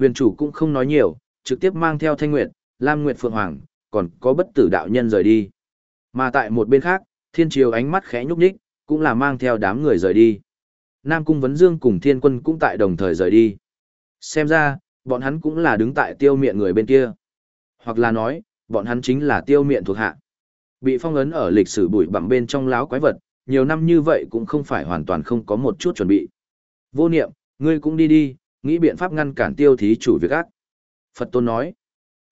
Huyền chủ cũng không nói nhiều, trực tiếp mang theo Thanh Nguyệt, Lam Nguyệt Phượng Hoàng, còn có bất tử đạo nhân rời đi. Mà tại một bên khác, Thiên Triều ánh mắt khẽ nhúc nhích, cũng là mang theo đám người rời đi. Nam Cung Vấn Dương cùng Thiên Quân cũng tại đồng thời rời đi. Xem ra, bọn hắn cũng là đứng tại tiêu miệng người bên kia. Hoặc là nói, bọn hắn chính là tiêu miệng thuộc hạ. Bị phong ấn ở lịch sử bụi bặm bên trong láo quái vật, nhiều năm như vậy cũng không phải hoàn toàn không có một chút chuẩn bị. Vô niệm, ngươi cũng đi đi, nghĩ biện pháp ngăn cản tiêu thí chủ việc ác. Phật Tôn nói,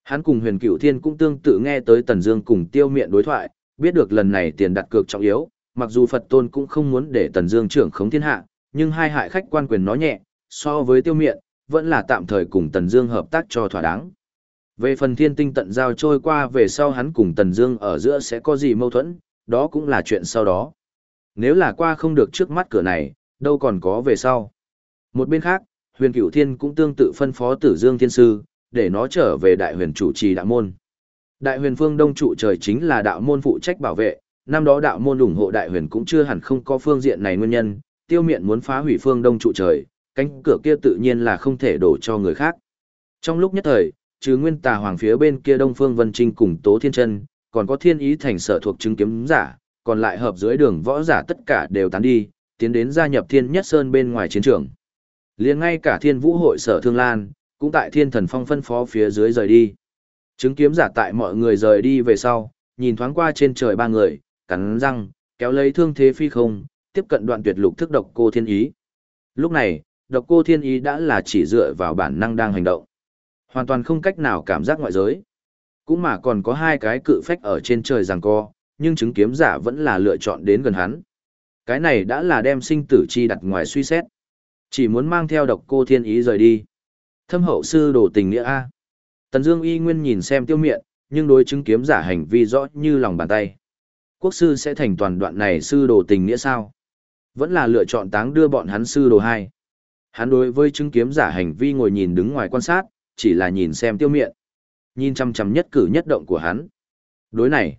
hắn cùng huyền cửu thiên cũng tương tự nghe tới Tần Dương cùng tiêu miện đối thoại, biết được lần này tiền đặt cược trọng yếu, mặc dù Phật Tôn cũng không muốn để Tần Dương trưởng khống thiên hạ, nhưng hai hại khách quan quyền nói nhẹ, so với tiêu miện, vẫn là tạm thời cùng Tần Dương hợp tác cho thỏa đáng. Về phần thiên tinh tận giao trôi qua về sau hắn cùng Tần Dương ở giữa sẽ có gì mâu thuẫn, đó cũng là chuyện sau đó. Nếu là qua không được trước mắt cửa này, đâu còn có về sau. Một bên khác, huyền cửu thiên cũng tương tự phân phó tử dương thiên sư, để nó trở về đại huyền chủ trì đạo môn. Đại huyền phương đông trụ trời chính là đạo môn phụ trách bảo vệ, năm đó đạo môn ủng hộ đại huyền cũng chưa hẳn không có phương diện này nguyên nhân, tiêu miện muốn phá hủy phương đông trụ trời, cánh cửa kia tự nhiên là không thể đổ cho người khác. Trong lúc nhất thời, trừ nguyên tà hoàng phía bên kia đông phương vân trinh cùng tố thiên chân, còn có thiên ý thành sở thuộc chứng kiếm giả, còn lại hợp dưới đường võ giả tất cả đều tán đi, tiến đến gia nhập thiên nhất sơn bên ngoài chiến trường liền ngay cả thiên vũ hội sở thương lan, cũng tại thiên thần phong phân phó phía dưới rời đi. Chứng kiếm giả tại mọi người rời đi về sau, nhìn thoáng qua trên trời ba người, cắn răng, kéo lấy thương thế phi không, tiếp cận đoạn tuyệt lục thức độc cô thiên ý. Lúc này, độc cô thiên ý đã là chỉ dựa vào bản năng đang hành động. Hoàn toàn không cách nào cảm giác ngoại giới. Cũng mà còn có hai cái cự phách ở trên trời giằng co, nhưng chứng kiếm giả vẫn là lựa chọn đến gần hắn. Cái này đã là đem sinh tử chi đặt ngoài suy xét. Chỉ muốn mang theo độc cô thiên ý rời đi. Thâm hậu sư đồ tình nghĩa A. Tần Dương y nguyên nhìn xem tiêu miện, nhưng đối chứng kiếm giả hành vi rõ như lòng bàn tay. Quốc sư sẽ thành toàn đoạn này sư đồ tình nghĩa sao? Vẫn là lựa chọn táng đưa bọn hắn sư đồ hai. Hắn đối với chứng kiếm giả hành vi ngồi nhìn đứng ngoài quan sát, chỉ là nhìn xem tiêu miện. Nhìn chăm chăm nhất cử nhất động của hắn. Đối này,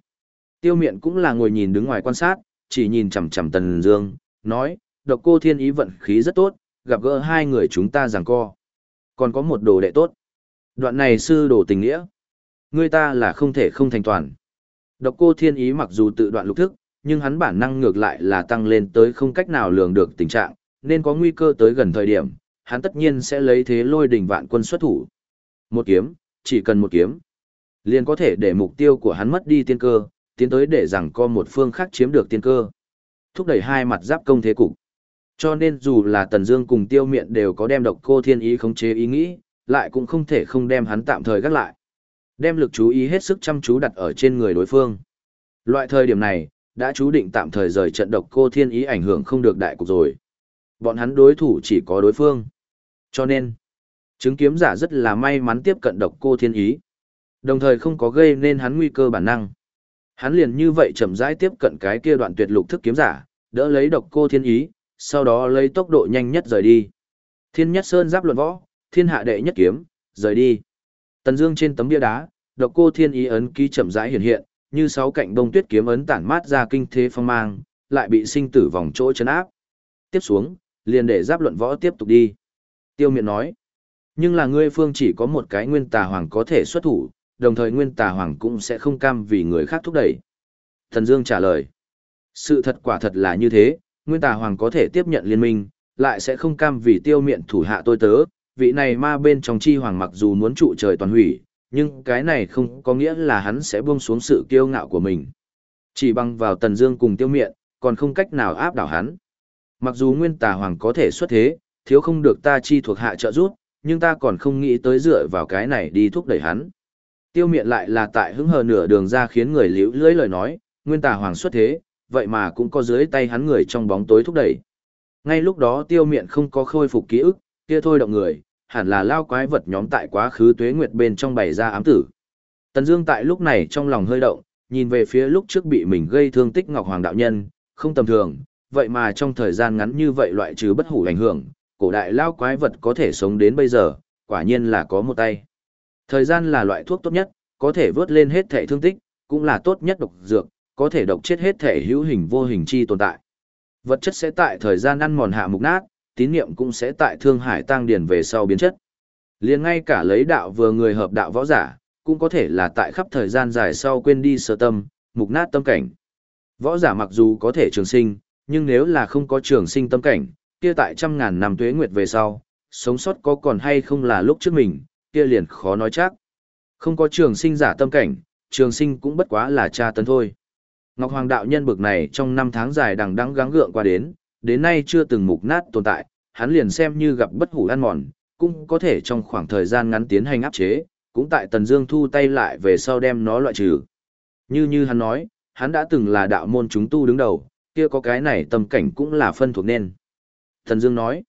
tiêu miện cũng là ngồi nhìn đứng ngoài quan sát, chỉ nhìn chằm chằm Tần Dương, nói, độc cô thiên ý vận khí rất tốt, gặp gỡ hai người chúng ta giằng co. Còn có một đồ đệ tốt. Đoạn này sư đồ tình nghĩa. Người ta là không thể không thành toàn. Độc cô thiên ý mặc dù tự đoạn lục thức, nhưng hắn bản năng ngược lại là tăng lên tới không cách nào lường được tình trạng, nên có nguy cơ tới gần thời điểm, hắn tất nhiên sẽ lấy thế lôi đỉnh vạn quân xuất thủ. Một kiếm, chỉ cần một kiếm, liền có thể để mục tiêu của hắn mất đi tiên cơ, tiến tới để rằng co một phương khác chiếm được tiên cơ. Thúc đẩy hai mặt giáp công thế cục. Cho nên dù là Tần Dương cùng Tiêu Miện đều có đem độc cô thiên ý khống chế ý nghĩ, lại cũng không thể không đem hắn tạm thời gác lại. Đem lực chú ý hết sức chăm chú đặt ở trên người đối phương. Loại thời điểm này, đã chú định tạm thời rời trận độc cô thiên ý ảnh hưởng không được đại cục rồi. Bọn hắn đối thủ chỉ có đối phương. Cho nên, chứng kiếm giả rất là may mắn tiếp cận độc cô thiên ý. Đồng thời không có gây nên hắn nguy cơ bản năng. Hắn liền như vậy chậm rãi tiếp cận cái kia đoạn tuyệt lục thức kiếm giả, đỡ lấy độc cô thiên ý, sau đó lấy tốc độ nhanh nhất rời đi. Thiên nhất sơn giáp luận võ, thiên hạ đệ nhất kiếm, rời đi. Tần Dương trên tấm bia đá, độc cô thiên ý ấn ký chậm rãi hiện hiện, như sáu cạnh bông tuyết kiếm ấn tản mát ra kinh thế phong mang, lại bị sinh tử vòng chỗ chấn áp. Tiếp xuống, liền để giáp luận võ tiếp tục đi. Tiêu miện nói, nhưng là ngươi phương chỉ có một cái nguyên tà hoàng có thể xuất thủ, đồng thời nguyên tà hoàng cũng sẽ không cam vì người khác thúc đẩy. Thần Dương trả lời, sự thật quả thật là như thế, nguyên tà hoàng có thể tiếp nhận liên minh, lại sẽ không cam vì tiêu miện thủ hạ tôi tớ, vị này ma bên trong chi hoàng mặc dù muốn trụ trời toàn hủy, nhưng cái này không có nghĩa là hắn sẽ buông xuống sự kiêu ngạo của mình. Chỉ bằng vào Tần Dương cùng tiêu miện, còn không cách nào áp đảo hắn. Mặc dù nguyên tà hoàng có thể xuất thế, thiếu không được ta chi thuộc hạ trợ giúp, nhưng ta còn không nghĩ tới dựa vào cái này đi thúc đẩy hắn. Tiêu miện lại là tại hứng hờ nửa đường ra khiến người liễu lưỡi lời nói, nguyên tà hoàng xuất thế, vậy mà cũng có dưới tay hắn người trong bóng tối thúc đẩy. Ngay lúc đó tiêu miện không có khôi phục ký ức, kia thôi động người, hẳn là lao quái vật nhóm tại quá khứ tuế nguyệt bên trong bày ra ám tử. Tần Dương tại lúc này trong lòng hơi động, nhìn về phía lúc trước bị mình gây thương tích Ngọc Hoàng đạo nhân, không tầm thường, vậy mà trong thời gian ngắn như vậy loại trừ bất hủ ảnh hưởng, cổ đại lao quái vật có thể sống đến bây giờ, quả nhiên là có một tay. Thời gian là loại thuốc tốt nhất, có thể vớt lên hết thể thương tích, cũng là tốt nhất độc dược, có thể độc chết hết thể hữu hình vô hình chi tồn tại. Vật chất sẽ tại thời gian ăn mòn hạ mục nát, tín niệm cũng sẽ tại thương hải tăng điển về sau biến chất. liền ngay cả lấy đạo vừa người hợp đạo võ giả, cũng có thể là tại khắp thời gian dài sau quên đi sơ tâm, mục nát tâm cảnh. Võ giả mặc dù có thể trường sinh, nhưng nếu là không có trường sinh tâm cảnh, kia tại trăm ngàn năm tuế nguyệt về sau, sống sót có còn hay không là lúc trước mình, kia liền khó nói chắc. Không có trường sinh giả tâm cảnh, trường sinh cũng bất quá là cha tấn thôi. Ngọc Hoàng đạo nhân bực này trong năm tháng dài đằng đẵng gắng gượng qua đến, đến nay chưa từng mục nát tồn tại, hắn liền xem như gặp bất hủ ăn mòn, cũng có thể trong khoảng thời gian ngắn tiến hành áp chế, cũng tại Tần Dương thu tay lại về sau đem nó loại trừ. Như như hắn nói, hắn đã từng là đạo môn chúng tu đứng đầu, kia có cái này tâm cảnh cũng là phân thuộc nên. Tần Dương nói,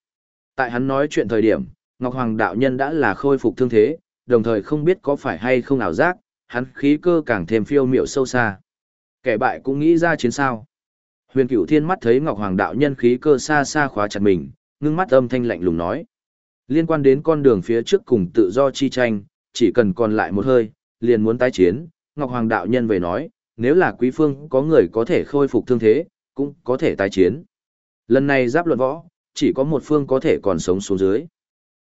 tại hắn nói chuyện thời điểm, Ngọc Hoàng đạo nhân đã là khôi phục thương thế, đồng thời không biết có phải hay không ảo giác, hắn khí cơ càng thêm phiêu miệu sâu xa. Kẻ bại cũng nghĩ ra chiến sao. Huyền Cửu Thiên mắt thấy Ngọc Hoàng đạo nhân khí cơ xa xa khóa chặt mình, ngưng mắt âm thanh lạnh lùng nói: Liên quan đến con đường phía trước cùng tự do chi tranh, chỉ cần còn lại một hơi, liền muốn tái chiến, Ngọc Hoàng đạo nhân về nói, nếu là quý phương có người có thể khôi phục thương thế, cũng có thể tái chiến. Lần này giáp luận võ, chỉ có một phương có thể còn sống xuống dưới.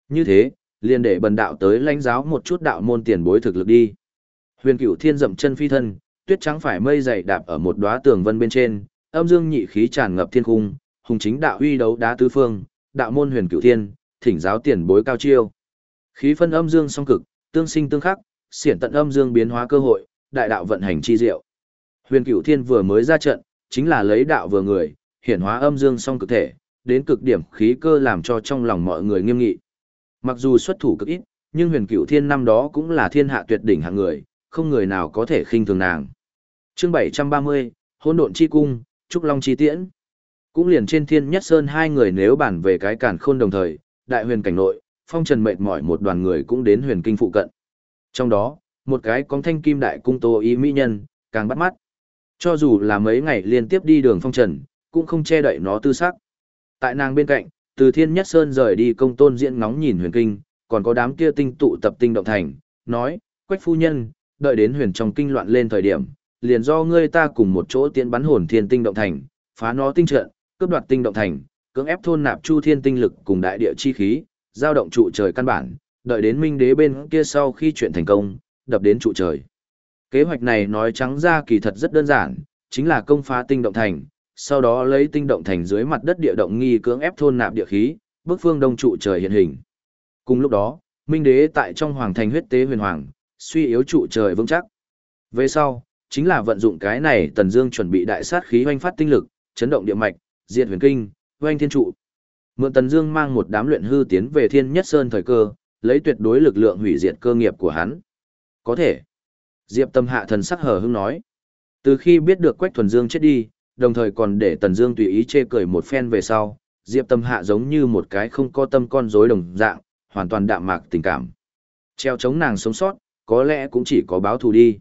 Như thế, liền để bần đạo tới lãnh giáo một chút đạo môn tiền bối thực lực đi. Huyền Cửu Thiên dậm chân phi thân, tuyết trắng phải mây dày đạp ở một đóa tường vân bên trên, âm dương nhị khí tràn ngập thiên cung, hùng chính đạo uy đấu đá tứ phương, đạo môn Huyền Cửu Thiên, thỉnh giáo tiền bối cao chiêu. Khí phân âm dương song cực, tương sinh tương khắc, xiển tận âm dương biến hóa cơ hội, đại đạo vận hành chi diệu. Huyền Cửu Thiên vừa mới ra trận, chính là lấy đạo vừa người, hiển hóa âm dương song cực thể, đến cực điểm khí cơ làm cho trong lòng mọi người nghiêm nghị. Mặc dù xuất thủ cực ít, nhưng Huyền Cửu Thiên năm đó cũng là thiên hạ tuyệt đỉnh hạng người, không người nào có thể khinh thường nàng. Chương 730, Hỗn độn chi cung, Trúc Long chi tiễn. Cũng liền trên Thiên Nhất Sơn hai người nếu bản về cái cản khôn đồng thời, đại huyền cảnh nội, phong trần mệt mỏi một đoàn người cũng đến huyền kinh phụ cận. Trong đó, một cái con thanh kim đại cung tô ý mỹ nhân, càng bắt mắt. Cho dù là mấy ngày liên tiếp đi đường phong trần, cũng không che đậy nó tư sắc. Tại nàng bên cạnh, từ thiên nhất sơn rời đi công tôn diễn ngóng nhìn huyền kinh, còn có đám kia tinh tụ tập tinh động thành, nói, quách phu nhân, đợi đến huyền trong kinh loạn lên thời điểm, liền do ngươi ta cùng một chỗ tiến bắn hồn thiên tinh động thành, phá nó tinh trận, cướp đoạt tinh động thành, cưỡng ép thôn nạp chu thiên tinh lực cùng đại địa chi khí, giao động trụ trời căn bản, đợi đến minh đế bên kia sau khi chuyện thành công, đập đến trụ trời. Kế hoạch này nói trắng ra kỳ thật rất đơn giản, chính là công phá tinh động thành, sau đó lấy tinh động thành dưới mặt đất địa động nghi cưỡng ép thôn nạp địa khí, bức phương đông trụ trời hiện hình. Cùng lúc đó, minh đế tại trong hoàng thành huyết tế huyền hoàng, suy yếu trụ trời vững chắc. Về sau, chính là vận dụng cái này Tần Dương chuẩn bị đại sát khí hoành phát tinh lực, chấn động địa mạch, diệt huyền kinh, hoành thiên trụ. Mượn Tần Dương mang một đám luyện hư tiến về Thiên Nhất Sơn thời cơ, lấy tuyệt đối lực lượng hủy diệt cơ nghiệp của hắn. Có thể. Diệp Tâm hạ thần sắc hờ hững nói. Từ khi biết được Quách Thuần Dương chết đi, đồng thời còn để Tần Dương tùy ý chê cười một phen về sau, Diệp Tâm hạ giống như một cái không có tâm con rối đồng dạng, hoàn toàn đạm mạc tình cảm. Treo chống nàng sống sót, có lẽ cũng chỉ có báo thù đi.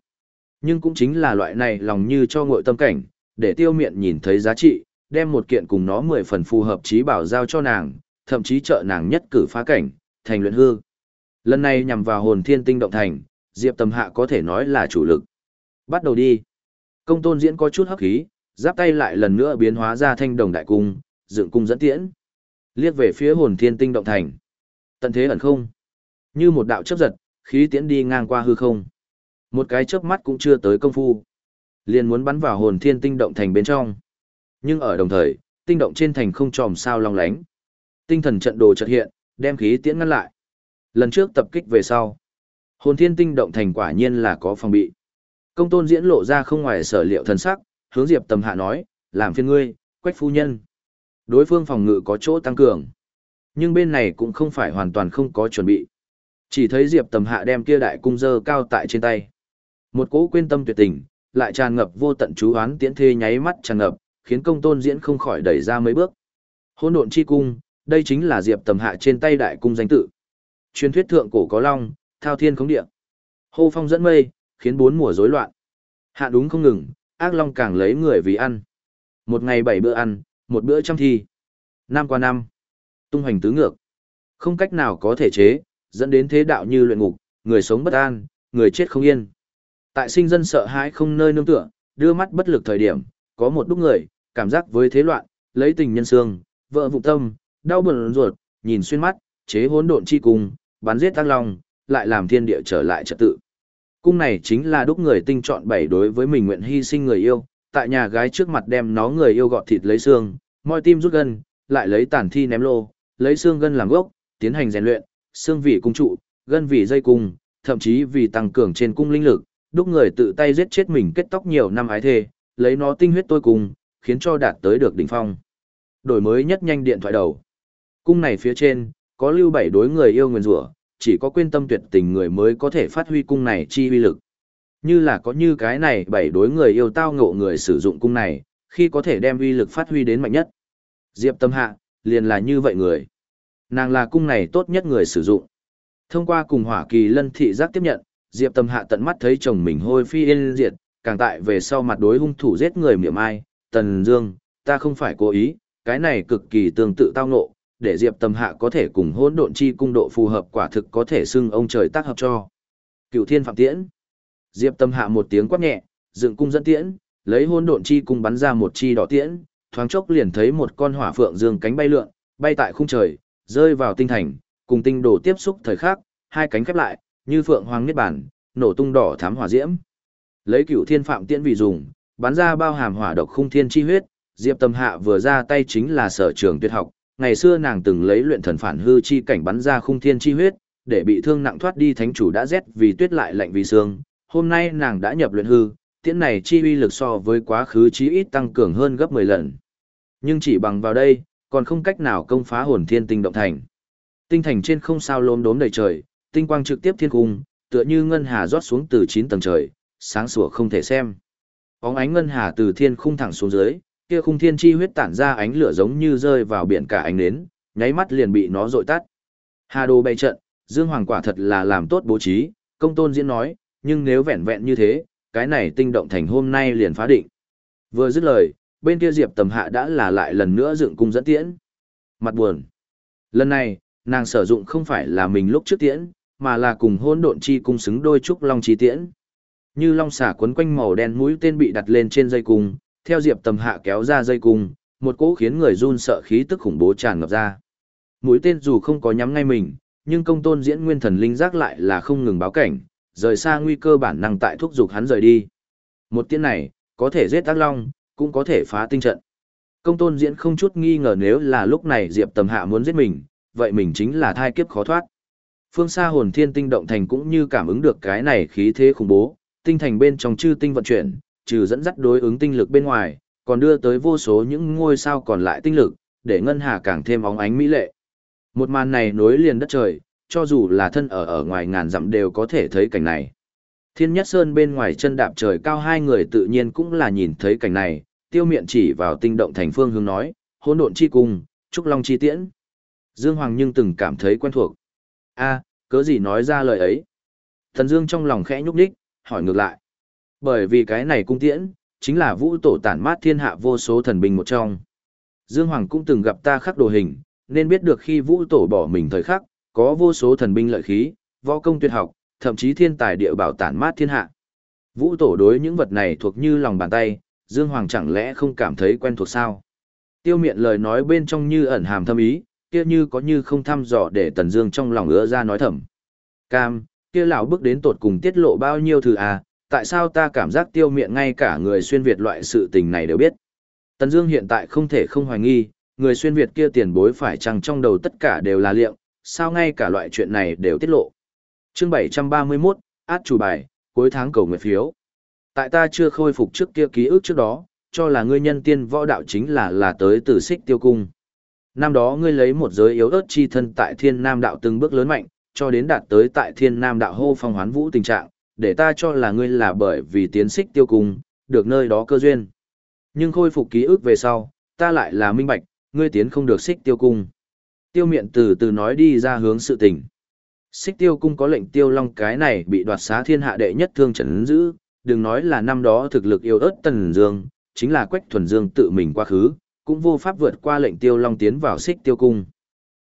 Nhưng cũng chính là loại này lòng như cho ngội tâm cảnh, để tiêu miện nhìn thấy giá trị, đem một kiện cùng nó mười phần phù hợp trí bảo giao cho nàng, thậm chí trợ nàng nhất cử phá cảnh, thành luyện hư. Lần này nhằm vào hồn thiên tinh động thành, Diệp Tâm Hạ có thể nói là chủ lực. Bắt đầu đi. Công tôn diễn có chút hấp khí, giáp tay lại lần nữa biến hóa ra thanh đồng đại cung, dựng cung dẫn tiễn. Liếc về phía hồn thiên tinh động thành. Tận thế ẩn không. Như một đạo chấp giật, khí tiễn đi ngang qua hư không. Một cái chớp mắt cũng chưa tới công phu. Liền muốn bắn vào hồn thiên tinh động thành bên trong. Nhưng ở đồng thời, tinh động trên thành không tròm sao long lánh. Tinh thần trận đồ chợt hiện, đem khí tiễn ngăn lại. Lần trước tập kích về sau, hồn thiên tinh động thành quả nhiên là có phòng bị. Công tôn diễn lộ ra không ngoài sở liệu thần sắc, hướng Diệp Tầm Hạ nói, làm phiên ngươi, quách phu nhân. Đối phương phòng ngự có chỗ tăng cường. Nhưng bên này cũng không phải hoàn toàn không có chuẩn bị. Chỉ thấy Diệp Tầm Hạ đem kia đại cung dơ cao tại trên tay. Một cỗ quên tâm tuyệt tình, lại tràn ngập vô tận chú oán tiễn thê nháy mắt tràn ngập, khiến công tôn diễn không khỏi đẩy ra mấy bước. Hôn độn chi cung, đây chính là diệp tầm hạ trên tay đại cung danh tự. Truyền thuyết thượng cổ có long, thao thiên khống địa. Hô phong dẫn mây, khiến bốn mùa rối loạn. Hạ đúng không ngừng, ác long càng lấy người vì ăn. Một ngày bảy bữa ăn, một bữa trăm thi. Năm qua năm, tung hoành tứ ngược. Không cách nào có thể chế, dẫn đến thế đạo như luyện ngục, người sống bất an, người chết không yên. Tại sinh dân sợ hãi không nơi nương tựa, đưa mắt bất lực thời điểm, có một đúc người, cảm giác với thế loạn, lấy tình nhân xương, vợ vụ tâm, đau buồn ruột, nhìn xuyên mắt, chế hỗn độn chi cùng, bắn giết tác lòng, lại làm thiên địa trở lại trật tự. Cung này chính là đúc người tinh chọn bảy đối với mình nguyện hy sinh người yêu, tại nhà gái trước mặt đem nó người yêu gọt thịt lấy xương, moi tim rút gân, lại lấy tàn thi ném lô, lấy xương gân làm gốc, tiến hành rèn luyện, xương vị cung trụ, gân vị dây cung, thậm chí vì tăng cường trên cung linh lực, đúc người tự tay giết chết mình kết tóc nhiều năm ái thê, lấy nó tinh huyết tôi cùng, khiến cho đạt tới được đỉnh phong. Đổi mới nhất nhanh điện thoại đầu. Cung này phía trên, có lưu bảy đối người yêu nguyên rủa, chỉ có quên tâm tuyệt tình người mới có thể phát huy cung này chi uy lực. Như là có như cái này bảy đối người yêu tao ngộ người sử dụng cung này, khi có thể đem uy lực phát huy đến mạnh nhất. Diệp Tâm Hạ, liền là như vậy người. Nàng là cung này tốt nhất người sử dụng. Thông qua cùng Hỏa Kỳ Lân thị giác tiếp nhận, Diệp Tâm Hạ tận mắt thấy chồng mình hôi phi yên diệt, càng tại về sau mặt đối hung thủ giết người miệng ai, Tần Dương, ta không phải cố ý, cái này cực kỳ tương tự tao ngộ, để Diệp Tâm Hạ có thể cùng hỗn độn chi cung độ phù hợp quả thực có thể xưng ông trời tác hợp cho. Cựu Thiên Phạm Tiễn. Diệp Tâm Hạ một tiếng quát nhẹ, dựng cung dẫn tiễn, lấy hỗn độn chi cung bắn ra một chi đỏ tiễn, thoáng chốc liền thấy một con hỏa phượng dương cánh bay lượn, bay tại khung trời, rơi vào tinh thành, cùng tinh đồ tiếp xúc thời khắc, hai cánh khép lại, như phượng hoàng niết bản, nổ tung đỏ thám hỏa diễm. Lấy cửu Thiên Phạm Tiễn vì dùng, bắn ra bao hàm hỏa độc khung thiên chi huyết, Diệp Tâm Hạ vừa ra tay chính là sở trường tuyệt học, ngày xưa nàng từng lấy luyện thần phản hư chi cảnh bắn ra khung thiên chi huyết, để bị thương nặng thoát đi thánh chủ đã rét vì tuyết lại lạnh vì xương. Hôm nay nàng đã nhập luyện hư, tiễn này chi uy lực so với quá khứ chí ít tăng cường hơn gấp 10 lần. Nhưng chỉ bằng vào đây, còn không cách nào công phá hồn thiên tinh động thành. Tinh thành trên không sao lốm đốm đầy trời, tinh quang trực tiếp thiên cung, tựa như ngân hà rót xuống từ 9 tầng trời, sáng sủa không thể xem. Bóng ánh ngân hà từ thiên khung thẳng xuống dưới, kia khung thiên chi huyết tản ra ánh lửa giống như rơi vào biển cả ánh nến, nháy mắt liền bị nó dội tắt. Hà Đô bày trận, Dương Hoàng quả thật là làm tốt bố trí, công tôn diễn nói, nhưng nếu vẹn vẹn như thế, cái này tinh động thành hôm nay liền phá định. Vừa dứt lời, bên kia Diệp Tầm Hạ đã là lại lần nữa dựng cung dẫn tiễn. Mặt buồn. Lần này, nàng sử dụng không phải là mình lúc trước tiễn, mà là cùng hôn độn chi cung xứng đôi trúc long chi tiễn. Như long xả quấn quanh màu đen mũi tên bị đặt lên trên dây cung, theo Diệp Tầm Hạ kéo ra dây cung, một cỗ khiến người run sợ khí tức khủng bố tràn ngập ra. Mũi tên dù không có nhắm ngay mình, nhưng công tôn diễn nguyên thần linh giác lại là không ngừng báo cảnh, rời xa nguy cơ bản năng tại thúc giục hắn rời đi. Một tiễn này, có thể giết tác long, cũng có thể phá tinh trận. Công tôn diễn không chút nghi ngờ nếu là lúc này Diệp Tầm Hạ muốn giết mình, vậy mình chính là thai kiếp khó thoát. Phương xa hồn thiên tinh động thành cũng như cảm ứng được cái này khí thế khủng bố, tinh thành bên trong chư tinh vận chuyển, trừ dẫn dắt đối ứng tinh lực bên ngoài, còn đưa tới vô số những ngôi sao còn lại tinh lực, để ngân hà càng thêm óng ánh mỹ lệ. Một màn này nối liền đất trời, cho dù là thân ở ở ngoài ngàn dặm đều có thể thấy cảnh này. Thiên Nhất Sơn bên ngoài chân đạp trời cao hai người tự nhiên cũng là nhìn thấy cảnh này, tiêu miệng chỉ vào tinh động thành phương hướng nói, hỗn độn chi cung, trúc long chi tiễn. Dương Hoàng nhưng từng cảm thấy quen thuộc a cớ gì nói ra lời ấy? Thần Dương trong lòng khẽ nhúc nhích, hỏi ngược lại. Bởi vì cái này cung tiễn, chính là vũ tổ tản mát thiên hạ vô số thần binh một trong. Dương Hoàng cũng từng gặp ta khắc đồ hình, nên biết được khi vũ tổ bỏ mình thời khắc, có vô số thần binh lợi khí, võ công tuyệt học, thậm chí thiên tài địa bảo tản mát thiên hạ. Vũ tổ đối những vật này thuộc như lòng bàn tay, Dương Hoàng chẳng lẽ không cảm thấy quen thuộc sao? Tiêu miệng lời nói bên trong như ẩn hàm thâm ý, kia như có như không thăm dò để Tần Dương trong lòng ứa ra nói thầm. Cam, kia lão bước đến tột cùng tiết lộ bao nhiêu thứ à, tại sao ta cảm giác tiêu miệng ngay cả người xuyên Việt loại sự tình này đều biết. Tần Dương hiện tại không thể không hoài nghi, người xuyên Việt kia tiền bối phải chăng trong đầu tất cả đều là liệu, sao ngay cả loại chuyện này đều tiết lộ. Chương 731, át chủ bài, cuối tháng cầu nguyện phiếu. Tại ta chưa khôi phục trước kia ký ức trước đó, cho là ngươi nhân tiên võ đạo chính là là tới từ xích tiêu cung. Năm đó ngươi lấy một giới yếu ớt chi thân tại thiên nam đạo từng bước lớn mạnh, cho đến đạt tới tại thiên nam đạo hô phong hoán vũ tình trạng, để ta cho là ngươi là bởi vì tiến xích tiêu cung, được nơi đó cơ duyên. Nhưng khôi phục ký ức về sau, ta lại là minh bạch, ngươi tiến không được xích tiêu cung. Tiêu miện từ từ nói đi ra hướng sự tình. Xích tiêu cung có lệnh tiêu long cái này bị đoạt xá thiên hạ đệ nhất thương trần giữ, đừng nói là năm đó thực lực yêu ớt tần dương, chính là quách thuần dương tự mình quá khứ, cũng vô pháp vượt qua lệnh tiêu long tiến vào xích tiêu cung.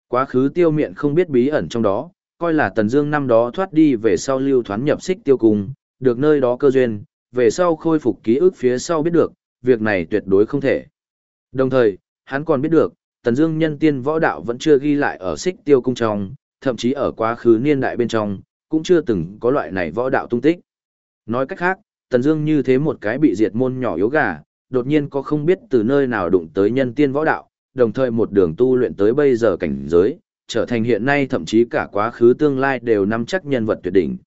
Quá khứ tiêu miện không biết bí ẩn trong đó, coi là tần dương năm đó thoát đi về sau lưu thoán nhập xích tiêu cung, được nơi đó cơ duyên, về sau khôi phục ký ức phía sau biết được, việc này tuyệt đối không thể. Đồng thời, hắn còn biết được, tần dương nhân tiên võ đạo vẫn chưa ghi lại ở xích tiêu cung trong, thậm chí ở quá khứ niên đại bên trong, cũng chưa từng có loại này võ đạo tung tích. Nói cách khác, Tần Dương như thế một cái bị diệt môn nhỏ yếu gà, đột nhiên có không biết từ nơi nào đụng tới nhân tiên võ đạo, đồng thời một đường tu luyện tới bây giờ cảnh giới, trở thành hiện nay thậm chí cả quá khứ tương lai đều nắm chắc nhân vật tuyệt đỉnh.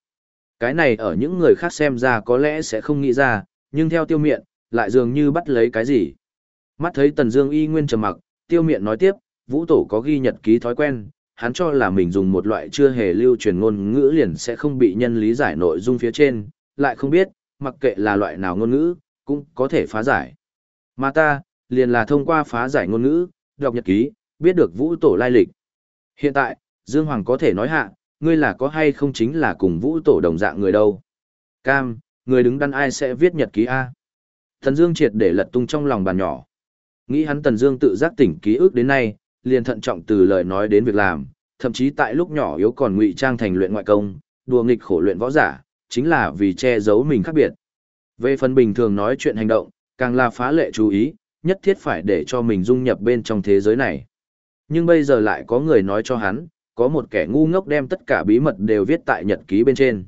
Cái này ở những người khác xem ra có lẽ sẽ không nghĩ ra, nhưng theo tiêu miện, lại dường như bắt lấy cái gì. Mắt thấy Tần Dương y nguyên trầm mặc, tiêu miện nói tiếp, vũ tổ có ghi nhật ký thói quen, hắn cho là mình dùng một loại chưa hề lưu truyền ngôn ngữ liền sẽ không bị nhân lý giải nội dung phía trên, lại không biết, mặc kệ là loại nào ngôn ngữ, cũng có thể phá giải. Mà ta, liền là thông qua phá giải ngôn ngữ, đọc nhật ký, biết được vũ tổ lai lịch. Hiện tại, Dương Hoàng có thể nói hạ, ngươi là có hay không chính là cùng vũ tổ đồng dạng người đâu. Cam, người đứng đắn ai sẽ viết nhật ký A. Thần Dương triệt để lật tung trong lòng bàn nhỏ. Nghĩ hắn Tần Dương tự giác tỉnh ký ức đến nay, liền thận trọng từ lời nói đến việc làm, thậm chí tại lúc nhỏ yếu còn ngụy trang thành luyện ngoại công, đùa nghịch khổ luyện võ giả, chính là vì che giấu mình khác biệt. Về phần bình thường nói chuyện hành động, càng là phá lệ chú ý, nhất thiết phải để cho mình dung nhập bên trong thế giới này. Nhưng bây giờ lại có người nói cho hắn, có một kẻ ngu ngốc đem tất cả bí mật đều viết tại nhật ký bên trên.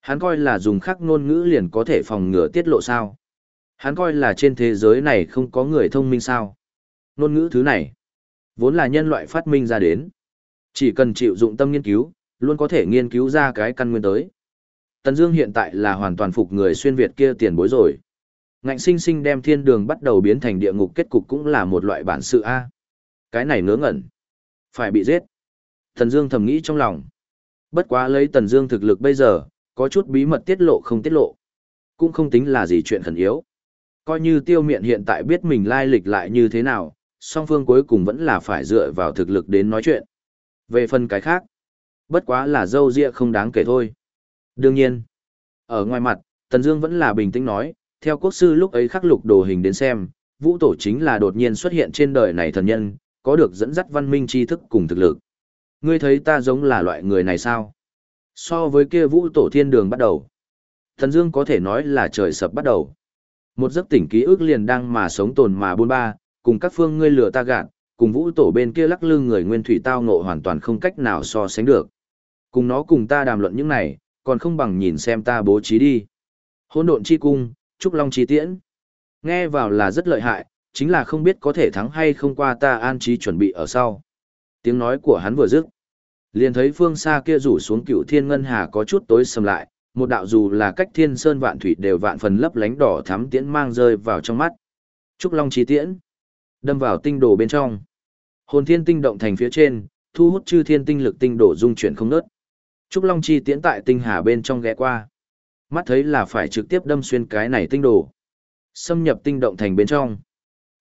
Hắn coi là dùng khắc ngôn ngữ liền có thể phòng ngừa tiết lộ sao. Hắn coi là trên thế giới này không có người thông minh sao. Ngôn ngữ thứ này, vốn là nhân loại phát minh ra đến. Chỉ cần chịu dụng tâm nghiên cứu, luôn có thể nghiên cứu ra cái căn nguyên tới. Tần Dương hiện tại là hoàn toàn phục người xuyên Việt kia tiền bối rồi. Ngạnh sinh sinh đem thiên đường bắt đầu biến thành địa ngục kết cục cũng là một loại bản sự a. Cái này ngớ ngẩn. Phải bị giết. Tần Dương thầm nghĩ trong lòng. Bất quá lấy Tần Dương thực lực bây giờ, có chút bí mật tiết lộ không tiết lộ, cũng không tính là gì chuyện khẩn yếu. Coi như Tiêu Miện hiện tại biết mình lai lịch lại như thế nào, song phương cuối cùng vẫn là phải dựa vào thực lực đến nói chuyện. Về phần cái khác, bất quá là dâu ria không đáng kể thôi. Đương nhiên, ở ngoài mặt, Tần Dương vẫn là bình tĩnh nói, theo quốc sư lúc ấy khắc lục đồ hình đến xem, vũ tổ chính là đột nhiên xuất hiện trên đời này thần nhân, có được dẫn dắt văn minh tri thức cùng thực lực. Ngươi thấy ta giống là loại người này sao? So với kia vũ tổ thiên đường bắt đầu. Thần Dương có thể nói là trời sập bắt đầu. Một giấc tỉnh ký ức liền đang mà sống tồn mà buôn ba, cùng các phương ngươi lừa ta gạt, cùng vũ tổ bên kia lắc lư người nguyên thủy tao ngộ hoàn toàn không cách nào so sánh được. Cùng nó cùng ta đàm luận những này, còn không bằng nhìn xem ta bố trí đi. Hỗn độn chi cung, trúc long chi tiễn. Nghe vào là rất lợi hại, chính là không biết có thể thắng hay không qua ta an trí chuẩn bị ở sau. Tiếng nói của hắn vừa dứt, liền thấy phương xa kia rủ xuống cựu thiên ngân hà có chút tối sầm lại, một đạo dù là cách thiên sơn vạn thủy đều vạn phần lấp lánh đỏ thắm tiễn mang rơi vào trong mắt. Trúc Long chi tiễn, đâm vào tinh đồ bên trong. Hồn thiên tinh động thành phía trên, thu hút chư thiên tinh lực tinh đồ dung chuyển không nớt. Trúc Long chi tiễn tại tinh hà bên trong ghé qua. Mắt thấy là phải trực tiếp đâm xuyên cái này tinh đồ. Xâm nhập tinh động thành bên trong.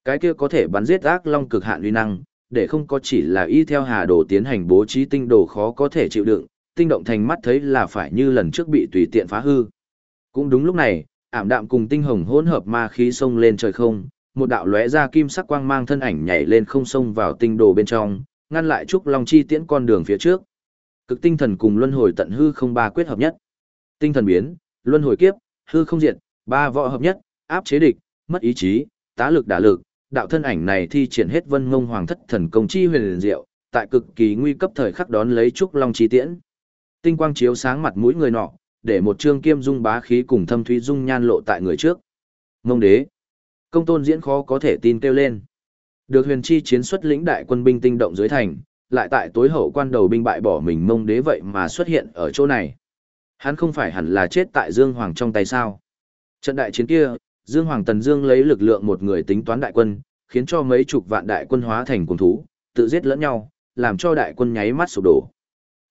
Cái kia có thể bắn giết ác long cực hạn uy năng, để không có chỉ là y theo hà đồ tiến hành bố trí tinh đồ khó có thể chịu đựng, tinh động thành mắt thấy là phải như lần trước bị tùy tiện phá hư. Cũng đúng lúc này, ảm đạm cùng tinh hồng hỗn hợp ma khí xông lên trời không, một đạo lóe ra kim sắc quang mang thân ảnh nhảy lên không xông vào tinh đồ bên trong, ngăn lại trúc long chi tiễn con đường phía trước. Cực tinh thần cùng luân hồi tận hư không ba quyết hợp nhất. Tinh thần biến, luân hồi kiếp, hư không diệt, ba võ hợp nhất, áp chế địch, mất ý chí, tá lực đả lực, đạo thân ảnh này thi triển hết vân ngông hoàng thất thần công chi huyền liền diệu, tại cực kỳ nguy cấp thời khắc đón lấy trúc long chi tiễn. Tinh quang chiếu sáng mặt mũi người nọ, để một trương kiêm dung bá khí cùng thâm thúy dung nhan lộ tại người trước. Mông đế. Công tôn diễn khó có thể tin kêu lên. Được huyền chi chiến xuất lĩnh đại quân binh tinh động dưới thành, lại tại tối hậu quan đầu binh bại bỏ mình mông đế vậy mà xuất hiện ở chỗ này. Hắn không phải hẳn là chết tại Dương Hoàng trong tay sao. Trận đại chiến kia, Dương Hoàng Tần Dương lấy lực lượng một người tính toán đại quân, khiến cho mấy chục vạn đại quân hóa thành cuồng thú, tự giết lẫn nhau, làm cho đại quân nháy mắt sụp đổ.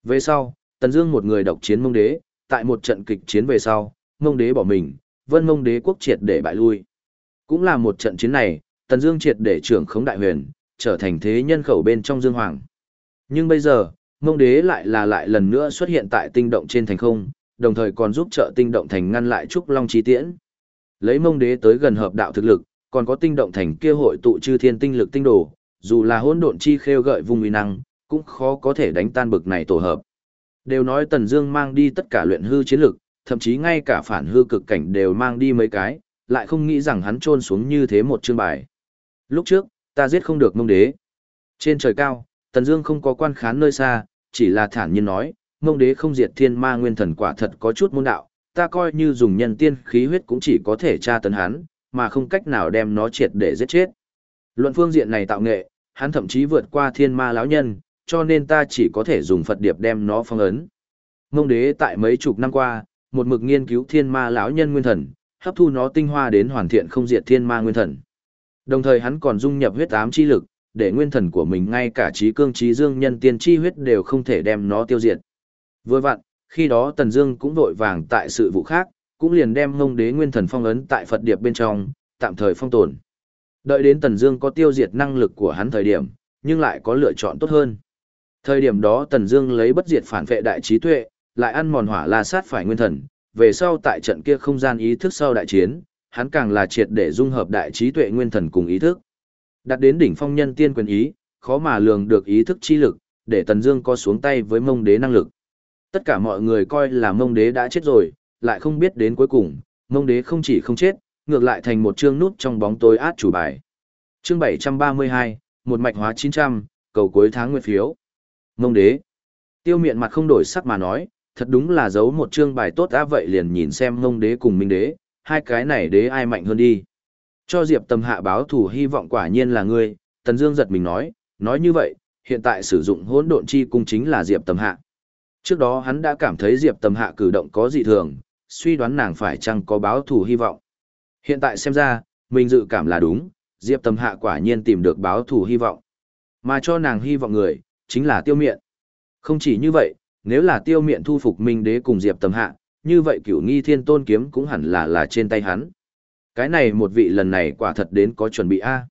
Về sau, Tần Dương một người độc chiến Mông Đế, tại một trận kịch chiến về sau, Mông Đế bỏ mình, Vân Mông Đế quốc triệt để bại lui. Cũng là một trận chiến này, Tần Dương triệt để trưởng khống đại huyền, trở thành thế nhân khẩu bên trong Dương Hoàng. Nhưng bây giờ, Mông Đế lại là lại lần nữa xuất hiện tại tinh động trên thành không, đồng thời còn giúp trợ tinh động thành ngăn lại trúc long chi tiễn. Lấy Mông Đế tới gần hợp đạo thực lực, còn có tinh động thành kia hội tụ chư thiên tinh lực tinh đồ, dù là hỗn độn chi khêu gợi vùng uy năng, cũng khó có thể đánh tan bực này tổ hợp. Đều nói Tần Dương mang đi tất cả luyện hư chiến lực, thậm chí ngay cả phản hư cực cảnh đều mang đi mấy cái, lại không nghĩ rằng hắn trôn xuống như thế một chương bài. Lúc trước, ta giết không được Mông Đế. Trên trời cao, Tần Dương không có quan khán nơi xa, chỉ là thản nhiên nói, mông đế không diệt thiên ma nguyên thần quả thật có chút môn đạo, ta coi như dùng nhân tiên khí huyết cũng chỉ có thể tra tấn hắn, mà không cách nào đem nó triệt để giết chết. Luận phương diện này tạo nghệ, hắn thậm chí vượt qua thiên ma lão nhân, cho nên ta chỉ có thể dùng Phật điệp đem nó phong ấn. Mông đế tại mấy chục năm qua, một mực nghiên cứu thiên ma lão nhân nguyên thần, hấp thu nó tinh hoa đến hoàn thiện không diệt thiên ma nguyên thần. Đồng thời hắn còn dung nhập huyết ám chi lực, để nguyên thần của mình ngay cả trí cương trí dương nhân tiên chi huyết đều không thể đem nó tiêu diệt. Vừa vặn, khi đó Tần Dương cũng vội vàng tại sự vụ khác, cũng liền đem ngông đế nguyên thần phong ấn tại Phật điệp bên trong, tạm thời phong tồn. Đợi đến Tần Dương có tiêu diệt năng lực của hắn thời điểm, nhưng lại có lựa chọn tốt hơn. Thời điểm đó Tần Dương lấy bất diệt phản vệ đại trí tuệ, lại ăn mòn hỏa la sát phải nguyên thần, về sau tại trận kia không gian ý thức sau đại chiến, hắn càng là triệt để dung hợp đại trí tuệ nguyên thần cùng ý thức. Đạt đến đỉnh phong nhân tiên quyền ý, khó mà lường được ý thức chi lực, để Tần Dương co xuống tay với Mông Đế năng lực. Tất cả mọi người coi là Mông Đế đã chết rồi, lại không biết đến cuối cùng, Mông Đế không chỉ không chết, ngược lại thành một chương nút trong bóng tối át chủ bài. Chương 732, một mạch hóa 900, cầu cuối tháng nguyệt phiếu. Mông Đế. Tiêu Miện mặt không đổi sắc mà nói, thật đúng là giấu một chương bài tốt á vậy liền nhìn xem Mông Đế cùng Minh Đế, hai cái này đế ai mạnh hơn đi. Cho Diệp Tầm Hạ báo thủ hy vọng quả nhiên là ngươi, Tần Dương giật mình nói, nói như vậy, hiện tại sử dụng hỗn độn chi cung chính là Diệp Tầm Hạ. Trước đó hắn đã cảm thấy Diệp Tầm Hạ cử động có dị thường, suy đoán nàng phải chăng có báo thủ hy vọng. Hiện tại xem ra, mình dự cảm là đúng, Diệp Tầm Hạ quả nhiên tìm được báo thủ hy vọng. Mà cho nàng hy vọng người, chính là Tiêu Miện. Không chỉ như vậy, nếu là Tiêu Miện thu phục Minh Đế cùng Diệp Tầm Hạ, như vậy Cửu Nghi Thiên Tôn kiếm cũng hẳn là là trên tay hắn. Cái này một vị lần này quả thật đến có chuẩn bị a.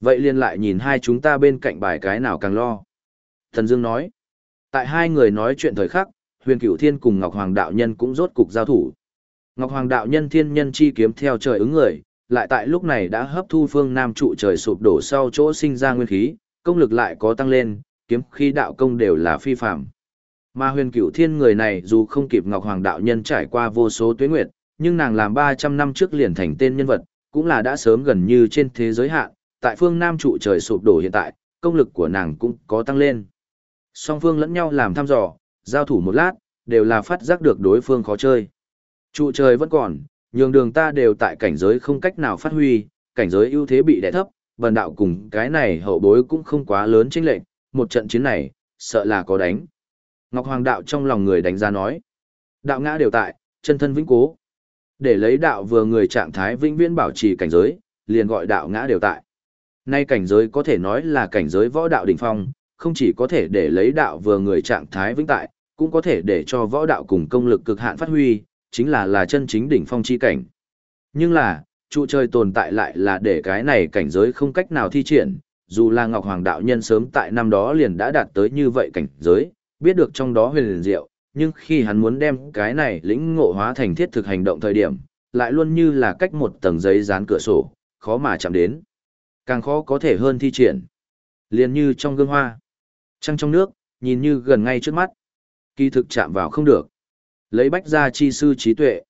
Vậy liền lại nhìn hai chúng ta bên cạnh bài cái nào càng lo. Thần Dương nói. Tại hai người nói chuyện thời khắc, Huyền Cửu Thiên cùng Ngọc Hoàng đạo nhân cũng rốt cục giao thủ. Ngọc Hoàng đạo nhân thiên nhân chi kiếm theo trời ứng người, lại tại lúc này đã hấp thu phương nam trụ trời sụp đổ sau chỗ sinh ra nguyên khí, công lực lại có tăng lên, kiếm khí đạo công đều là phi phạm. Mà huyền cửu thiên người này dù không kịp Ngọc Hoàng đạo nhân trải qua vô số tuyến nguyệt, nhưng nàng làm 300 năm trước liền thành tên nhân vật, cũng là đã sớm gần như trên thế giới hạn, tại phương Nam trụ trời sụp đổ hiện tại, công lực của nàng cũng có tăng lên. Song phương lẫn nhau làm thăm dò, giao thủ một lát, đều là phát giác được đối phương khó chơi. Trụ trời vẫn còn, nhường đường ta đều tại cảnh giới không cách nào phát huy, cảnh giới ưu thế bị đè thấp, bần đạo cùng cái này hậu bối cũng không quá lớn chênh lệnh, một trận chiến này, sợ là có đánh. Ngọc Hoàng đạo trong lòng người đánh ra nói, đạo ngã đều tại, chân thân vĩnh cố. Để lấy đạo vừa người trạng thái vĩnh viễn bảo trì cảnh giới, liền gọi đạo ngã đều tại. Nay cảnh giới có thể nói là cảnh giới võ đạo đỉnh phong, không chỉ có thể để lấy đạo vừa người trạng thái vĩnh tại, cũng có thể để cho võ đạo cùng công lực cực hạn phát huy, chính là là chân chính đỉnh phong chi cảnh. Nhưng là, trụ trời tồn tại lại là để cái này cảnh giới không cách nào thi triển, dù là Ngọc Hoàng đạo nhân sớm tại năm đó liền đã đạt tới như vậy cảnh giới, biết được trong đó huyền liền diệu, nhưng khi hắn muốn đem cái này lĩnh ngộ hóa thành thiết thực hành động thời điểm, lại luôn như là cách một tầng giấy dán cửa sổ, khó mà chạm đến. Càng khó có thể hơn thi triển. Liền như trong gương hoa. Trăng trong nước, nhìn như gần ngay trước mắt. Kỳ thực chạm vào không được. Lấy bách ra chi sư trí tuệ.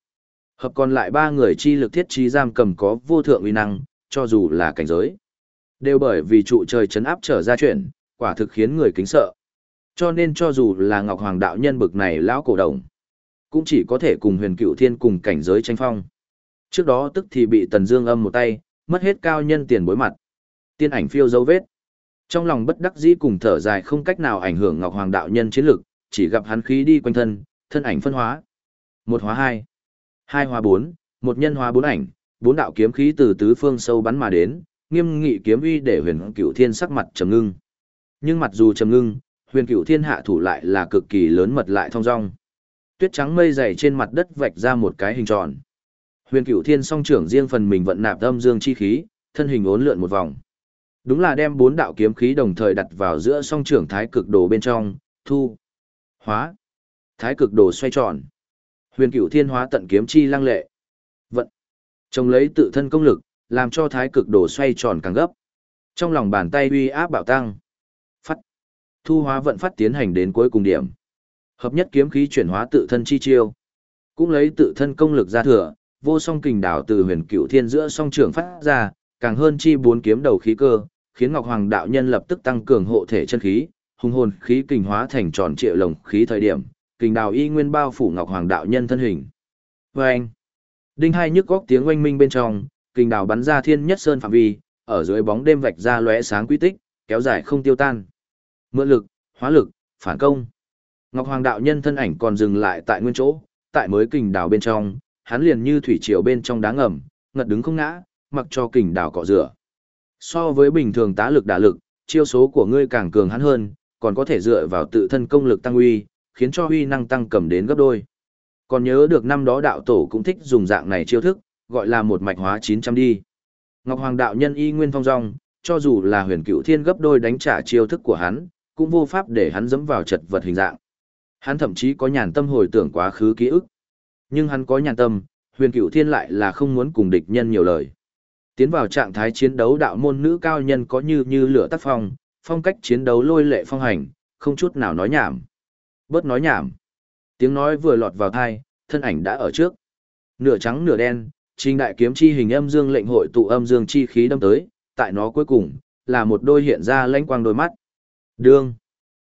Hợp còn lại ba người chi lực thiết trí giam cầm có vô thượng uy năng, cho dù là cảnh giới. Đều bởi vì trụ trời chấn áp trở ra chuyện, quả thực khiến người kính sợ. Cho nên cho dù là Ngọc Hoàng đạo nhân bực này lão cổ đồng, cũng chỉ có thể cùng huyền cựu thiên cùng cảnh giới tranh phong. Trước đó tức thì bị Tần Dương âm một tay, mất hết cao nhân tiền bối mặt. Tiên ảnh phiêu dấu vết. Trong lòng bất đắc dĩ cùng thở dài không cách nào ảnh hưởng Ngọc Hoàng đạo nhân chiến lực, chỉ gặp hắn khí đi quanh thân, thân ảnh phân hóa. Một hóa hai, hai hóa bốn, một nhân hóa bốn ảnh, bốn đạo kiếm khí từ tứ phương sâu bắn mà đến, nghiêm nghị kiếm uy để Huyền Cửu Thiên sắc mặt trầm ngưng. Nhưng mặt dù trầm ngưng, huyền cựu thiên hạ thủ lại là cực kỳ lớn mật lại thong dong. Tuyết trắng mây dày trên mặt đất vạch ra một cái hình tròn. Huyền cựu thiên song trưởng riêng phần mình vận nạp âm dương chi khí, thân hình ốn lượn một vòng. Đúng là đem bốn đạo kiếm khí đồng thời đặt vào giữa song trưởng thái cực đồ bên trong, thu, hóa, thái cực đồ xoay tròn. Huyền cựu thiên hóa tận kiếm chi lăng lệ. Vận, trông lấy tự thân công lực, làm cho thái cực đồ xoay tròn càng gấp. Trong lòng bàn tay uy áp bạo tăng thu hóa vận phát tiến hành đến cuối cùng điểm. Hợp nhất kiếm khí chuyển hóa tự thân chi chiêu, cũng lấy tự thân công lực ra thừa, vô song kình đảo từ huyền cựu thiên giữa song trưởng phát ra, càng hơn chi bốn kiếm đầu khí cơ, khiến Ngọc Hoàng đạo nhân lập tức tăng cường hộ thể chân khí, hùng hồn khí kình hóa thành tròn trịa lồng khí thời điểm, kình đào y nguyên bao phủ Ngọc Hoàng đạo nhân thân hình. Vâng! Đinh hai nhức góc tiếng oanh minh bên trong, kình đào bắn ra thiên nhất sơn phạm vi, ở dưới bóng đêm vạch ra lóe sáng quy tích, kéo dài không tiêu tan. Mượn lực, hóa lực, phản công. Ngọc Hoàng đạo nhân thân ảnh còn dừng lại tại nguyên chỗ, tại mới kình đảo bên trong, hắn liền như thủy triều bên trong đá ngầm, ngật đứng không ngã, mặc cho kình đảo cọ rửa. So với bình thường tá lực đả lực, chiêu số của ngươi càng cường hắn hơn, còn có thể dựa vào tự thân công lực tăng uy, khiến cho uy năng tăng cầm đến gấp đôi. Còn nhớ được năm đó đạo tổ cũng thích dùng dạng này chiêu thức, gọi là một mạch hóa 900 đi. Ngọc Hoàng đạo nhân y nguyên phong dong, cho dù là huyền cựu thiên gấp đôi đánh trả chiêu thức của hắn, cũng vô pháp để hắn dẫm vào chật vật hình dạng. Hắn thậm chí có nhàn tâm hồi tưởng quá khứ ký ức. Nhưng hắn có nhàn tâm, huyền cửu thiên lại là không muốn cùng địch nhân nhiều lời. Tiến vào trạng thái chiến đấu đạo môn nữ cao nhân có như như lửa tác phong, phong cách chiến đấu lôi lệ phong hành, không chút nào nói nhảm. Bớt nói nhảm. Tiếng nói vừa lọt vào thai, thân ảnh đã ở trước. Nửa trắng nửa đen, trình đại kiếm chi hình âm dương lệnh hội tụ âm dương chi khí đâm tới, tại nó cuối cùng, là một đôi hiện ra lãnh quang đôi mắt. Đương.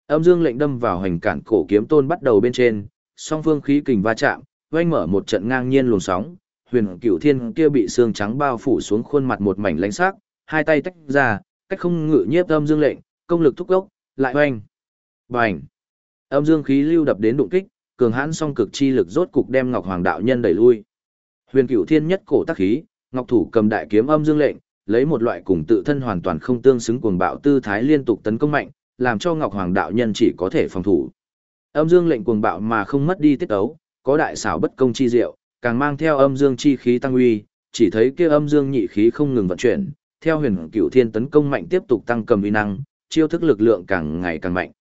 Âm dương lệnh đâm vào hành cản cổ kiếm tôn bắt đầu bên trên, song phương khí kình va chạm, oanh mở một trận ngang nhiên luồng sóng, huyền cửu thiên kia bị xương trắng bao phủ xuống khuôn mặt một mảnh lánh sắc, hai tay tách ra, cách không ngự nhiếp âm dương lệnh, công lực thúc gốc, lại oanh. Bành. Âm dương khí lưu đập đến đụng kích, cường hãn song cực chi lực rốt cục đem Ngọc Hoàng đạo nhân đẩy lui. Huyền Cửu Thiên nhất cổ tác khí, Ngọc thủ cầm đại kiếm âm dương lệnh, lấy một loại cùng tự thân hoàn toàn không tương xứng cuồng bạo tư thái liên tục tấn công mạnh, làm cho Ngọc Hoàng đạo nhân chỉ có thể phòng thủ. Âm dương lệnh cuồng bạo mà không mất đi tiết tấu, có đại xảo bất công chi diệu, càng mang theo âm dương chi khí tăng uy, chỉ thấy kia âm dương nhị khí không ngừng vận chuyển, theo huyền cửu thiên tấn công mạnh tiếp tục tăng cầm uy năng, chiêu thức lực lượng càng ngày càng mạnh.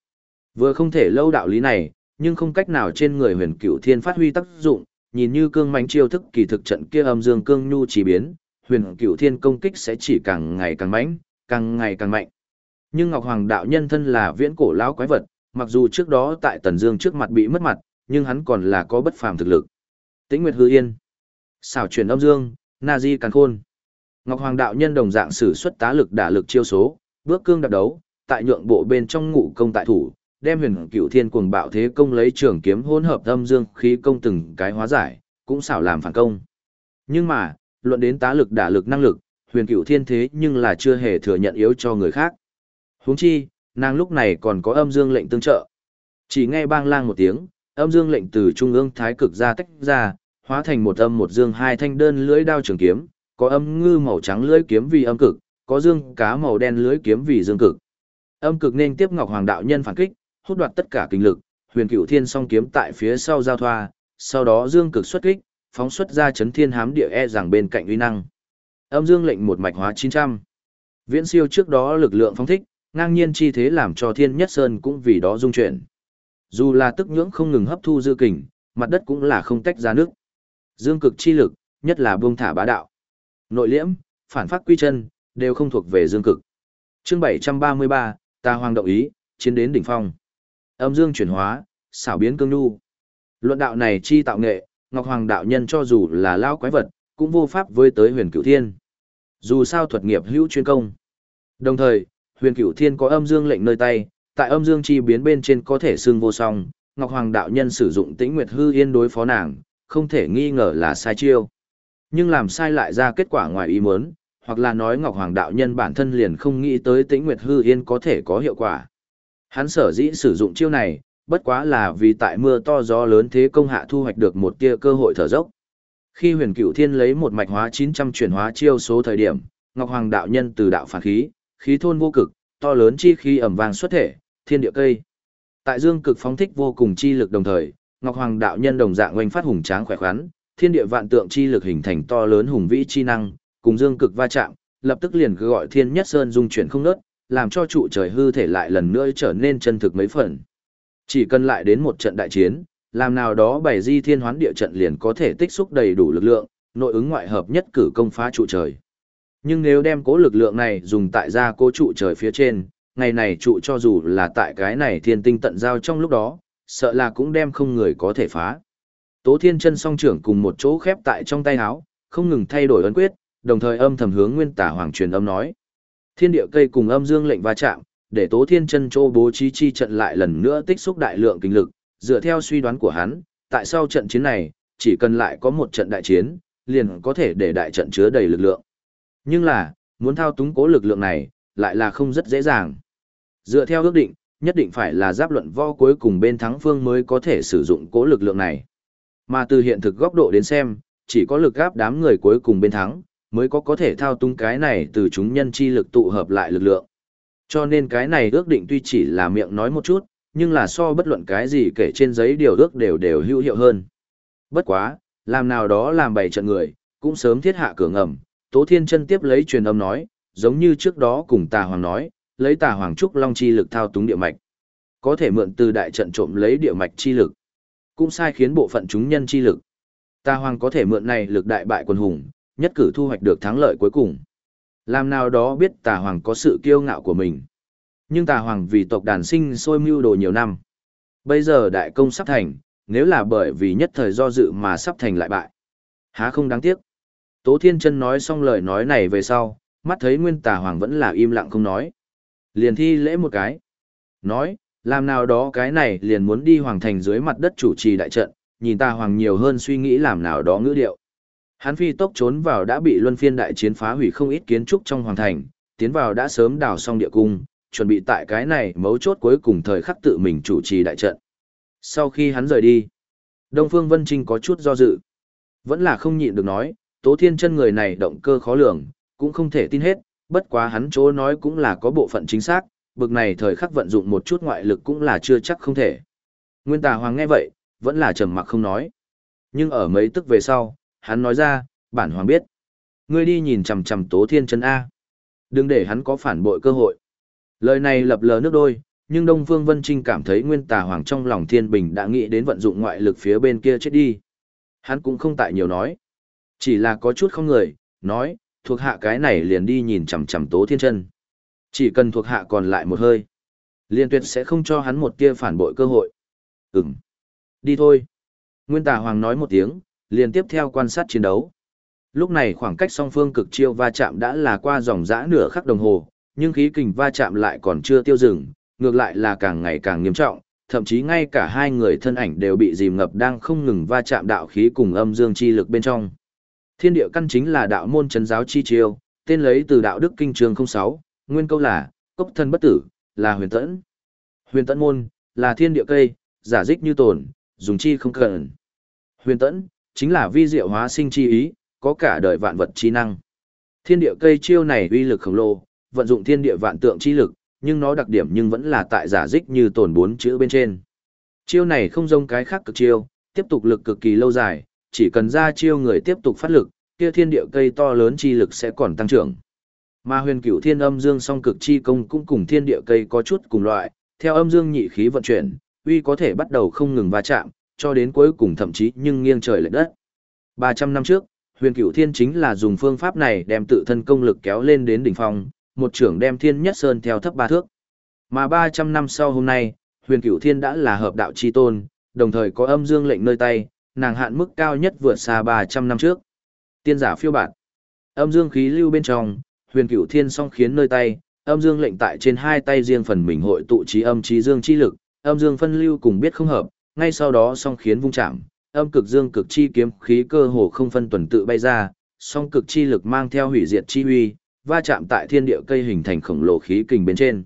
Vừa không thể lâu đạo lý này, nhưng không cách nào trên người huyền cửu thiên phát huy tác dụng, nhìn như cương mãnh chiêu thức kỳ thực trận kia âm dương cương nhu chỉ biến, huyền cửu thiên công kích sẽ chỉ càng ngày càng mãnh, càng ngày càng mạnh. Nhưng Ngọc Hoàng đạo nhân thân là viễn cổ lão quái vật, mặc dù trước đó tại Tần Dương trước mặt bị mất mặt, nhưng hắn còn là có bất phàm thực lực. Tĩnh Nguyệt Hư Yên, xảo chuyển âm dương, Na Di Càn Khôn. Ngọc Hoàng đạo nhân đồng dạng sử xuất tá lực đả lực chiêu số, bước cương đạp đấu, tại nhượng bộ bên trong ngụ công tại thủ, đem huyền cựu thiên cuồng bạo thế công lấy trường kiếm hỗn hợp âm dương khí công từng cái hóa giải, cũng xảo làm phản công. Nhưng mà, luận đến tá lực đả lực năng lực, huyền cựu thiên thế nhưng là chưa hề thừa nhận yếu cho người khác huống chi, nàng lúc này còn có âm dương lệnh tương trợ. Chỉ nghe bang lang một tiếng, âm dương lệnh từ trung ương thái cực ra tách ra, hóa thành một âm một dương hai thanh đơn lưỡi đao trường kiếm, có âm ngư màu trắng lưỡi kiếm vì âm cực, có dương cá màu đen lưỡi kiếm vì dương cực. Âm cực nên tiếp Ngọc Hoàng đạo nhân phản kích, hút đoạt tất cả kinh lực, Huyền Cựu Thiên song kiếm tại phía sau giao thoa, sau đó dương cực xuất kích, phóng xuất ra chấn thiên hám địa e rằng bên cạnh uy năng. Âm dương lệnh một mạch hóa 900. Viễn siêu trước đó lực lượng phóng thích, ngang nhiên chi thế làm cho Thiên Nhất Sơn cũng vì đó dung chuyển. Dù là tức nhưỡng không ngừng hấp thu dư kình, mặt đất cũng là không tách ra nước. Dương cực chi lực, nhất là buông thả bá đạo. Nội liễm, phản phát quy chân, đều không thuộc về dương cực. Chương 733, Ta Hoàng động ý, chiến đến đỉnh phong. Âm dương chuyển hóa, xảo biến cương nhu. Luận đạo này chi tạo nghệ, Ngọc Hoàng đạo nhân cho dù là lao quái vật, cũng vô pháp với tới huyền cửu thiên. Dù sao thuật nghiệp hữu chuyên công. Đồng thời, huyền cửu thiên có âm dương lệnh nơi tay, tại âm dương chi biến bên trên có thể xương vô song, Ngọc Hoàng đạo nhân sử dụng tĩnh nguyệt hư yên đối phó nàng, không thể nghi ngờ là sai chiêu. Nhưng làm sai lại ra kết quả ngoài ý muốn, hoặc là nói Ngọc Hoàng đạo nhân bản thân liền không nghĩ tới tĩnh nguyệt hư yên có thể có hiệu quả. Hắn sở dĩ sử dụng chiêu này, bất quá là vì tại mưa to gió lớn thế công hạ thu hoạch được một tia cơ hội thở dốc. Khi huyền cửu thiên lấy một mạch hóa 900 chuyển hóa chiêu số thời điểm, Ngọc Hoàng đạo nhân từ đạo phản khí, khí thôn vô cực, to lớn chi khí ẩm vàng xuất thể, thiên địa cây. Tại dương cực phóng thích vô cùng chi lực đồng thời, Ngọc Hoàng đạo nhân đồng dạng oanh phát hùng tráng khỏe khoắn, thiên địa vạn tượng chi lực hình thành to lớn hùng vĩ chi năng, cùng dương cực va chạm, lập tức liền gọi thiên nhất sơn dung chuyển không ngớt, làm cho trụ trời hư thể lại lần nữa trở nên chân thực mấy phần. Chỉ cần lại đến một trận đại chiến, làm nào đó bảy di thiên hoán địa trận liền có thể tích xúc đầy đủ lực lượng, nội ứng ngoại hợp nhất cử công phá trụ trời. Nhưng nếu đem cố lực lượng này dùng tại gia cố trụ trời phía trên, ngày này trụ cho dù là tại cái này thiên tinh tận giao trong lúc đó, sợ là cũng đem không người có thể phá. Tố thiên chân song trưởng cùng một chỗ khép tại trong tay áo, không ngừng thay đổi ấn quyết, đồng thời âm thầm hướng nguyên tả hoàng truyền âm nói. Thiên địa cây cùng âm dương lệnh va chạm, để Tố Thiên Chân Châu bố trí chi trận lại lần nữa tích xúc đại lượng kinh lực, dựa theo suy đoán của hắn, tại sao trận chiến này, chỉ cần lại có một trận đại chiến, liền có thể để đại trận chứa đầy lực lượng. Nhưng là, muốn thao túng cố lực lượng này, lại là không rất dễ dàng. Dựa theo ước định, nhất định phải là giáp luận võ cuối cùng bên thắng phương mới có thể sử dụng cố lực lượng này. Mà từ hiện thực góc độ đến xem, chỉ có lực gáp đám người cuối cùng bên thắng, mới có có thể thao túng cái này từ chúng nhân chi lực tụ hợp lại lực lượng. Cho nên cái này ước định tuy chỉ là miệng nói một chút, nhưng là so bất luận cái gì kể trên giấy điều ước đều đều hữu hiệu hơn. Bất quá, làm nào đó làm bảy trận người, cũng sớm thiết hạ cửa ngầm, Tố Thiên Chân tiếp lấy truyền âm nói, giống như trước đó cùng Tà Hoàng nói, lấy Tà Hoàng trúc long chi lực thao túng địa mạch, có thể mượn từ đại trận trộm lấy địa mạch chi lực, cũng sai khiến bộ phận chúng nhân chi lực. Tà Hoàng có thể mượn này lực đại bại quân hùng, nhất cử thu hoạch được thắng lợi cuối cùng. Làm nào đó biết Tà Hoàng có sự kiêu ngạo của mình. Nhưng Tà Hoàng vì tộc đàn sinh sôi mưu đồ nhiều năm. Bây giờ đại công sắp thành, nếu là bởi vì nhất thời do dự mà sắp thành lại bại. Há không đáng tiếc. Tố Thiên Chân nói xong lời nói này về sau, mắt thấy Nguyên Tà Hoàng vẫn là im lặng không nói. Liền thi lễ một cái. Nói, làm nào đó cái này liền muốn đi hoàng thành dưới mặt đất chủ trì đại trận, nhìn Tà Hoàng nhiều hơn suy nghĩ làm nào đó ngữ điệu. Hắn phi tốc trốn vào đã bị luân phiên đại chiến phá hủy không ít kiến trúc trong hoàng thành, tiến vào đã sớm đào xong địa cung, chuẩn bị tại cái này mấu chốt cuối cùng thời khắc tự mình chủ trì đại trận. Sau khi hắn rời đi, Đông Phương Vân Trinh có chút do dự. Vẫn là không nhịn được nói, Tố Thiên chân người này động cơ khó lường, cũng không thể tin hết, bất quá hắn chỗ nói cũng là có bộ phận chính xác, bực này thời khắc vận dụng một chút ngoại lực cũng là chưa chắc không thể. Nguyên Tà Hoàng nghe vậy, vẫn là trầm mặc không nói. Nhưng ở mấy tức về sau, hắn nói ra, bản hoàng biết. Ngươi đi nhìn chằm chằm Tố Thiên chân A. Đừng để hắn có phản bội cơ hội. Lời này lập lờ nước đôi, nhưng Đông Phương Vân Trinh cảm thấy Nguyên Tà Hoàng trong lòng Thiên Bình đã nghĩ đến vận dụng ngoại lực phía bên kia chết đi. Hắn cũng không tại nhiều nói. Chỉ là có chút không người, nói, thuộc hạ cái này liền đi nhìn chằm chằm Tố Thiên Chân. Chỉ cần thuộc hạ còn lại một hơi, liên tuyệt sẽ không cho hắn một tia phản bội cơ hội. Ừm. Đi thôi. Nguyên Tà Hoàng nói một tiếng, liền tiếp theo quan sát chiến đấu. Lúc này khoảng cách song phương cực chiêu va chạm đã là qua dòng dã nửa khắc đồng hồ, nhưng khí kình va chạm lại còn chưa tiêu dừng, ngược lại là càng ngày càng nghiêm trọng, thậm chí ngay cả hai người thân ảnh đều bị dìm ngập đang không ngừng va chạm đạo khí cùng âm dương chi lực bên trong. Thiên địa căn chính là đạo môn chấn giáo chi chiêu, tên lấy từ đạo đức kinh trường 06, nguyên câu là, cốc thân bất tử, là huyền tẫn. Huyền tẫn môn, là thiên địa cây, giả dích như tồn, dùng chi không cần. Huyền tẫn, chính là vi diệu hóa sinh chi ý, có cả đời vạn vật chi năng. Thiên địa cây chiêu này uy lực khổng lồ, vận dụng thiên địa vạn tượng chi lực, nhưng nó đặc điểm nhưng vẫn là tại giả dích như tồn bốn chữ bên trên. Chiêu này không giống cái khác cực chiêu, tiếp tục lực cực kỳ lâu dài, chỉ cần ra chiêu người tiếp tục phát lực, kia thiên địa cây to lớn chi lực sẽ còn tăng trưởng. Mà huyền cửu thiên âm dương song cực chi công cũng cùng thiên địa cây có chút cùng loại, theo âm dương nhị khí vận chuyển, uy có thể bắt đầu không ngừng va chạm, cho đến cuối cùng thậm chí nhưng nghiêng trời lệch đất. 300 năm trước, huyền cửu thiên chính là dùng phương pháp này đem tự thân công lực kéo lên đến đỉnh phong, một trưởng đem thiên nhất sơn theo thấp ba thước. Mà 300 năm sau hôm nay, huyền cửu thiên đã là hợp đạo chi tôn, đồng thời có âm dương lệnh nơi tay, nàng hạn mức cao nhất vượt xa 300 năm trước. Tiên giả phiêu bạt. Âm dương khí lưu bên trong, huyền cửu thiên song khiến nơi tay, âm dương lệnh tại trên hai tay riêng phần mình hội tụ trí âm trí dương chi lực, âm dương phân lưu cùng biết không hợp, ngay sau đó song khiến vung chạm, âm cực dương cực chi kiếm khí cơ hồ không phân tuần tự bay ra, song cực chi lực mang theo hủy diệt chi uy, va chạm tại thiên địa cây hình thành khổng lồ khí kình bên trên.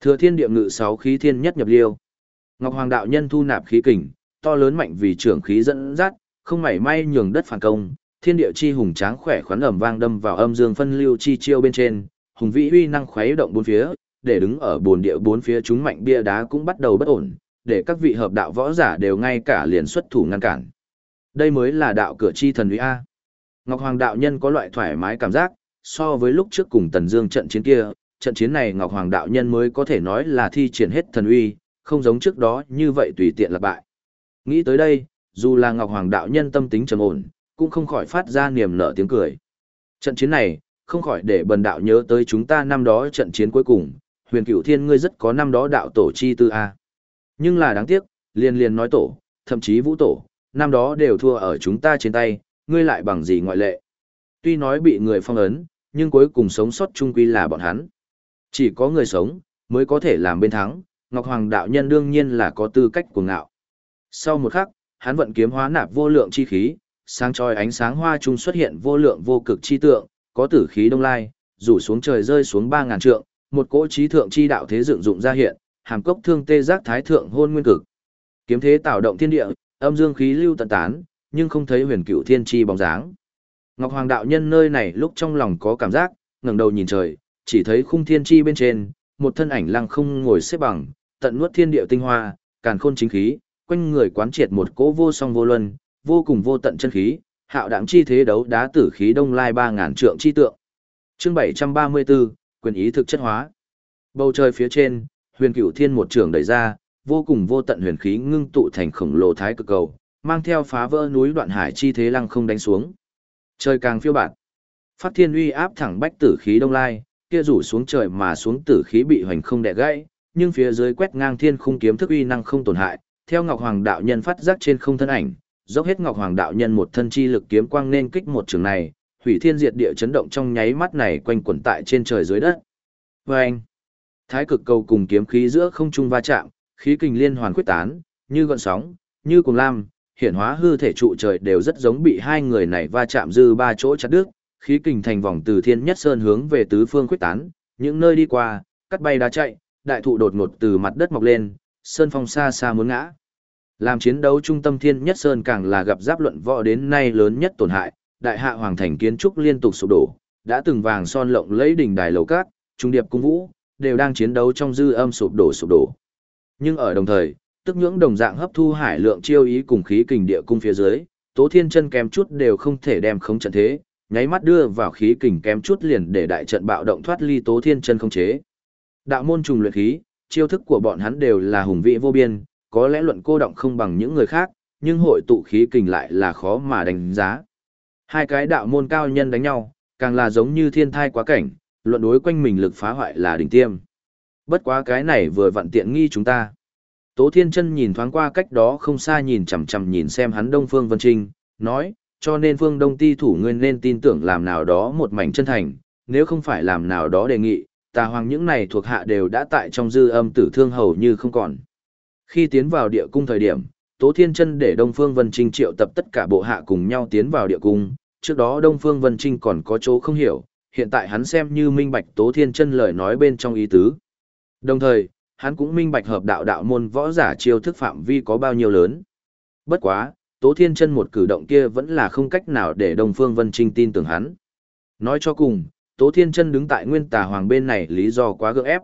Thừa thiên địa ngự sáu khí thiên nhất nhập liêu. Ngọc Hoàng đạo nhân thu nạp khí kình, to lớn mạnh vì trưởng khí dẫn dắt, không mảy may nhường đất phản công, thiên địa chi hùng tráng khỏe khoắn ầm vang đâm vào âm dương phân lưu chi chiêu bên trên, hùng vĩ uy năng khuấy động bốn phía, để đứng ở bồn địa bốn phía chúng mạnh bia đá cũng bắt đầu bất ổn, để các vị hợp đạo võ giả đều ngay cả liền xuất thủ ngăn cản. Đây mới là đạo cửa chi thần uy a. Ngọc Hoàng đạo nhân có loại thoải mái cảm giác, so với lúc trước cùng Tần Dương trận chiến kia, trận chiến này Ngọc Hoàng đạo nhân mới có thể nói là thi triển hết thần uy, không giống trước đó như vậy tùy tiện là bại. Nghĩ tới đây, dù là Ngọc Hoàng đạo nhân tâm tính trầm ổn, cũng không khỏi phát ra niềm nở tiếng cười. Trận chiến này, không khỏi để bần đạo nhớ tới chúng ta năm đó trận chiến cuối cùng, Huyền Cửu Thiên ngươi rất có năm đó đạo tổ chi tư a. Nhưng là đáng tiếc, liên liên nói tổ, thậm chí vũ tổ, năm đó đều thua ở chúng ta trên tay, ngươi lại bằng gì ngoại lệ. Tuy nói bị người phong ấn, nhưng cuối cùng sống sót chung quy là bọn hắn. Chỉ có người sống, mới có thể làm bên thắng, Ngọc Hoàng đạo nhân đương nhiên là có tư cách của ngạo. Sau một khắc, hắn vận kiếm hóa nạp vô lượng chi khí, sáng chói ánh sáng hoa trung xuất hiện vô lượng vô cực chi tượng, có tử khí đông lai, rủ xuống trời rơi xuống ba ngàn trượng, một cỗ trí thượng chi đạo thế dựng dụng ra hiện, hàm cốc thương tê giác thái thượng hôn nguyên cực. Kiếm thế tạo động thiên địa, âm dương khí lưu tận tán, nhưng không thấy huyền cựu thiên chi bóng dáng. Ngọc Hoàng đạo nhân nơi này lúc trong lòng có cảm giác, ngẩng đầu nhìn trời, chỉ thấy khung thiên chi bên trên, một thân ảnh lăng không ngồi xếp bằng, tận nuốt thiên địa tinh hoa, càn khôn chính khí, quanh người quán triệt một cỗ vô song vô luân, vô cùng vô tận chân khí, hạo đẳng chi thế đấu đá tử khí đông lai ba ngàn trượng chi tượng. Chương 734, quyền ý thực chất hóa. Bầu trời phía trên, huyền cửu thiên một trường đẩy ra, vô cùng vô tận huyền khí ngưng tụ thành khổng lồ thái cực cầu, mang theo phá vỡ núi đoạn hải chi thế lăng không đánh xuống. Trời càng phiêu bạt. Phát thiên uy áp thẳng bách tử khí đông lai, kia rủ xuống trời mà xuống tử khí bị hoành không đè gãy, nhưng phía dưới quét ngang thiên khung kiếm thức uy năng không tổn hại, theo Ngọc Hoàng đạo nhân phát giác trên không thân ảnh, dốc hết Ngọc Hoàng đạo nhân một thân chi lực kiếm quang nên kích một trường này, hủy thiên diệt địa chấn động trong nháy mắt này quanh quẩn tại trên trời dưới đất. Và anh, thái cực cầu cùng kiếm khí giữa không trung va chạm, khí kình liên hoàn quyết tán, như gọn sóng, như cùng lam, hiển hóa hư thể trụ trời đều rất giống bị hai người này va chạm dư ba chỗ chặt đứt, khí kình thành vòng từ thiên nhất sơn hướng về tứ phương quyết tán, những nơi đi qua, cắt bay đá chạy, đại thụ đột ngột từ mặt đất mọc lên, sơn phong xa xa muốn ngã. Làm chiến đấu trung tâm thiên nhất sơn càng là gặp giáp luận võ đến nay lớn nhất tổn hại, đại hạ hoàng thành kiến trúc liên tục sụp đổ, đã từng vàng son lộng lấy đỉnh đài lầu cát, trung điệp cung vũ, đều đang chiến đấu trong dư âm sụp đổ sụp đổ. Nhưng ở đồng thời, tức nhưỡng đồng dạng hấp thu hải lượng chiêu ý cùng khí kình địa cung phía dưới, Tố Thiên Chân kém chút đều không thể đem khống trận thế, nháy mắt đưa vào khí kình kém chút liền để đại trận bạo động thoát ly Tố Thiên Chân không chế. Đạo môn trùng luyện khí, chiêu thức của bọn hắn đều là hùng vĩ vô biên, có lẽ luận cô động không bằng những người khác, nhưng hội tụ khí kình lại là khó mà đánh giá. Hai cái đạo môn cao nhân đánh nhau, càng là giống như thiên thai quá cảnh, luận đối quanh mình lực phá hoại là đỉnh tiêm. Bất quá cái này vừa vặn tiện nghi chúng ta. Tố Thiên Chân nhìn thoáng qua cách đó không xa nhìn chằm chằm nhìn xem hắn Đông Phương Vân Trinh, nói, cho nên Phương Đông Ti thủ nguyên nên tin tưởng làm nào đó một mảnh chân thành, nếu không phải làm nào đó đề nghị, tà hoàng những này thuộc hạ đều đã tại trong dư âm tử thương hầu như không còn. Khi tiến vào địa cung thời điểm, Tố Thiên Chân để Đông Phương Vân Trinh triệu tập tất cả bộ hạ cùng nhau tiến vào địa cung, trước đó Đông Phương Vân Trinh còn có chỗ không hiểu, hiện tại hắn xem như minh bạch Tố Thiên Chân lời nói bên trong ý tứ. Đồng thời, hắn cũng minh bạch hợp đạo đạo môn võ giả chiêu thức phạm vi có bao nhiêu lớn. Bất quá, Tố Thiên Chân một cử động kia vẫn là không cách nào để Đông Phương Vân Trinh tin tưởng hắn. Nói cho cùng, Tố Thiên Chân đứng tại Nguyên Tà Hoàng bên này lý do quá gượng ép.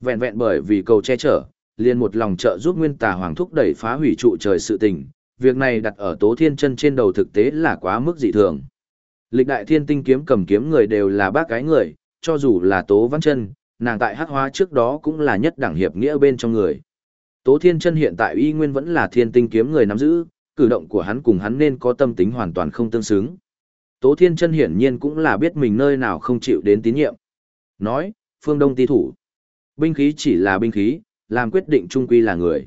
Vẹn vẹn bởi vì cầu che chở, liền một lòng trợ giúp Nguyên Tà Hoàng thúc đẩy phá hủy trụ trời sự tình, việc này đặt ở Tố Thiên Chân trên đầu thực tế là quá mức dị thường. Lịch đại thiên tinh kiếm cầm kiếm người đều là bác cái người, cho dù là Tố Văn Chân, nàng tại hắc hóa trước đó cũng là nhất đẳng hiệp nghĩa bên trong người. Tố Thiên Chân hiện tại y nguyên vẫn là thiên tinh kiếm người nắm giữ, cử động của hắn cùng hắn nên có tâm tính hoàn toàn không tương xứng. Tố Thiên Chân hiển nhiên cũng là biết mình nơi nào không chịu đến tín nhiệm. Nói, phương Đông ti thủ. Binh khí chỉ là binh khí, làm quyết định trung quy là người.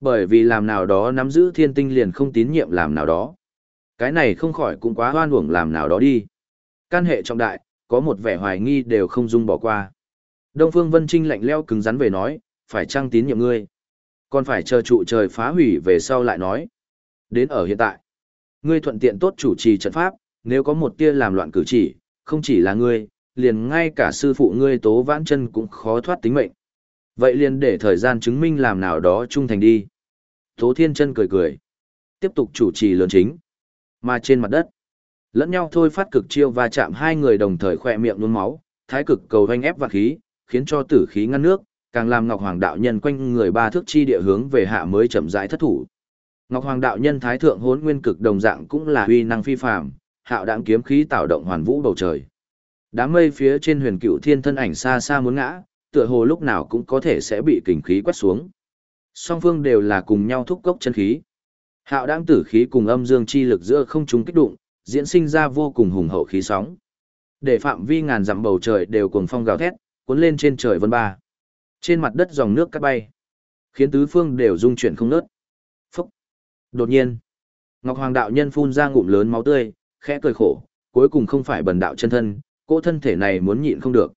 Bởi vì làm nào đó nắm giữ thiên tinh liền không tín nhiệm làm nào đó. Cái này không khỏi cũng quá hoan uổng làm nào đó đi. Can hệ trọng đại, có một vẻ hoài nghi đều không dung bỏ qua. Đông Phương Vân Trinh lạnh leo cứng rắn về nói, phải trăng tín nhiệm ngươi. Còn phải chờ trụ trời phá hủy về sau lại nói. Đến ở hiện tại, ngươi thuận tiện tốt chủ trì trận pháp, nếu có một tia làm loạn cử chỉ, không chỉ là ngươi, liền ngay cả sư phụ ngươi tố vãn chân cũng khó thoát tính mệnh. Vậy liền để thời gian chứng minh làm nào đó trung thành đi. Tố Thiên Chân cười cười, tiếp tục chủ trì lớn chính. Mà trên mặt đất, lẫn nhau thôi phát cực chiêu và chạm hai người đồng thời khỏe miệng nôn máu, thái cực cầu hoanh ép và khí, khiến cho tử khí ngăn nước, càng làm Ngọc Hoàng đạo nhân quanh người ba thước chi địa hướng về hạ mới chậm rãi thất thủ. Ngọc Hoàng đạo nhân thái thượng hỗn nguyên cực đồng dạng cũng là uy năng phi phàm, hạo đãng kiếm khí tạo động hoàn vũ bầu trời. Đám mây phía trên huyền cựu thiên thân ảnh xa xa muốn ngã, tựa hồ lúc nào cũng có thể sẽ bị kình khí quét xuống. Song phương đều là cùng nhau thúc gốc chân khí. Hạo đang tử khí cùng âm dương chi lực giữa không trung kích đụng, diễn sinh ra vô cùng hùng hậu khí sóng. Để phạm vi ngàn dặm bầu trời đều cuồng phong gào thét, cuốn lên trên trời vân ba. Trên mặt đất dòng nước cắt bay, khiến tứ phương đều rung chuyển không nớt. Phúc! Đột nhiên, Ngọc Hoàng đạo nhân phun ra ngụm lớn máu tươi, khẽ cười khổ, cuối cùng không phải bần đạo chân thân, cỗ thân thể này muốn nhịn không được.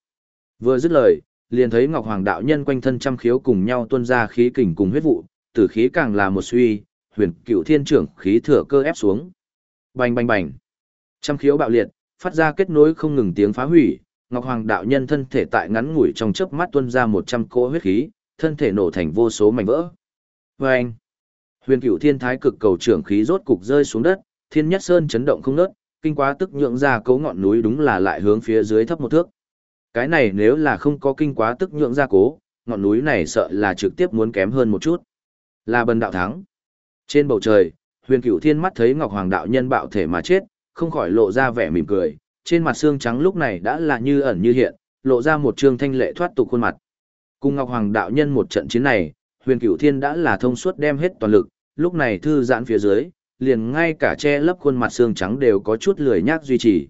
Vừa dứt lời, liền thấy Ngọc Hoàng đạo nhân quanh thân trăm khiếu cùng nhau tuôn ra khí kình cùng huyết vụ, tử khí càng là một suy, huyền cựu thiên trưởng khí thừa cơ ép xuống. Bành bành bành. Trăm khiếu bạo liệt, phát ra kết nối không ngừng tiếng phá hủy, Ngọc Hoàng đạo nhân thân thể tại ngắn ngủi trong chớp mắt tuôn ra một trăm cỗ huyết khí, thân thể nổ thành vô số mảnh vỡ. Vâng! Huyền cửu thiên thái cực cầu trưởng khí rốt cục rơi xuống đất, thiên nhất sơn chấn động không nớt, kinh quá tức nhượng ra cấu ngọn núi đúng là lại hướng phía dưới thấp một thước. Cái này nếu là không có kinh quá tức nhượng ra cố, ngọn núi này sợ là trực tiếp muốn kém hơn một chút. Là bần đạo thắng. Trên bầu trời, huyền cửu thiên mắt thấy Ngọc Hoàng đạo nhân bạo thể mà chết, không khỏi lộ ra vẻ mỉm cười, trên mặt xương trắng lúc này đã là như ẩn như hiện, lộ ra một trương thanh lệ thoát tục khuôn mặt. Cùng Ngọc Hoàng đạo nhân một trận chiến này, huyền cửu thiên đã là thông suốt đem hết toàn lực, lúc này thư giãn phía dưới, liền ngay cả che lấp khuôn mặt xương trắng đều có chút lười nhác duy trì.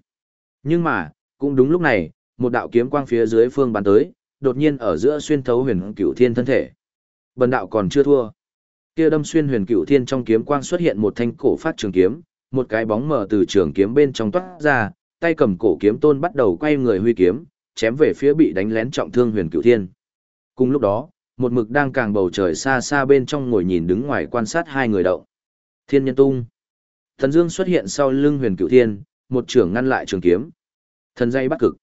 Nhưng mà, cũng đúng lúc này, một đạo kiếm quang phía dưới phương bắn tới, đột nhiên ở giữa xuyên thấu huyền cửu thiên thân thể. Bần đạo còn chưa thua. Kia đâm xuyên huyền cửu thiên trong kiếm quang xuất hiện một thanh cổ phát trường kiếm, một cái bóng mờ từ trường kiếm bên trong toát ra, tay cầm cổ kiếm tôn bắt đầu quay người huy kiếm, chém về phía bị đánh lén trọng thương huyền cửu thiên. Cùng lúc đó, một mực đang càng bầu trời xa xa bên trong ngồi nhìn đứng ngoài quan sát hai người động. Thiên nhân tung. Thần Dương xuất hiện sau lưng huyền cửu thiên, một trưởng ngăn lại trường kiếm. Thần dây bắt cực.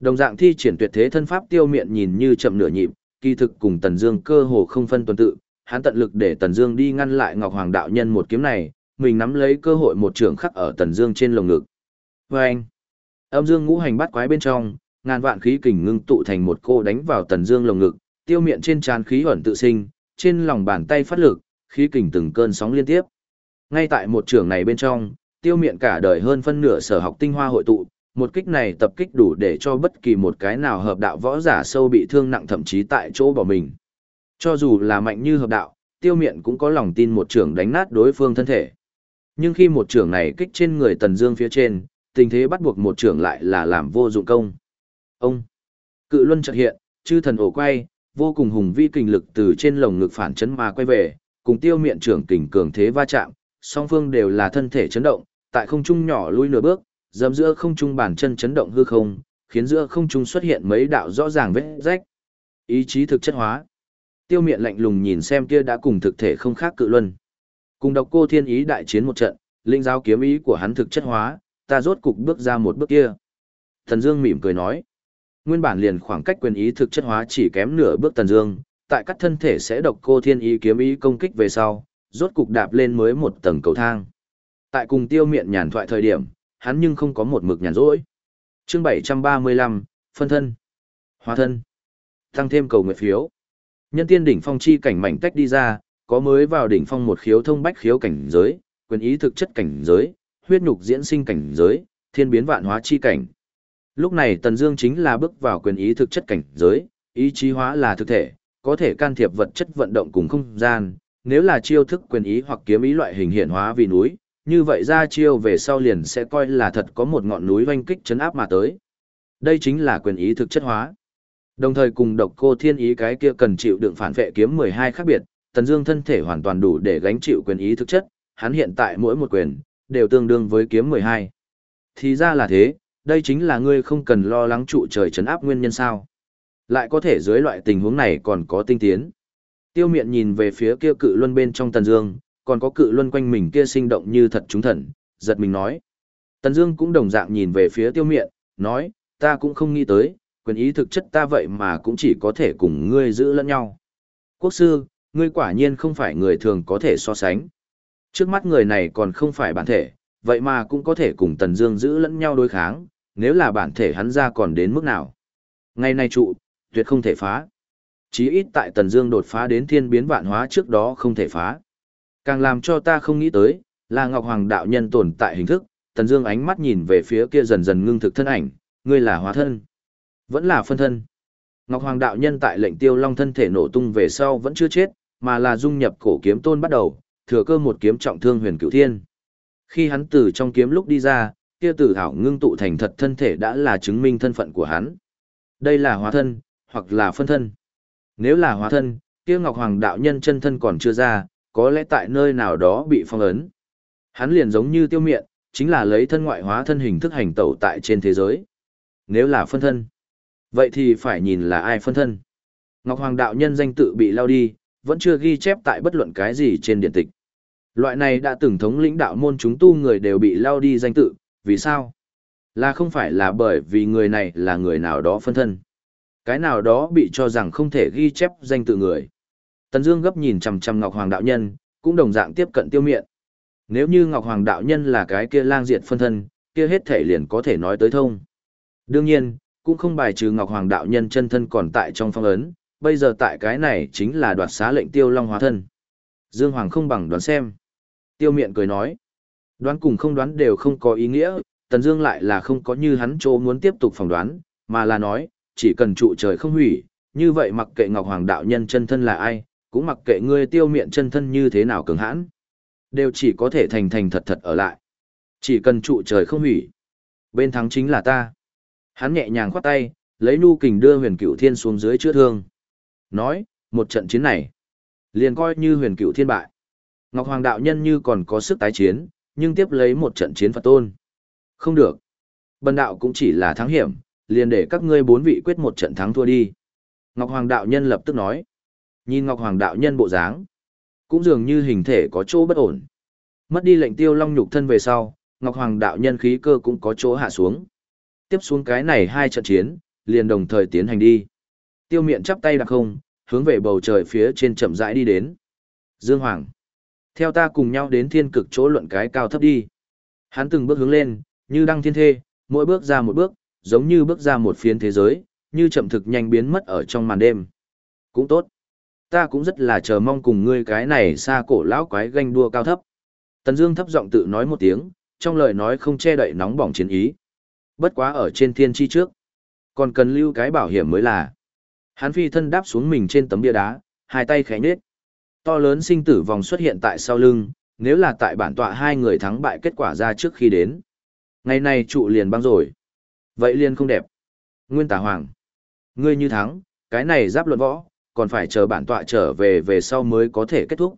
Đồng dạng thi triển tuyệt thế thân pháp tiêu miện nhìn như chậm nửa nhịp, kỳ thực cùng Tần Dương cơ hồ không phân tuần tự, hắn tận lực để Tần Dương đi ngăn lại Ngọc Hoàng đạo nhân một kiếm này, mình nắm lấy cơ hội một trường khắc ở Tần Dương trên lồng ngực. Oeng! Âm Dương ngũ hành bắt quái bên trong, ngàn vạn khí kình ngưng tụ thành một cô đánh vào Tần Dương lồng ngực, tiêu miệng trên trán khí ẩn tự sinh, trên lòng bàn tay phát lực, khí kình từng cơn sóng liên tiếp. Ngay tại một trường này bên trong, tiêu miệng cả đời hơn phân nửa sở học tinh hoa hội tụ, một kích này tập kích đủ để cho bất kỳ một cái nào hợp đạo võ giả sâu bị thương nặng thậm chí tại chỗ bỏ mình. Cho dù là mạnh như hợp đạo, tiêu miện cũng có lòng tin một trưởng đánh nát đối phương thân thể. Nhưng khi một trưởng này kích trên người Tần Dương phía trên, tình thế bắt buộc một trưởng lại là làm vô dụng công. Ông Cự Luân chợt hiện, chư thần ổ quay, vô cùng hùng vĩ kình lực từ trên lồng ngực phản chấn mà quay về, cùng tiêu miện trưởng kình cường thế va chạm, song phương đều là thân thể chấn động, tại không trung nhỏ lui nửa bước, dầm giữa không trung bản chân chấn động hư không, khiến giữa không trung xuất hiện mấy đạo rõ ràng vết rách. Ý chí thực chất hóa. Tiêu miện lạnh lùng nhìn xem kia đã cùng thực thể không khác cự luân. Cùng độc cô thiên ý đại chiến một trận, linh giáo kiếm ý của hắn thực chất hóa, ta rốt cục bước ra một bước kia. Thần Dương mỉm cười nói. Nguyên bản liền khoảng cách quyền ý thực chất hóa chỉ kém nửa bước Thần Dương, tại các thân thể sẽ độc cô thiên ý kiếm ý công kích về sau, rốt cục đạp lên mới một tầng cầu thang. Tại cùng tiêu miện nhàn thoại thời điểm, hắn nhưng không có một mực nhàn rỗi. Chương 735, phân thân, hóa thân, tăng thêm cầu nguyện phiếu. Nhân tiên đỉnh phong chi cảnh mảnh tách đi ra, có mới vào đỉnh phong một khiếu thông bách khiếu cảnh giới, quyền ý thực chất cảnh giới, huyết nhục diễn sinh cảnh giới, thiên biến vạn hóa chi cảnh. Lúc này Tần Dương chính là bước vào quyền ý thực chất cảnh giới, ý chí hóa là thực thể, có thể can thiệp vật chất vận động cùng không gian, nếu là chiêu thức quyền ý hoặc kiếm ý loại hình hiện hóa vì núi, như vậy ra chiêu về sau liền sẽ coi là thật có một ngọn núi oanh kích chấn áp mà tới. Đây chính là quyền ý thực chất hóa. Đồng thời cùng độc cô thiên ý cái kia cần chịu đựng phản vệ kiếm 12 khác biệt, Tần Dương thân thể hoàn toàn đủ để gánh chịu quyền ý thực chất, hắn hiện tại mỗi một quyền đều tương đương với kiếm 12. Thì ra là thế, đây chính là ngươi không cần lo lắng trụ trời chấn áp nguyên nhân sao? Lại có thể dưới loại tình huống này còn có tinh tiến. Tiêu Miện nhìn về phía kia cự luân bên trong Tần Dương, còn có cự luân quanh mình kia sinh động như thật chúng thần, giật mình nói. Tần Dương cũng đồng dạng nhìn về phía tiêu miện, nói, ta cũng không nghĩ tới, quyền ý thực chất ta vậy mà cũng chỉ có thể cùng ngươi giữ lẫn nhau. Quốc sư, ngươi quả nhiên không phải người thường có thể so sánh. Trước mắt người này còn không phải bản thể, vậy mà cũng có thể cùng Tần Dương giữ lẫn nhau đối kháng, nếu là bản thể hắn ra còn đến mức nào. Ngày nay trụ, tuyệt không thể phá. Chí ít tại Tần Dương đột phá đến thiên biến vạn hóa trước đó không thể phá. Càng làm cho ta không nghĩ tới, là Ngọc Hoàng đạo nhân tồn tại hình thức, Tần Dương ánh mắt nhìn về phía kia dần dần ngưng thực thân ảnh, ngươi là hóa thân, vẫn là phân thân. Ngọc Hoàng đạo nhân tại lệnh Tiêu Long thân thể nổ tung về sau vẫn chưa chết, mà là dung nhập cổ kiếm tôn bắt đầu, thừa cơ một kiếm trọng thương Huyền Cửu Thiên. Khi hắn từ trong kiếm lúc đi ra, kia tử hảo ngưng tụ thành thật thân thể đã là chứng minh thân phận của hắn. Đây là hóa thân, hoặc là phân thân. Nếu là hóa thân, kia Ngọc Hoàng đạo nhân chân thân còn chưa ra, có lẽ tại nơi nào đó bị phong ấn. Hắn liền giống như tiêu miện, chính là lấy thân ngoại hóa thân hình thức hành tẩu tại trên thế giới. Nếu là phân thân, Vậy thì phải nhìn là ai phân thân. Ngọc Hoàng đạo nhân danh tự bị lao đi, vẫn chưa ghi chép tại bất luận cái gì trên điện tịch. Loại này đã từng thống lĩnh đạo môn chúng tu người đều bị lao đi danh tự, vì sao? Là không phải là bởi vì người này là người nào đó phân thân. Cái nào đó bị cho rằng không thể ghi chép danh tự người. Tần Dương gấp nhìn chằm chằm Ngọc Hoàng đạo nhân, cũng đồng dạng tiếp cận tiêu miện. Nếu như Ngọc Hoàng đạo nhân là cái kia lang diệt phân thân, kia hết thể liền có thể nói tới thông. Đương nhiên, cũng không bài trừ Ngọc Hoàng đạo nhân chân thân còn tại trong phong ấn, bây giờ tại cái này chính là đoạt xá lệnh tiêu long hóa thân. Dương Hoàng không bằng đoán xem. Tiêu miện cười nói, đoán cùng không đoán đều không có ý nghĩa, Tần Dương lại là không có như hắn chỗ muốn tiếp tục phỏng đoán, mà là nói, chỉ cần trụ trời không hủy, như vậy mặc kệ Ngọc Hoàng đạo nhân chân thân là ai, cũng mặc kệ ngươi tiêu miện chân thân như thế nào cường hãn, đều chỉ có thể thành thành thật thật ở lại. Chỉ cần trụ trời không hủy, bên thắng chính là ta. Hắn nhẹ nhàng khoát tay, lấy nu kình đưa huyền cửu thiên xuống dưới chữa thương. Nói, một trận chiến này, liền coi như huyền cửu thiên bại. Ngọc Hoàng đạo nhân như còn có sức tái chiến, nhưng tiếp lấy một trận chiến Phật tôn. Không được. Bần đạo cũng chỉ là thắng hiểm, liền để các ngươi bốn vị quyết một trận thắng thua đi. Ngọc Hoàng đạo nhân lập tức nói. Nhìn Ngọc Hoàng đạo nhân bộ dáng, cũng dường như hình thể có chỗ bất ổn. Mất đi lệnh tiêu long nhục thân về sau, Ngọc Hoàng đạo nhân khí cơ cũng có chỗ hạ xuống. Tiếp xuống cái này hai trận chiến, liền đồng thời tiến hành đi. Tiêu miện chắp tay đặc không, hướng về bầu trời phía trên chậm rãi đi đến. Dương Hoàng. Theo ta cùng nhau đến thiên cực chỗ luận cái cao thấp đi. Hắn từng bước hướng lên, như đăng thiên thê, mỗi bước ra một bước, giống như bước ra một phiến thế giới, như chậm thực nhanh biến mất ở trong màn đêm. Cũng tốt. Ta cũng rất là chờ mong cùng ngươi cái này xa cổ lão quái ganh đua cao thấp. Tần Dương thấp giọng tự nói một tiếng, trong lời nói không che đậy nóng bỏng chiến ý. Bất quá ở trên thiên chi trước, còn cần lưu cái bảo hiểm mới là. Hắn phi thân đáp xuống mình trên tấm bia đá, hai tay khẽ nhếch. To lớn sinh tử vòng xuất hiện tại sau lưng, nếu là tại bản tọa hai người thắng bại kết quả ra trước khi đến. Ngày này trụ liền băng rồi. Vậy liền không đẹp. Nguyên tả hoàng. Ngươi như thắng, cái này giáp luận võ, còn phải chờ bản tọa trở về về sau mới có thể kết thúc.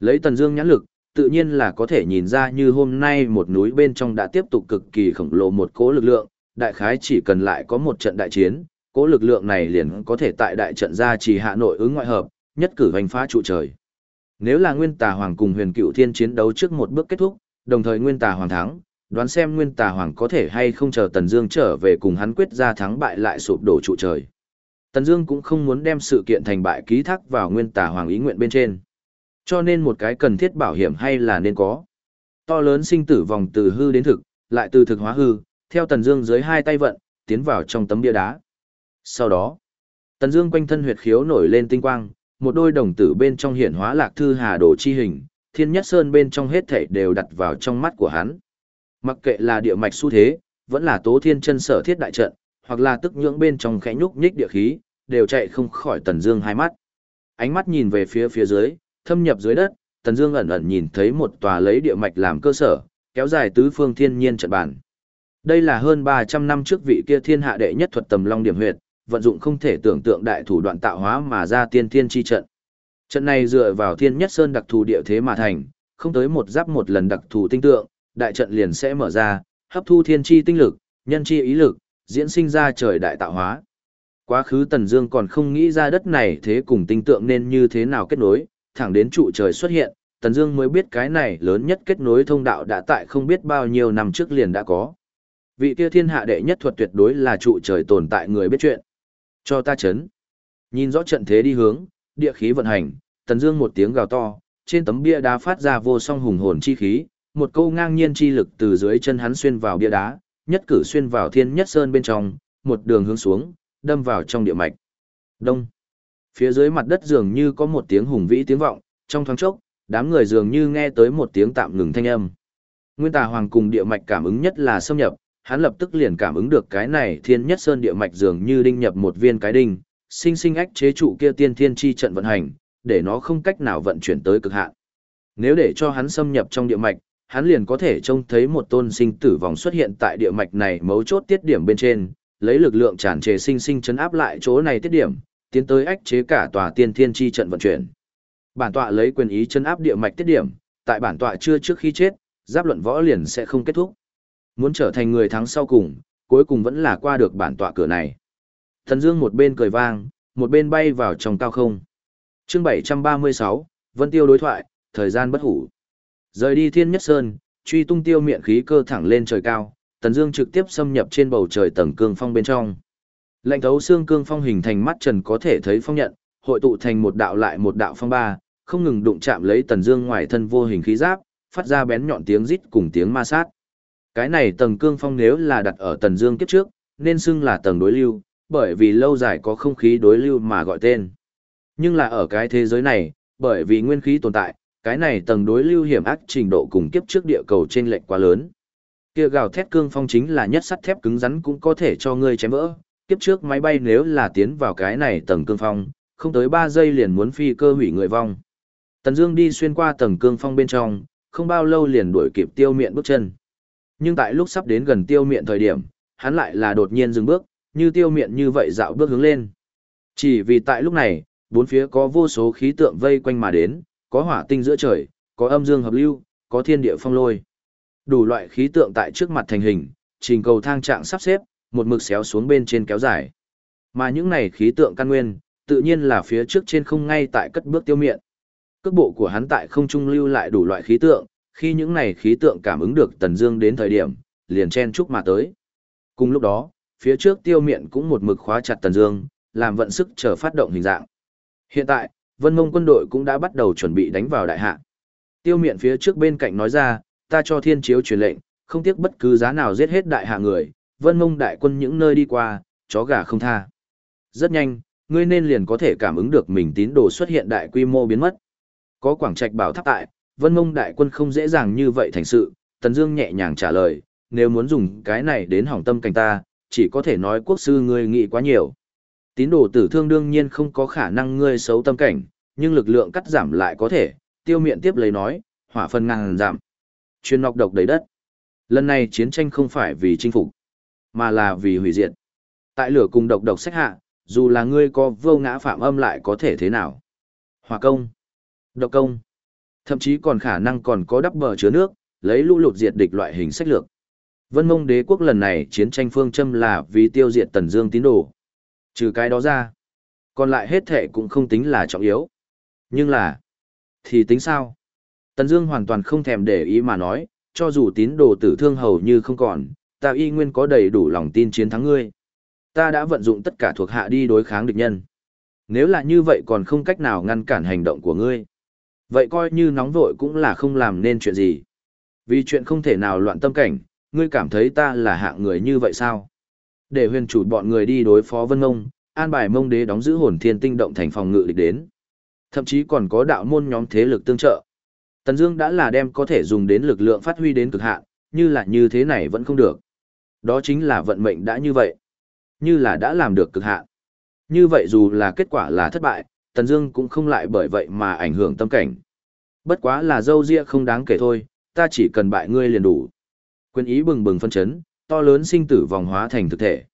Lấy tần dương nhãn lực, tự nhiên là có thể nhìn ra như hôm nay một núi bên trong đã tiếp tục cực kỳ khổng lồ một cỗ lực lượng, đại khái chỉ cần lại có một trận đại chiến, cỗ lực lượng này liền có thể tại đại trận ra trì hạ nội ứng ngoại hợp, nhất cử hành phá trụ trời. Nếu là Nguyên Tà Hoàng cùng Huyền Cựu Thiên chiến đấu trước một bước kết thúc, đồng thời Nguyên Tà Hoàng thắng, đoán xem Nguyên Tà Hoàng có thể hay không chờ Tần Dương trở về cùng hắn quyết ra thắng bại lại sụp đổ trụ trời. Tần Dương cũng không muốn đem sự kiện thành bại ký thác vào Nguyên Tà Hoàng ý nguyện bên trên. Cho nên một cái cần thiết bảo hiểm hay là nên có. To lớn sinh tử vòng từ hư đến thực, lại từ thực hóa hư, theo Tần Dương dưới hai tay vận, tiến vào trong tấm bia đá. Sau đó, Tần Dương quanh thân huyệt khiếu nổi lên tinh quang, một đôi đồng tử bên trong hiện hóa lạc thư hà đồ chi hình, thiên nhất sơn bên trong hết thảy đều đặt vào trong mắt của hắn. Mặc kệ là địa mạch xu thế, vẫn là tố thiên chân sở thiết đại trận, hoặc là tức nhưỡng bên trong khẽ nhúc nhích địa khí, đều chạy không khỏi Tần Dương hai mắt. Ánh mắt nhìn về phía phía dưới, thâm nhập dưới đất, Tần Dương ẩn ẩn nhìn thấy một tòa lấy địa mạch làm cơ sở, kéo dài tứ phương thiên nhiên trận bản. Đây là hơn 300 năm trước vị kia thiên hạ đệ nhất thuật tầm long điểm huyệt, vận dụng không thể tưởng tượng đại thủ đoạn tạo hóa mà ra tiên thiên chi trận. Trận này dựa vào thiên nhất sơn đặc thù địa thế mà thành, không tới một giáp một lần đặc thù tinh tượng, đại trận liền sẽ mở ra, hấp thu thiên chi tinh lực, nhân chi ý lực, diễn sinh ra trời đại tạo hóa. Quá khứ Tần Dương còn không nghĩ ra đất này thế cùng tinh tượng nên như thế nào kết nối, thẳng đến trụ trời xuất hiện, Tần Dương mới biết cái này lớn nhất kết nối thông đạo đã tại không biết bao nhiêu năm trước liền đã có. Vị kia thiên hạ đệ nhất thuật tuyệt đối là trụ trời tồn tại người biết chuyện. Cho ta chấn. Nhìn rõ trận thế đi hướng, địa khí vận hành, Tần Dương một tiếng gào to, trên tấm bia đá phát ra vô song hùng hồn chi khí, một câu ngang nhiên chi lực từ dưới chân hắn xuyên vào bia đá, nhất cử xuyên vào thiên nhất sơn bên trong, một đường hướng xuống, đâm vào trong địa mạch. Đông. Phía dưới mặt đất dường như có một tiếng hùng vĩ tiếng vọng, trong thoáng chốc, đám người dường như nghe tới một tiếng tạm ngừng thanh âm. Nguyên Tà Hoàng cùng địa mạch cảm ứng nhất là xâm nhập, hắn lập tức liền cảm ứng được cái này thiên nhất sơn địa mạch dường như đinh nhập một viên cái đinh, sinh sinh ách chế trụ kia tiên thiên chi trận vận hành, để nó không cách nào vận chuyển tới cực hạn. Nếu để cho hắn xâm nhập trong địa mạch, hắn liền có thể trông thấy một tôn sinh tử vòng xuất hiện tại địa mạch này mấu chốt tiết điểm bên trên, lấy lực lượng tràn trề sinh sinh chấn áp lại chỗ này tiết điểm, tiến tới ách chế cả tòa tiên thiên chi trận vận chuyển. Bản tọa lấy quyền ý chấn áp địa mạch tiết điểm, tại bản tọa chưa trước khi chết, giáp luận võ liền sẽ không kết thúc. Muốn trở thành người thắng sau cùng, cuối cùng vẫn là qua được bản tọa cửa này. Thần Dương một bên cười vang, một bên bay vào trong cao không. Chương 736, Vân Tiêu đối thoại, thời gian bất hủ. Rời đi Thiên Nhất Sơn, truy tung tiêu miệng khí cơ thẳng lên trời cao, Tần Dương trực tiếp xâm nhập trên bầu trời tầng cương phong bên trong. Lạnh thấu xương cương phong hình thành mắt trần có thể thấy phong nhận, hội tụ thành một đạo lại một đạo phong ba, không ngừng đụng chạm lấy Tần Dương ngoài thân vô hình khí giáp, phát ra bén nhọn tiếng rít cùng tiếng ma sát. Cái này tầng cương phong nếu là đặt ở Tần Dương kiếp trước, nên xưng là tầng đối lưu, bởi vì lâu dài có không khí đối lưu mà gọi tên. Nhưng là ở cái thế giới này, bởi vì nguyên khí tồn tại, cái này tầng đối lưu hiểm ác trình độ cùng kiếp trước địa cầu trên lệnh quá lớn. Kia gào thét cương phong chính là nhất sắt thép cứng rắn cũng có thể cho ngươi chém vỡ. Kiếp trước máy bay nếu là tiến vào cái này tầng cương phong, không tới 3 giây liền muốn phi cơ hủy người vong. Tần Dương đi xuyên qua tầng cương phong bên trong, không bao lâu liền đuổi kịp Tiêu Miện bước chân. Nhưng tại lúc sắp đến gần Tiêu Miện thời điểm, hắn lại là đột nhiên dừng bước, như Tiêu Miện như vậy dạo bước hướng lên. Chỉ vì tại lúc này, bốn phía có vô số khí tượng vây quanh mà đến, có hỏa tinh giữa trời, có âm dương hợp lưu, có thiên địa phong lôi. Đủ loại khí tượng tại trước mặt thành hình, trình cầu thang trạng sắp xếp, một mực xéo xuống bên trên kéo dài. Mà những này khí tượng căn nguyên, tự nhiên là phía trước trên không ngay tại cất bước tiêu miệng. Cước bộ của hắn tại không trung lưu lại đủ loại khí tượng, khi những này khí tượng cảm ứng được Tần Dương đến thời điểm, liền chen chúc mà tới. Cùng lúc đó, phía trước tiêu miệng cũng một mực khóa chặt Tần Dương, làm vận sức chờ phát động hình dạng. Hiện tại, Vân Mông quân đội cũng đã bắt đầu chuẩn bị đánh vào đại hạ. Tiêu miện phía trước bên cạnh nói ra, ta cho thiên chiếu truyền lệnh, không tiếc bất cứ giá nào giết hết đại hạ người, Vân Mông đại quân những nơi đi qua, chó gà không tha. Rất nhanh, ngươi nên liền có thể cảm ứng được mình tín đồ xuất hiện đại quy mô biến mất. Có quảng trạch bảo tháp tại, Vân Mông đại quân không dễ dàng như vậy thành sự, Tần Dương nhẹ nhàng trả lời, nếu muốn dùng cái này đến hỏng tâm cảnh ta, chỉ có thể nói quốc sư ngươi nghĩ quá nhiều. Tín đồ tử thương đương nhiên không có khả năng ngươi xấu tâm cảnh, nhưng lực lượng cắt giảm lại có thể, tiêu miện tiếp lấy nói, hỏa phần ngàn giảm. Chuyên nọc độc đầy đất. Lần này chiến tranh không phải vì chinh phục, mà là vì hủy diệt. Tại lửa cùng độc độc sách hạ, dù là ngươi có vô ngã phạm âm lại có thể thế nào. Hỏa công, độc công, thậm chí còn khả năng còn có đắp bờ chứa nước, lấy lũ lụt diệt địch loại hình sách lược. Vân Mông Đế quốc lần này chiến tranh phương châm là vì tiêu diệt Tần Dương tín đồ. Trừ cái đó ra, còn lại hết thệ cũng không tính là trọng yếu. Nhưng là, thì tính sao? Tần Dương hoàn toàn không thèm để ý mà nói, cho dù tín đồ tử thương hầu như không còn, ta y nguyên có đầy đủ lòng tin chiến thắng ngươi. Ta đã vận dụng tất cả thuộc hạ đi đối kháng địch nhân. Nếu là như vậy còn không cách nào ngăn cản hành động của ngươi. Vậy coi như nóng vội cũng là không làm nên chuyện gì. Vì chuyện không thể nào loạn tâm cảnh, ngươi cảm thấy ta là hạng người như vậy sao? Để huyền chủ bọn người đi đối phó Vân Ngông, an bài mông đế đóng giữ hồn thiên tinh động thành phòng ngự địch đến. Thậm chí còn có đạo môn nhóm thế lực tương trợ. Tần Dương đã là đem có thể dùng đến lực lượng phát huy đến cực hạn, như là như thế này vẫn không được. Đó chính là vận mệnh đã như vậy. Như là đã làm được cực hạn. Như vậy dù là kết quả là thất bại, Tần Dương cũng không lại bởi vậy mà ảnh hưởng tâm cảnh. Bất quá là dâu ria không đáng kể thôi, ta chỉ cần bại ngươi liền đủ. Quyền ý bừng bừng phân chấn, to lớn sinh tử vòng hóa thành thực thể.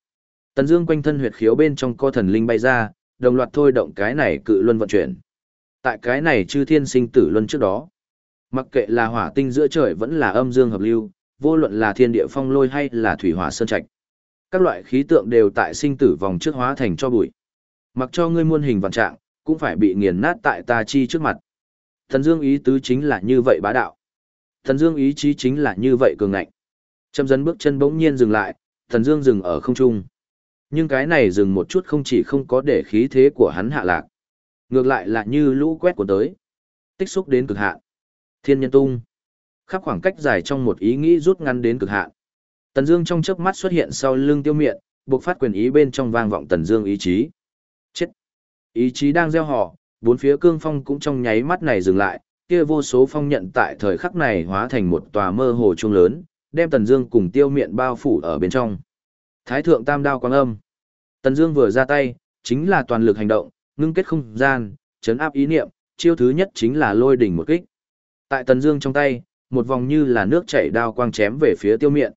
Tần Dương quanh thân huyệt khiếu bên trong co thần linh bay ra, đồng loạt thôi động cái này cự luân vận chuyển. Tại cái này chư thiên sinh tử luân trước đó, mặc kệ là hỏa tinh giữa trời vẫn là âm dương hợp lưu, vô luận là thiên địa phong lôi hay là thủy hỏa sơn trạch, các loại khí tượng đều tại sinh tử vòng trước hóa thành cho bụi. Mặc cho ngươi muôn hình vạn trạng, cũng phải bị nghiền nát tại ta chi trước mặt. Thần Dương ý tứ chính là như vậy bá đạo. Thần Dương ý chí chính là như vậy cường ngạnh. Châm dấn bước chân bỗng nhiên dừng lại, Thần Dương dừng ở không trung. Nhưng cái này dừng một chút không chỉ không có để khí thế của hắn hạ lạc. Ngược lại là như lũ quét của tới. Tích xúc đến cực hạn. Thiên nhân tung. Khắp khoảng cách dài trong một ý nghĩ rút ngắn đến cực hạn. Tần Dương trong chớp mắt xuất hiện sau lưng tiêu miện, bộc phát quyền ý bên trong vang vọng Tần Dương ý chí. Chết. Ý chí đang gieo họ, bốn phía cương phong cũng trong nháy mắt này dừng lại, kia vô số phong nhận tại thời khắc này hóa thành một tòa mơ hồ trung lớn, đem Tần Dương cùng tiêu miện bao phủ ở bên trong. Thái thượng tam đao quang âm. Tần Dương vừa ra tay, chính là toàn lực hành động, ngưng kết không gian, chấn áp ý niệm, chiêu thứ nhất chính là lôi đỉnh một kích. Tại Tần Dương trong tay, một vòng như là nước chảy đao quang chém về phía tiêu miện.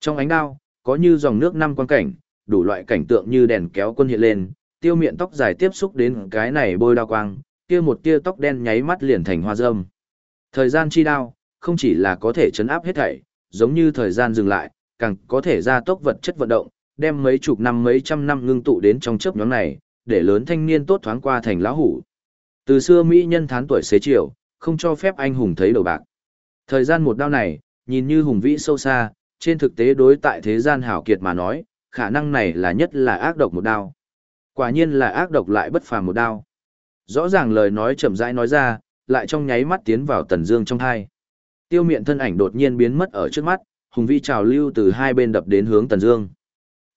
Trong ánh đao, có như dòng nước năm quang cảnh, đủ loại cảnh tượng như đèn kéo quân hiện lên, tiêu miện tóc dài tiếp xúc đến cái này bôi đao quang, kia một tia tóc đen nháy mắt liền thành hoa râm. Thời gian chi đao, không chỉ là có thể chấn áp hết thảy, giống như thời gian dừng lại, càng có thể gia tốc vật chất vận động, đem mấy chục năm mấy trăm năm ngưng tụ đến trong chớp nhóm này, để lớn thanh niên tốt thoáng qua thành lão hủ. Từ xưa Mỹ nhân thán tuổi xế chiều, không cho phép anh hùng thấy đầu bạc. Thời gian một đao này, nhìn như hùng vĩ sâu xa, trên thực tế đối tại thế gian hảo kiệt mà nói, khả năng này là nhất là ác độc một đao. Quả nhiên là ác độc lại bất phàm một đao. Rõ ràng lời nói chậm rãi nói ra, lại trong nháy mắt tiến vào Tần Dương trong hai. Tiêu miện thân ảnh đột nhiên biến mất ở trước mắt, hùng vĩ trào lưu từ hai bên đập đến hướng Tần Dương.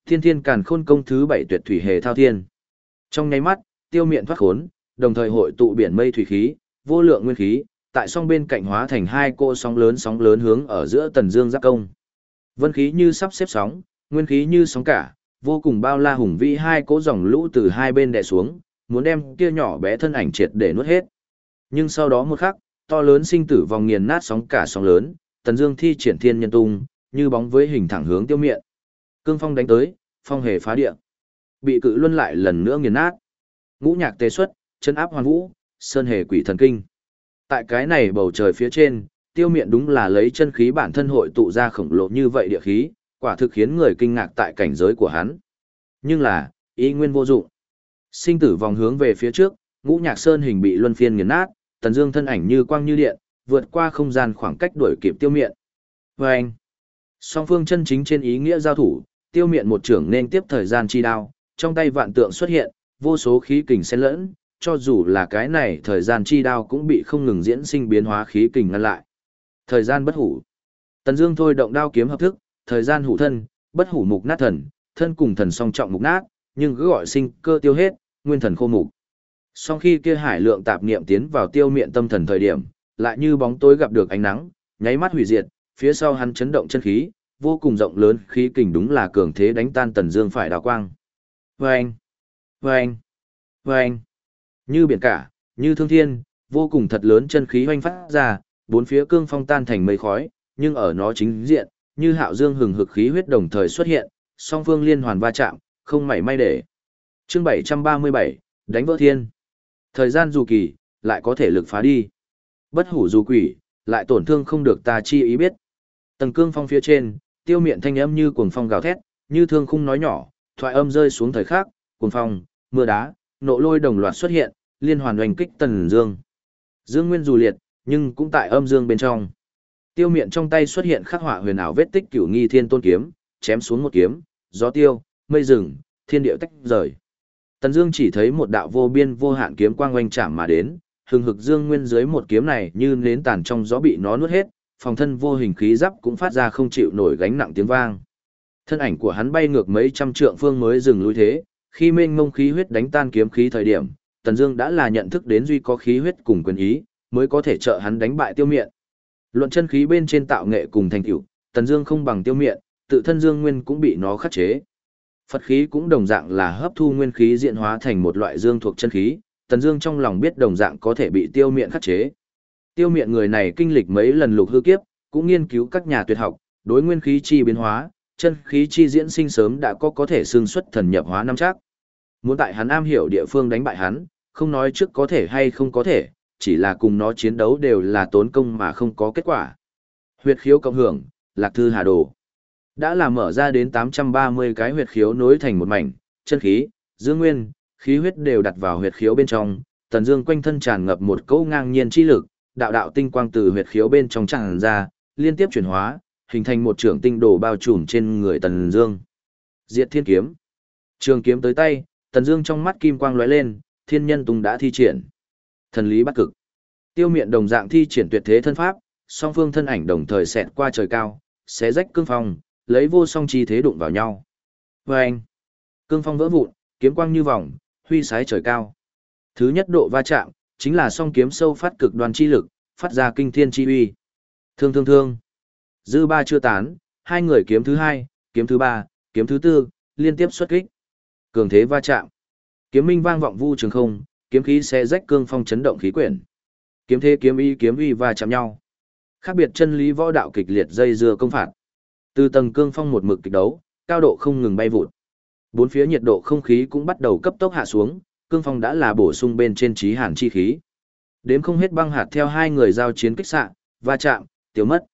Thiên Thiên Càn Khôn công thứ bảy tuyệt thủy hề thao thiên. Trong nháy mắt, tiêu miện thoát khốn, đồng thời hội tụ biển mây thủy khí, vô lượng nguyên khí, tại song bên cạnh hóa thành hai cô sóng lớn sóng lớn hướng ở giữa Tần Dương giáp công. Vân khí như sắp xếp sóng, nguyên khí như sóng cả, vô cùng bao la hùng vĩ hai cỗ dòng lũ từ hai bên đè xuống, muốn đem kia nhỏ bé thân ảnh triệt để nuốt hết. Nhưng sau đó một khắc, to lớn sinh tử vòng nghiền nát sóng cả sóng lớn, Tần Dương thi triển thiên nhân tung, như bóng với hình thẳng hướng tiêu miện, Cương phong đánh tới, phong hề phá địa. Bị cự luân lại lần nữa nghiền nát. Ngũ nhạc tê xuất, chân áp hoàn vũ, sơn hề quỷ thần kinh. Tại cái này bầu trời phía trên, tiêu miện đúng là lấy chân khí bản thân hội tụ ra khổng lồ như vậy địa khí, quả thực khiến người kinh ngạc tại cảnh giới của hắn. Nhưng là, ý nguyên vô dụng. Sinh tử vòng hướng về phía trước, ngũ nhạc sơn hình bị luân phiên nghiền nát, tần dương thân ảnh như quang như điện, vượt qua không gian khoảng cách đuổi kịp tiêu Miện. Và anh, song phương chân chính trên ý nghĩa giao thủ, tiêu Miện một trưởng nên tiếp thời gian chi đao, trong tay vạn tượng xuất hiện, vô số khí kình xen lẫn, cho dù là cái này thời gian chi đao cũng bị không ngừng diễn sinh biến hóa khí kình ngăn lại. Thời gian bất hủ. Tần Dương thôi động đao kiếm hợp thức, thời gian hủ thân, bất hủ mục nát thần, thân cùng thần song trọng mục nát, nhưng cứ gọi sinh cơ tiêu hết, nguyên thần khô mục. Sau khi kia hải lượng tạp niệm tiến vào tiêu miệng tâm thần thời điểm, lại như bóng tối gặp được ánh nắng, nháy mắt hủy diệt, phía sau hắn chấn động chân khí, vô cùng rộng lớn, khí kình đúng là cường thế đánh tan Tần Dương phải đào quang. Oeng, oeng, oeng. Như biển cả, như thương thiên, vô cùng thật lớn chân khí hoành phát ra, bốn phía cương phong tan thành mây khói, nhưng ở nó chính diện, như hạo dương hừng hực khí huyết đồng thời xuất hiện, song phương liên hoàn va chạm, không mảy may để. Chương 737, đánh vỡ thiên. Thời gian dù kỳ, lại có thể lực phá đi. Bất hủ dù quỷ, lại tổn thương không được ta chi ý biết. Tầng cương phong phía trên, tiêu miệng thanh âm như cuồng phong gào thét, như thương khung nói nhỏ, thoại âm rơi xuống thời khắc, cuồng phong, mưa đá, nộ lôi đồng loạt xuất hiện, liên hoàn oanh kích tần dương. Dương nguyên dù liệt, nhưng cũng tại âm dương bên trong. Tiêu miệng trong tay xuất hiện khắc họa huyền ảo vết tích cửu nghi thiên tôn kiếm, chém xuống một kiếm, gió tiêu, mây rừng, thiên điệu tách rời. Tần Dương chỉ thấy một đạo vô biên vô hạn kiếm quang oanh chạm mà đến, hừng hực dương nguyên dưới một kiếm này như nến tàn trong gió bị nó nuốt hết, phòng thân vô hình khí giáp cũng phát ra không chịu nổi gánh nặng tiếng vang. Thân ảnh của hắn bay ngược mấy trăm trượng phương mới dừng lui thế, khi mênh mông khí huyết đánh tan kiếm khí thời điểm, Tần Dương đã là nhận thức đến duy có khí huyết cùng quyền ý, mới có thể trợ hắn đánh bại Tiêu Miện. Luận chân khí bên trên tạo nghệ cùng thành tựu, Tần Dương không bằng Tiêu Miện, tự thân Dương Nguyên cũng bị nó khắc chế. Phật khí cũng đồng dạng là hấp thu nguyên khí diễn hóa thành một loại dương thuộc chân khí, Tần Dương trong lòng biết đồng dạng có thể bị Tiêu Miện khắc chế. Tiêu Miện người này kinh lịch mấy lần lục hư kiếp, cũng nghiên cứu các nhà tuyệt học, đối nguyên khí chi biến hóa, chân khí chi diễn sinh sớm đã có có thể xương xuất thần nhập hóa năm chắc. Muốn tại hắn am hiểu địa phương đánh bại hắn, không nói trước có thể hay không có thể, chỉ là cùng nó chiến đấu đều là tốn công mà không có kết quả. Huyệt khiếu cộng hưởng, lạc thư hà đồ. Đã là mở ra đến 830 cái huyệt khiếu nối thành một mảnh, chân khí, dương nguyên, khí huyết đều đặt vào huyệt khiếu bên trong, tần dương quanh thân tràn ngập một cỗ ngang nhiên chi lực, đạo đạo tinh quang từ huyệt khiếu bên trong tràn ra, liên tiếp chuyển hóa, hình thành một trường tinh đồ bao trùm trên người tần dương. Diệt thiên kiếm. Trường kiếm tới tay, tần dương trong mắt kim quang lóe lên, thiên nhân tung đã thi triển. Thần lý bắt cực. Tiêu miện đồng dạng thi triển tuyệt thế thân pháp, song phương thân ảnh đồng thời xẹt qua trời cao, xé rách cương phong, lấy vô song chi thế đụng vào nhau. Và anh, cương phong vỡ vụn, kiếm quang như vòng, huy sái trời cao. Thứ nhất độ va chạm, chính là song kiếm sâu phát cực đoan chi lực, phát ra kinh thiên chi uy. Thương thương thương. Dư ba chưa tán, hai người kiếm thứ hai, kiếm thứ ba, kiếm thứ tư, liên tiếp xuất kích. Cường thế va chạm. Kiếm minh vang vọng vu trường không, kiếm khí sẽ rách cương phong chấn động khí quyển. Kiếm thế kiếm y kiếm uy va chạm nhau. Khác biệt chân lý võ đạo kịch liệt dây dưa công phạt. Từ tầng cương phong một mực kịch đấu, cao độ không ngừng bay vụt. Bốn phía nhiệt độ không khí cũng bắt đầu cấp tốc hạ xuống, cương phong đã là bổ sung bên trên trí hàn chi khí. Đếm không hết băng hạt theo hai người giao chiến kích xạ, va chạm, tiêu mất.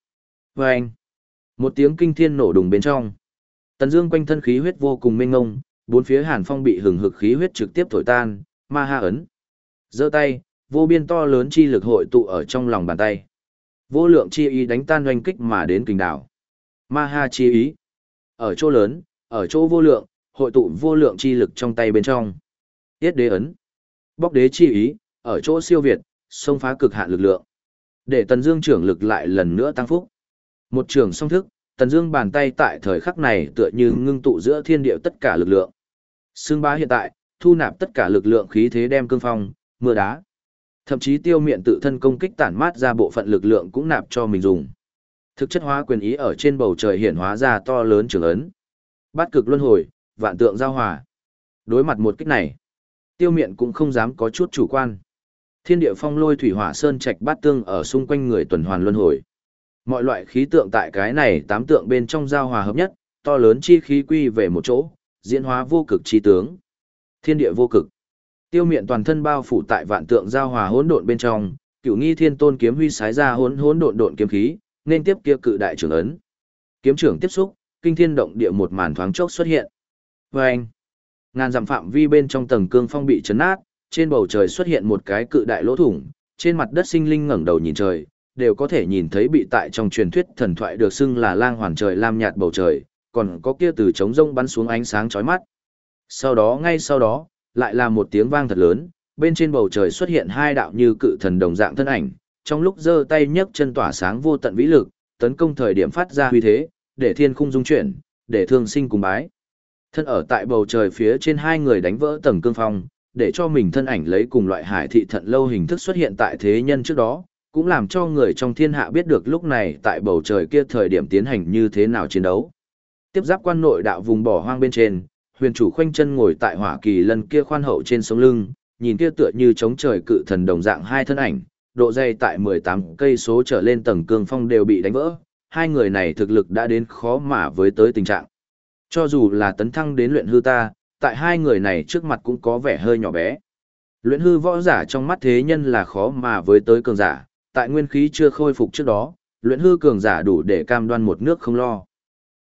Và anh, một tiếng kinh thiên nổ đùng bên trong. Tần Dương quanh thân khí huyết vô cùng mênh mông, bốn phía hàn phong bị hừng hực khí huyết trực tiếp thổi tan, ma ha ấn. Giơ tay, vô biên to lớn chi lực hội tụ ở trong lòng bàn tay. Vô lượng chi ý đánh tan oanh kích mà đến kình đảo. Ma ha chi ý. Ở chỗ lớn, ở chỗ vô lượng, hội tụ vô lượng chi lực trong tay bên trong. Tiết đế ấn. Bóc đế chi ý, ở chỗ siêu việt, xông phá cực hạn lực lượng. Để Tần Dương trưởng lực lại lần nữa tăng phúc. Một trường song thức, Tần Dương bàn tay tại thời khắc này tựa như ngưng tụ giữa thiên địa tất cả lực lượng. Sương bá hiện tại, thu nạp tất cả lực lượng khí thế đem cương phong, mưa đá. Thậm chí tiêu miện tự thân công kích tản mát ra bộ phận lực lượng cũng nạp cho mình dùng. Thực chất hóa quyền ý ở trên bầu trời hiển hóa ra to lớn trường ấn. Bát cực luân hồi, vạn tượng giao hòa. Đối mặt một kích này, tiêu miện cũng không dám có chút chủ quan. Thiên địa phong lôi thủy hỏa sơn trạch bát tương ở xung quanh người tuần hoàn luân hồi. Mọi loại khí tượng tại cái này tám tượng bên trong giao hòa hợp nhất, to lớn chi khí quy về một chỗ, diễn hóa vô cực chi tướng. Thiên địa vô cực. Tiêu miện toàn thân bao phủ tại vạn tượng giao hòa hỗn độn bên trong, cửu nghi thiên tôn kiếm huy sái ra hỗn hỗn độn độn kiếm khí, nên tiếp kia cự đại trưởng ấn. Kiếm trưởng tiếp xúc, kinh thiên động địa một màn thoáng chốc xuất hiện. Vâng! Ngàn dặm phạm vi bên trong tầng cương phong bị chấn nát, trên bầu trời xuất hiện một cái cự đại lỗ thủng, trên mặt đất sinh linh ngẩng đầu nhìn trời, đều có thể nhìn thấy bị tại trong truyền thuyết thần thoại được xưng là lang hoàn trời lam nhạt bầu trời, còn có kia từ trống rông bắn xuống ánh sáng chói mắt. Sau đó ngay sau đó, lại là một tiếng vang thật lớn, bên trên bầu trời xuất hiện hai đạo như cự thần đồng dạng thân ảnh, trong lúc giơ tay nhấc chân tỏa sáng vô tận vĩ lực, tấn công thời điểm phát ra huy thế, để thiên khung dung chuyển, để thương sinh cùng bái. Thân ở tại bầu trời phía trên hai người đánh vỡ tầng cương phong, để cho mình thân ảnh lấy cùng loại hải thị thận lâu hình thức xuất hiện tại thế nhân trước đó, cũng làm cho người trong thiên hạ biết được lúc này tại bầu trời kia thời điểm tiến hành như thế nào chiến đấu. Tiếp giáp quan nội đạo vùng bỏ hoang bên trên, huyền chủ khoanh chân ngồi tại hỏa kỳ lần kia khoan hậu trên sống lưng, nhìn kia tựa như chống trời cự thần đồng dạng hai thân ảnh, độ dày tại 18 cây số trở lên tầng cương phong đều bị đánh vỡ, hai người này thực lực đã đến khó mà với tới tình trạng. Cho dù là tấn thăng đến luyện hư ta, tại hai người này trước mặt cũng có vẻ hơi nhỏ bé. Luyện hư võ giả trong mắt thế nhân là khó mà với tới cường giả, tại nguyên khí chưa khôi phục trước đó, luyện hư cường giả đủ để cam đoan một nước không lo.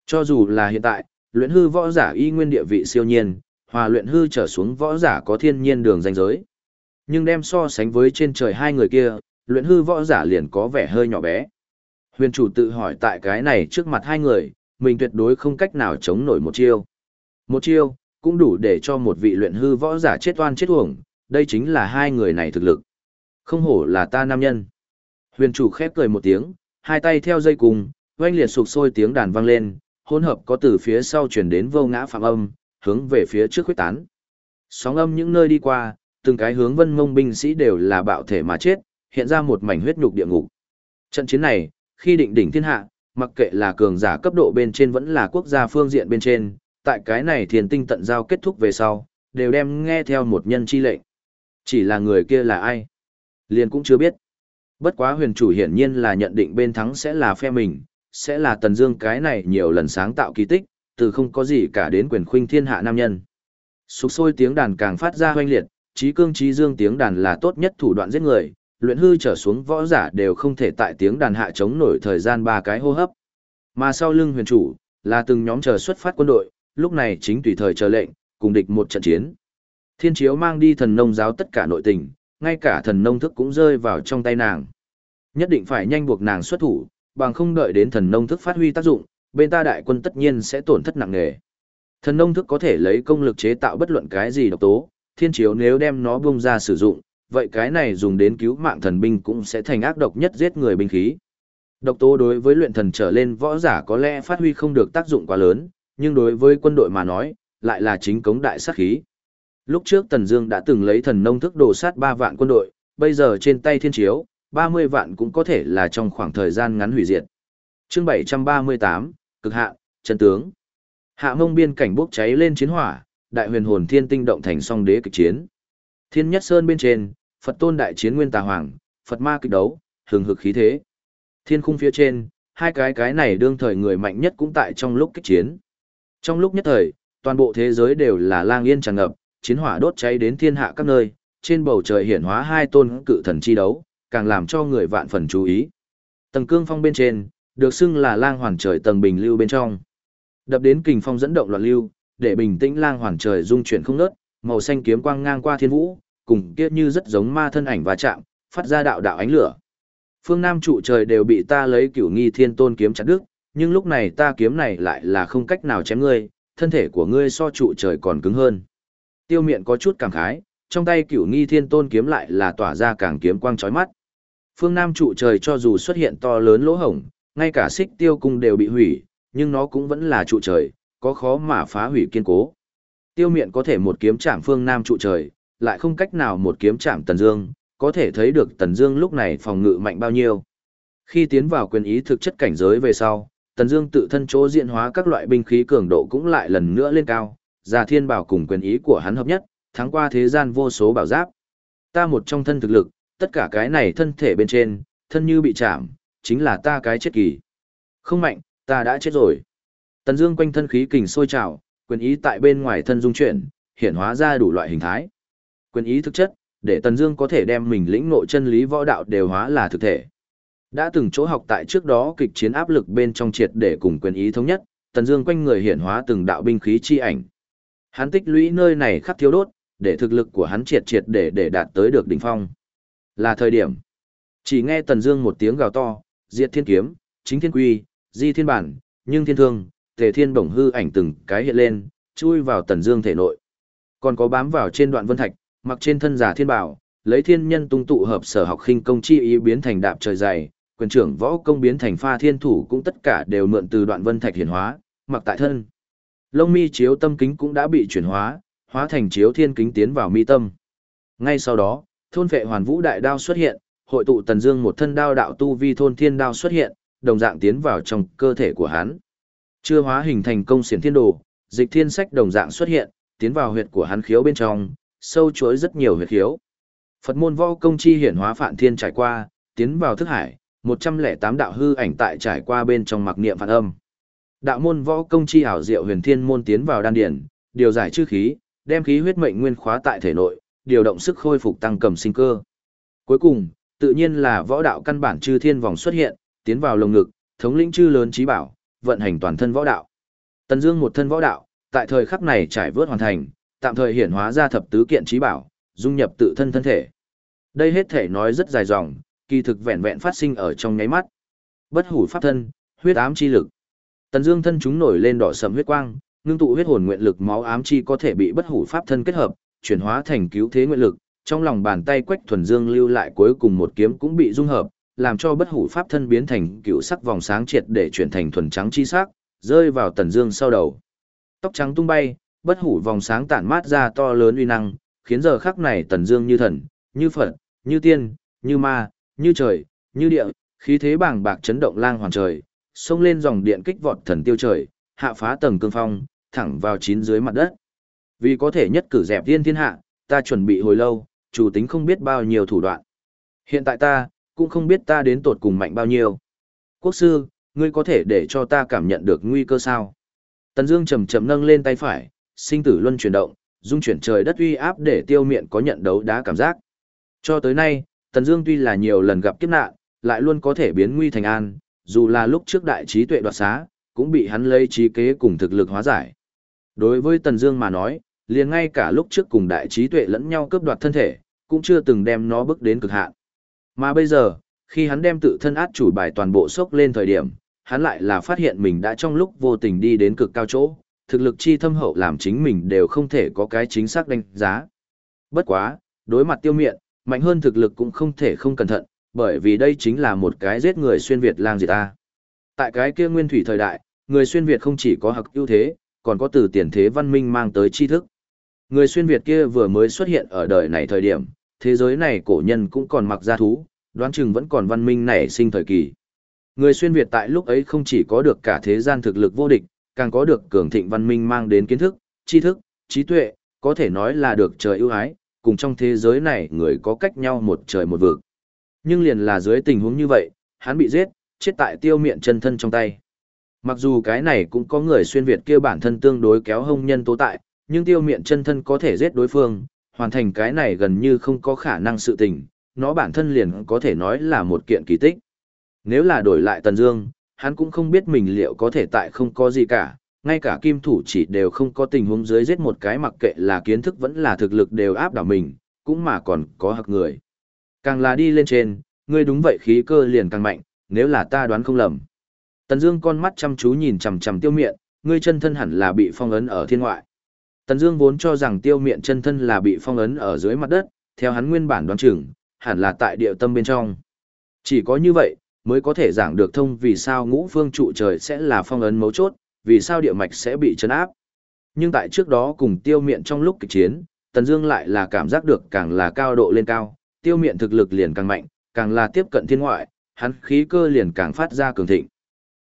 Cho dù là hiện tại, luyện hư võ giả y nguyên địa vị siêu nhiên, hòa luyện hư trở xuống võ giả có thiên nhiên đường danh giới. Nhưng đem so sánh với trên trời hai người kia, luyện hư võ giả liền có vẻ hơi nhỏ bé. Huyền chủ tự hỏi tại cái này trước mặt hai người, mình tuyệt đối không cách nào chống nổi một chiêu. Một chiêu, cũng đủ để cho một vị luyện hư võ giả chết oan chết uổng, đây chính là hai người này thực lực. Không hổ là ta nam nhân. Huyền chủ khép cười một tiếng, hai tay theo dây cùng, oanh liệt sụp sôi tiếng đàn vang lên, hỗn hợp có từ phía sau truyền đến vô ngã phạm âm, hướng về phía trước huyết tán. Sóng âm những nơi đi qua, từng cái hướng vân mông binh sĩ đều là bạo thể mà chết, hiện ra một mảnh huyết nhục địa ngục. Trận chiến này, khi định đỉnh thiên hạ, mặc kệ là cường giả cấp độ bên trên vẫn là quốc gia phương diện bên trên, tại cái này thiền tinh tận giao kết thúc về sau, đều đem nghe theo một nhân chi lệnh. Chỉ là người kia là ai? Liền cũng chưa biết. Bất quá huyền chủ hiển nhiên là nhận định bên thắng sẽ là phe mình, sẽ là tần dương cái này nhiều lần sáng tạo kỳ tích, từ không có gì cả đến quyền khuynh thiên hạ nam nhân. Sục sôi tiếng đàn càng phát ra hoanh liệt, trí cương trí dương tiếng đàn là tốt nhất thủ đoạn giết người, luyện hư trở xuống võ giả đều không thể tại tiếng đàn hạ chống nổi thời gian ba cái hô hấp. Mà sau lưng huyền chủ, là từng nhóm chờ xuất phát quân đội, lúc này chính tùy thời chờ lệnh, cùng địch một trận chiến. Thiên chiếu mang đi thần nông giáo tất cả nội tình, ngay cả thần nông thức cũng rơi vào trong tay nàng. Nhất định phải nhanh buộc nàng xuất thủ, bằng không đợi đến thần nông thức phát huy tác dụng, bên ta đại quân tất nhiên sẽ tổn thất nặng nề. Thần nông thức có thể lấy công lực chế tạo bất luận cái gì độc tố, thiên chiếu nếu đem nó bung ra sử dụng, vậy cái này dùng đến cứu mạng thần binh cũng sẽ thành ác độc nhất giết người binh khí. Độc tố đối với luyện thần trở lên võ giả có lẽ phát huy không được tác dụng quá lớn, nhưng đối với quân đội mà nói, lại là chính cống đại sát khí. Lúc trước Tần Dương đã từng lấy thần nông thức đồ sát 3 vạn quân đội, bây giờ trên tay thiên chiếu, 30 vạn cũng có thể là trong khoảng thời gian ngắn hủy diệt. Chương 738, cực hạ, chân tướng. Hạ Mông biên cảnh bốc cháy lên chiến hỏa, đại huyền hồn thiên tinh động thành song đế kịch chiến. Thiên Nhất Sơn bên trên, Phật Tôn đại chiến Nguyên Tà Hoàng, Phật Ma kịch đấu, hừng hực khí thế. Thiên khung phía trên, hai cái cái này đương thời người mạnh nhất cũng tại trong lúc kích chiến. Trong lúc nhất thời, toàn bộ thế giới đều là lang yên tràn ngập, chiến hỏa đốt cháy đến thiên hạ các nơi, trên bầu trời hiển hóa hai tôn cự thần chi đấu, càng làm cho người vạn phần chú ý. Tầng cương phong bên trên, được xưng là lang hoàn trời tầng bình lưu bên trong. Đập đến kình phong dẫn động loạn lưu, để bình tĩnh lang hoàn trời dung chuyển không ngớt, màu xanh kiếm quang ngang qua thiên vũ, cùng kia như rất giống ma thân ảnh va chạm, phát ra đạo đạo ánh lửa. Phương Nam trụ trời đều bị ta lấy cửu nghi thiên tôn kiếm chặt đứt, nhưng lúc này ta kiếm này lại là không cách nào chém ngươi, thân thể của ngươi so trụ trời còn cứng hơn. Tiêu miện có chút cảm khái, trong tay cửu nghi thiên tôn kiếm lại là tỏa ra càng kiếm quang chói mắt. Phương Nam trụ trời cho dù xuất hiện to lớn lỗ hổng, ngay cả xích tiêu cung đều bị hủy, nhưng nó cũng vẫn là trụ trời, có khó mà phá hủy kiên cố. Tiêu miện có thể một kiếm chạm phương Nam trụ trời, lại không cách nào một kiếm chạm Tần Dương, có thể thấy được Tần Dương lúc này phòng ngự mạnh bao nhiêu. Khi tiến vào quyền ý thực chất cảnh giới về sau, Tần Dương tự thân chỗ diễn hóa các loại binh khí cường độ cũng lại lần nữa lên cao, Già Thiên Bảo cùng quyền ý của hắn hợp nhất, thắng qua thế gian vô số bảo giáp. Ta một trong thân thực lực, tất cả cái này thân thể bên trên, thân như bị chạm, chính là ta cái chết kỳ. Không mạnh, ta đã chết rồi. Tần Dương quanh thân khí kình sôi trào, quyền ý tại bên ngoài thân dung chuyển, hiện hóa ra đủ loại hình thái. Quyền ý thực chất, để Tần Dương có thể đem mình lĩnh ngộ chân lý võ đạo đều hóa là thực thể. Đã từng chỗ học tại trước đó kịch chiến áp lực bên trong triệt để cùng quyền ý thống nhất, Tần Dương quanh người hiện hóa từng đạo binh khí chi ảnh. Hắn tích lũy nơi này khắc thiếu đốt, để thực lực của hắn triệt triệt để để đạt tới được đỉnh phong. Là thời điểm. Chỉ nghe Tần Dương một tiếng gào to, Diệt Thiên kiếm, Chính Thiên quy, Di Thiên bản, Nhưng Thiên thương, Tề Thiên bổng hư ảnh từng cái hiện lên, chui vào Tần Dương thể nội. Còn có bám vào trên đoạn vân thạch, mặc trên thân giả thiên bảo, lấy thiên nhân tung tụ hợp sở học khinh công chi ý biến thành đạp trời dày, quyền trưởng võ công biến thành pha thiên thủ cũng tất cả đều mượn từ đoạn vân thạch hiển hóa, mặc tại thân. Lông mi chiếu tâm kính cũng đã bị chuyển hóa, hóa thành chiếu thiên kính tiến vào mi tâm. Ngay sau đó, thôn vệ hoàn vũ đại đao xuất hiện, hội tụ tần dương một thân đao đạo tu vi thôn thiên đao xuất hiện, đồng dạng tiến vào trong cơ thể của hắn. Chưa hóa hình thành công xiển thiên đồ, dịch thiên sách đồng dạng xuất hiện, tiến vào huyệt của hắn khiếu bên trong, sâu chuỗi rất nhiều huyệt khiếu. Phật môn võ công chi hiển hóa phạn thiên trải qua, tiến vào thức hải, 108 đạo hư ảnh tại trải qua bên trong mặc niệm phản âm. Đạo môn võ công chi ảo diệu huyền thiên môn tiến vào đan điển, điều giải chư khí, đem khí huyết mệnh nguyên khóa tại thể nội, điều động sức khôi phục tăng cầm sinh cơ. Cuối cùng, tự nhiên là võ đạo căn bản chư thiên vòng xuất hiện, tiến vào lồng ngực, thống lĩnh chư lớn trí bảo, vận hành toàn thân võ đạo. Tần Dương một thân võ đạo, tại thời khắc này trải vượt hoàn thành, tạm thời hiển hóa ra thập tứ kiện trí bảo, dung nhập tự thân thân thể. Đây hết thể nói rất dài dòng, kỳ thực vẹn vẹn phát sinh ở trong nháy mắt. Bất hủ pháp thân, huyết ám chi lực. Tần Dương thân chúng nổi lên đỏ sẫm huyết quang, ngưng tụ huyết hồn nguyện lực máu ám chi có thể bị bất hủ pháp thân kết hợp, chuyển hóa thành cứu thế nguyện lực, trong lòng bàn tay Quách Thuần Dương lưu lại cuối cùng một kiếm cũng bị dung hợp, làm cho bất hủ pháp thân biến thành cựu sắc vòng sáng triệt để chuyển thành thuần trắng chi sắc, rơi vào Tần Dương sau đầu. Tóc trắng tung bay, bất hủ vòng sáng tản mát ra to lớn uy năng, khiến giờ khắc này Tần Dương như thần, như Phật, như tiên, như ma, như trời, như địa, khí thế bàng bạc chấn động lang hoàn trời, xông lên dòng điện kích vọt thần tiêu trời, hạ phá tầng cương phong, thẳng vào chín dưới mặt đất. Vì có thể nhất cử dẹp thiên thiên hạ, ta chuẩn bị hồi lâu, chủ tính không biết bao nhiêu thủ đoạn. Hiện tại ta, cũng không biết ta đến tột cùng mạnh bao nhiêu. Quốc sư, ngươi có thể để cho ta cảm nhận được nguy cơ sao? Tần Dương chậm chậm nâng lên tay phải, sinh tử luân chuyển động, dung chuyển trời đất uy áp để tiêu miện có nhận đấu đá cảm giác. Cho tới nay, Tần Dương tuy là nhiều lần gặp kiếp nạn, lại luôn có thể biến nguy thành an, dù là lúc trước đại trí tuệ đoạt xá, cũng bị hắn lấy trí kế cùng thực lực hóa giải. Đối với Tần Dương mà nói, liền ngay cả lúc trước cùng đại trí tuệ lẫn nhau cướp đoạt thân thể, cũng chưa từng đem nó bước đến cực hạn. Mà bây giờ, khi hắn đem tự thân át chủ bài toàn bộ sốc lên thời điểm, hắn lại là phát hiện mình đã trong lúc vô tình đi đến cực cao chỗ, thực lực chi thâm hậu làm chính mình đều không thể có cái chính xác đánh giá. Bất quá, đối mặt tiêu miện, mạnh hơn thực lực cũng không thể không cẩn thận, bởi vì đây chính là một cái giết người xuyên Việt lang gì ta. Tại cái kia nguyên thủy thời đại, người xuyên Việt không chỉ có hặc ưu thế, còn có từ tiền thế văn minh mang tới tri thức. Người xuyên Việt kia vừa mới xuất hiện ở đời này thời điểm, thế giới này cổ nhân cũng còn mặc gia thú, đoán chừng vẫn còn văn minh nảy sinh thời kỳ. Người xuyên Việt tại lúc ấy không chỉ có được cả thế gian thực lực vô địch, càng có được cường thịnh văn minh mang đến kiến thức, tri thức, trí tuệ, có thể nói là được trời ưu ái, cùng trong thế giới này người có cách nhau một trời một vực. Nhưng liền là dưới tình huống như vậy, hắn bị giết, chết tại tiêu miệng chân thân trong tay. Mặc dù cái này cũng có người xuyên Việt kia bản thân tương đối kéo hông nhân tố tại, nhưng tiêu miệng chân thân có thể giết đối phương, hoàn thành cái này gần như không có khả năng sự tình, nó bản thân liền có thể nói là một kiện kỳ tích. Nếu là đổi lại Tần Dương, hắn cũng không biết mình liệu có thể tại không có gì cả, Ngay cả kim thủ chỉ đều không có tình huống dưới giết một cái mặc kệ là kiến thức vẫn là thực lực đều áp đảo mình, cũng mà còn có hặc người. Càng là đi lên trên, ngươi đúng vậy khí cơ liền càng mạnh, nếu là ta đoán không lầm. Tần Dương con mắt chăm chú nhìn chằm chằm Tiêu Miện, ngươi chân thân hẳn là bị phong ấn ở thiên ngoại. Tần Dương vốn cho rằng Tiêu Miện chân thân là bị phong ấn ở dưới mặt đất, theo hắn nguyên bản đoán chừng, hẳn là tại địa tâm bên trong. Chỉ có như vậy, mới có thể giảng được thông vì sao ngũ phương trụ trời sẽ là phong ấn mấu chốt, vì sao địa mạch sẽ bị chấn áp. Nhưng tại trước đó cùng tiêu miện trong lúc kịch chiến, Tần Dương lại là cảm giác được càng là cao độ lên cao, tiêu miện thực lực liền càng mạnh, càng là tiếp cận thiên ngoại, hắn khí cơ liền càng phát ra cường thịnh.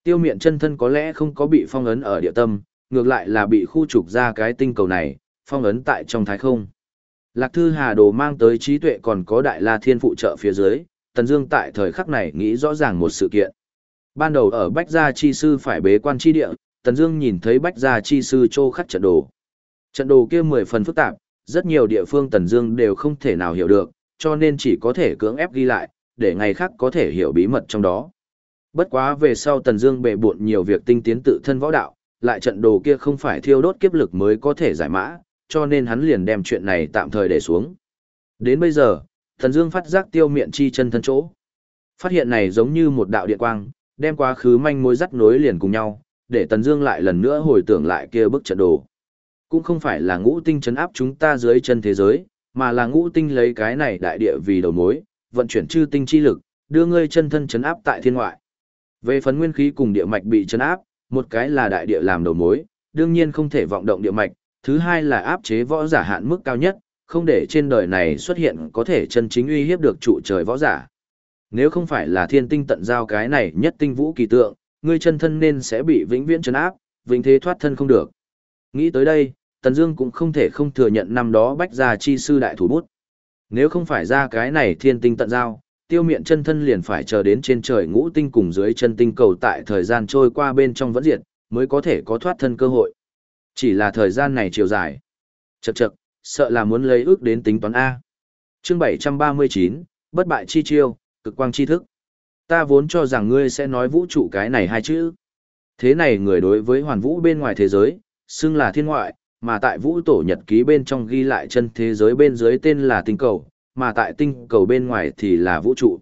Tiêu miện chân thân có lẽ không có bị phong ấn ở địa tâm, ngược lại là bị khu trục ra cái tinh cầu này, phong ấn tại trong thái không. Lạc Thư Hà Đồ mang tới trí tuệ còn có Đại La Thiên phụ trợ phía dưới, Tần Dương tại thời khắc này nghĩ rõ ràng một sự kiện. Ban đầu ở Bách Gia chi sư phải bế quan chi địa, Tần Dương nhìn thấy Bách Gia chi sư chô khắc trận đồ. Trận đồ kia mười phần phức tạp, rất nhiều địa phương Tần Dương đều không thể nào hiểu được, cho nên chỉ có thể cưỡng ép ghi lại, để ngày khác có thể hiểu bí mật trong đó. Bất quá về sau Tần Dương bệ bội nhiều việc tinh tiến tự thân võ đạo, lại trận đồ kia không phải thiêu đốt kiếp lực mới có thể giải mã, cho nên hắn liền đem chuyện này tạm thời để xuống. Đến bây giờ, Thần Dương phát giác tiêu miện chi chân thân chỗ. Phát hiện này giống như một đạo điện quang, đem quá khứ manh mối dắt nối liền cùng nhau, để Tần Dương lại lần nữa hồi tưởng lại kia bức trận đồ. Cũng không phải là ngũ tinh chấn áp chúng ta dưới chân thế giới, mà là ngũ tinh lấy cái này đại địa vì đầu mối, vận chuyển chư tinh chi lực, đưa ngươi chân thân chấn áp tại thiên ngoại. Về phần nguyên khí cùng địa mạch bị chấn áp, một cái là đại địa làm đầu mối, đương nhiên không thể vọng động địa mạch, thứ hai là áp chế võ giả hạn mức cao nhất, không để trên đời này xuất hiện có thể chân chính uy hiếp được trụ trời võ giả. Nếu không phải là thiên tinh tận giao cái này nhất tinh vũ kỳ tượng, ngươi chân thân nên sẽ bị vĩnh viễn trấn áp, vĩnh thế thoát thân không được. Nghĩ tới đây, Tần Dương cũng không thể không thừa nhận năm đó bách gia chi sư đại thủ bút. Nếu không phải ra cái này thiên tinh tận giao, tiêu miện chân thân liền phải chờ đến trên trời ngũ tinh cùng dưới chân tinh cầu tại thời gian trôi qua bên trong vẫn diệt, mới có thể có thoát thân cơ hội. Chỉ là thời gian này chiều dài. Chậc chậc, sợ là muốn lấy ước đến tính toán A. chương 739, bất bại chi chiêu, cực quang chi thức. Ta vốn cho rằng ngươi sẽ nói vũ trụ cái này hai chữ. Thế này người đối với hoàn vũ bên ngoài thế giới, xưng là thiên ngoại, mà tại vũ tổ nhật ký bên trong ghi lại chân thế giới bên dưới tên là tinh cầu, mà tại tinh cầu bên ngoài thì là vũ trụ.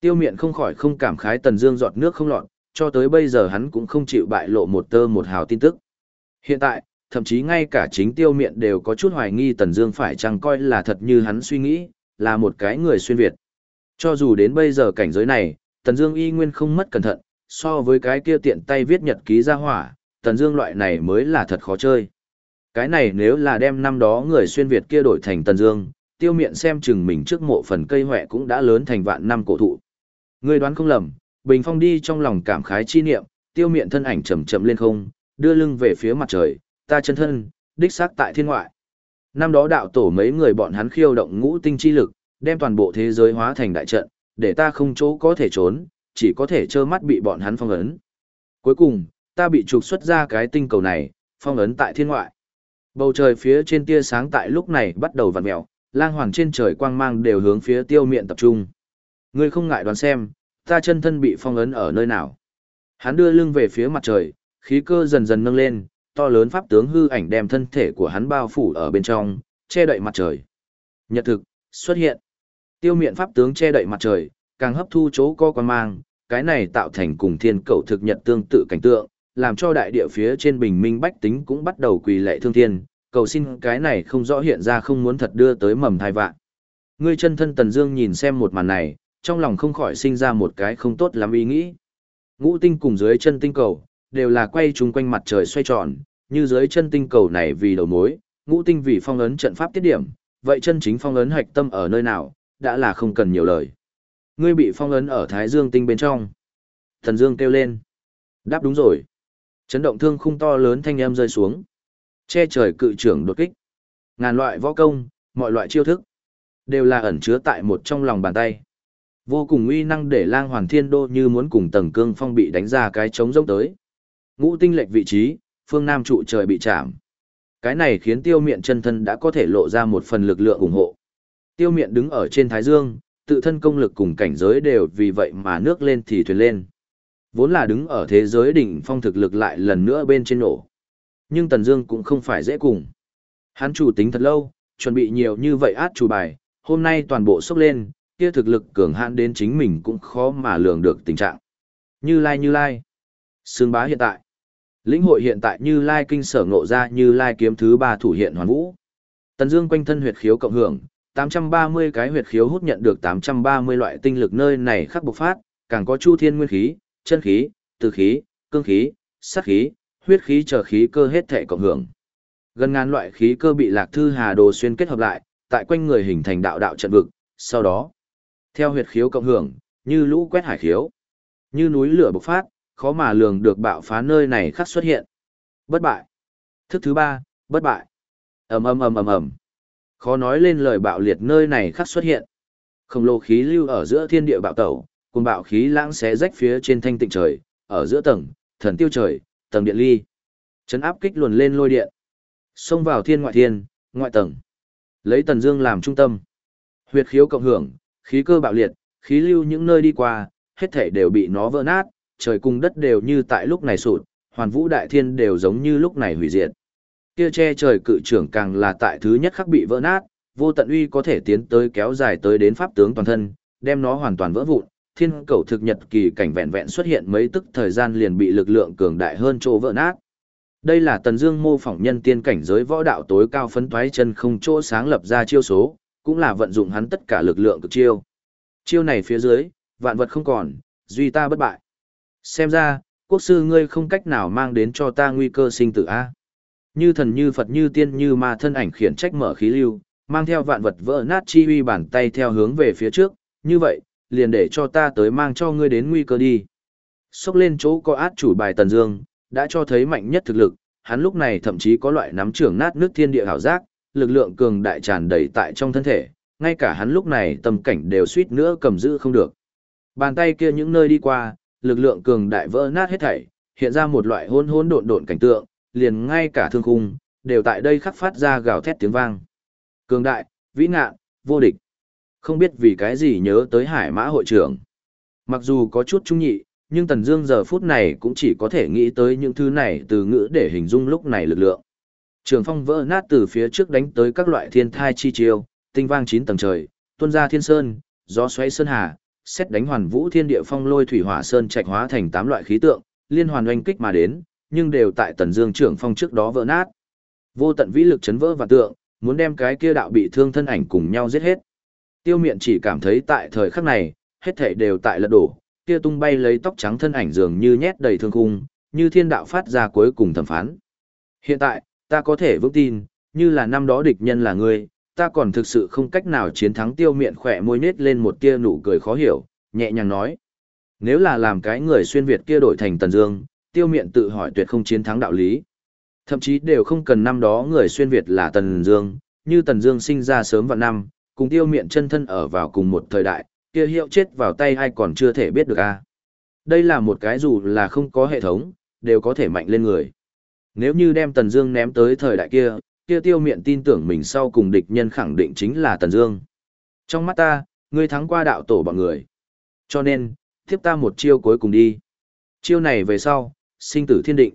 Tiêu miện không khỏi không cảm khái tần dương giọt nước không lọt, cho tới bây giờ hắn cũng không chịu bại lộ một tơ một hào tin tức. Hiện tại, thậm chí ngay cả chính tiêu miện đều có chút hoài nghi Tần Dương phải chăng coi là thật như hắn suy nghĩ, là một cái người xuyên Việt. Cho dù đến bây giờ cảnh giới này, Tần Dương y nguyên không mất cẩn thận, so với cái kia tiện tay viết nhật ký ra hỏa, Tần Dương loại này mới là thật khó chơi. Cái này nếu là đem năm đó người xuyên Việt kia đổi thành Tần Dương, tiêu miện xem chừng mình trước mộ phần cây huệ cũng đã lớn thành vạn năm cổ thụ. Ngươi đoán không lầm, Bình Phong đi trong lòng cảm khái chi niệm, tiêu miện thân ảnh chậm chậm lên không, đưa lưng về phía mặt trời, ta chân thân, đích xác tại thiên ngoại. Năm đó đạo tổ mấy người bọn hắn khiêu động ngũ tinh chi lực, đem toàn bộ thế giới hóa thành đại trận, để ta không chỗ có thể trốn, chỉ có thể trơ mắt bị bọn hắn phong ấn. Cuối cùng, ta bị trục xuất ra cái tinh cầu này, phong ấn tại thiên ngoại. Bầu trời phía trên tia sáng tại lúc này bắt đầu vặn mèo, lang hoàng trên trời quang mang đều hướng phía tiêu miện tập trung. Ngươi không ngại đoán xem, ta chân thân bị phong ấn ở nơi nào. Hắn đưa lưng về phía mặt trời, khí cơ dần dần nâng lên, to lớn pháp tướng hư ảnh đem thân thể của hắn bao phủ ở bên trong, che đậy mặt trời. Nhật thực, xuất hiện. Tiêu miện pháp tướng che đậy mặt trời, càng hấp thu chỗ co quan mang, cái này tạo thành cùng thiên cầu thực nhật tương tự cảnh tượng, làm cho đại địa phía trên bình minh bách tính cũng bắt đầu quỳ lệ thương thiên, cầu xin cái này không rõ hiện ra không muốn thật đưa tới mầm thai vạn. Ngươi chân thân Tần Dương nhìn xem một màn này, trong lòng không khỏi sinh ra một cái không tốt lắm ý nghĩ. Ngũ tinh cùng dưới chân tinh cầu, đều là quay chúng quanh mặt trời xoay tròn, như dưới chân tinh cầu này vì đầu mối, ngũ tinh vì phong ấn trận pháp tiết điểm, vậy chân chính phong ấn hạch tâm ở nơi nào, đã là không cần nhiều lời. Ngươi bị phong ấn ở Thái Dương tinh bên trong. Thần Dương kêu lên. Đáp đúng rồi. Chấn động thương khung to lớn thanh âm rơi xuống. Che trời cự trưởng đột kích. Ngàn loại võ công, mọi loại chiêu thức, đều là ẩn chứa tại một trong lòng bàn tay. Vô cùng uy năng để lang hoàn thiên đô như muốn cùng tầng cương phong bị đánh ra cái trống rỗng tới. Ngũ tinh lệch vị trí, phương Nam trụ trời bị chạm. Cái này khiến tiêu miện chân thân đã có thể lộ ra một phần lực lượng ủng hộ. Tiêu miện đứng ở trên Thái Dương, tự thân công lực cùng cảnh giới đều vì vậy mà nước lên thì thuyền lên. Vốn là đứng ở thế giới đỉnh phong thực lực lại lần nữa bên trên nổ. Nhưng Tần Dương cũng không phải dễ cùng. Hắn chủ tính thật lâu, chuẩn bị nhiều như vậy át chủ bài, hôm nay toàn bộ sốc lên, kia thực lực cường hãn đến chính mình cũng khó mà lường được tình trạng. Như Lai Như Lai. Sương bá hiện tại. Lĩnh hội hiện tại Như Lai kinh sở ngộ ra Như Lai kiếm thứ ba thủ hiện hoàn vũ. Tần Dương quanh thân huyệt khiếu cộng hưởng, 830 cái huyệt khiếu hút nhận được 830 loại tinh lực nơi này khắc bộc phát, càng có chu thiên nguyên khí, chân khí, từ khí, cương khí, sát khí, huyết khí chờ khí cơ hết thể cộng hưởng. Gần ngàn loại khí cơ bị Lạc Thư Hà Đồ xuyên kết hợp lại, tại quanh người hình thành đạo đạo trận vực, sau đó, theo huyệt khiếu cộng hưởng, như lũ quét hải khiếu, như núi lửa bộc phát, khó mà lường được bạo phá nơi này khắc xuất hiện. Bất bại. Thức thứ ba, bất bại. ầm ầm ầm ầm ầm. Khó nói lên lời bạo liệt nơi này khắc xuất hiện. Khổng lồ khí lưu ở giữa thiên địa bạo tẩu, cùng bạo khí lãng xé rách phía trên thanh tịnh trời, ở giữa tầng, thần tiêu trời, tầng điện ly. Chấn áp kích luồn lên lôi điện. Xông vào thiên ngoại thiên, ngoại tầng. Lấy Tần Dương làm trung tâm. Huyệt khiếu cộng hưởng, khí cơ bạo liệt, khí lưu những nơi đi qua, hết thảy đều bị nó vỡ nát, trời cùng đất đều như tại lúc này sụt, hoàn vũ đại thiên đều giống như lúc này hủy diệt. Kia che trời cự trưởng càng là tại thứ nhất khắc bị vỡ nát, vô tận uy có thể tiến tới kéo dài tới đến pháp tướng toàn thân, đem nó hoàn toàn vỡ vụn. Thiên cầu thực nhật kỳ cảnh vẹn vẹn xuất hiện mấy tức thời gian liền bị lực lượng cường đại hơn chỗ vỡ nát. Đây là Tần Dương mô phỏng nhân tiên cảnh giới võ đạo tối cao phấn toái chân không chỗ sáng lập ra chiêu số, cũng là vận dụng hắn tất cả lực lượng cực chiêu. Chiêu này phía dưới, vạn vật không còn, duy ta bất bại. Xem ra, quốc sư ngươi không cách nào mang đến cho ta nguy cơ sinh tử a. Như thần như Phật như tiên như ma thân ảnh khiển trách mở khí lưu, mang theo vạn vật vỡ nát chi uy bàn tay theo hướng về phía trước, như vậy, liền để cho ta tới mang cho ngươi đến nguy cơ đi. Xốc lên chỗ có át chủ bài Tần Dương, đã cho thấy mạnh nhất thực lực, hắn lúc này thậm chí có loại nắm trưởng nát nước thiên địa hảo giác, lực lượng cường đại tràn đầy tại trong thân thể, ngay cả hắn lúc này tâm cảnh đều suýt nữa cầm giữ không được. Bàn tay kia những nơi đi qua, lực lượng cường đại vỡ nát hết thảy, hiện ra một loại hỗn hỗn độn độn cảnh tượng, liền ngay cả thương khung, đều tại đây khắc phát ra gào thét tiếng vang. Cường đại, vĩ ngạn, vô địch. Không biết vì cái gì nhớ tới hải mã hội trưởng. Mặc dù có chút trung nhị, nhưng Tần Dương giờ phút này cũng chỉ có thể nghĩ tới những thứ này từ ngữ để hình dung lúc này lực lượng. Trường phong vỡ nát từ phía trước đánh tới các loại thiên thai chi chiêu, tinh vang chín tầng trời, tuôn ra thiên sơn, gió xoáy sơn hà, xét đánh hoàn vũ thiên địa phong lôi thủy hỏa sơn trạch hóa thành tám loại khí tượng, liên hoàn oanh kích mà đến, nhưng đều tại Tần Dương trưởng phong trước đó vỡ nát. Vô tận vĩ lực chấn vỡ và tượng, muốn đem cái kia đạo bị thương thân ảnh cùng nhau giết hết. Tiêu Miện chỉ cảm thấy tại thời khắc này, hết thảy đều tại lật đổ, kia tung bay lấy tóc trắng thân ảnh dường như nhét đầy thương khung, như thiên đạo phát ra cuối cùng thẩm phán. Hiện tại, ta có thể vững tin, như là năm đó địch nhân là ngươi, ta còn thực sự không cách nào chiến thắng tiêu Miện khỏe môi nết lên một tia nụ cười khó hiểu, nhẹ nhàng nói. Nếu là làm cái người xuyên Việt kia đổi thành Tần Dương, tiêu Miện tự hỏi tuyệt không chiến thắng đạo lý. Thậm chí đều không cần năm đó người xuyên Việt là Tần Dương, như Tần Dương sinh ra sớm vào năm, cùng tiêu miệng chân thân ở vào cùng một thời đại, kia hiệu chết vào tay ai còn chưa thể biết được a. Đây là một cái dù là không có hệ thống, đều có thể mạnh lên người. Nếu như đem Tần Dương ném tới thời đại kia, kia tiêu miện tin tưởng mình sau cùng địch nhân khẳng định chính là Tần Dương. Trong mắt ta, ngươi thắng qua đạo tổ bọn người. Cho nên, tiếp ta một chiêu cuối cùng đi. Chiêu này về sau, sinh tử thiên định.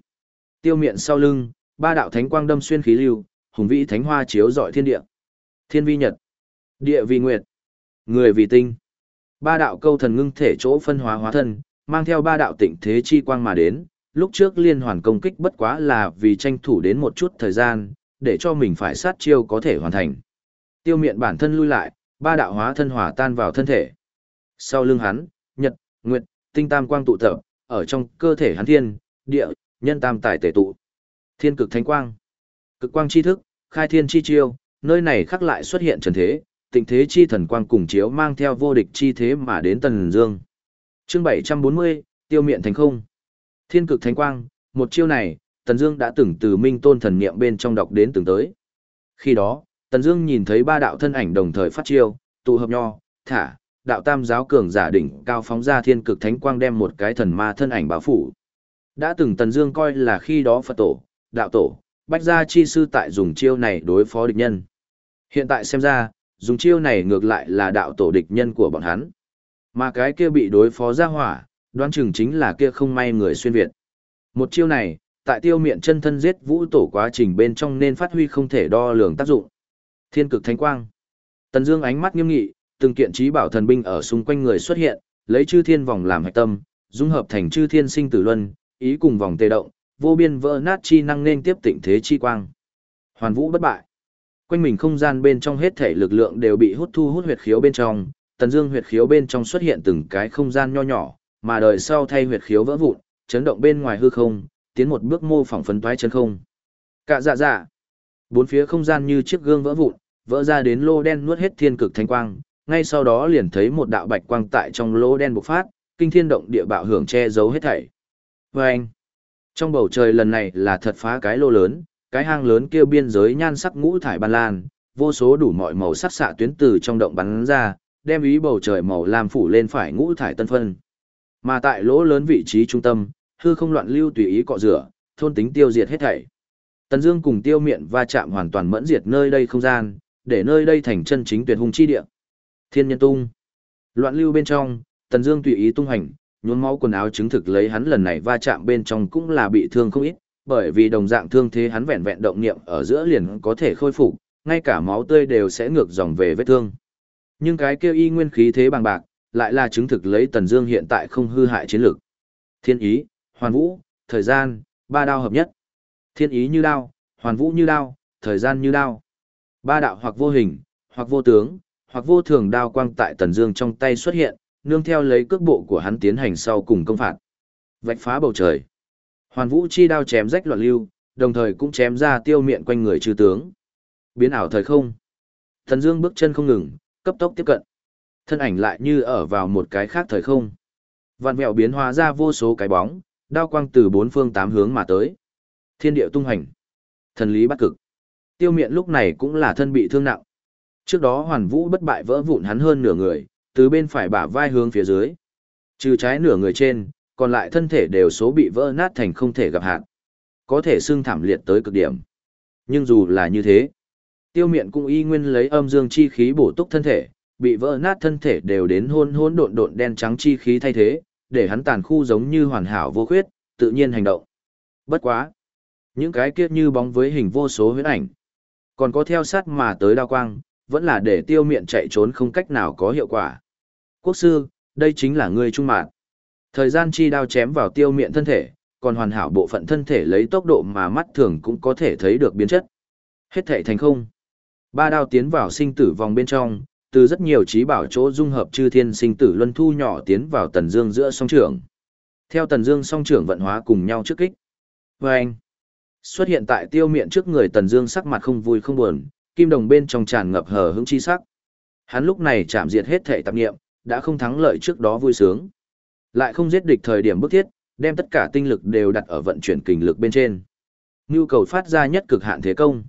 Tiêu miện sau lưng, ba đạo thánh quang đâm xuyên khí lưu, hùng vĩ thánh hoa chiếu rọi thiên địa. Thiên vi nhật, địa vi nguyệt, người vì tinh. Ba đạo câu thần ngưng thể chỗ phân hóa hóa thân, mang theo ba đạo tịnh thế chi quang mà đến, lúc trước liên hoàn công kích bất quá là vì tranh thủ đến một chút thời gian, để cho mình phải sát chiêu có thể hoàn thành. Tiêu miện bản thân lui lại, ba đạo hóa thân hòa tan vào thân thể. Sau lưng hắn, nhật, nguyệt, tinh tam quang tụ tập, ở trong cơ thể hắn thiên, địa, nhân tam tài tể tụ. Thiên cực thánh quang, cực quang chi thức, khai thiên chi chiêu, nơi này khắc lại xuất hiện trần thế, tịnh thế chi thần quang cùng chiếu mang theo vô địch chi thế mà đến tần dương. Chương 740, tiêu miện thành không. Thiên cực thánh quang, một chiêu này, Tần Dương đã từng từ Minh Tôn thần niệm bên trong đọc đến từng tới. Khi đó, Tần Dương nhìn thấy ba đạo thân ảnh đồng thời phát chiêu, tụ hợp nho, thả, đạo tam giáo cường giả đỉnh cao phóng ra thiên cực thánh quang đem một cái thần ma thân ảnh bao phủ. Đã từng Tần Dương coi là khi đó Phật tổ, đạo tổ, bách gia chi sư tại dùng chiêu này đối phó địch nhân. Hiện tại xem ra, dùng chiêu này ngược lại là đạo tổ địch nhân của bọn hắn. Mà cái kia bị đối phó ra hỏa, đoán chừng chính là kia không may người xuyên Việt. Một chiêu này, tại tiêu miện chân thân giết vũ tổ quá trình bên trong nên phát huy không thể đo lường tác dụng. Thiên cực thánh quang. Tần Dương ánh mắt nghiêm nghị, từng kiện trí bảo thần binh ở xung quanh người xuất hiện, lấy chư thiên vòng làm hạch tâm, dung hợp thành chư thiên sinh tử luân, ý cùng vòng tê động, vô biên vỡ nát chi năng nên tiếp tịnh thế chi quang. Hoàn vũ bất bại. Quanh mình không gian bên trong hết thể lực lượng đều bị hút thu hút huyệt khiếu bên trong, tần dương huyệt khiếu bên trong xuất hiện từng cái không gian nho nhỏ, mà đời sau thay huyệt khiếu vỡ vụn, chấn động bên ngoài hư không, tiến một bước mô phỏng phấn toái chân không. Cả dạ dạ. Bốn phía không gian như chiếc gương vỡ vụn, vỡ ra đến lô đen nuốt hết thiên cực thanh quang, ngay sau đó liền thấy một đạo bạch quang tại trong lô đen bộc phát, kinh thiên động địa bạo hưởng che giấu hết thảy. Và anh, trong bầu trời lần này là thật phá cái lô lớn, cái hang lớn kia biên giới nhan sắc ngũ thải ban lan, vô số đủ mọi màu sắc xạ tuyến từ trong động bắn ra, đem ý bầu trời màu lam phủ lên phải ngũ thải tân phân. Mà tại lỗ lớn vị trí trung tâm, hư không loạn lưu tùy ý cọ rửa, thôn tính tiêu diệt hết thảy. Tần Dương cùng Tiêu Miện va chạm hoàn toàn mẫn diệt nơi đây không gian, để nơi đây thành chân chính tuyệt hung chi địa. Thiên Nhân Tung. Loạn lưu bên trong, Tần Dương tùy ý tung hành, nhuốm máu quần áo chứng thực lấy hắn lần này va chạm bên trong cũng là bị thương không ít, bởi vì đồng dạng thương thế hắn vẹn vẹn động niệm ở giữa liền có thể khôi phục, ngay cả máu tươi đều sẽ ngược dòng về vết thương. Nhưng cái kia y nguyên khí thế bằng bạc, lại là chứng thực lấy Tần Dương hiện tại không hư hại chiến lực. Thiên ý, Hoàn Vũ, thời gian, ba đao hợp nhất. Thiên ý như đao, Hoàn Vũ như đao, thời gian như đao. Ba đạo hoặc vô hình, hoặc vô tướng, hoặc vô thường đao quang tại Tần Dương trong tay xuất hiện, nương theo lấy cước bộ của hắn tiến hành sau cùng công phạt. Vạch phá bầu trời. Hoàn Vũ chi đao chém rách loạn lưu, đồng thời cũng chém ra tiêu miệng quanh người chư tướng. Biến ảo thời không. Thần Dương bước chân không ngừng, cấp tốc tiếp cận. Thân ảnh lại như ở vào một cái khác thời không. Vạn vẹo biến hóa ra vô số cái bóng, đao quang từ bốn phương tám hướng mà tới. Thiên địa tung hành. Thần lý bắt cực. Tiêu miệng lúc này cũng là thân bị thương nặng. Trước đó Hoàn Vũ bất bại vỡ vụn hắn hơn nửa người, từ bên phải bả vai hướng phía dưới. Trừ trái nửa người trên, còn lại thân thể đều số bị vỡ nát thành không thể gặp hạn. Có thể xương thảm liệt tới cực điểm. Nhưng dù là như thế, tiêu miện cũng y nguyên lấy âm dương chi khí bổ túc thân thể, bị vỡ nát thân thể đều đến hôn hôn độn độn đen trắng chi khí thay thế, để hắn tàn khu giống như hoàn hảo vô khuyết, tự nhiên hành động. Bất quá. Những cái kia như bóng với hình vô số huyễn ảnh. Còn có theo sát mà tới đao quang, vẫn là để tiêu miện chạy trốn không cách nào có hiệu quả. Quốc sư, đây chính là ngươi trung mạng. Thời gian chi đao chém vào tiêu miện thân thể, còn hoàn hảo bộ phận thân thể lấy tốc độ mà mắt thường cũng có thể thấy được biến chất. Hết thể thành không. Ba đao tiến vào sinh tử vòng bên trong, từ rất nhiều trí bảo chỗ dung hợp chư thiên sinh tử luân thu nhỏ tiến vào tần dương giữa song trưởng. Theo tần dương song trưởng vận hóa cùng nhau trước kích. Và anh, xuất hiện tại tiêu miện trước người tần dương sắc mặt không vui không buồn, kim đồng bên trong tràn ngập hờ hững chi sắc. Hắn lúc này chạm diệt hết thể tạp nghiệm, đã không thắng lợi trước đó vui sướng. Lại không giết địch thời điểm bức thiết, đem tất cả tinh lực đều đặt ở vận chuyển kình lực bên trên. Nhu cầu phát ra nhất cực hạn thế công.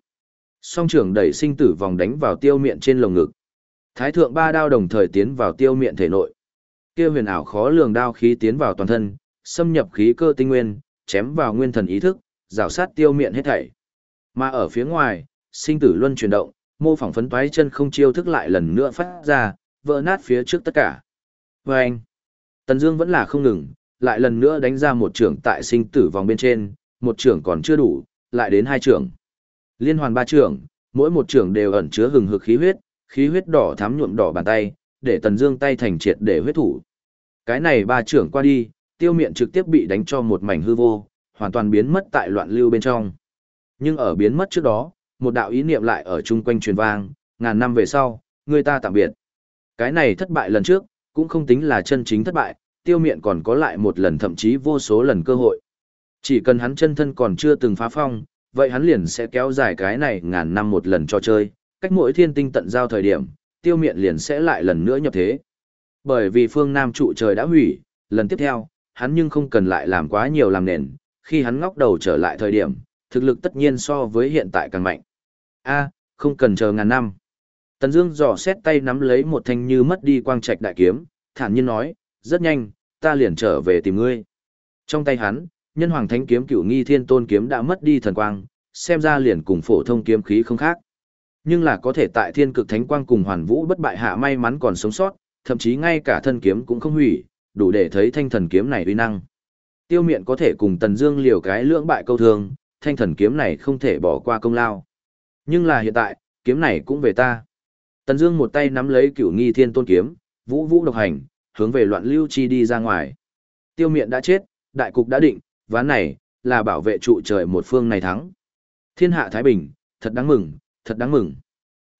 Song trưởng đẩy sinh tử vòng đánh vào tiêu miệng trên lồng ngực. Thái thượng ba đao đồng thời tiến vào tiêu miệng thể nội. Kia huyền ảo khó lường đao khí tiến vào toàn thân, xâm nhập khí cơ tinh nguyên, chém vào nguyên thần ý thức, rào sát tiêu miệng hết thảy. Mà ở phía ngoài, sinh tử luân chuyển động, mô phỏng phấn toái chân không chiêu thức lại lần nữa phát ra, vỡ nát phía trước tất cả. Vâng! anh, Tần Dương vẫn là không ngừng, lại lần nữa đánh ra một trưởng tại sinh tử vòng bên trên, một trưởng còn chưa đủ, lại đến hai trưởng. Liên hoàn ba trưởng, mỗi một trưởng đều ẩn chứa hừng hực khí huyết, khí huyết đỏ thắm nhuộm đỏ bàn tay, để Tần Dương tay thành triệt để huyết thủ. Cái này ba trưởng qua đi, tiêu miện trực tiếp bị đánh cho một mảnh hư vô, hoàn toàn biến mất tại loạn lưu bên trong. Nhưng ở biến mất trước đó, một đạo ý niệm lại ở chung quanh truyền vang, ngàn năm về sau, người ta tạm biệt. Cái này thất bại lần trước, cũng không tính là chân chính thất bại, tiêu miện còn có lại một lần thậm chí vô số lần cơ hội. Chỉ cần hắn chân thân còn chưa từng phá phong, vậy hắn liền sẽ kéo dài cái này ngàn năm một lần cho chơi, cách mỗi thiên tinh tận giao thời điểm, tiêu miện liền sẽ lại lần nữa nhập thế. Bởi vì phương Nam trụ trời đã hủy, lần tiếp theo, hắn nhưng không cần lại làm quá nhiều làm nền, khi hắn ngóc đầu trở lại thời điểm, thực lực tất nhiên so với hiện tại càng mạnh. A, không cần chờ ngàn năm. Tần Dương dò xét tay nắm lấy một thanh như mất đi quang trạch đại kiếm, thản nhiên nói, rất nhanh, ta liền trở về tìm ngươi. Trong tay hắn, nhân hoàng thánh kiếm cửu nghi thiên tôn kiếm đã mất đi thần quang, xem ra liền cùng phổ thông kiếm khí không khác. Nhưng là có thể tại thiên cực thánh quang cùng hoàn vũ bất bại hạ may mắn còn sống sót, thậm chí ngay cả thân kiếm cũng không hủy, đủ để thấy thanh thần kiếm này uy năng. Tiêu miện có thể cùng Tần Dương liều cái lưỡng bại câu thương, thanh thần kiếm này không thể bỏ qua công lao. Nhưng là hiện tại, kiếm này cũng về ta. Tần Dương một tay nắm lấy Cửu Nghi Thiên Tôn kiếm, vũ vũ độc hành, hướng về loạn lưu chi đi ra ngoài. Tiêu miện đã chết, đại cục đã định, ván này là bảo vệ trụ trời một phương này thắng. Thiên hạ thái bình, thật đáng mừng, thật đáng mừng.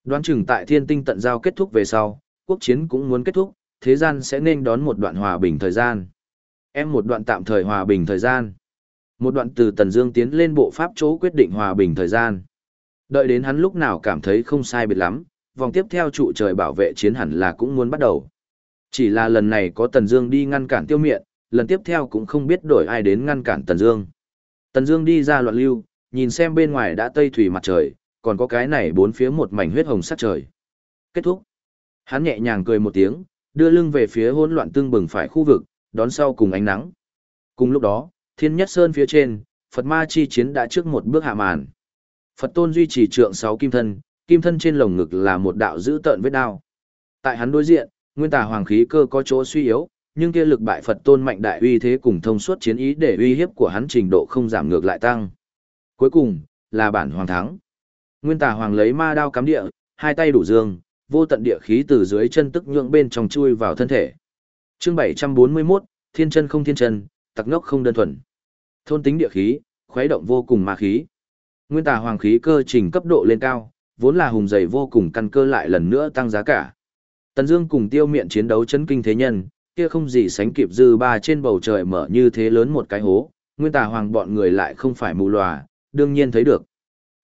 Đoán chừng tại Thiên Tinh tận giao kết thúc về sau, quốc chiến cũng muốn kết thúc, thế gian sẽ nên đón một đoạn hòa bình thời gian. Em một đoạn tạm thời hòa bình thời gian. Một đoạn từ Tần Dương tiến lên bộ pháp chỗ quyết định hòa bình thời gian. Đợi đến hắn lúc nào cảm thấy không sai biệt lắm, vòng tiếp theo trụ trời bảo vệ chiến hẳn là cũng muốn bắt đầu. Chỉ là lần này có Tần Dương đi ngăn cản Tiêu Miện, lần tiếp theo cũng không biết đổi ai đến ngăn cản Tần Dương. Tần Dương đi ra loạn lưu, nhìn xem bên ngoài đã tây thủy mặt trời, còn có cái này bốn phía một mảnh huyết hồng sắc trời. Kết thúc. Hắn nhẹ nhàng cười một tiếng, đưa lưng về phía hỗn loạn tương bừng phải khu vực, đón sau cùng ánh nắng. Cùng lúc đó, Thiên Nhất Sơn phía trên, Phật Ma chi chiến đã trước một bước hạ màn. Phật Tôn duy trì trượng sáu kim thân, kim thân trên lồng ngực là một đạo giữ tợn vết đao. Tại hắn đối diện, nguyên tà hoàng khí cơ có chỗ suy yếu, nhưng kia lực bại Phật Tôn mạnh đại uy thế cùng thông suốt chiến ý để uy hiếp của hắn trình độ không giảm ngược lại tăng. Cuối cùng, là bản hoàng thắng. Nguyên tà hoàng lấy ma đao cắm địa, hai tay đủ dương, vô tận địa khí từ dưới chân tức nhượng bên trong chui vào thân thể. Chương 741, Thiên chân không thiên chân, tặc ngốc không đơn thuần. Thôn tính địa khí, khuấy động vô cùng ma khí. Nguyên tà hoàng khí cơ trình cấp độ lên cao, vốn là hùng dày vô cùng căn cơ lại lần nữa tăng giá cả. Tần Dương cùng Tiêu Miện chiến đấu chấn kinh thế nhân, kia không gì sánh kịp dư ba trên bầu trời mở như thế lớn một cái hố, Nguyên Tà Hoàng bọn người lại không phải mù lòa, đương nhiên thấy được.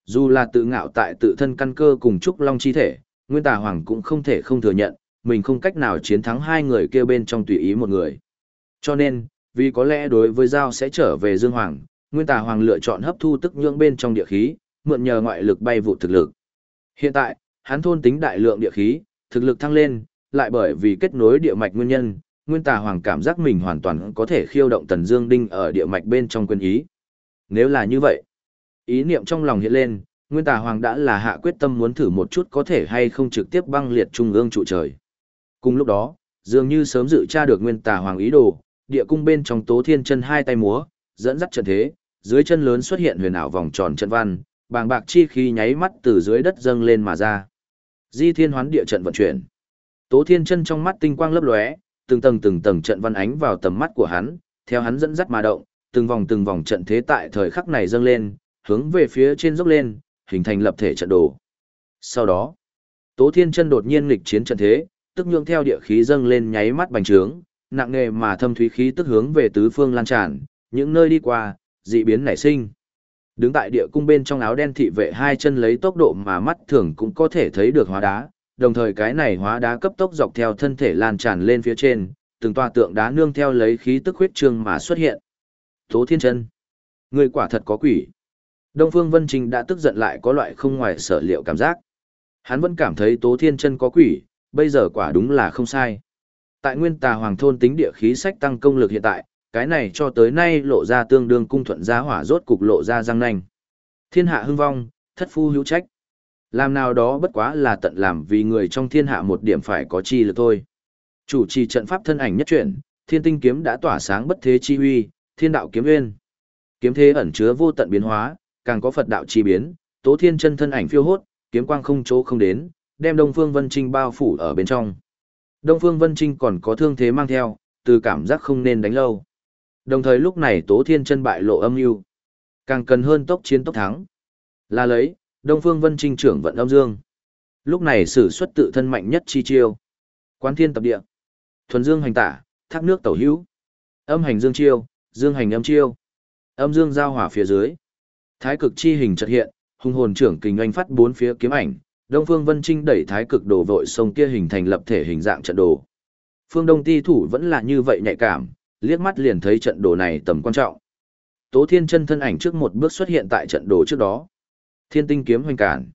Dù là tự ngạo tại tự thân căn cơ cùng trúc long chi thể, Nguyên Tà Hoàng cũng không thể không thừa nhận, mình không cách nào chiến thắng hai người kia bên trong tùy ý một người. Cho nên, vì có lẽ đối với giao sẽ trở về Dương Hoàng, Nguyên Tà Hoàng lựa chọn hấp thu tức nhượng bên trong địa khí, mượn nhờ ngoại lực bay vụ thực lực. Hiện tại, hắn thôn tính đại lượng địa khí, thực lực thăng lên, lại bởi vì kết nối địa mạch nguyên nhân, Nguyên Tà Hoàng cảm giác mình hoàn toàn có thể khiêu động Tần Dương Đinh ở địa mạch bên trong quân ý. Nếu là như vậy, ý niệm trong lòng hiện lên, Nguyên Tà Hoàng đã là hạ quyết tâm muốn thử một chút có thể hay không trực tiếp băng liệt trung ương trụ trời. Cùng lúc đó, dường như sớm dự tra được Nguyên Tà Hoàng ý đồ, địa cung bên trong Tố Thiên chân hai tay múa, dẫn dắt trận thế, dưới chân lớn xuất hiện huyền ảo vòng tròn trận văn, bàng bạc chi khí nháy mắt từ dưới đất dâng lên mà ra. Di Thiên Hoán địa trận vận chuyển. Tố Thiên chân trong mắt tinh quang lấp lóe, từng tầng từng tầng trận văn ánh vào tầm mắt của hắn, theo hắn dẫn dắt mà động, từng vòng từng vòng trận thế tại thời khắc này dâng lên, hướng về phía trên dốc lên, hình thành lập thể trận đồ. Sau đó, Tố Thiên Chân đột nhiên nghịch chiến trận thế, tức nhượng theo địa khí dâng lên nháy mắt bành trướng, nặng nề mà thâm thúy khí tức hướng về tứ phương lan tràn, những nơi đi qua, dị biến nảy sinh. Đứng tại địa cung bên trong áo đen thị vệ hai chân lấy tốc độ mà mắt thường cũng có thể thấy được hóa đá, đồng thời cái này hóa đá cấp tốc dọc theo thân thể lan tràn lên phía trên, từng tòa tượng đá nương theo lấy khí tức huyết trương mà xuất hiện. Tố Thiên Chân, người quả thật có quỷ. Đông Phương Vân Trình đã tức giận lại có loại không ngoài sở liệu cảm giác. Hắn vẫn cảm thấy Tố Thiên Chân có quỷ, bây giờ quả đúng là không sai. Tại Nguyên Tà Hoàng thôn tính địa khí sách tăng công lực hiện tại, cái này cho tới nay lộ ra tương đương cung thuận giá hỏa rốt cục lộ ra răng nanh. Thiên hạ hưng vong, thất phu hữu trách. Làm nào đó bất quá là tận làm vì người trong thiên hạ một điểm phải có chi lực thôi. Chủ trì trận pháp thân ảnh nhất chuyển, thiên tinh kiếm đã tỏa sáng bất thế chi huy, thiên đạo kiếm uyên. Kiếm thế ẩn chứa vô tận biến hóa, càng có Phật đạo chi biến, tố thiên chân thân ảnh phiêu hốt, kiếm quang không chỗ không đến, đem Đông Phương Vân Trinh bao phủ ở bên trong. Đông Phương Vân Trinh còn có thương thế mang theo, từ cảm giác không nên đánh lâu. Đồng thời lúc này Tố Thiên chân bại lộ âm mưu, càng cần hơn tốc chiến tốc thắng. Là lấy, Đông Phương Vân Trinh trưởng vận âm dương. Lúc này sử xuất tự thân mạnh nhất chi chiêu. Quán thiên tập địa. Thuần dương hành tả, thác nước tẩu hữu. Âm hành dương chiêu, dương hành âm chiêu. Âm dương giao hỏa phía dưới. Thái cực chi hình chợt hiện, hung hồn trưởng kình anh phát bốn phía kiếm ảnh, Đông Phương Vân Trinh đẩy thái cực đồ vội sông kia hình thành lập thể hình dạng trận đồ. Phương Đông ti thủ vẫn là như vậy nhạy cảm, liếc mắt liền thấy trận đồ này tầm quan trọng. Tố Thiên chân thân ảnh trước một bước xuất hiện tại trận đồ trước đó. Thiên tinh kiếm hoành cản.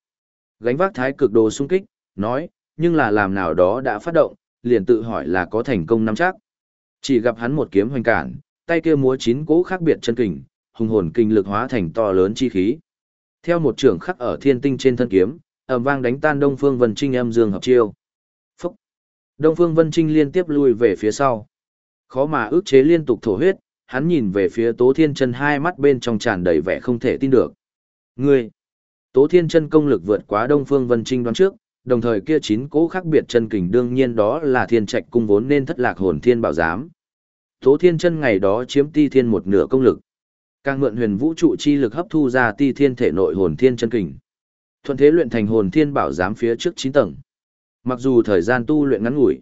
Gánh vác thái cực đồ xung kích, nói, nhưng là làm nào đó đã phát động, liền tự hỏi là có thành công nắm chắc. Chỉ gặp hắn một kiếm hoành cản, tay kia múa chín cỗ khác biệt chân kình, hùng hồn kinh lực hóa thành to lớn chi khí. Theo một trường khắc ở thiên tinh trên thân kiếm, ầm vang đánh tan Đông Phương Vân Trinh âm dương hợp chiêu. Phúc! Đông Phương Vân Trinh liên tiếp lui về phía sau. Khó mà ước chế liên tục thổ huyết, hắn nhìn về phía Tố Thiên Chân hai mắt bên trong tràn đầy vẻ không thể tin được. Ngươi! Tố Thiên Chân công lực vượt quá Đông Phương Vân Trinh đoán trước, đồng thời kia chín cố khác biệt chân kình đương nhiên đó là thiên trạch cung vốn nên thất lạc hồn thiên bảo giám. Tố Thiên Chân ngày đó chiếm ti thiên một nửa công lực. Càng mượn huyền vũ trụ chi lực hấp thu ra ti thiên thể nội hồn thiên chân kình. Thuận thế luyện thành hồn thiên bảo giám phía trước chín tầng. Mặc dù thời gian tu luyện ngắn ngủi,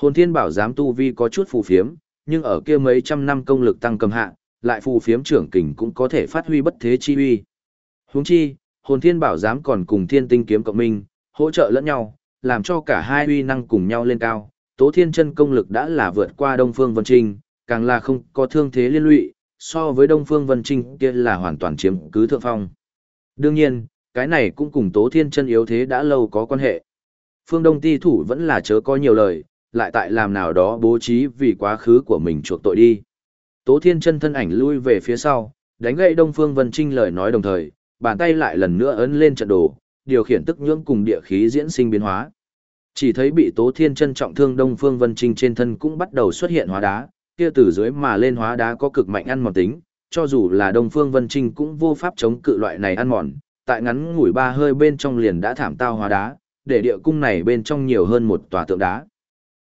hồn thiên bảo giám tu vi có chút phù phiếm, nhưng ở kia mấy trăm năm công lực tăng cầm hạ, lại phù phiếm trưởng kình cũng có thể phát huy bất thế chi uy. Huống chi, hồn thiên bảo giám còn cùng thiên tinh kiếm cộng minh, hỗ trợ lẫn nhau, làm cho cả hai uy năng cùng nhau lên cao. Tố thiên chân công lực đã là vượt qua Đông Phương Vân Trinh, càng là không có thương thế liên lụy, so với Đông Phương Vân Trinh kia là hoàn toàn chiếm cứ thượng phong. Đương nhiên, cái này cũng cùng Tố Thiên chân yếu thế đã lâu có quan hệ. Phương Đông ti thủ vẫn là chớ có nhiều lời, lại tại làm nào đó bố trí vì quá khứ của mình chuộc tội đi. Tố Thiên chân thân ảnh lui về phía sau, đánh gậy Đông Phương Vân Trinh lời nói đồng thời, bàn tay lại lần nữa ấn lên trận đồ, điều khiển tức nhưỡng cùng địa khí diễn sinh biến hóa. Chỉ thấy bị Tố Thiên chân trọng thương Đông Phương Vân Trinh trên thân cũng bắt đầu xuất hiện hóa đá, kia từ dưới mà lên hóa đá có cực mạnh ăn mòn tính, cho dù là Đông Phương Vân Trinh cũng vô pháp chống cự loại này ăn mòn, tại ngắn ngủi ba hơi bên trong liền đã thảm tao hóa đá, để địa cung này bên trong nhiều hơn một tòa tượng đá.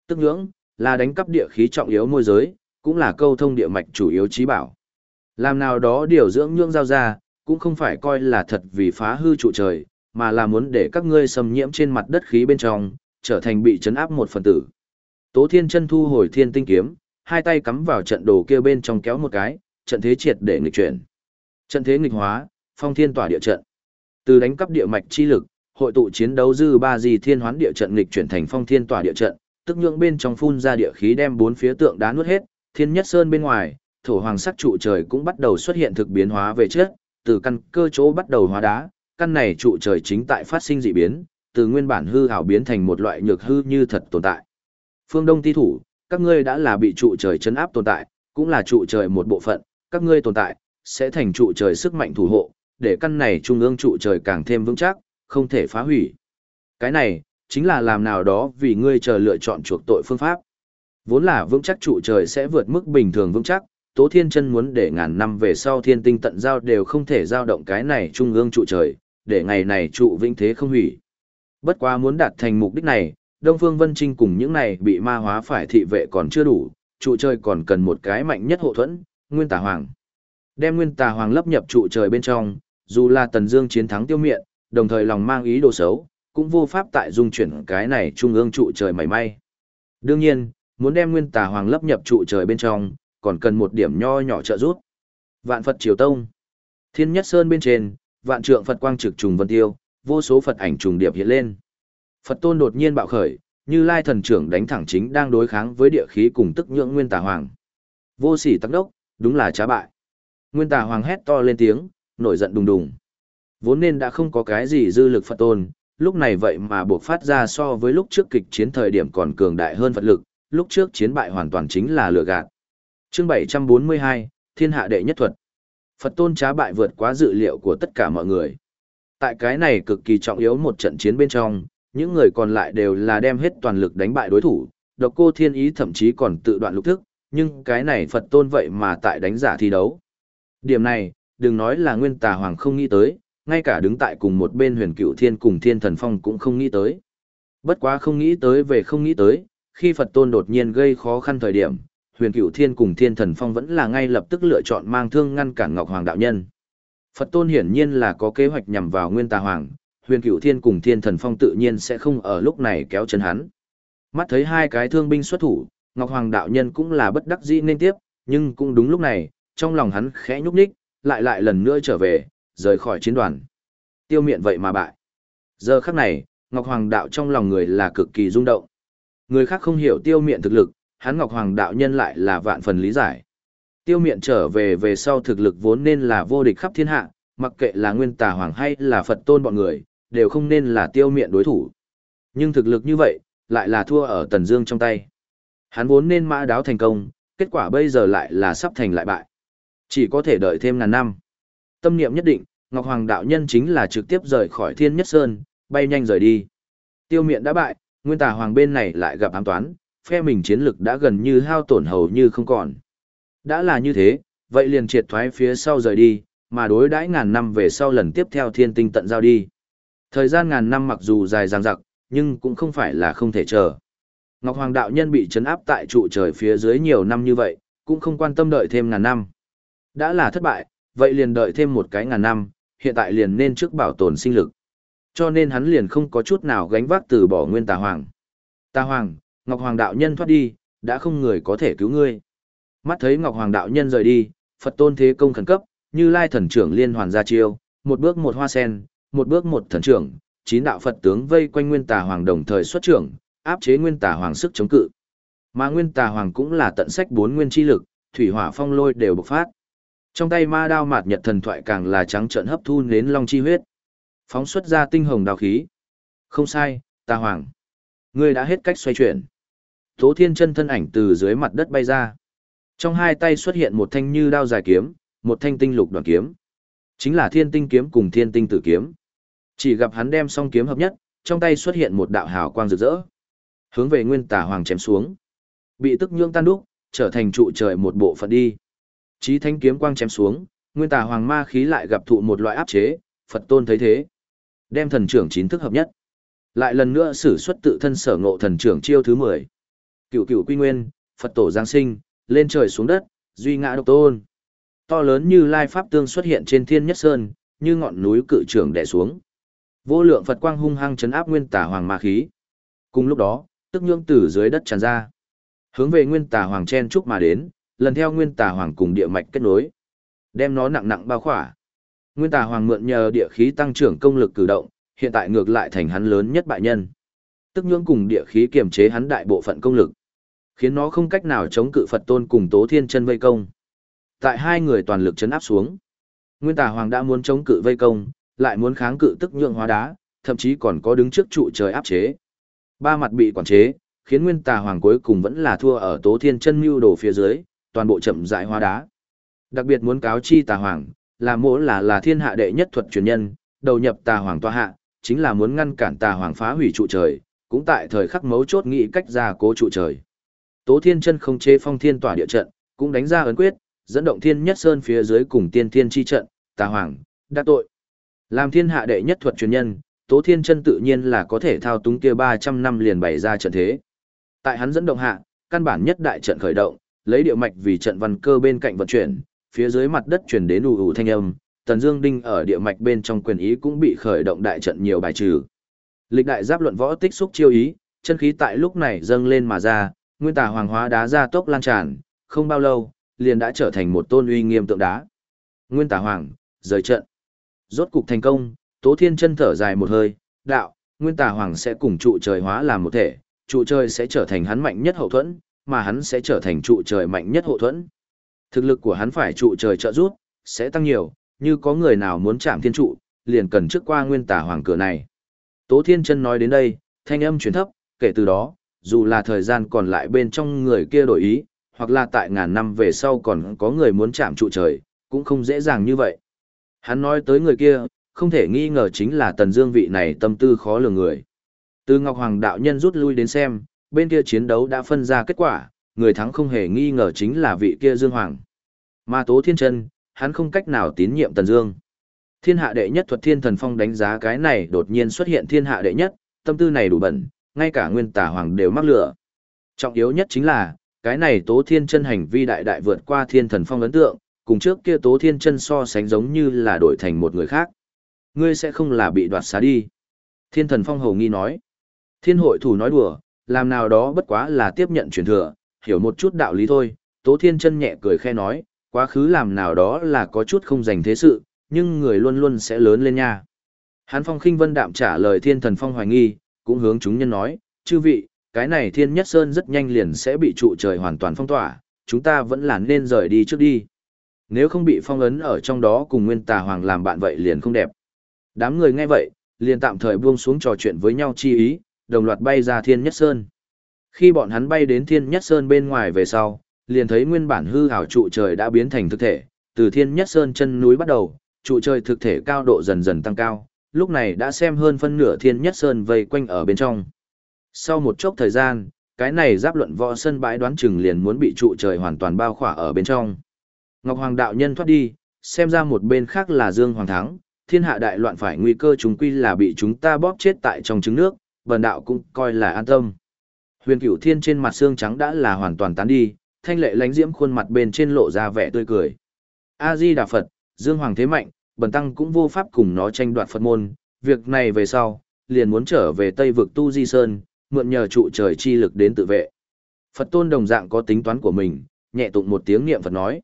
Tức nhưỡng là đánh cắp địa khí trọng yếu môi giới, cũng là câu thông địa mạch chủ yếu trí bảo. Làm nào đó điều dưỡng nhưỡng giao ra, cũng không phải coi là thật vì phá hư trụ trời, mà là muốn để các ngươi xâm nhiễm trên mặt đất khí bên trong, trở thành bị chấn áp một phần tử. Tố Thiên chân thu hồi thiên tinh kiếm, hai tay cắm vào trận đồ kia bên trong kéo một cái, trận thế triệt để nghịch chuyển. Trận thế nghịch hóa, phong thiên tỏa địa trận. Từ đánh cắp địa mạch chi lực, hội tụ chiến đấu dư ba gì thiên hoán địa trận nghịch chuyển thành phong thiên tỏa địa trận, tức nhượng bên trong phun ra địa khí đem bốn phía tượng đá nuốt hết, thiên nhất sơn bên ngoài, thổ hoàng sắc trụ trời cũng bắt đầu xuất hiện thực biến hóa về trước, từ căn cơ chỗ bắt đầu hóa đá, căn này trụ trời chính tại phát sinh dị biến, từ nguyên bản hư ảo biến thành một loại nhược hư như thật tồn tại. Phương Đông ti thủ, các ngươi đã là bị trụ trời chấn áp tồn tại, cũng là trụ trời một bộ phận, các ngươi tồn tại, sẽ thành trụ trời sức mạnh thủ hộ, để căn này trung ương trụ trời càng thêm vững chắc, không thể phá hủy. Cái này, chính là làm nào đó vì ngươi chờ lựa chọn chuộc tội phương pháp. Vốn là vững chắc trụ trời sẽ vượt mức bình thường vững chắc, Tố Thiên Chân muốn để ngàn năm về sau thiên tinh tận giao đều không thể giao động cái này trung ương trụ trời, để ngày này trụ vĩnh thế không hủy. Bất quá muốn đạt thành mục đích này, Đông Phương Vân Trinh cùng những này bị ma hóa phải thị vệ còn chưa đủ, trụ trời còn cần một cái mạnh nhất hộ thuẫn, Nguyên Tà Hoàng. Đem Nguyên Tà Hoàng lấp nhập trụ trời bên trong, dù là Tần Dương chiến thắng tiêu miện, đồng thời lòng mang ý đồ xấu, cũng vô pháp tại dung chuyển cái này trung ương trụ trời mảy may. Đương nhiên, muốn đem Nguyên Tà Hoàng lấp nhập trụ trời bên trong, còn cần một điểm nho nhỏ trợ giúp. Vạn Phật Triều Tông. Thiên Nhất Sơn bên trên, vạn trượng Phật quang trực trùng vân tiêu, vô số Phật ảnh trùng điệp hiện lên. Phật tôn đột nhiên bạo khởi, như lai thần trưởng đánh thẳng chính đang đối kháng với địa khí cùng tức nhượng nguyên tà hoàng. Vô sỉ tắc đốc, đúng là trá bại. Nguyên tà hoàng hét to lên tiếng, nổi giận đùng đùng. Vốn nên đã không có cái gì dư lực Phật tôn, lúc này vậy mà buộc phát ra so với lúc trước kịch chiến thời điểm còn cường đại hơn Phật lực, lúc trước chiến bại hoàn toàn chính là lừa gạt. Chương 742, Thiên hạ đệ nhất thuật. Phật tôn trá bại vượt quá dự liệu của tất cả mọi người. Tại cái này cực kỳ trọng yếu một trận chiến bên trong, những người còn lại đều là đem hết toàn lực đánh bại đối thủ, độc cô thiên ý thậm chí còn tự đoạn lục thức, nhưng cái này Phật tôn vậy mà tại đánh giả thi đấu. Điểm này, đừng nói là nguyên tà hoàng không nghĩ tới, ngay cả đứng tại cùng một bên huyền cựu thiên cùng thiên thần phong cũng không nghĩ tới. Bất quá không nghĩ tới về không nghĩ tới, khi Phật tôn đột nhiên gây khó khăn thời điểm, huyền cựu thiên cùng thiên thần phong vẫn là ngay lập tức lựa chọn mang thương ngăn cản Ngọc Hoàng đạo nhân. Phật tôn hiển nhiên là có kế hoạch nhằm vào nguyên tà hoàng, huyền cựu thiên cùng thiên thần phong tự nhiên sẽ không ở lúc này kéo chân hắn. Mắt thấy hai cái thương binh xuất thủ, Ngọc Hoàng đạo nhân cũng là bất đắc dĩ nên tiếp, nhưng cũng đúng lúc này, trong lòng hắn khẽ nhúc nhích, lại lại lần nữa trở về, rời khỏi chiến đoàn. Tiêu miện vậy mà bại. Giờ khắc này, Ngọc Hoàng đạo trong lòng người là cực kỳ rung động. Người khác không hiểu tiêu miện thực lực, hắn Ngọc Hoàng đạo nhân lại là vạn phần lý giải. Tiêu miện trở về về sau thực lực vốn nên là vô địch khắp thiên hạ, mặc kệ là nguyên tà hoàng hay là Phật tôn bọn người, đều không nên là tiêu miện đối thủ. Nhưng thực lực như vậy, lại là thua ở Tần Dương trong tay. Hắn vốn nên mã đáo thành công, kết quả bây giờ lại là sắp thành lại bại. Chỉ có thể đợi thêm ngàn năm. Tâm niệm nhất định, Ngọc Hoàng đạo nhân chính là trực tiếp rời khỏi Thiên Nhất Sơn, bay nhanh rời đi. Tiêu Miện đã bại, Nguyên Tà Hoàng bên này lại gặp ám toán, phe mình chiến lực đã gần như hao tổn hầu như không còn. Đã là như thế, vậy liền triệt thoái phía sau rời đi, mà đối đãi ngàn năm về sau lần tiếp theo thiên tinh tận giao đi. Thời gian ngàn năm mặc dù dài dằng dặc, nhưng cũng không phải là không thể chờ. Ngọc Hoàng đạo nhân bị chấn áp tại trụ trời phía dưới nhiều năm như vậy, cũng không quan tâm đợi thêm ngàn năm. Đã là thất bại, vậy liền đợi thêm một cái ngàn năm, hiện tại liền nên trước bảo tồn sinh lực. Cho nên hắn liền không có chút nào gánh vác từ bỏ nguyên tà hoàng. Tà hoàng, Ngọc Hoàng đạo nhân thoát đi, đã không người có thể cứu ngươi. Mắt thấy Ngọc Hoàng đạo nhân rời đi, Phật tôn thế công khẩn cấp, như lai thần trưởng liên hoàn ra chiêu, một bước một hoa sen, một bước một thần trưởng, chín đạo Phật tướng vây quanh nguyên tà hoàng đồng thời xuất trưởng, áp chế nguyên tà hoàng sức chống cự. Mà nguyên tà hoàng cũng là tận sách bốn nguyên chi lực, thủy hỏa phong lôi đều bộc phát. Trong tay ma đao mạt nhật thần thoại càng là trắng trợn hấp thu nến long chi huyết. Phóng xuất ra tinh hồng đào khí. Không sai, ta hoàng. Ngươi đã hết cách xoay chuyển. Tố thiên chân thân ảnh từ dưới mặt đất bay ra. Trong hai tay xuất hiện một thanh như đao dài kiếm, một thanh tinh lục đoàn kiếm. Chính là thiên tinh kiếm cùng thiên tinh tử kiếm. Chỉ gặp hắn đem song kiếm hợp nhất, trong tay xuất hiện một đạo hào quang rực rỡ. Hướng về nguyên tà hoàng chém xuống. Bị tức nhưỡng tan đúc, trở thành trụ trời một bộ phận đi. Chí thanh kiếm quang chém xuống, nguyên tà hoàng ma khí lại gặp thụ một loại áp chế, Phật tôn thấy thế. Đem thần trưởng chín thức hợp nhất. Lại lần nữa sử xuất tự thân sở ngộ thần trưởng chiêu thứ 10. Cựu cựu quy nguyên, Phật tổ giáng sinh, lên trời xuống đất, duy ngã độc tôn. To lớn như lai pháp tương xuất hiện trên thiên nhất sơn, như ngọn núi cự trưởng đè xuống. Vô lượng Phật quang hung hăng chấn áp nguyên tà hoàng ma khí. Cùng lúc đó, tức nhượng từ dưới đất tràn ra. Hướng về nguyên tà hoàng chen trúc mà đến, lần theo nguyên tà hoàng cùng địa mạch kết nối. Đem nó nặng nặng bao khỏa. Nguyên tà hoàng mượn nhờ địa khí tăng trưởng công lực cử động, hiện tại ngược lại thành hắn lớn nhất bại nhân. Tức nhưỡng cùng địa khí kiềm chế hắn đại bộ phận công lực, khiến nó không cách nào chống cự Phật tôn cùng Tố Thiên chân vây công. Tại hai người toàn lực chấn áp xuống, Nguyên Tà Hoàng đã muốn chống cự vây công, lại muốn kháng cự tức nhượng hóa đá, thậm chí còn có đứng trước trụ trời áp chế. Ba mặt bị quản chế, khiến Nguyên Tà Hoàng cuối cùng vẫn là thua ở Tố Thiên chân mưu đồ phía dưới, toàn bộ chậm rãi hóa đá. Đặc biệt muốn cáo chi Tà Hoàng, là mỗ là là thiên hạ đệ nhất thuật truyền nhân, đầu nhập Tà Hoàng tòa hạ, chính là muốn ngăn cản Tà Hoàng phá hủy trụ trời, cũng tại thời khắc mấu chốt nghĩ cách ra cố trụ trời. Tố Thiên chân không chế phong thiên tỏa địa trận, cũng đánh ra ấn quyết, dẫn động thiên nhất sơn phía dưới cùng tiên thiên chi trận, Tà Hoàng, đã tội. Làm thiên hạ đệ nhất thuật truyền nhân, Tố Thiên chân tự nhiên là có thể thao túng kia 300 năm liền bày ra trận thế. Tại hắn dẫn động hạ, căn bản nhất đại trận khởi động, lấy địa mạch vì trận văn cơ bên cạnh vận chuyển, phía dưới mặt đất truyền đến ù ù thanh âm, Tần Dương Đinh ở địa mạch bên trong quyền ý cũng bị khởi động đại trận nhiều bài trừ. Lịch đại giáp luận võ tích xúc chiêu ý, chân khí tại lúc này dâng lên mà ra, nguyên tà hoàng hóa đá ra tốc lan tràn, không bao lâu, liền đã trở thành một tôn uy nghiêm tượng đá. Nguyên tà hoàng, rời trận. Rốt cục thành công, Tố Thiên chân thở dài một hơi, đạo, nguyên tà hoàng sẽ cùng trụ trời hóa làm một thể, trụ trời sẽ trở thành hắn mạnh nhất hậu thuẫn, mà hắn sẽ trở thành trụ trời mạnh nhất hậu thuẫn. Thực lực của hắn phải trụ trời trợ giúp, sẽ tăng nhiều, như có người nào muốn chạm thiên trụ, liền cần trước qua nguyên tà hoàng cửa này. Tố Thiên Chân nói đến đây, thanh âm chuyển thấp, kể từ đó, dù là thời gian còn lại bên trong người kia đổi ý, hoặc là tại ngàn năm về sau còn có người muốn chạm trụ trời, cũng không dễ dàng như vậy. Hắn nói tới người kia, không thể nghi ngờ chính là Tần Dương vị này tâm tư khó lường người. Từ Ngọc Hoàng đạo nhân rút lui đến xem, bên kia chiến đấu đã phân ra kết quả, người thắng không hề nghi ngờ chính là vị kia Dương Hoàng. Mà Tố Thiên Chân, hắn không cách nào tín nhiệm Tần Dương. Thiên hạ đệ nhất thuật thiên thần phong đánh giá cái này đột nhiên xuất hiện thiên hạ đệ nhất, tâm tư này đủ bẩn, ngay cả nguyên tả hoàng đều mắc lửa. Trọng yếu nhất chính là, cái này tố thiên chân hành vi đại đại vượt qua thiên thần phong ấn tượng, cùng trước kia tố thiên chân so sánh giống như là đổi thành một người khác. Ngươi sẽ không là bị đoạt xá đi. Thiên thần phong hầu nghi nói. Thiên hội thủ nói đùa, làm nào đó bất quá là tiếp nhận truyền thừa, hiểu một chút đạo lý thôi. Tố thiên chân nhẹ cười khe nói, quá khứ làm nào đó là có chút không dành thế sự, nhưng người luôn luôn sẽ lớn lên nha. Hán Phong khinh vân đạm trả lời thiên thần phong hoài nghi, cũng hướng chúng nhân nói, chư vị, cái này thiên nhất sơn rất nhanh liền sẽ bị trụ trời hoàn toàn phong tỏa, chúng ta vẫn là nên rời đi trước đi. Nếu không bị phong ấn ở trong đó cùng nguyên tà hoàng làm bạn vậy liền không đẹp. Đám người nghe vậy, liền tạm thời buông xuống trò chuyện với nhau chi ý, đồng loạt bay ra thiên nhất sơn. Khi bọn hắn bay đến thiên nhất sơn bên ngoài về sau, liền thấy nguyên bản hư ảo trụ trời đã biến thành thực thể, từ thiên nhất sơn chân núi bắt đầu, trụ trời thực thể cao độ dần dần tăng cao, lúc này đã xem hơn phân nửa thiên nhất sơn vây quanh ở bên trong. Sau một chốc thời gian, cái này giáp luận võ sân bãi đoán chừng liền muốn bị trụ trời hoàn toàn bao khỏa ở bên trong. Ngọc Hoàng đạo nhân thoát đi, xem ra một bên khác là Dương Hoàng thắng, thiên hạ đại loạn phải nguy cơ chúng quy là bị chúng ta bóp chết tại trong trứng nước, bần đạo cũng coi là an tâm. Huyền Cửu Thiên trên mặt xương trắng đã là hoàn toàn tán đi, thanh lệ lánh diễm khuôn mặt bên trên lộ ra vẻ tươi cười. A Di Đà Phật, Dương Hoàng thế mạnh, bần tăng cũng vô pháp cùng nó tranh đoạt Phật môn, việc này về sau, liền muốn trở về Tây vực Tu Di Sơn, mượn nhờ trụ trời chi lực đến tự vệ. Phật tôn đồng dạng có tính toán của mình, nhẹ tụng một tiếng niệm Phật nói.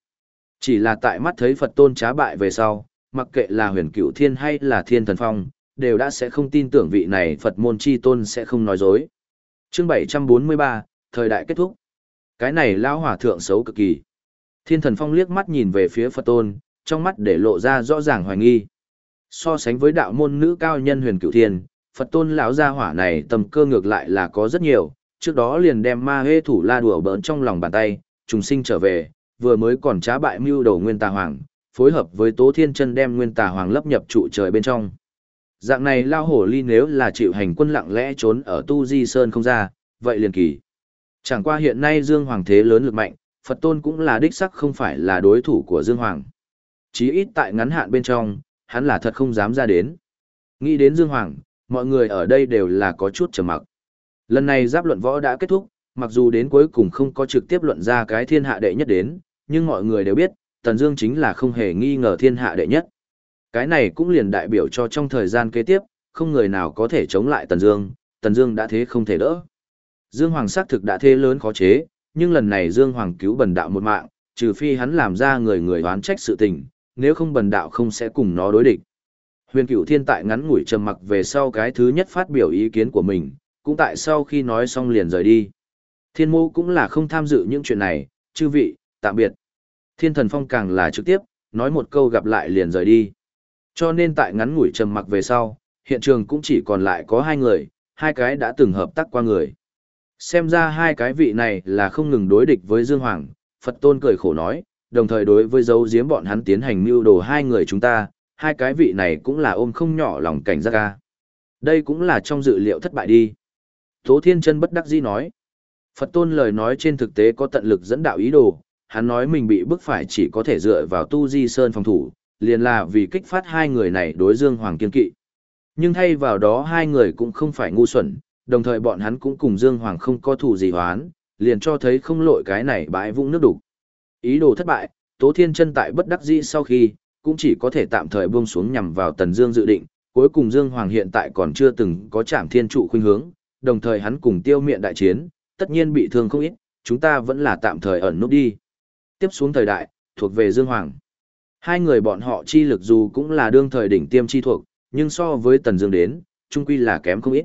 Chỉ là tại mắt thấy Phật tôn trá bại về sau, mặc kệ là huyền cửu thiên hay là thiên thần phong, đều đã sẽ không tin tưởng vị này Phật môn chi tôn sẽ không nói dối. Chương 743, thời đại kết thúc. Cái này lão hòa thượng xấu cực kỳ. Thiên thần phong liếc mắt nhìn về phía Phật tôn, trong mắt để lộ ra rõ ràng hoài nghi. So sánh với đạo môn nữ cao nhân huyền cửu thiên, Phật tôn lão gia hỏa này tầm cơ ngược lại là có rất nhiều, trước đó liền đem ma hê thủ la đùa bỡn trong lòng bàn tay, trùng sinh trở về, vừa mới còn trá bại mưu đầu nguyên tà hoàng, phối hợp với Tố Thiên Chân đem nguyên tà hoàng lấp nhập trụ trời bên trong. Dạng này lao hổ ly nếu là chịu hành quân lặng lẽ trốn ở Tu Di Sơn không ra, vậy liền kỳ. Chẳng qua hiện nay Dương Hoàng thế lớn lực mạnh, Phật Tôn cũng là đích sắc không phải là đối thủ của Dương Hoàng. Chí ít tại ngắn hạn bên trong, hắn là thật không dám ra đến. Nghĩ đến Dương Hoàng, mọi người ở đây đều là có chút trầm mặc. Lần này giáp luận võ đã kết thúc, mặc dù đến cuối cùng không có trực tiếp luận ra cái thiên hạ đệ nhất đến, nhưng mọi người đều biết, Tần Dương chính là không hề nghi ngờ thiên hạ đệ nhất. Cái này cũng liền đại biểu cho trong thời gian kế tiếp, không người nào có thể chống lại Tần Dương, Tần Dương đã thế không thể đỡ. Dương Hoàng xác thực đã thế lớn khó chế, nhưng lần này Dương Hoàng cứu bần đạo một mạng, trừ phi hắn làm ra người người oán trách sự tình, nếu không bần đạo không sẽ cùng nó đối địch. Huyền Cửu Thiên tại ngắn ngủi trầm mặc về sau cái thứ nhất phát biểu ý kiến của mình, cũng tại sau khi nói xong liền rời đi. Thiên Mô cũng là không tham dự những chuyện này, chư vị, tạm biệt. Thiên Thần Phong càng là trực tiếp, nói một câu gặp lại liền rời đi. Cho nên tại ngắn ngủi trầm mặc về sau, hiện trường cũng chỉ còn lại có hai người, hai cái đã từng hợp tác qua người. Xem ra hai cái vị này là không ngừng đối địch với Dương Hoàng, Phật Tôn cười khổ nói, đồng thời đối với dấu giếm bọn hắn tiến hành mưu đồ hai người chúng ta, hai cái vị này cũng là ôm không nhỏ lòng cảnh giác ca. Đây cũng là trong dự liệu thất bại đi. Tố Thiên Chân bất đắc dĩ nói. Phật Tôn lời nói trên thực tế có tận lực dẫn đạo ý đồ, hắn nói mình bị bức phải chỉ có thể dựa vào Tu Di Sơn phòng thủ, liền là vì kích phát hai người này đối Dương Hoàng kiên kỵ. Nhưng thay vào đó hai người cũng không phải ngu xuẩn, đồng thời bọn hắn cũng cùng Dương Hoàng không có thù gì hoán, liền cho thấy không lội cái này bãi vũng nước đủ. Ý đồ thất bại, Tố Thiên Chân tại bất đắc dĩ sau khi, cũng chỉ có thể tạm thời buông xuống nhằm vào Tần Dương dự định, cuối cùng Dương Hoàng hiện tại còn chưa từng có Trảm thiên trụ khuynh hướng, đồng thời hắn cùng tiêu miện đại chiến, tất nhiên bị thương không ít, chúng ta vẫn là tạm thời ẩn nút đi. Tiếp xuống thời đại, thuộc về Dương Hoàng. Hai người bọn họ chi lực dù cũng là đương thời đỉnh tiêm chi thuộc, nhưng so với Tần Dương đến, chung quy là kém không ít.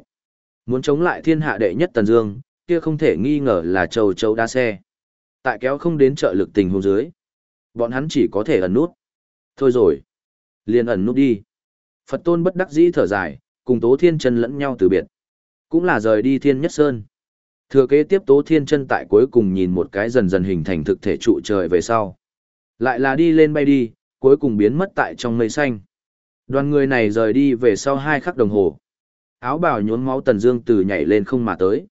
Muốn chống lại thiên hạ đệ nhất Tần Dương, kia không thể nghi ngờ là châu châu đa xe. Tại kéo không đến trợ lực tình huống dưới, bọn hắn chỉ có thể ẩn nút. Thôi rồi, liền ẩn nút đi. Phật Tôn bất đắc dĩ thở dài, cùng Tố Thiên Chân lẫn nhau từ biệt. Cũng là rời đi Thiên Nhất Sơn. Thừa kế tiếp Tố Thiên Chân tại cuối cùng nhìn một cái dần dần hình thành thực thể trụ trời về sau. Lại là đi lên bay đi, cuối cùng biến mất tại trong mây xanh. Đoàn người này rời đi về sau hai khắc đồng hồ. Áo bào nhốn máu Tần Dương từ nhảy lên không mà tới.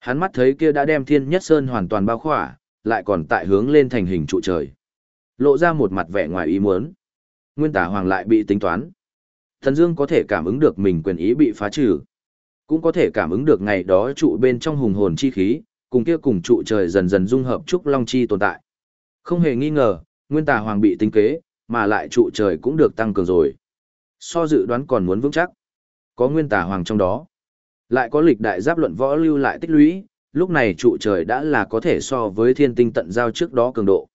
Hắn mắt thấy kia đã đem Thiên Nhất Sơn hoàn toàn bao khỏa, lại còn tại hướng lên thành hình trụ trời. Lộ ra một mặt vẻ ngoài ý muốn. Nguyên Tả Hoàng lại bị tính toán. Tần Dương có thể cảm ứng được mình quyền ý bị phá trừ, cũng có thể cảm ứng được ngày đó trụ bên trong hùng hồn chi khí, cùng kia cùng trụ trời dần dần dung hợp trúc long chi tồn tại. Không hề nghi ngờ, Nguyên Tà Hoàng bị tính kế, mà lại trụ trời cũng được tăng cường rồi. So dự đoán còn muốn vững chắc. Có Nguyên Tà Hoàng trong đó. Lại có lịch đại giáp luận võ lưu lại tích lũy, lúc này trụ trời đã là có thể so với thiên tinh tận giao trước đó cường độ.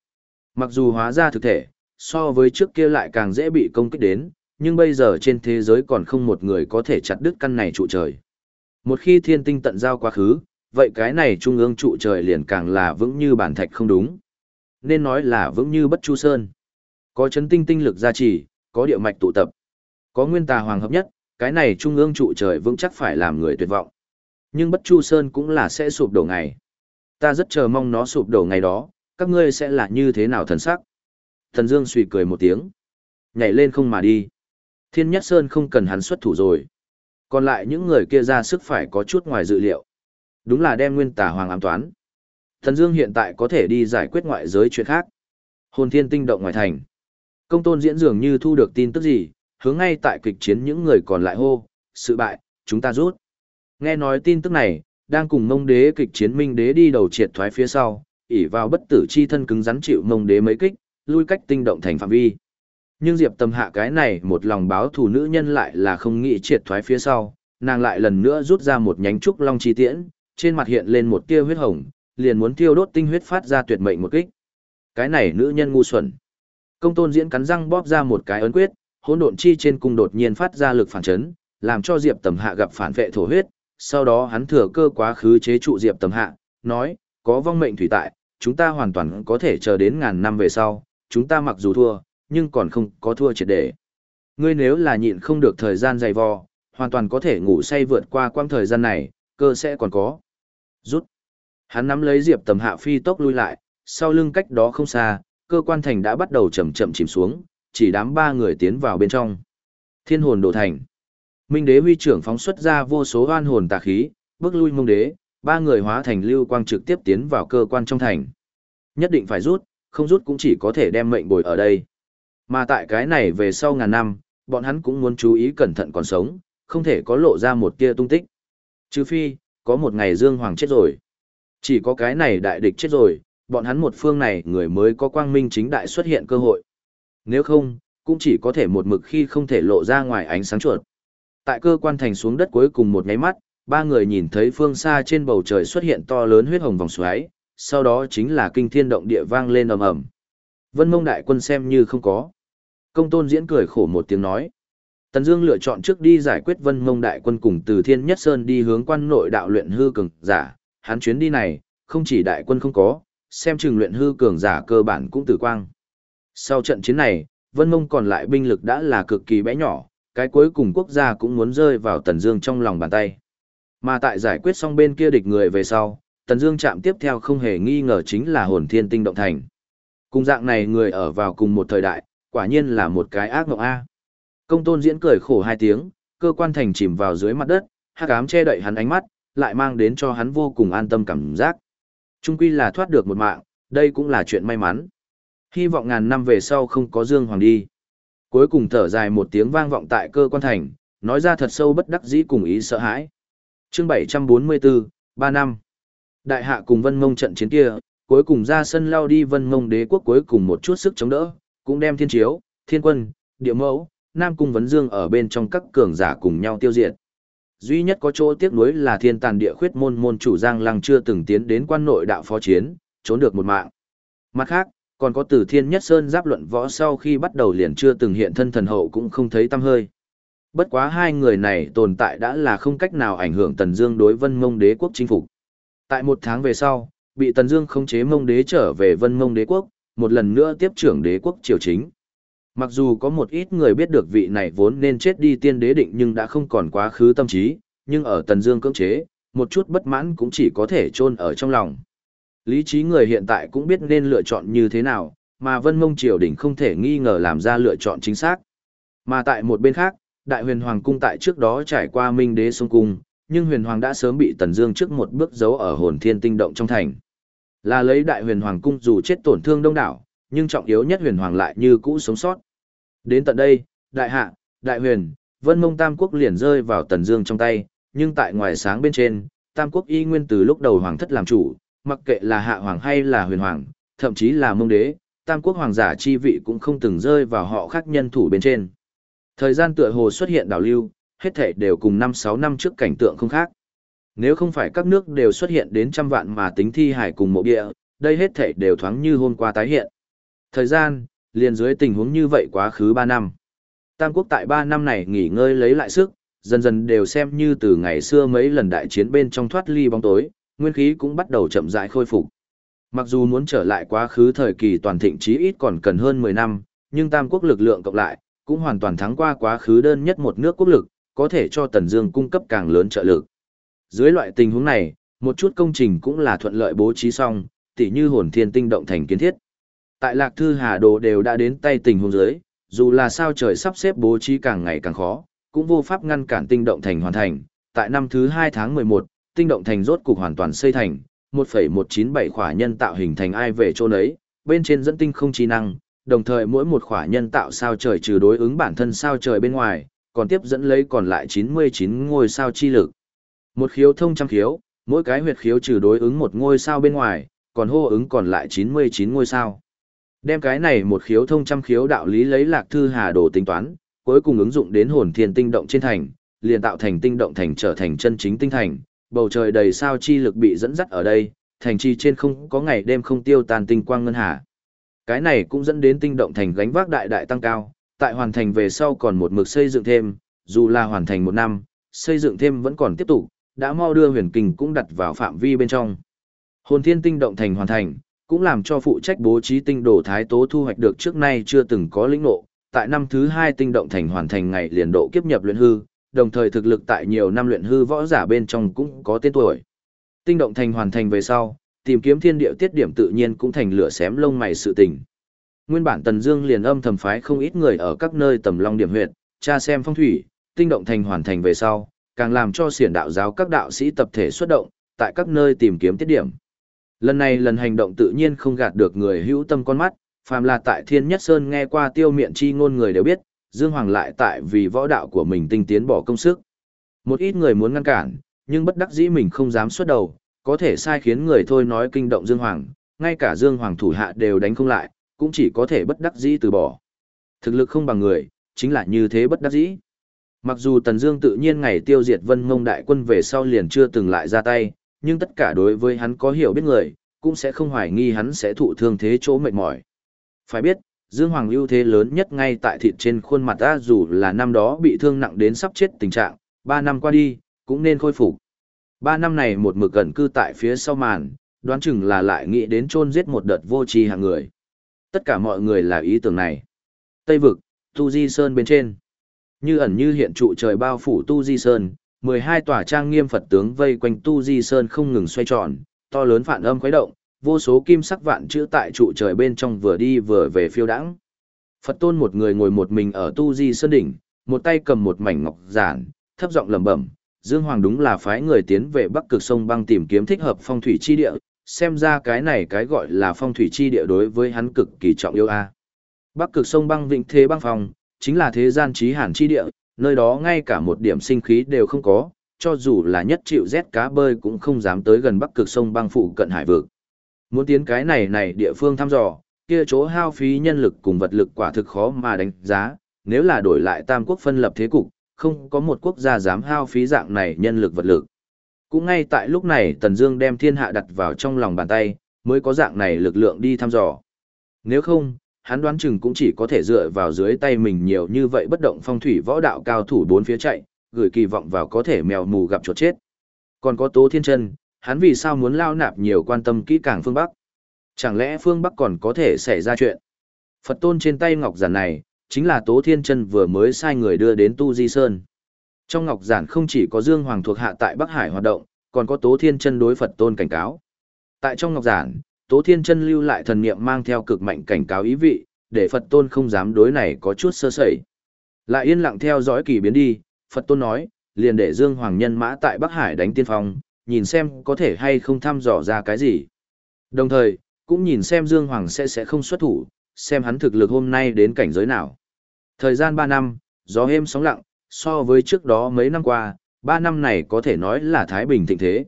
Mặc dù hóa ra thực thể, so với trước kia lại càng dễ bị công kích đến, nhưng bây giờ trên thế giới còn không một người có thể chặt đứt căn này trụ trời. Một khi thiên tinh tận giao quá khứ, vậy cái này trung ương trụ trời liền càng là vững như bản thạch không đúng. Nên nói là vững như bất chu sơn. Có chấn tinh tinh lực gia trì, có địa mạch tụ tập, có nguyên tà hoàng hợp nhất, cái này trung ương trụ trời vững chắc phải làm người tuyệt vọng. Nhưng bất chu sơn cũng là sẽ sụp đổ ngày. Ta rất chờ mong nó sụp đổ ngày đó, các ngươi sẽ là như thế nào thần sắc. Thần Dương suy cười một tiếng. Nhảy lên không mà đi. Thiên Nhất Sơn không cần hắn xuất thủ rồi. Còn lại những người kia ra sức phải có chút ngoài dự liệu. Đúng là đem nguyên tà hoàng ám toán. Thần Dương hiện tại có thể đi giải quyết ngoại giới chuyện khác. Hồn thiên tinh động ngoài thành. Công tôn diễn dường như thu được tin tức gì, hướng ngay tại kịch chiến những người còn lại hô, sự bại, chúng ta rút. Nghe nói tin tức này, đang cùng mông đế kịch chiến minh đế đi đầu triệt thoái phía sau, ỉ vào bất tử chi thân cứng rắn chịu mông đế mấy kích, lui cách tinh động thành phạm vi. Nhưng Diệp Tâm hạ cái này một lòng báo thù nữ nhân lại là không nghĩ triệt thoái phía sau, nàng lại lần nữa rút ra một nhánh trúc long chi tiễn, trên mặt hiện lên một tia huyết hồng, liền muốn tiêu đốt tinh huyết phát ra tuyệt mệnh một kích. Cái này nữ nhân ngu xuẩn. Công tôn diễn cắn răng bóp ra một cái ấn quyết, hỗn độn chi trên cung đột nhiên phát ra lực phản chấn, làm cho Diệp Tầm Hạ gặp phản vệ thổ huyết, sau đó hắn thừa cơ quá khứ chế trụ Diệp Tầm Hạ, nói, có vong mệnh thủy tại, chúng ta hoàn toàn có thể chờ đến ngàn năm về sau, chúng ta mặc dù thua, nhưng còn không có thua triệt để. Ngươi nếu là nhịn không được thời gian dày vò, hoàn toàn có thể ngủ say vượt qua quãng thời gian này, cơ sẽ còn có. Rút. Hắn nắm lấy Diệp Tầm Hạ phi tốc lui lại, sau lưng cách đó không xa, cơ quan thành đã bắt đầu chậm chậm chìm xuống, chỉ đám ba người tiến vào bên trong. Thiên hồn đồ thành. Minh đế huy trưởng phóng xuất ra vô số oan hồn tà khí, bước lui mông đế, ba người hóa thành lưu quang trực tiếp tiến vào cơ quan trong thành. Nhất định phải rút, không rút cũng chỉ có thể đem mệnh bồi ở đây. Mà tại cái này về sau ngàn năm, bọn hắn cũng muốn chú ý cẩn thận còn sống, không thể có lộ ra một tia tung tích. Trừ phi, có một ngày Dương Hoàng chết rồi. Chỉ có cái này đại địch chết rồi, bọn hắn một phương này người mới có quang minh chính đại xuất hiện cơ hội. Nếu không, cũng chỉ có thể một mực khi không thể lộ ra ngoài ánh sáng chuột. Tại cơ quan thành xuống đất cuối cùng một nháy mắt, ba người nhìn thấy phương xa trên bầu trời xuất hiện to lớn huyết hồng vòng xoáy, sau đó chính là kinh thiên động địa vang lên ầm ầm. Vân Mông đại quân xem như không có. Công Tôn Diễn cười khổ một tiếng nói. Tần Dương lựa chọn trước đi giải quyết Vân Mông đại quân cùng từ Thiên Nhất Sơn đi hướng quan nội đạo luyện hư cường giả, hắn chuyến đi này, không chỉ đại quân không có, xem chừng luyện hư cường giả cơ bản cũng tử quang. Sau trận chiến này, Vân Mông còn lại binh lực đã là cực kỳ bé nhỏ, cái cuối cùng quốc gia cũng muốn rơi vào Tần Dương trong lòng bàn tay. Mà tại giải quyết xong bên kia địch người về sau, Tần Dương chạm tiếp theo không hề nghi ngờ chính là Hồn Thiên Tinh động thành. Cùng dạng này người ở vào cùng một thời đại, quả nhiên là một cái ác ngộng a. Công Tôn Diễn cười khổ hai tiếng, cơ quan thành chìm vào dưới mặt đất, hắc ám che đậy hắn ánh mắt, lại mang đến cho hắn vô cùng an tâm cảm giác. Trung quy là thoát được một mạng, đây cũng là chuyện may mắn. Hy vọng ngàn năm về sau không có Dương Hoàng đi. Cuối cùng thở dài một tiếng vang vọng tại cơ quan thành, nói ra thật sâu bất đắc dĩ cùng ý sợ hãi. Chương 744, 3 năm. Đại hạ cùng Vân Mông trận chiến kia, cuối cùng ra sân lao đi Vân Mông đế quốc cuối cùng một chút sức chống đỡ, cũng đem thiên chiếu, thiên quân, địa mẫu, Nam Cung Vấn Dương ở bên trong các cường giả cùng nhau tiêu diệt. Duy nhất có chỗ tiếc nuối là thiên tàn địa khuyết môn môn chủ Giang Lăng chưa từng tiến đến quan nội đạo phó chiến, trốn được một mạng. Mặt khác, còn có từ thiên nhất sơn giáp luận võ sau khi bắt đầu liền chưa từng hiện thân thần hậu cũng không thấy tâm hơi. Bất quá hai người này tồn tại đã là không cách nào ảnh hưởng Tần Dương đối Vân Mông Đế quốc chinh phục. Tại một tháng về sau, bị Tần Dương khống chế Mông Đế trở về Vân Mông Đế quốc, một lần nữa tiếp trưởng đế quốc triều chính. Mặc dù có một ít người biết được vị này vốn nên chết đi tiên đế định nhưng đã không còn quá khứ tâm trí, nhưng ở Tần Dương cưỡng chế, một chút bất mãn cũng chỉ có thể chôn ở trong lòng. Lý trí người hiện tại cũng biết nên lựa chọn như thế nào, mà Vân Mông triều đình không thể nghi ngờ làm ra lựa chọn chính xác. Mà tại một bên khác, Đại Huyền Hoàng cung tại trước đó trải qua Minh Đế sông cung, nhưng Huyền Hoàng đã sớm bị Tần Dương trước một bước giấu ở Hồn Thiên Tinh động trong thành. Là lấy Đại Huyền Hoàng cung dù chết tổn thương đông đảo, nhưng trọng yếu nhất Huyền Hoàng lại như cũ sống sót. Đến tận đây, Đại Hạ, Đại Huyền, Vân Mông Tam quốc liền rơi vào Tần Dương trong tay, nhưng tại ngoài sáng bên trên, Tam quốc y nguyên từ lúc đầu hoàng thất làm chủ, mặc kệ là Hạ hoàng hay là Huyền hoàng, thậm chí là Mông đế, Tam quốc hoàng giả chi vị cũng không từng rơi vào họ khác nhân thủ bên trên. Thời gian tựa hồ xuất hiện đảo lưu, hết thảy đều cùng 5-6 năm trước cảnh tượng không khác. Nếu không phải các nước đều xuất hiện đến trăm vạn mà tính thi hải cùng mộ địa, đây hết thảy đều thoáng như hôm qua tái hiện. Thời gian, liền dưới tình huống như vậy quá khứ 3 năm. Tam quốc tại 3 năm này nghỉ ngơi lấy lại sức, dần dần đều xem như từ ngày xưa mấy lần đại chiến bên trong thoát ly bóng tối, nguyên khí cũng bắt đầu chậm rãi khôi phục. Mặc dù muốn trở lại quá khứ thời kỳ toàn thịnh chí ít còn cần hơn 10 năm, nhưng tam quốc lực lượng cộng lại, cũng hoàn toàn thắng qua quá khứ đơn nhất một nước quốc lực, có thể cho Tần Dương cung cấp càng lớn trợ lực. Dưới loại tình huống này, một chút công trình cũng là thuận lợi bố trí xong, tỉ như hồn thiên tinh động thành kiến thiết. Tại Lạc Thư Hà Đồ đều đã đến tay tình hôn giới dù là sao trời sắp xếp bố trí càng ngày càng khó, cũng vô pháp ngăn cản tinh động thành hoàn thành. Tại năm thứ hai tháng 11, tinh động thành rốt cục hoàn toàn xây thành, 1,197 khỏa nhân tạo hình thành ai về chỗ nấy, bên trên dẫn tinh không trí năng, đồng thời mỗi một khỏa nhân tạo sao trời trừ đối ứng bản thân sao trời bên ngoài, còn tiếp dẫn lấy còn lại 99 ngôi sao chi lực. Một khiếu thông trăm khiếu, mỗi cái huyệt khiếu trừ đối ứng một ngôi sao bên ngoài, còn hô ứng còn lại 99 ngôi sao. Đem cái này một khiếu thông trăm khiếu đạo lý lấy lạc thư hà đồ tính toán, cuối cùng ứng dụng đến hồn thiên tinh động trên thành, liền tạo thành tinh động thành trở thành chân chính tinh thành, bầu trời đầy sao chi lực bị dẫn dắt ở đây, thành chi trên không có ngày đêm không tiêu tan tinh quang ngân hà. Cái này cũng dẫn đến tinh động thành gánh vác đại đại tăng cao, tại hoàn thành về sau còn một mực xây dựng thêm, dù là hoàn thành một năm, xây dựng thêm vẫn còn tiếp tục, đã mau đưa huyền kinh cũng đặt vào phạm vi bên trong. Hồn thiên tinh động thành hoàn thành, cũng làm cho phụ trách bố trí tinh đồ thái tố thu hoạch được trước nay chưa từng có lĩnh ngộ. Tại năm thứ hai tinh động thành hoàn thành ngày liền độ kiếp nhập luyện hư, đồng thời thực lực tại nhiều năm luyện hư võ giả bên trong cũng có tên tuổi. Tinh động thành hoàn thành về sau, tìm kiếm thiên địa tiết điểm tự nhiên cũng thành lửa xém lông mày sự tình. Nguyên bản Tần Dương liền âm thầm phái không ít người ở các nơi tầm long điểm huyệt, tra xem phong thủy, tinh động thành hoàn thành về sau, càng làm cho xiển đạo giáo các đạo sĩ tập thể xuất động, tại các nơi tìm kiếm tiết điểm. Lần này lần hành động tự nhiên không gạt được người hữu tâm con mắt, phàm là tại Thiên Nhất Sơn nghe qua tiêu miệng chi ngôn người đều biết, Dương Hoàng lại tại vì võ đạo của mình tinh tiến bỏ công sức. Một ít người muốn ngăn cản, nhưng bất đắc dĩ mình không dám xuất đầu, có thể sai khiến người thôi nói kinh động Dương Hoàng, ngay cả Dương Hoàng thủ hạ đều đánh không lại, cũng chỉ có thể bất đắc dĩ từ bỏ. Thực lực không bằng người, chính là như thế bất đắc dĩ. Mặc dù Tần Dương tự nhiên ngày tiêu diệt Vân Mông đại quân về sau liền chưa từng lại ra tay, nhưng tất cả đối với hắn có hiểu biết người, cũng sẽ không hoài nghi hắn sẽ thụ thương thế chỗ mệt mỏi. Phải biết, Dương Hoàng ưu thế lớn nhất ngay tại thịt trên khuôn mặt ta dù là năm đó bị thương nặng đến sắp chết tình trạng, ba năm qua đi, cũng nên khôi phục. Ba năm này một mực gần cư tại phía sau màn, đoán chừng là lại nghĩ đến chôn giết một đợt vô tri hàng người. Tất cả mọi người là ý tưởng này. Tây vực, Tu Di Sơn bên trên. Như ẩn như hiện trụ trời bao phủ Tu Di Sơn, 12 tòa trang nghiêm Phật tướng vây quanh Tu Di Sơn không ngừng xoay tròn, to lớn phản âm khuấy động, vô số kim sắc vạn chữ tại trụ trời bên trong vừa đi vừa về phiêu đãng. Phật tôn một người ngồi một mình ở Tu Di Sơn đỉnh, một tay cầm một mảnh ngọc giản, thấp giọng lẩm bẩm, Dương Hoàng đúng là phái người tiến về Bắc Cực sông băng tìm kiếm thích hợp phong thủy chi địa, xem ra cái này cái gọi là phong thủy chi địa đối với hắn cực kỳ trọng yêu a. Bắc Cực sông băng vịnh thế băng phòng, chính là thế gian trí hàn chi địa, nơi đó ngay cả một điểm sinh khí đều không có, cho dù là nhất chịu rét cá bơi cũng không dám tới gần Bắc Cực sông băng phụ cận hải vực. Muốn tiến cái này này địa phương thăm dò, kia chỗ hao phí nhân lực cùng vật lực quả thực khó mà đánh giá, nếu là đổi lại tam quốc phân lập thế cục, không có một quốc gia dám hao phí dạng này nhân lực vật lực. Cũng ngay tại lúc này Tần Dương đem thiên hạ đặt vào trong lòng bàn tay, mới có dạng này lực lượng đi thăm dò. Nếu không, hắn đoán chừng cũng chỉ có thể dựa vào dưới tay mình nhiều như vậy bất động phong thủy võ đạo cao thủ bốn phía chạy, gửi kỳ vọng vào có thể mèo mù gặp chuột chết. Còn có Tố Thiên Chân, hắn vì sao muốn lao nạp nhiều quan tâm kỹ càng phương Bắc? Chẳng lẽ phương Bắc còn có thể xảy ra chuyện? Phật tôn trên tay ngọc giản này, chính là Tố Thiên Chân vừa mới sai người đưa đến Tu Di Sơn. Trong ngọc giản không chỉ có Dương Hoàng thuộc hạ tại Bắc Hải hoạt động, còn có Tố Thiên Chân đối Phật tôn cảnh cáo. Tại trong ngọc giản, Tố Thiên Chân lưu lại thần niệm mang theo cực mạnh cảnh cáo ý vị, để Phật tôn không dám đối này có chút sơ sẩy. Lại yên lặng theo dõi kỳ biến đi, Phật tôn nói, liền để Dương Hoàng nhân mã tại Bắc Hải đánh tiên phong, nhìn xem có thể hay không thăm dò ra cái gì. Đồng thời, cũng nhìn xem Dương Hoàng sẽ sẽ không xuất thủ, xem hắn thực lực hôm nay đến cảnh giới nào. Thời gian 3 năm, gió êm sóng lặng, so với trước đó mấy năm qua, 3 năm này có thể nói là Thái Bình thịnh thế.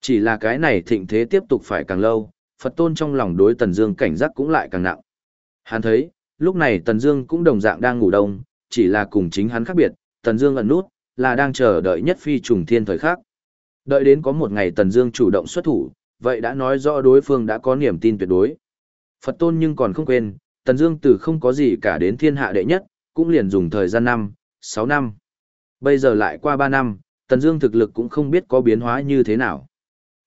Chỉ là cái này thịnh thế tiếp tục phải càng lâu, Phật tôn trong lòng đối Tần Dương cảnh giác cũng lại càng nặng. Hắn thấy, lúc này Tần Dương cũng đồng dạng đang ngủ đông, chỉ là cùng chính hắn khác biệt, Tần Dương ẩn nút, là đang chờ đợi nhất phi trùng thiên thời khắc. Đợi đến có một ngày Tần Dương chủ động xuất thủ, vậy đã nói rõ đối phương đã có niềm tin tuyệt đối. Phật tôn nhưng còn không quên, Tần Dương từ không có gì cả đến thiên hạ đệ nhất, cũng liền dùng thời gian năm, 6 năm. Bây giờ lại qua 3 năm, Tần Dương thực lực cũng không biết có biến hóa như thế nào.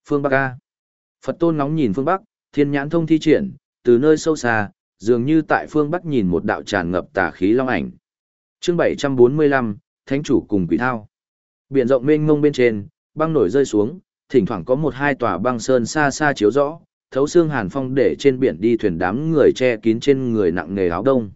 Phương Bắc A. Phật tôn ngóng nhìn phương Bắc, thiên nhãn thông thi triển, từ nơi sâu xa, dường như tại phương Bắc nhìn một đạo tràn ngập tà khí long ảnh. Chương 745, Thánh chủ cùng quỷ thao. Biển rộng mênh mông bên trên, băng nổi rơi xuống, thỉnh thoảng có một hai tòa băng sơn xa xa chiếu rõ, thấu xương hàn phong để trên biển đi thuyền đám người che kín trên người nặng nghề áo đông.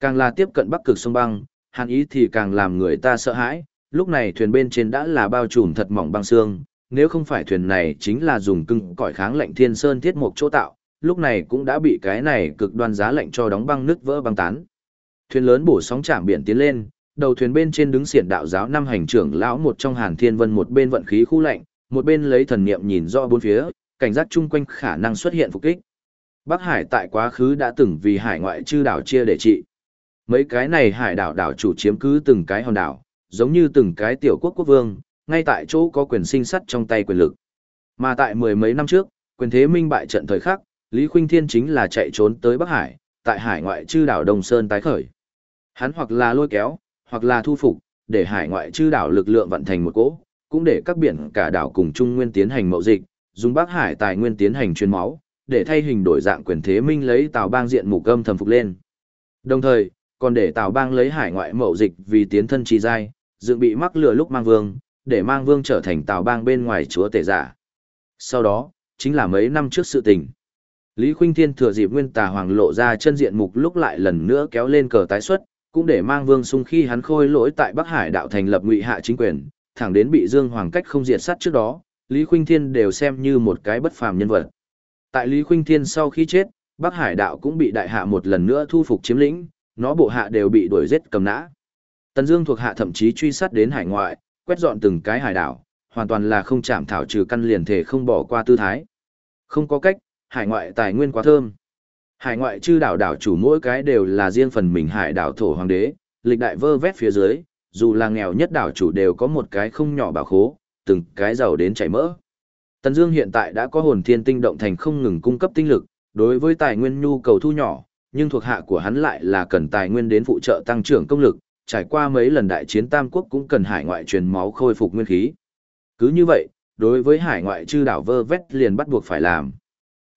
Càng là tiếp cận bắc cực sông băng, hàn ý thì càng làm người ta sợ hãi, lúc này thuyền bên trên đã là bao trùm thật mỏng băng xương, nếu không phải thuyền này chính là dùng cưng cõi kháng lạnh thiên sơn thiết mộc chỗ tạo, lúc này cũng đã bị cái này cực đoan giá lạnh cho đóng băng nứt vỡ băng tán. Thuyền lớn bổ sóng chạm biển tiến lên, đầu thuyền bên trên đứng xiển đạo giáo năm hành trưởng lão một trong Hàn Thiên Vân một bên vận khí khu lạnh, một bên lấy thần niệm nhìn rõ bốn phía, cảnh giác chung quanh khả năng xuất hiện phục kích. Bắc Hải tại quá khứ đã từng vì hải ngoại chư đảo chia để trị. Mấy cái này hải đảo đảo chủ chiếm cứ từng cái hòn đảo, giống như từng cái tiểu quốc quốc vương, ngay tại chỗ có quyền sinh sắt trong tay quyền lực. Mà tại mười mấy năm trước, quyền thế minh bại trận thời khắc, Lý Khuynh Thiên chính là chạy trốn tới Bắc Hải, tại hải ngoại chư đảo Đông Sơn tái khởi. Hắn hoặc là lôi kéo, hoặc là thu phục, để hải ngoại chư đảo lực lượng vận thành một cỗ, cũng để các biển cả đảo cùng Trung Nguyên tiến hành mậu dịch, dùng Bắc Hải tài nguyên tiến hành truyền máu, để thay hình đổi dạng quyền thế minh lấy Tào Bang diện mục âm thầm phục lên. Đồng thời, còn để Tào Bang lấy hải ngoại mậu dịch vì tiến thân chi giai, dựng bị mắc lừa lúc mang vương, để mang vương trở thành Tào Bang bên ngoài chúa tể giả. Sau đó, chính là mấy năm trước sự tình. Lý Khuynh Thiên thừa dịp Nguyên Tà Hoàng lộ ra chân diện mục lúc lại lần nữa kéo lên cờ tái xuất, cũng để mang Vương Sung khi hắn khôi lỗi tại Bắc Hải đạo thành lập ngụy hạ chính quyền, thẳng đến bị Dương Hoàng cách không diệt sát trước đó, Lý Khuynh Thiên đều xem như một cái bất phàm nhân vật. Tại Lý Khuynh Thiên sau khi chết, Bắc Hải đạo cũng bị đại hạ một lần nữa thu phục chiếm lĩnh, nó bộ hạ đều bị đuổi giết cầm nã. Tần Dương thuộc hạ thậm chí truy sát đến hải ngoại, quét dọn từng cái hải đảo, hoàn toàn là không chạm thảo trừ căn liền thể không bỏ qua tư thái. Không có cách, hải ngoại tài nguyên quá thơm. Hải ngoại chư đảo đảo chủ mỗi cái đều là riêng phần mình hải đảo thổ hoàng đế, lịch đại vơ vét phía dưới, dù là nghèo nhất đảo chủ đều có một cái không nhỏ bảo khố, từng cái giàu đến chảy mỡ. Tần Dương hiện tại đã có hồn thiên tinh động thành không ngừng cung cấp tinh lực, đối với tài nguyên nhu cầu thu nhỏ, nhưng thuộc hạ của hắn lại là cần tài nguyên đến phụ trợ tăng trưởng công lực, trải qua mấy lần đại chiến Tam Quốc cũng cần hải ngoại truyền máu khôi phục nguyên khí. Cứ như vậy, đối với hải ngoại chư đảo vơ vét liền bắt buộc phải làm.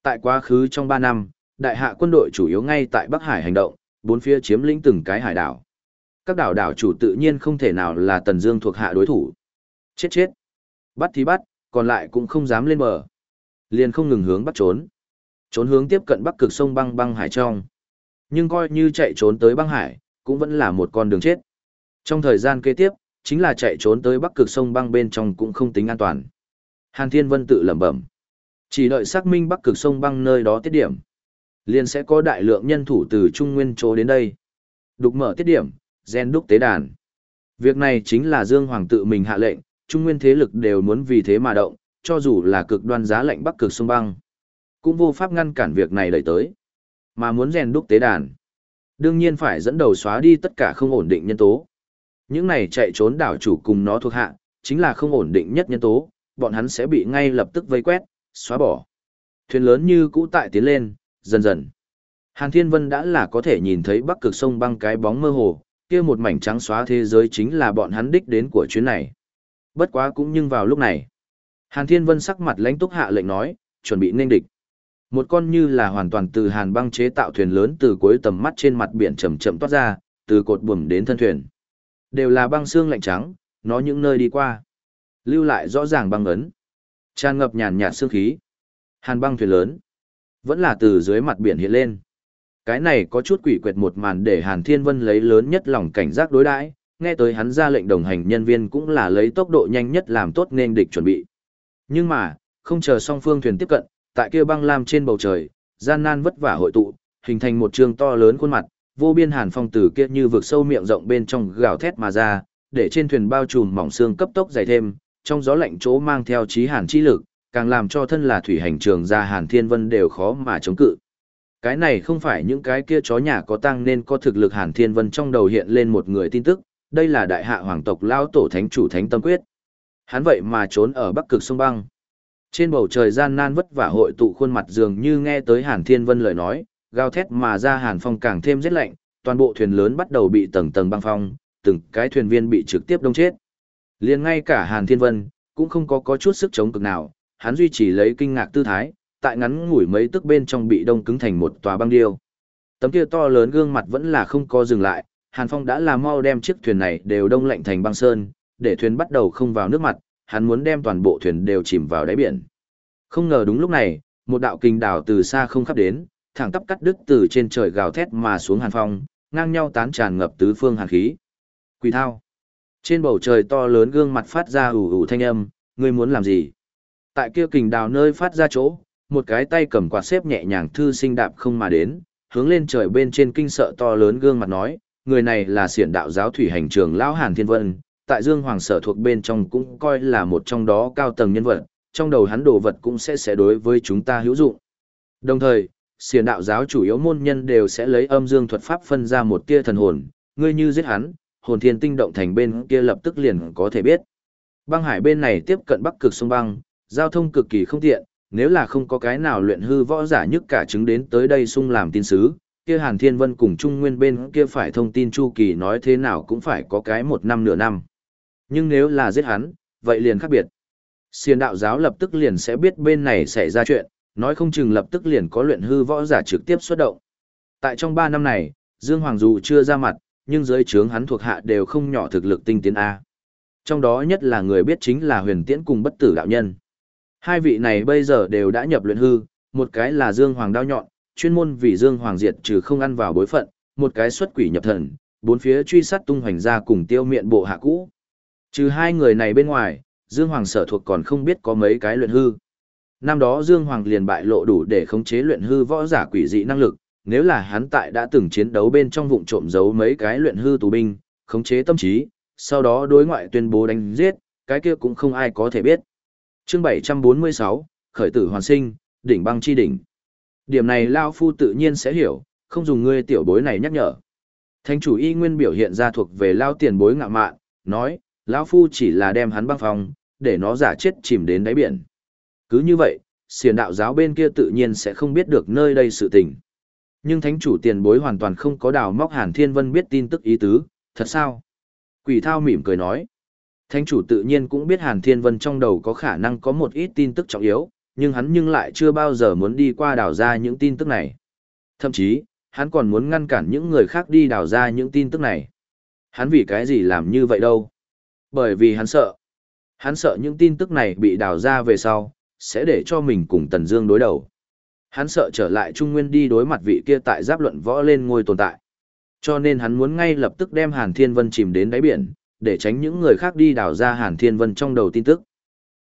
Tại quá khứ trong 3 năm, đại hạ quân đội chủ yếu ngay tại Bắc Hải hành động, bốn phía chiếm lĩnh từng cái hải đảo. Các đảo đảo chủ tự nhiên không thể nào là Tần Dương thuộc hạ đối thủ. Chết chết. Bắt thì bắt, còn lại cũng không dám lên bờ. Liền không ngừng hướng bắt trốn. Trốn hướng tiếp cận Bắc Cực sông băng băng hải trong. Nhưng coi như chạy trốn tới băng hải, cũng vẫn là một con đường chết. Trong thời gian kế tiếp, chính là chạy trốn tới Bắc Cực sông băng bên trong cũng không tính an toàn. Hàn Thiên Vân tự lẩm bẩm. Chỉ đợi xác minh Bắc Cực sông băng nơi đó tiết điểm, liền sẽ có đại lượng nhân thủ từ Trung Nguyên chỗ đến đây. Đục mở tiết điểm, gen đúc tế đàn. Việc này chính là Dương Hoàng tự mình hạ lệnh, Trung Nguyên thế lực đều muốn vì thế mà động, cho dù là cực đoan giá lạnh Bắc Cực sông băng, cũng vô pháp ngăn cản việc này đẩy tới. Mà muốn rèn đúc tế đàn, đương nhiên phải dẫn đầu xóa đi tất cả không ổn định nhân tố. Những này chạy trốn đảo chủ cùng nó thuộc hạ, chính là không ổn định nhất nhân tố, bọn hắn sẽ bị ngay lập tức vây quét, xóa bỏ. Thuyền lớn như cũ tại tiến lên, dần dần. Hàn Thiên Vân đã là có thể nhìn thấy bắc cực sông băng cái bóng mơ hồ, kia một mảnh trắng xóa thế giới chính là bọn hắn đích đến của chuyến này. Bất quá cũng nhưng vào lúc này. Hàn Thiên Vân sắc mặt lãnh túc hạ lệnh nói, chuẩn bị nên địch. Một con như là hoàn toàn từ hàn băng chế tạo thuyền lớn từ cuối tầm mắt trên mặt biển chậm chậm toát ra, từ cột buồm đến thân thuyền. Đều là băng xương lạnh trắng, nó những nơi đi qua. Lưu lại rõ ràng băng ấn. Tràn ngập nhàn nhạt sương khí. Hàn băng thuyền lớn. Vẫn là từ dưới mặt biển hiện lên. Cái này có chút quỷ quyệt một màn để Hàn Thiên Vân lấy lớn nhất lòng cảnh giác đối đãi, nghe tới hắn ra lệnh đồng hành nhân viên cũng là lấy tốc độ nhanh nhất làm tốt nên địch chuẩn bị. Nhưng mà, không chờ song phương thuyền tiếp cận, tại kia băng lam trên bầu trời, gian nan vất vả hội tụ, hình thành một trường to lớn khuôn mặt, vô biên hàn phong từ kia như vực sâu miệng rộng bên trong gào thét mà ra, để trên thuyền bao trùm mỏng xương cấp tốc dày thêm, trong gió lạnh chỗ mang theo chí hàn chi lực, càng làm cho thân là thủy hành trường ra Hàn Thiên Vân đều khó mà chống cự. Cái này không phải những cái kia chó nhà có tăng nên có thực lực Hàn Thiên Vân trong đầu hiện lên một người tin tức, đây là đại hạ hoàng tộc lao tổ thánh chủ thánh tâm quyết. Hắn vậy mà trốn ở bắc cực sông băng. Trên bầu trời gian nan vất vả hội tụ khuôn mặt dường như nghe tới Hàn Thiên Vân lời nói, gào thét mà ra Hàn Phong càng thêm rét lạnh, toàn bộ thuyền lớn bắt đầu bị tầng tầng băng phong, từng cái thuyền viên bị trực tiếp đông chết. Liền ngay cả Hàn Thiên Vân, cũng không có có chút sức chống cực nào, hắn duy trì lấy kinh ngạc tư thái, tại ngắn ngủi mấy tức bên trong bị đông cứng thành một tòa băng điêu. Tấm kia to lớn gương mặt vẫn là không có dừng lại, Hàn Phong đã làm mau đem chiếc thuyền này đều đông lạnh thành băng sơn, để thuyền bắt đầu không vào nước mặt, hắn muốn đem toàn bộ thuyền đều chìm vào đáy biển. Không ngờ đúng lúc này, một đạo kinh đảo từ xa không khắp đến, thẳng tắp cắt đứt từ trên trời gào thét mà xuống Hàn Phong, ngang nhau tán tràn ngập tứ phương hàn khí. Quỷ thao. Trên bầu trời to lớn gương mặt phát ra ủ ủ thanh âm, ngươi muốn làm gì? Tại kia kình đào nơi phát ra chỗ, một cái tay cầm quạt xếp nhẹ nhàng thư sinh đạp không mà đến, hướng lên trời bên trên kinh sợ to lớn gương mặt nói, người này là xiển đạo giáo thủy hành trường lão Hàn Thiên Vân, tại Dương Hoàng sở thuộc bên trong cũng coi là một trong đó cao tầng nhân vật, trong đầu hắn đồ vật cũng sẽ sẽ đối với chúng ta hữu dụng. Đồng thời, xiển đạo giáo chủ yếu môn nhân đều sẽ lấy âm dương thuật pháp phân ra một tia thần hồn, ngươi như giết hắn, hồn thiên tinh động thành bên kia lập tức liền có thể biết. Băng hải bên này tiếp cận bắc cực sông băng, giao thông cực kỳ không tiện, nếu là không có cái nào luyện hư võ giả nhất cả chứng đến tới đây sung làm tin sứ, kia Hàn Thiên Vân cùng Trung Nguyên bên kia phải thông tin chu kỳ nói thế nào cũng phải có cái một năm nửa năm. Nhưng nếu là giết hắn, vậy liền khác biệt. Xiên đạo giáo lập tức liền sẽ biết bên này xảy ra chuyện, nói không chừng lập tức liền có luyện hư võ giả trực tiếp xuất động. Tại trong 3 năm này, Dương Hoàng dù chưa ra mặt, nhưng dưới trướng hắn thuộc hạ đều không nhỏ thực lực tinh tiến A. Trong đó nhất là người biết chính là huyền tiễn cùng bất tử đạo nhân. Hai vị này bây giờ đều đã nhập luyện hư, một cái là Dương Hoàng đao nhọn, chuyên môn vì Dương Hoàng diệt trừ không ăn vào bối phận, một cái xuất quỷ nhập thần, bốn phía truy sát tung hoành ra cùng tiêu miện bộ hạ cũ. Trừ hai người này bên ngoài, Dương Hoàng sở thuộc còn không biết có mấy cái luyện hư. Năm đó Dương Hoàng liền bại lộ đủ để khống chế luyện hư võ giả quỷ dị năng lực, nếu là hắn tại đã từng chiến đấu bên trong vụn trộm giấu mấy cái luyện hư tù binh, khống chế tâm trí, sau đó đối ngoại tuyên bố đánh giết, cái kia cũng không ai có thể biết. Chương 746, khởi tử hoàn sinh, đỉnh băng chi đỉnh. Điểm này Lao Phu tự nhiên sẽ hiểu, không dùng ngươi tiểu bối này nhắc nhở. Thánh chủ y nguyên biểu hiện ra thuộc về Lao tiền bối ngạ mạn, nói, Lão Phu chỉ là đem hắn băng phong, để nó giả chết chìm đến đáy biển. Cứ như vậy, xiền đạo giáo bên kia tự nhiên sẽ không biết được nơi đây sự tình. Nhưng thánh chủ tiền bối hoàn toàn không có đào móc Hàn Thiên Vân biết tin tức ý tứ, thật sao? Quỷ thao mỉm cười nói. Thánh chủ tự nhiên cũng biết Hàn Thiên Vân trong đầu có khả năng có một ít tin tức trọng yếu, nhưng hắn nhưng lại chưa bao giờ muốn đi qua đào ra những tin tức này. Thậm chí, hắn còn muốn ngăn cản những người khác đi đào ra những tin tức này. Hắn vì cái gì làm như vậy đâu? Bởi vì hắn sợ. Hắn sợ những tin tức này bị đào ra về sau, sẽ để cho mình cùng Tần Dương đối đầu. Hắn sợ trở lại Trung Nguyên đi đối mặt vị kia tại giáp luận võ lên ngôi tồn tại. Cho nên hắn muốn ngay lập tức đem Hàn Thiên Vân chìm đến đáy biển, để tránh những người khác đi đào ra Hàn Thiên Vân trong đầu tin tức.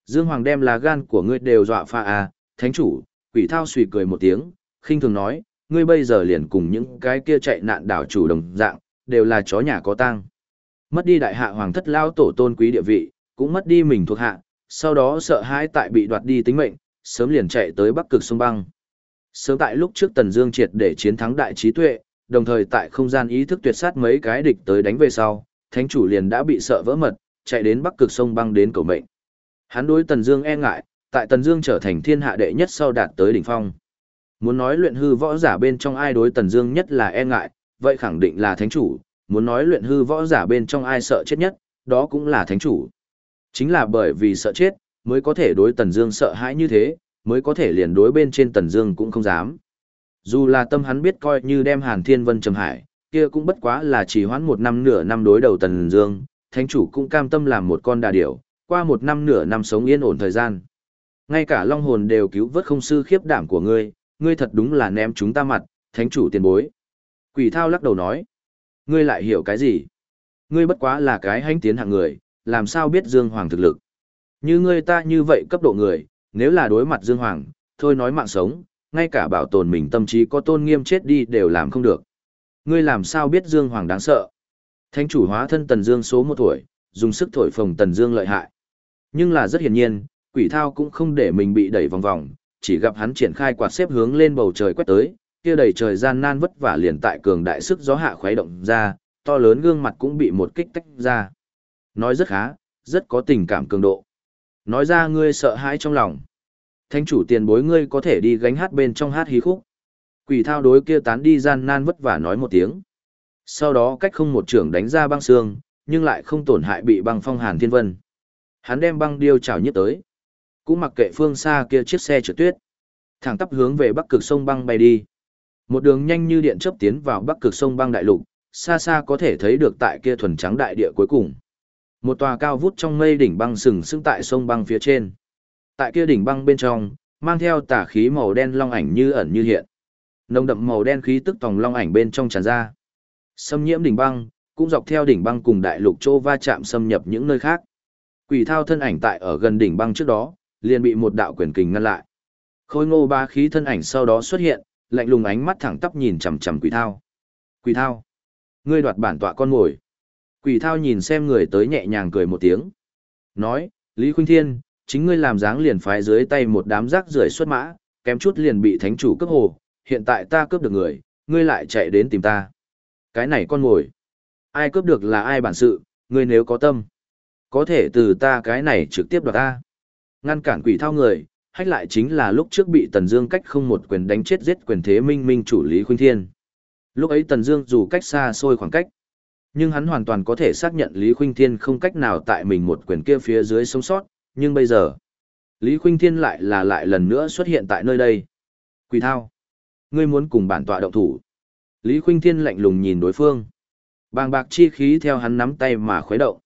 Dương Hoàng đem là gan của ngươi đều dọa pha à, thánh chủ, quỷ thao suy cười một tiếng, khinh thường nói, ngươi bây giờ liền cùng những cái kia chạy nạn đảo chủ đồng dạng, đều là chó nhà có tang. Mất đi đại hạ hoàng thất lao tổ tôn quý địa vị, cũng mất đi mình thuộc hạ, sau đó sợ hãi tại bị đoạt đi tính mệnh, sớm liền chạy tới bắc cực sông băng. Sớm tại lúc trước Tần Dương triệt để chiến thắng đại trí tuệ, đồng thời tại không gian ý thức tuyệt sát mấy cái địch tới đánh về sau, thánh chủ liền đã bị sợ vỡ mật, chạy đến bắc cực sông băng đến cầu mệnh. Hắn đối Tần Dương e ngại, tại Tần Dương trở thành thiên hạ đệ nhất sau đạt tới đỉnh phong. Muốn nói luyện hư võ giả bên trong ai đối Tần Dương nhất là e ngại, vậy khẳng định là thánh chủ, muốn nói luyện hư võ giả bên trong ai sợ chết nhất, đó cũng là thánh chủ. Chính là bởi vì sợ chết, mới có thể đối Tần Dương sợ hãi như thế, mới có thể liền đối bên trên Tần Dương cũng không dám. Dù là tâm hắn biết coi như đem Hàn Thiên Vân trầm hải, kia cũng bất quá là chỉ hoãn một năm nửa năm đối đầu Tần Dương, thánh chủ cũng cam tâm làm một con đà điểu, qua một năm nửa năm sống yên ổn thời gian. Ngay cả long hồn đều cứu vớt không sư khiếp đảm của ngươi, ngươi thật đúng là ném chúng ta mặt, thánh chủ tiền bối. Quỷ thao lắc đầu nói, ngươi lại hiểu cái gì? Ngươi bất quá là cái hánh tiến hạng người, làm sao biết Dương Hoàng thực lực? Như ngươi ta như vậy cấp độ người, nếu là đối mặt Dương Hoàng, thôi nói mạng sống, ngay cả bảo tồn mình tâm trí có tôn nghiêm chết đi đều làm không được. Ngươi làm sao biết Dương Hoàng đáng sợ? Thánh chủ hóa thân Tần Dương số một tuổi, dùng sức thổi phồng Tần Dương lợi hại. Nhưng là rất hiển nhiên, quỷ thao cũng không để mình bị đẩy vòng vòng, chỉ gặp hắn triển khai quạt xếp hướng lên bầu trời quét tới, kia đầy trời gian nan vất vả liền tại cường đại sức gió hạ khuấy động ra, to lớn gương mặt cũng bị một kích tách ra. Nói rất khá, rất có tình cảm cường độ. Nói ra ngươi sợ hãi trong lòng. Thánh chủ tiền bối ngươi có thể đi gánh hát bên trong hát hí khúc. Quỷ thao đối kia tán đi gian nan vất vả nói một tiếng. Sau đó cách không một trưởng đánh ra băng xương, nhưng lại không tổn hại bị băng phong hàn thiên vân. Hắn đem băng điêu chảo nhất tới. Cũng mặc kệ phương xa kia chiếc xe trượt tuyết. Thẳng tắp hướng về bắc cực sông băng bay đi. Một đường nhanh như điện chớp tiến vào bắc cực sông băng đại lục, xa xa có thể thấy được tại kia thuần trắng đại địa cuối cùng. Một tòa cao vút trong mây đỉnh băng sừng sững tại sông băng phía trên. Tại kia đỉnh băng bên trong, mang theo tà khí màu đen long ảnh như ẩn như hiện. Nồng đậm màu đen khí tức tòng long ảnh bên trong tràn ra. Xâm nhiễm đỉnh băng, cũng dọc theo đỉnh băng cùng đại lục châu va chạm xâm nhập những nơi khác. Quỷ thao thân ảnh tại ở gần đỉnh băng trước đó, liền bị một đạo quyền kình ngăn lại. Khôi ngô ba khí thân ảnh sau đó xuất hiện, lạnh lùng ánh mắt thẳng tắp nhìn chằm chằm Quỷ Thao. Quỷ Thao, ngươi đoạt bản tọa con ngồi. Quỷ Thao nhìn xem người tới nhẹ nhàng cười một tiếng. Nói, Lý Khuynh Thiên, chính ngươi làm dáng liền phái dưới tay một đám rác rưởi xuất mã, kém chút liền bị thánh chủ cướp hồ, hiện tại ta cướp được người, ngươi lại chạy đến tìm ta. Cái này con ngồi. Ai cướp được là ai bản sự, ngươi nếu có tâm. Có thể từ ta cái này trực tiếp đoạt ta. Ngăn cản quỷ thao người, hách lại chính là lúc trước bị Tần Dương cách không một quyền đánh chết giết quyền thế minh minh chủ Lý Khuynh Thiên. Lúc ấy Tần Dương dù cách xa xôi khoảng cách, nhưng hắn hoàn toàn có thể xác nhận Lý Khuynh Thiên không cách nào tại mình một quyền kia phía dưới sống sót, nhưng bây giờ, Lý Khuynh Thiên lại là lại lần nữa xuất hiện tại nơi đây. Quỷ thao, ngươi muốn cùng bản tọa động thủ. Lý Khuynh Thiên lạnh lùng nhìn đối phương. Bàng bạc chi khí theo hắn nắm tay mà khuấy động.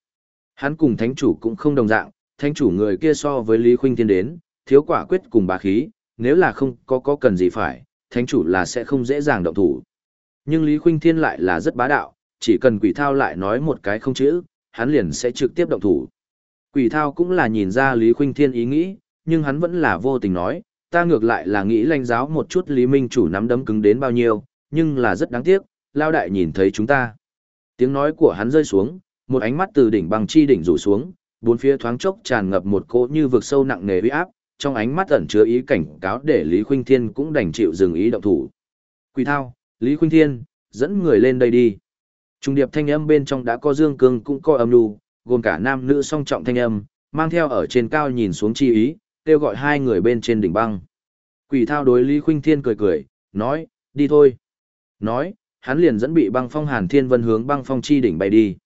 Hắn cùng thánh chủ cũng không đồng dạng, thánh chủ người kia so với Lý Khuynh Thiên đến, thiếu quả quyết cùng bá khí, nếu là không có có cần gì phải, thánh chủ là sẽ không dễ dàng động thủ. Nhưng Lý Khuynh Thiên lại là rất bá đạo, chỉ cần quỷ thao lại nói một cái không chữ, hắn liền sẽ trực tiếp động thủ. Quỷ thao cũng là nhìn ra Lý Khuynh Thiên ý nghĩ, nhưng hắn vẫn là vô tình nói, ta ngược lại là nghĩ lanh giáo một chút Lý Minh chủ nắm đấm cứng đến bao nhiêu, nhưng là rất đáng tiếc, lao đại nhìn thấy chúng ta. Tiếng nói của hắn rơi xuống, một ánh mắt từ đỉnh bằng chi đỉnh rủ xuống, bốn phía thoáng chốc tràn ngập một cỗ như vực sâu nặng nề uy áp, trong ánh mắt ẩn chứa ý cảnh cáo để Lý Khuynh Thiên cũng đành chịu dừng ý động thủ. Quỷ thao, Lý Khuynh Thiên, dẫn người lên đây đi. Trung điệp thanh âm bên trong đã có dương cương cũng có âm lưu, gồm cả nam nữ song trọng thanh âm, mang theo ở trên cao nhìn xuống chi ý, kêu gọi hai người bên trên đỉnh băng. Quỷ thao đối Lý Khuynh Thiên cười cười, nói, đi thôi. Nói, hắn liền dẫn bị băng phong hàn thiên vân hướng băng phong chi đỉnh bay đi.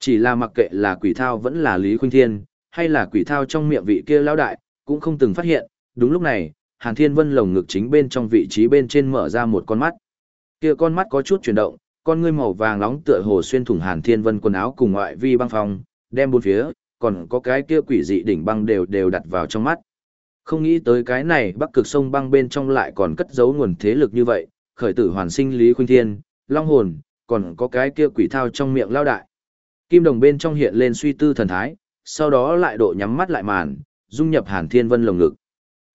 Chỉ là mặc kệ là quỷ thao vẫn là Lý Khuynh Thiên, hay là quỷ thao trong miệng vị kia lão đại, cũng không từng phát hiện, đúng lúc này, Hàn Thiên Vân lồng ngực chính bên trong vị trí bên trên mở ra một con mắt. Kia con mắt có chút chuyển động, con ngươi màu vàng nóng tựa hồ xuyên thủng Hàn Thiên Vân quần áo cùng ngoại vi băng phòng, đem bốn phía, còn có cái kia quỷ dị đỉnh băng đều đều đặt vào trong mắt. Không nghĩ tới cái này Bắc Cực sông băng bên trong lại còn cất giấu nguồn thế lực như vậy, khởi tử hoàn sinh Lý Khuynh Thiên, Long hồn, còn có cái kia quỷ thao trong miệng lao đại. Kim đồng bên trong hiện lên suy tư thần thái, sau đó lại độ nhắm mắt lại màn, dung nhập Hàn Thiên Vân lồng ngực.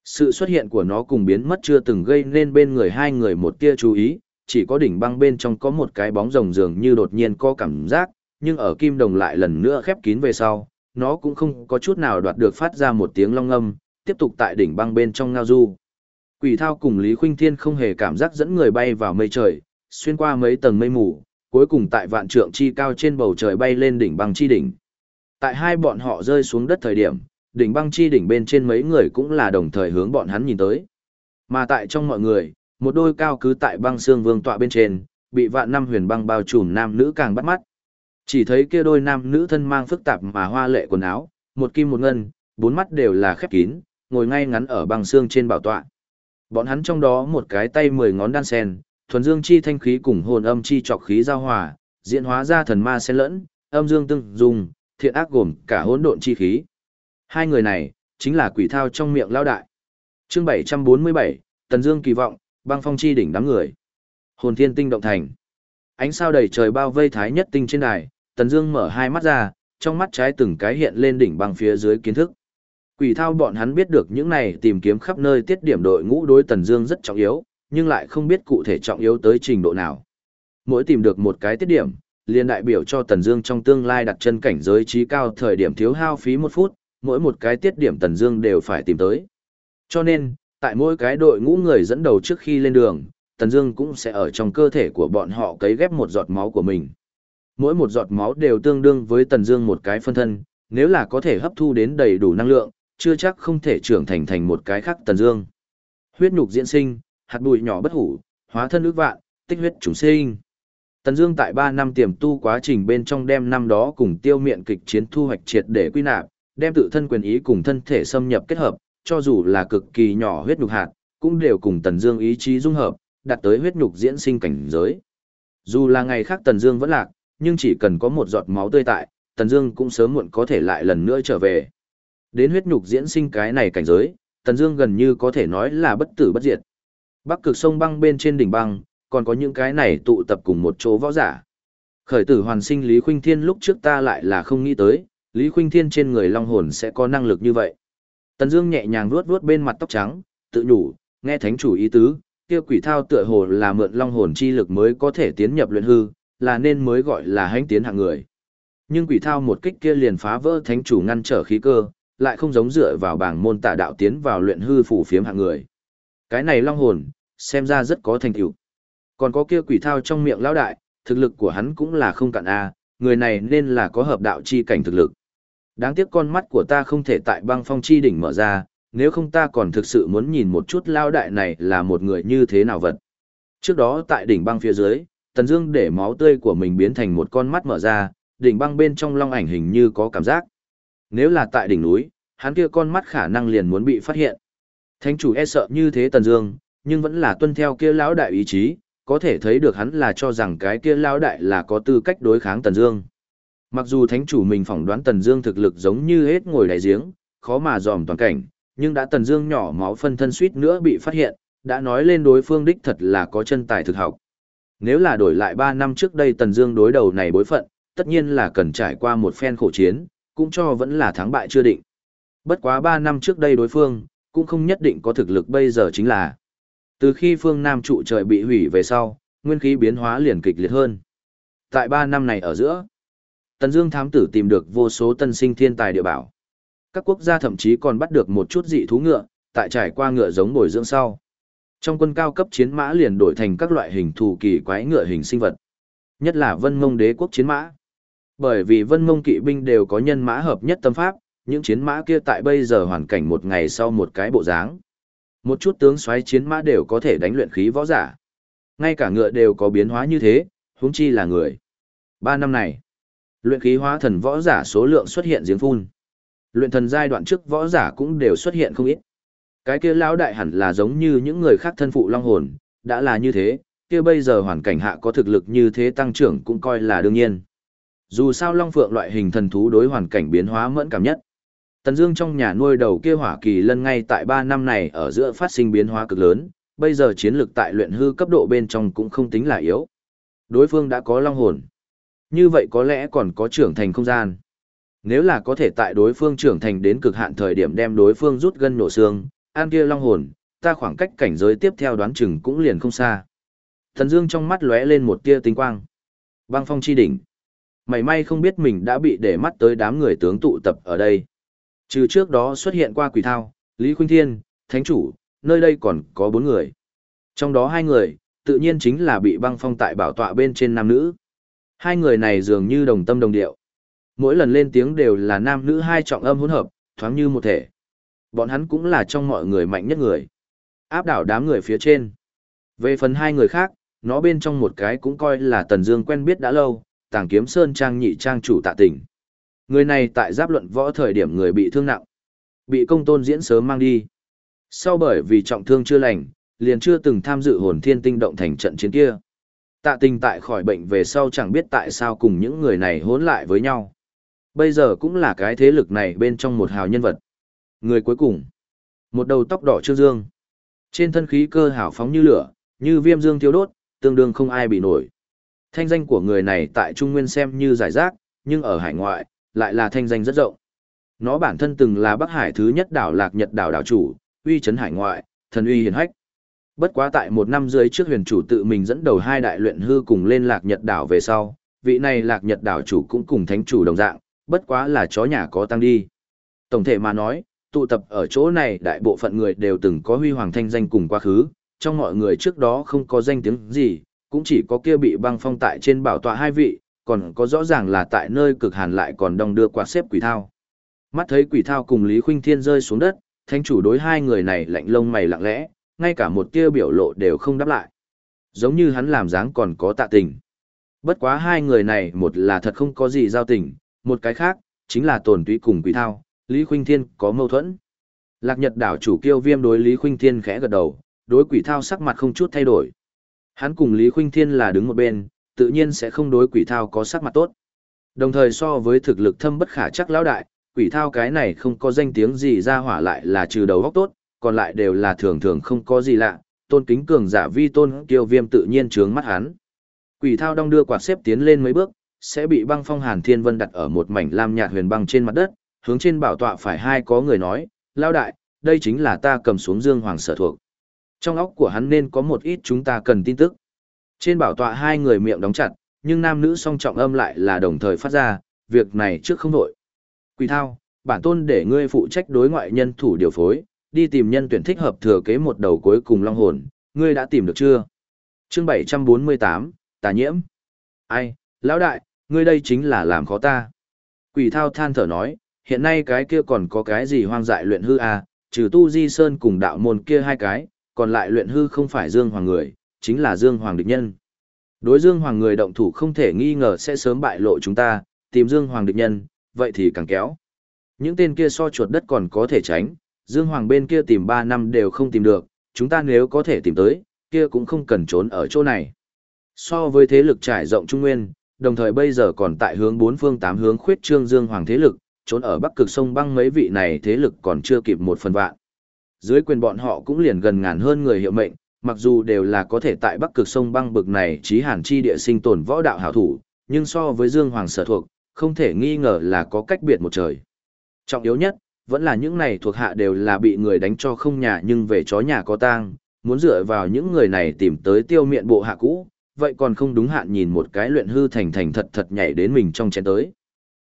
Sự xuất hiện của nó cùng biến mất chưa từng gây nên bên người hai người một tia chú ý, chỉ có đỉnh băng bên trong có một cái bóng rồng dường như đột nhiên có cảm giác, nhưng ở kim đồng lại lần nữa khép kín về sau, nó cũng không có chút nào đoạt được phát ra một tiếng long âm, tiếp tục tại đỉnh băng bên trong ngao du. Quỷ thao cùng Lý Khuynh Thiên không hề cảm giác dẫn người bay vào mây trời, xuyên qua mấy tầng mây mù, cuối cùng tại vạn trượng chi cao trên bầu trời bay lên đỉnh băng chi đỉnh. Tại hai bọn họ rơi xuống đất thời điểm, đỉnh băng chi đỉnh bên trên mấy người cũng là đồng thời hướng bọn hắn nhìn tới. Mà tại trong mọi người, một đôi cao cứ tại băng xương vương tọa bên trên, bị vạn năm huyền băng bao trùm nam nữ càng bắt mắt. Chỉ thấy kia đôi nam nữ thân mang phức tạp mà hoa lệ quần áo, một kim một ngân, bốn mắt đều là khép kín, ngồi ngay ngắn ở băng xương trên bảo tọa. Bọn hắn trong đó một cái tay mười ngón đan sen, thuần dương chi thanh khí cùng hồn âm chi trọc khí giao hòa, diễn hóa ra thần ma xen lẫn, âm dương tương dùng, thiện ác gồm cả hỗn độn chi khí. Hai người này, chính là quỷ thao trong miệng lao đại. chương 747, Tần Dương kỳ vọng, băng phong chi đỉnh đám người. Hồn thiên tinh động thành. Ánh sao đầy trời bao vây thái nhất tinh trên đài, Tần Dương mở hai mắt ra, trong mắt trái từng cái hiện lên đỉnh băng phía dưới kiến thức. Quỷ thao bọn hắn biết được những này tìm kiếm khắp nơi tiết điểm đội ngũ đối Tần Dương rất trọng yếu, nhưng lại không biết cụ thể trọng yếu tới trình độ nào. Mỗi tìm được một cái tiết điểm, liền đại biểu cho Tần Dương trong tương lai đặt chân cảnh giới trí cao thời điểm thiếu hao phí một phút, mỗi một cái tiết điểm Tần Dương đều phải tìm tới. Cho nên, tại mỗi cái đội ngũ người dẫn đầu trước khi lên đường, Tần Dương cũng sẽ ở trong cơ thể của bọn họ cấy ghép một giọt máu của mình. Mỗi một giọt máu đều tương đương với Tần Dương một cái phân thân, nếu là có thể hấp thu đến đầy đủ năng lượng, chưa chắc không thể trưởng thành thành một cái khác Tần Dương. Huyết nhục diễn sinh, hạt bụi nhỏ bất hủ, hóa thân ước vạn, tích huyết chúng sinh. Tần Dương tại 3 năm tiềm tu quá trình bên trong đem năm đó cùng tiêu miện kịch chiến thu hoạch triệt để quy nạp, đem tự thân quyền ý cùng thân thể xâm nhập kết hợp, cho dù là cực kỳ nhỏ huyết nhục hạt, cũng đều cùng Tần Dương ý chí dung hợp, đạt tới huyết nhục diễn sinh cảnh giới. Dù là ngày khác Tần Dương vẫn lạc, nhưng chỉ cần có một giọt máu tươi tại, Tần Dương cũng sớm muộn có thể lại lần nữa trở về. Đến huyết nhục diễn sinh cái này cảnh giới, Tần Dương gần như có thể nói là bất tử bất diệt. Bắc cực sông băng bên trên đỉnh băng, còn có những cái này tụ tập cùng một chỗ võ giả. Khởi tử hoàn sinh Lý Khuynh Thiên lúc trước ta lại là không nghĩ tới, Lý Khuynh Thiên trên người long hồn sẽ có năng lực như vậy. Tần Dương nhẹ nhàng vuốt vuốt bên mặt tóc trắng, tự nhủ, nghe thánh chủ ý tứ, kia quỷ thao tựa hồ là mượn long hồn chi lực mới có thể tiến nhập luyện hư, là nên mới gọi là hãnh tiến hạng người. Nhưng quỷ thao một kích kia liền phá vỡ thánh chủ ngăn trở khí cơ, lại không giống dựa vào bảng môn tà đạo tiến vào luyện hư phủ phiếm hạng người. Cái này long hồn, xem ra rất có thành tựu. Còn có kia quỷ thao trong miệng lão đại, thực lực của hắn cũng là không cạn a, người này nên là có hợp đạo chi cảnh thực lực. Đáng tiếc con mắt của ta không thể tại băng phong chi đỉnh mở ra, nếu không ta còn thực sự muốn nhìn một chút lao đại này là một người như thế nào vật. Trước đó tại đỉnh băng phía dưới, Tần Dương để máu tươi của mình biến thành một con mắt mở ra, đỉnh băng bên trong long ảnh hình như có cảm giác. Nếu là tại đỉnh núi, hắn kia con mắt khả năng liền muốn bị phát hiện. Thánh chủ e sợ như thế Tần Dương, nhưng vẫn là tuân theo kia lão đại ý chí, có thể thấy được hắn là cho rằng cái kia lão đại là có tư cách đối kháng Tần Dương. Mặc dù thánh chủ mình phỏng đoán Tần Dương thực lực giống như hết ngồi đáy giếng, khó mà dòm toàn cảnh, nhưng đã Tần Dương nhỏ máu phân thân suýt nữa bị phát hiện, đã nói lên đối phương đích thật là có chân tài thực học. Nếu là đổi lại 3 năm trước đây Tần Dương đối đầu này bối phận, tất nhiên là cần trải qua một phen khổ chiến, cũng cho vẫn là thắng bại chưa định. Bất quá 3 năm trước đây đối phương, cũng không nhất định có thực lực bây giờ chính là. Từ khi phương Nam trụ trời bị hủy về sau, nguyên khí biến hóa liền kịch liệt hơn. Tại 3 năm này ở giữa, Tần Dương thám tử tìm được vô số tân sinh thiên tài địa bảo. Các quốc gia thậm chí còn bắt được một chút dị thú ngựa, tại trải qua ngựa giống bồi dưỡng sau. Trong quân cao cấp chiến mã liền đổi thành các loại hình thù kỳ quái ngựa hình sinh vật. Nhất là Vân Mông đế quốc chiến mã. Bởi vì Vân Mông kỵ binh đều có nhân mã hợp nhất tâm pháp, những chiến mã kia tại bây giờ hoàn cảnh một ngày sau một cái bộ dáng. Một chút tướng xoáy chiến mã đều có thể đánh luyện khí võ giả. Ngay cả ngựa đều có biến hóa như thế, huống chi là người. Ba năm này, luyện khí hóa thần võ giả số lượng xuất hiện giếng phun. Luyện thần giai đoạn trước võ giả cũng đều xuất hiện không ít. Cái kia lão đại hẳn là giống như những người khác thân phụ long hồn, đã là như thế, kia bây giờ hoàn cảnh hạ có thực lực như thế tăng trưởng cũng coi là đương nhiên. Dù sao long phượng loại hình thần thú đối hoàn cảnh biến hóa mẫn cảm nhất. Tần Dương trong nhà nuôi đầu kia hỏa kỳ lân ngay tại 3 năm này ở giữa phát sinh biến hóa cực lớn, bây giờ chiến lực tại luyện hư cấp độ bên trong cũng không tính là yếu. Đối phương đã có long hồn. Như vậy có lẽ còn có trưởng thành không gian. Nếu là có thể tại đối phương trưởng thành đến cực hạn thời điểm đem đối phương rút gân nổ xương, an kia long hồn, ta khoảng cách cảnh giới tiếp theo đoán chừng cũng liền không xa. Thần Dương trong mắt lóe lên một tia tinh quang. Băng phong chi đỉnh. Mày may không biết mình đã bị để mắt tới đám người tướng tụ tập ở đây. Trừ trước đó xuất hiện qua quỷ thao, Lý Khuynh Thiên, Thánh Chủ, nơi đây còn có bốn người. Trong đó hai người, tự nhiên chính là bị băng phong tại bảo tọa bên trên nam nữ. Hai người này dường như đồng tâm đồng điệu. Mỗi lần lên tiếng đều là nam nữ hai trọng âm hỗn hợp, thoáng như một thể. Bọn hắn cũng là trong mọi người mạnh nhất người. Áp đảo đám người phía trên. Về phần hai người khác, nó bên trong một cái cũng coi là Tần Dương quen biết đã lâu, Tàng Kiếm Sơn trang nhị trang chủ tạ tỉnh. Người này tại giáp luận võ thời điểm người bị thương nặng, bị công tôn diễn sớm mang đi. Sau bởi vì trọng thương chưa lành, liền chưa từng tham dự hồn thiên tinh động thành trận chiến kia. Tạ tình tại khỏi bệnh về sau chẳng biết tại sao cùng những người này hỗn lại với nhau. Bây giờ cũng là cái thế lực này bên trong một hào nhân vật. Người cuối cùng, một đầu tóc đỏ trương dương. Trên thân khí cơ hào phóng như lửa, như viêm dương thiêu đốt, tương đương không ai bị nổi. Thanh danh của người này tại Trung Nguyên xem như giải rác, nhưng ở hải ngoại, lại là thanh danh rất rộng. Nó bản thân từng là Bắc Hải thứ nhất đảo Lạc Nhật đảo đảo chủ, uy chấn hải ngoại, thần uy hiển hách. Bất quá tại một năm dưới trước huyền chủ tự mình dẫn đầu hai đại luyện hư cùng lên Lạc Nhật đảo về sau, vị này Lạc Nhật đảo chủ cũng cùng thánh chủ đồng dạng, bất quá là chó nhà có tăng đi. Tổng thể mà nói, tụ tập ở chỗ này đại bộ phận người đều từng có huy hoàng thanh danh cùng quá khứ, trong mọi người trước đó không có danh tiếng gì, cũng chỉ có kia bị băng phong tại trên bảo tọa hai vị, còn có rõ ràng là tại nơi cực hàn lại còn đông đưa quạt xếp quỷ thao. Mắt thấy quỷ thao cùng Lý Khuynh Thiên rơi xuống đất, Thánh chủ đối hai người này lạnh lông mày lặng lẽ, ngay cả một tia biểu lộ đều không đáp lại. Giống như hắn làm dáng còn có tạ tình. Bất quá hai người này một là thật không có gì giao tình, một cái khác, chính là tổn túy cùng quỷ thao, Lý Khuynh Thiên có mâu thuẫn. Lạc Nhật đảo chủ kiêu viêm đối Lý Khuynh Thiên khẽ gật đầu, đối quỷ thao sắc mặt không chút thay đổi. Hắn cùng Lý Khuynh Thiên là đứng một bên, tự nhiên sẽ không đối quỷ thao có sắc mặt tốt. Đồng thời so với thực lực thâm bất khả chắc lão đại, quỷ thao cái này không có danh tiếng gì ra hỏa lại là trừ đầu góc tốt, còn lại đều là thường thường không có gì lạ, tôn kính cường giả vi tôn kiêu viêm tự nhiên trướng mắt hắn. Quỷ thao đong đưa quạt xếp tiến lên mấy bước, sẽ bị băng phong hàn thiên vân đặt ở một mảnh lam nhạt huyền băng trên mặt đất, hướng trên bảo tọa phải hai có người nói, lao đại, đây chính là ta cầm xuống Dương Hoàng sở thuộc. Trong óc của hắn nên có một ít chúng ta cần tin tức. Trên bảo tọa hai người miệng đóng chặt, nhưng nam nữ song trọng âm lại là đồng thời phát ra, việc này trước không đổi. quỷ thao, bản tôn để ngươi phụ trách đối ngoại nhân thủ điều phối, đi tìm nhân tuyển thích hợp thừa kế một đầu cuối cùng long hồn, ngươi đã tìm được chưa? Chương 748, Tà Nhiễm. Ai, lão đại, ngươi đây chính là làm khó ta. Quỷ thao than thở nói, hiện nay cái kia còn có cái gì hoang dại luyện hư à, trừ tu di sơn cùng đạo môn kia hai cái, còn lại luyện hư không phải Dương Hoàng người, chính là Dương Hoàng địch nhân. Đối Dương Hoàng người động thủ không thể nghi ngờ sẽ sớm bại lộ chúng ta, tìm Dương Hoàng địch nhân, vậy thì càng kéo. Những tên kia so chuột đất còn có thể tránh, Dương Hoàng bên kia tìm 3 năm đều không tìm được, chúng ta nếu có thể tìm tới, kia cũng không cần trốn ở chỗ này. So với thế lực trải rộng Trung Nguyên, đồng thời bây giờ còn tại hướng bốn phương tám hướng khuyết trương Dương Hoàng thế lực, trốn ở bắc cực sông băng mấy vị này thế lực còn chưa kịp một phần vạn. Dưới quyền bọn họ cũng liền gần ngàn hơn người hiệu mệnh, mặc dù đều là có thể tại bắc cực sông băng bực này trí hàn chi địa sinh tồn võ đạo hảo thủ, nhưng so với Dương Hoàng sở thuộc, không thể nghi ngờ là có cách biệt một trời. Trọng yếu nhất, vẫn là những này thuộc hạ đều là bị người đánh cho không nhà nhưng về chó nhà có tang, muốn dựa vào những người này tìm tới tiêu miện bộ hạ cũ, vậy còn không đúng hạn nhìn một cái luyện hư thành thành thật thật nhảy đến mình trong chén tới.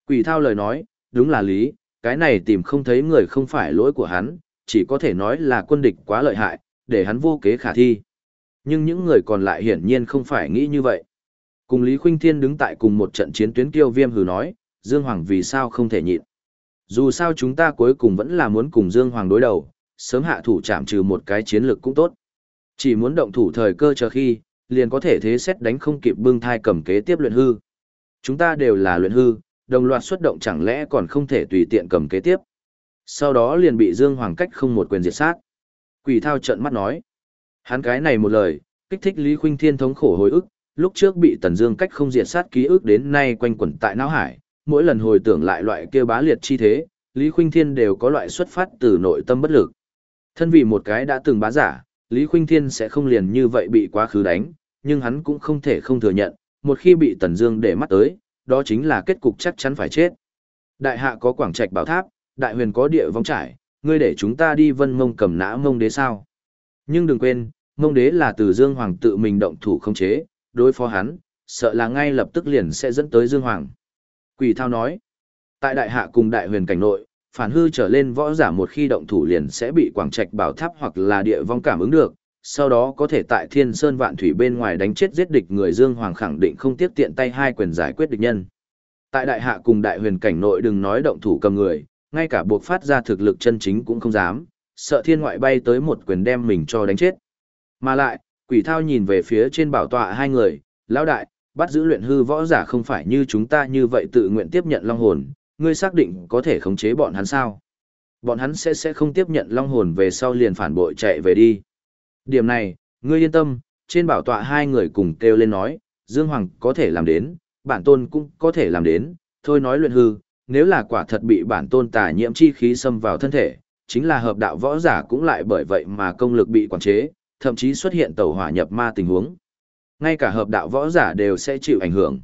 Quỷ thao lời nói, đúng là lý, cái này tìm không thấy người không phải lỗi của hắn, chỉ có thể nói là quân địch quá lợi hại, để hắn vô kế khả thi. Nhưng những người còn lại hiển nhiên không phải nghĩ như vậy. Cùng Lý Khuynh Thiên đứng tại cùng một trận chiến tuyến tiêu viêm hừ nói, Dương Hoàng vì sao không thể nhịn. Dù sao chúng ta cuối cùng vẫn là muốn cùng Dương Hoàng đối đầu, sớm hạ thủ chạm trừ một cái chiến lược cũng tốt. Chỉ muốn động thủ thời cơ chờ khi, liền có thể thế xét đánh không kịp bưng thai cầm kế tiếp luyện hư. Chúng ta đều là luyện hư, đồng loạt xuất động chẳng lẽ còn không thể tùy tiện cầm kế tiếp. Sau đó liền bị Dương Hoàng cách không một quyền diệt sát. Quỷ thao trận mắt nói. Hắn cái này một lời, kích thích Lý Khuynh Thiên thống khổ hồi ức, lúc trước bị Tần Dương cách không diệt sát ký ức đến nay quanh quẩn tại não hải, mỗi lần hồi tưởng lại loại kia bá liệt chi thế, Lý Khuynh Thiên đều có loại xuất phát từ nội tâm bất lực. Thân vì một cái đã từng bá giả, Lý Khuynh Thiên sẽ không liền như vậy bị quá khứ đánh, nhưng hắn cũng không thể không thừa nhận, một khi bị Tần Dương để mắt tới, đó chính là kết cục chắc chắn phải chết. Đại hạ có quảng trạch bảo tháp, đại huyền có địa vong trải, ngươi để chúng ta đi vân mông cầm nã mông đế sao. Nhưng đừng quên, mông đế là từ Dương Hoàng tự mình động thủ không chế, đối phó hắn, sợ là ngay lập tức liền sẽ dẫn tới Dương Hoàng. Quỷ thao nói, tại đại hạ cùng đại huyền cảnh nội, phản hư trở lên võ giả một khi động thủ liền sẽ bị quảng trạch bảo tháp hoặc là địa vong cảm ứng được, sau đó có thể tại thiên sơn vạn thủy bên ngoài đánh chết giết địch người Dương Hoàng khẳng định không tiếp tiện tay hai quyền giải quyết địch nhân. Tại đại hạ cùng đại huyền cảnh nội đừng nói động thủ cầm người, ngay cả buộc phát ra thực lực chân chính cũng không dám, sợ thiên ngoại bay tới một quyền đem mình cho đánh chết. Mà lại, quỷ thao nhìn về phía trên bảo tọa hai người, lão đại, bắt giữ luyện hư võ giả không phải như chúng ta như vậy tự nguyện tiếp nhận long hồn, ngươi xác định có thể khống chế bọn hắn sao? Bọn hắn sẽ sẽ không tiếp nhận long hồn về sau liền phản bội chạy về đi. Điểm này, ngươi yên tâm, trên bảo tọa hai người cùng kêu lên nói, Dương Hoàng có thể làm đến, bản tôn cũng có thể làm đến, thôi nói luyện hư, nếu là quả thật bị bản tôn tà nhiễm chi khí xâm vào thân thể, chính là hợp đạo võ giả cũng lại bởi vậy mà công lực bị quản chế, thậm chí xuất hiện tẩu hỏa nhập ma tình huống. Ngay cả hợp đạo võ giả đều sẽ chịu ảnh hưởng.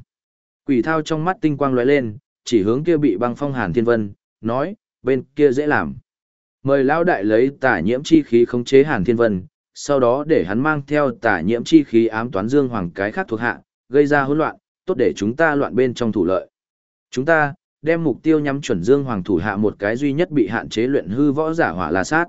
Quỷ thao trong mắt tinh quang lóe lên, chỉ hướng kia bị băng phong Hàn Thiên Vân, nói, bên kia dễ làm. Mời lão đại lấy tả nhiễm chi khí khống chế Hàn Thiên Vân, sau đó để hắn mang theo tả nhiễm chi khí ám toán Dương Hoàng cái khác thuộc hạ, gây ra hỗn loạn, tốt để chúng ta loạn bên trong thủ lợi. Chúng ta, đem mục tiêu nhắm chuẩn Dương Hoàng thủ hạ một cái duy nhất bị hạn chế luyện hư võ giả hỏa la sát.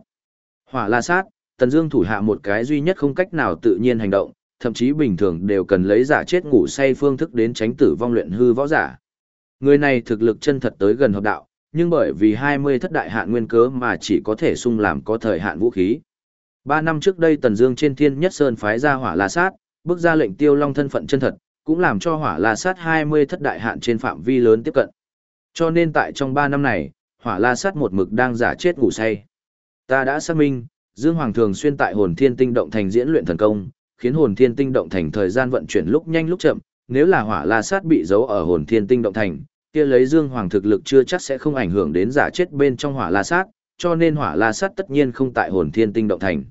Hỏa la sát, Tần Dương thủ hạ một cái duy nhất không cách nào tự nhiên hành động, thậm chí bình thường đều cần lấy giả chết ngủ say phương thức đến tránh tử vong luyện hư võ giả. Người này thực lực chân thật tới gần hợp đạo, nhưng bởi vì 20 thất đại hạn nguyên cớ mà chỉ có thể sung làm có thời hạn vũ khí. Ba năm trước đây Tần Dương trên Thiên Nhất Sơn phái ra Hỏa La Sát, bước ra lệnh Tiêu Long thân phận chân thật, cũng làm cho Hỏa La Sát 20 thất đại hạn trên phạm vi lớn tiếp cận. Cho nên tại trong 3 năm này, Hỏa La Sát một mực đang giả chết ngủ say. Ta đã xác minh, Dương Hoàng thường xuyên tại Hồn Thiên Tinh động thành diễn luyện thần công, khiến Hồn Thiên Tinh động thành thời gian vận chuyển lúc nhanh lúc chậm, nếu là Hỏa La Sát bị giấu ở Hồn Thiên Tinh động thành, kia lấy Dương Hoàng thực lực chưa chắc sẽ không ảnh hưởng đến giả chết bên trong Hỏa La Sát, cho nên Hỏa La Sát tất nhiên không tại Hồn Thiên Tinh động thành.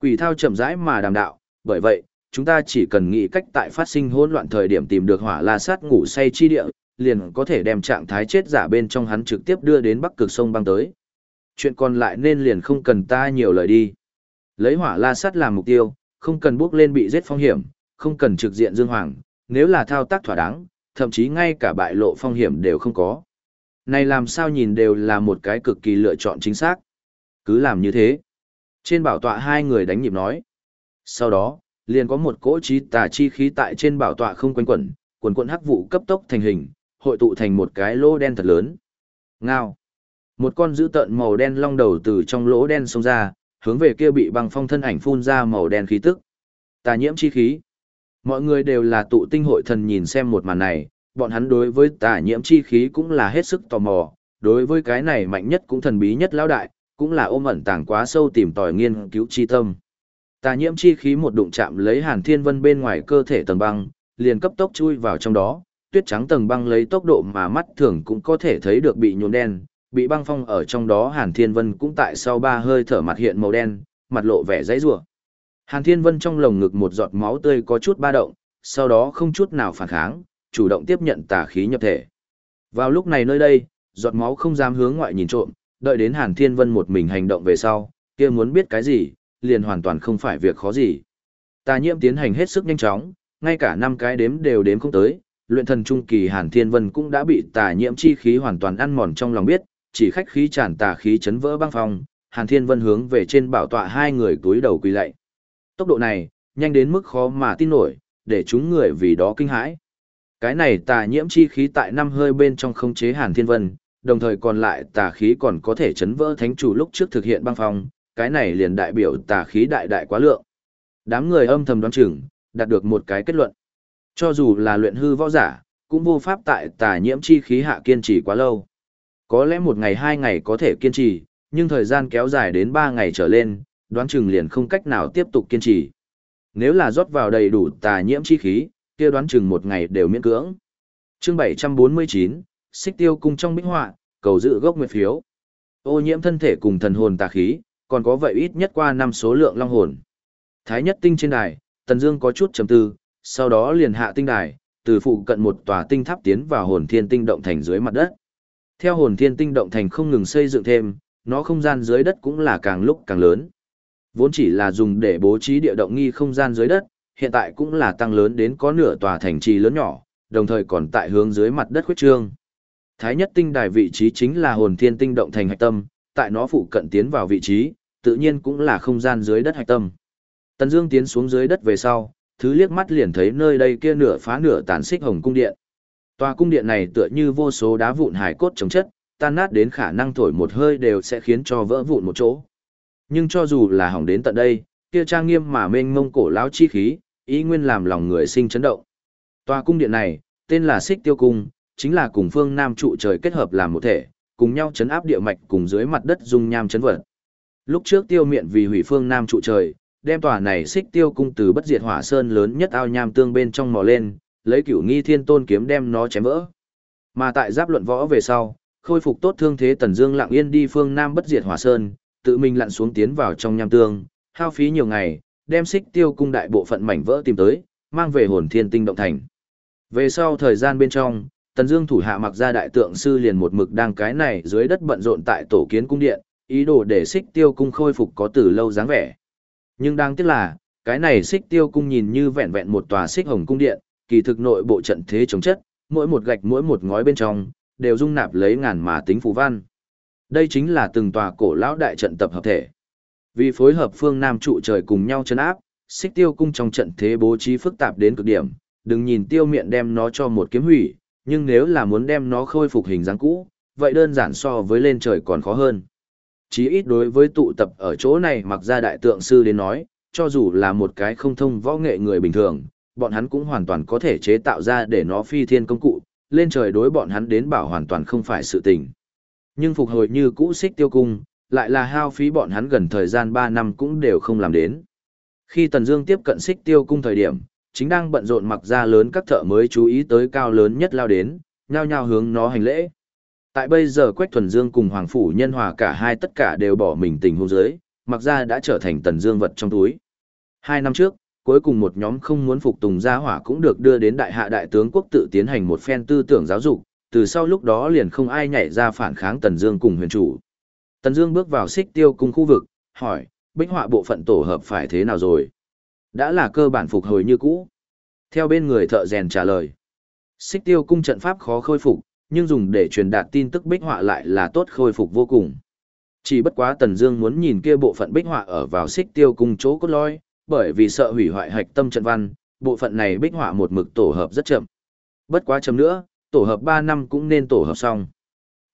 Quỷ thao chậm rãi mà đàm đạo, bởi vậy, chúng ta chỉ cần nghĩ cách tại phát sinh hỗn loạn thời điểm tìm được hỏa la sát ngủ say chi địa, liền có thể đem trạng thái chết giả bên trong hắn trực tiếp đưa đến bắc cực sông băng tới. chuyện còn lại nên liền không cần ta nhiều lời đi. Lấy hỏa la sát làm mục tiêu, không cần bước lên bị giết phong hiểm, không cần trực diện dương hoàng, nếu là thao tác thỏa đáng, thậm chí ngay cả bại lộ phong hiểm đều không có. Này làm sao nhìn đều là một cái cực kỳ lựa chọn chính xác. Cứ làm như thế. Trên bảo tọa hai người đánh nhịp nói. Sau đó, liền có một cỗ trí tà chi khí tại trên bảo tọa không quanh quẩn, quần quần hắc vụ cấp tốc thành hình, hội tụ thành một cái lỗ đen thật lớn. Ngao. Một con dữ tợn màu đen long đầu từ trong lỗ đen xông ra, hướng về kia bị băng phong thân ảnh phun ra màu đen khí tức. Tà nhiễm chi khí. Mọi người đều là tụ tinh hội thần nhìn xem một màn này, bọn hắn đối với tà nhiễm chi khí cũng là hết sức tò mò, đối với cái này mạnh nhất cũng thần bí nhất lão đại, cũng là ôm ẩn tàng quá sâu tìm tòi nghiên cứu chi tâm. Tà nhiễm chi khí một đụng chạm lấy Hàn Thiên Vân bên ngoài cơ thể tầng băng, liền cấp tốc chui vào trong đó, tuyết trắng tầng băng lấy tốc độ mà mắt thường cũng có thể thấy được bị nhuộm đen, bị băng phong ở trong đó Hàn Thiên Vân cũng tại sau ba hơi thở mặt hiện màu đen, mặt lộ vẻ dãy rủa. Hàn Thiên Vân trong lồng ngực một giọt máu tươi có chút ba động, sau đó không chút nào phản kháng, chủ động tiếp nhận tà khí nhập thể. Vào lúc này nơi đây, giọt máu không dám hướng ngoại nhìn trộm, đợi đến Hàn Thiên Vân một mình hành động về sau, kia muốn biết cái gì, liền hoàn toàn không phải việc khó gì. Tà nhiễm tiến hành hết sức nhanh chóng, ngay cả năm cái đếm đều đếm không tới, luyện thần trung kỳ Hàn Thiên Vân cũng đã bị tà nhiễm chi khí hoàn toàn ăn mòn trong lòng biết, chỉ khách khí tràn tà khí chấn vỡ băng phong, Hàn Thiên Vân hướng về trên bảo tọa hai người túi đầu quỳ lạy. Tốc độ này, nhanh đến mức khó mà tin nổi, để chúng người vì đó kinh hãi. Cái này tà nhiễm chi khí tại năm hơi bên trong không chế Hàn Thiên Vân, đồng thời còn lại tà khí còn có thể chấn vỡ thánh chủ lúc trước thực hiện băng phong, cái này liền đại biểu tà khí đại đại quá lượng. Đám người âm thầm đoán chừng, đạt được một cái kết luận. Cho dù là luyện hư võ giả, cũng vô pháp tại tà nhiễm chi khí hạ kiên trì quá lâu. Có lẽ một ngày hai ngày có thể kiên trì, nhưng thời gian kéo dài đến ba ngày trở lên, đoán chừng liền không cách nào tiếp tục kiên trì. Nếu là rót vào đầy đủ tà nhiễm chi khí, kia đoán chừng một ngày đều miễn cưỡng. Chương 749, Xích Tiêu cung trong bích họa, cầu dự gốc nguyệt phiếu. Ô nhiễm thân thể cùng thần hồn tà khí, còn có vậy ít nhất qua năm số lượng long hồn. Thái nhất tinh trên đài, Tần Dương có chút trầm tư, sau đó liền hạ tinh đài, từ phụ cận một tòa tinh tháp tiến vào hồn thiên tinh động thành dưới mặt đất. Theo hồn thiên tinh động thành không ngừng xây dựng thêm, nó không gian dưới đất cũng là càng lúc càng lớn. Vốn chỉ là dùng để bố trí địa động nghi không gian dưới đất, hiện tại cũng là tăng lớn đến có nửa tòa thành trì lớn nhỏ, đồng thời còn tại hướng dưới mặt đất khuyết trương. Thái nhất tinh đài vị trí chính là hồn thiên tinh động thành hạch tâm, tại nó phụ cận tiến vào vị trí, tự nhiên cũng là không gian dưới đất hạch tâm. Tần Dương tiến xuống dưới đất về sau, thứ liếc mắt liền thấy nơi đây kia nửa phá nửa tàn xích hồng cung điện. Tòa cung điện này tựa như vô số đá vụn hải cốt chống chất, tan nát đến khả năng thổi một hơi đều sẽ khiến cho vỡ vụn một chỗ. Nhưng cho dù là hỏng đến tận đây, kia trang nghiêm mà mênh mông cổ lão chi khí, ý nguyên làm lòng người sinh chấn động. Tòa cung điện này, tên là Xích Tiêu cung, chính là cùng phương Nam trụ trời kết hợp làm một thể, cùng nhau chấn áp địa mạch cùng dưới mặt đất dung nham chấn vật. Lúc trước Tiêu Miện vì hủy phương Nam trụ trời, đem tòa này Xích Tiêu cung từ bất diệt hỏa sơn lớn nhất ao nham tương bên trong mò lên, lấy Cửu Nghi Thiên Tôn kiếm đem nó chém vỡ. Mà tại giáp luận võ về sau, khôi phục tốt thương thế Tần Dương lặng yên đi phương Nam bất diệt hỏa sơn, tự mình lặn xuống tiến vào trong nham tương, hao phí nhiều ngày, đem xích tiêu cung đại bộ phận mảnh vỡ tìm tới, mang về hồn thiên tinh động thành. Về sau thời gian bên trong, Tần Dương thủ hạ mặc ra đại tượng sư liền một mực đang cái này dưới đất bận rộn tại tổ kiến cung điện, ý đồ để xích tiêu cung khôi phục có từ lâu dáng vẻ. Nhưng đáng tiếc là, cái này xích tiêu cung nhìn như vẹn vẹn một tòa xích hồng cung điện, kỳ thực nội bộ trận thế chống chất, mỗi một gạch mỗi một ngói bên trong, đều dung nạp lấy ngàn mà tính phù văn. Đây chính là từng tòa cổ lão đại trận tập hợp thể. Vì phối hợp phương Nam trụ trời cùng nhau chấn áp, xích tiêu cung trong trận thế bố trí phức tạp đến cực điểm, đừng nhìn tiêu miệng đem nó cho một kiếm hủy, nhưng nếu là muốn đem nó khôi phục hình dáng cũ, vậy đơn giản so với lên trời còn khó hơn. Chí ít đối với tụ tập ở chỗ này mặc ra đại tượng sư đến nói, cho dù là một cái không thông võ nghệ người bình thường, bọn hắn cũng hoàn toàn có thể chế tạo ra để nó phi thiên công cụ, lên trời đối bọn hắn đến bảo hoàn toàn không phải sự tình. Nhưng phục hồi như cũ xích tiêu cung, lại là hao phí bọn hắn gần thời gian 3 năm cũng đều không làm đến. Khi Tần Dương tiếp cận xích tiêu cung thời điểm, chính đang bận rộn mặc ra lớn các thợ mới chú ý tới cao lớn nhất lao đến, nhao nhao hướng nó hành lễ. Tại bây giờ Quách Thuần Dương cùng Hoàng Phủ Nhân Hòa cả hai tất cả đều bỏ mình tình huống dưới, mặc ra đã trở thành Tần Dương vật trong túi. Hai năm trước, cuối cùng một nhóm không muốn phục tùng gia hỏa cũng được đưa đến đại hạ đại tướng quốc tự tiến hành một phen tư tưởng giáo dục, từ sau lúc đó liền không ai nhảy ra phản kháng Tần Dương cùng huyền chủ. Tần Dương bước vào xích tiêu cung khu vực, hỏi, bích họa bộ phận tổ hợp phải thế nào rồi? Đã là cơ bản phục hồi như cũ. Theo bên người thợ rèn trả lời. Xích tiêu cung trận pháp khó khôi phục, nhưng dùng để truyền đạt tin tức bích họa lại là tốt khôi phục vô cùng. Chỉ bất quá Tần Dương muốn nhìn kia bộ phận bích họa ở vào xích tiêu cung chỗ cốt lõi, bởi vì sợ hủy hoại hạch tâm trận văn, bộ phận này bích họa một mực tổ hợp rất chậm. Bất quá chậm nữa, tổ hợp 3 năm cũng nên tổ hợp xong.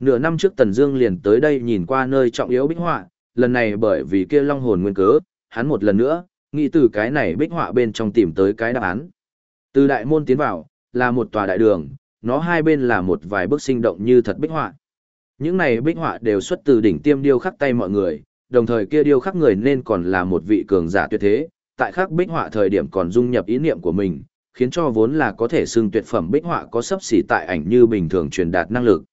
Nửa năm trước Tần Dương liền tới đây nhìn qua nơi trọng yếu bích họa, lần này bởi vì kia long hồn nguyên cớ, hắn một lần nữa nghĩ từ cái này bích họa bên trong tìm tới cái đáp án. Từ đại môn tiến vào, là một tòa đại đường, nó hai bên là một vài bức sinh động như thật bích họa. Những này bích họa đều xuất từ đỉnh tiêm điêu khắc tay mọi người, đồng thời kia điêu khắc người nên còn là một vị cường giả tuyệt thế, tại khắc bích họa thời điểm còn dung nhập ý niệm của mình, khiến cho vốn là có thể xưng tuyệt phẩm bích họa có sấp xỉ tại ảnh như bình thường truyền đạt năng lực.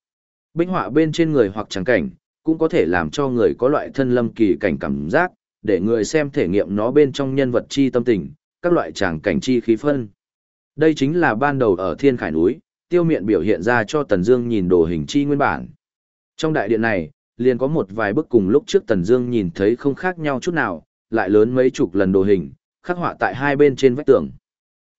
Bích họa bên trên người hoặc trắng cảnh, cũng có thể làm cho người có loại thân lâm kỳ cảnh cảm giác, để người xem thể nghiệm nó bên trong nhân vật chi tâm tình, các loại tràng cảnh chi khí phân. Đây chính là ban đầu ở Thiên Khải núi, tiêu miện biểu hiện ra cho Tần Dương nhìn đồ hình chi nguyên bản. Trong đại điện này, liền có một vài bức cùng lúc trước Tần Dương nhìn thấy không khác nhau chút nào, lại lớn mấy chục lần đồ hình, khắc họa tại hai bên trên vách tường.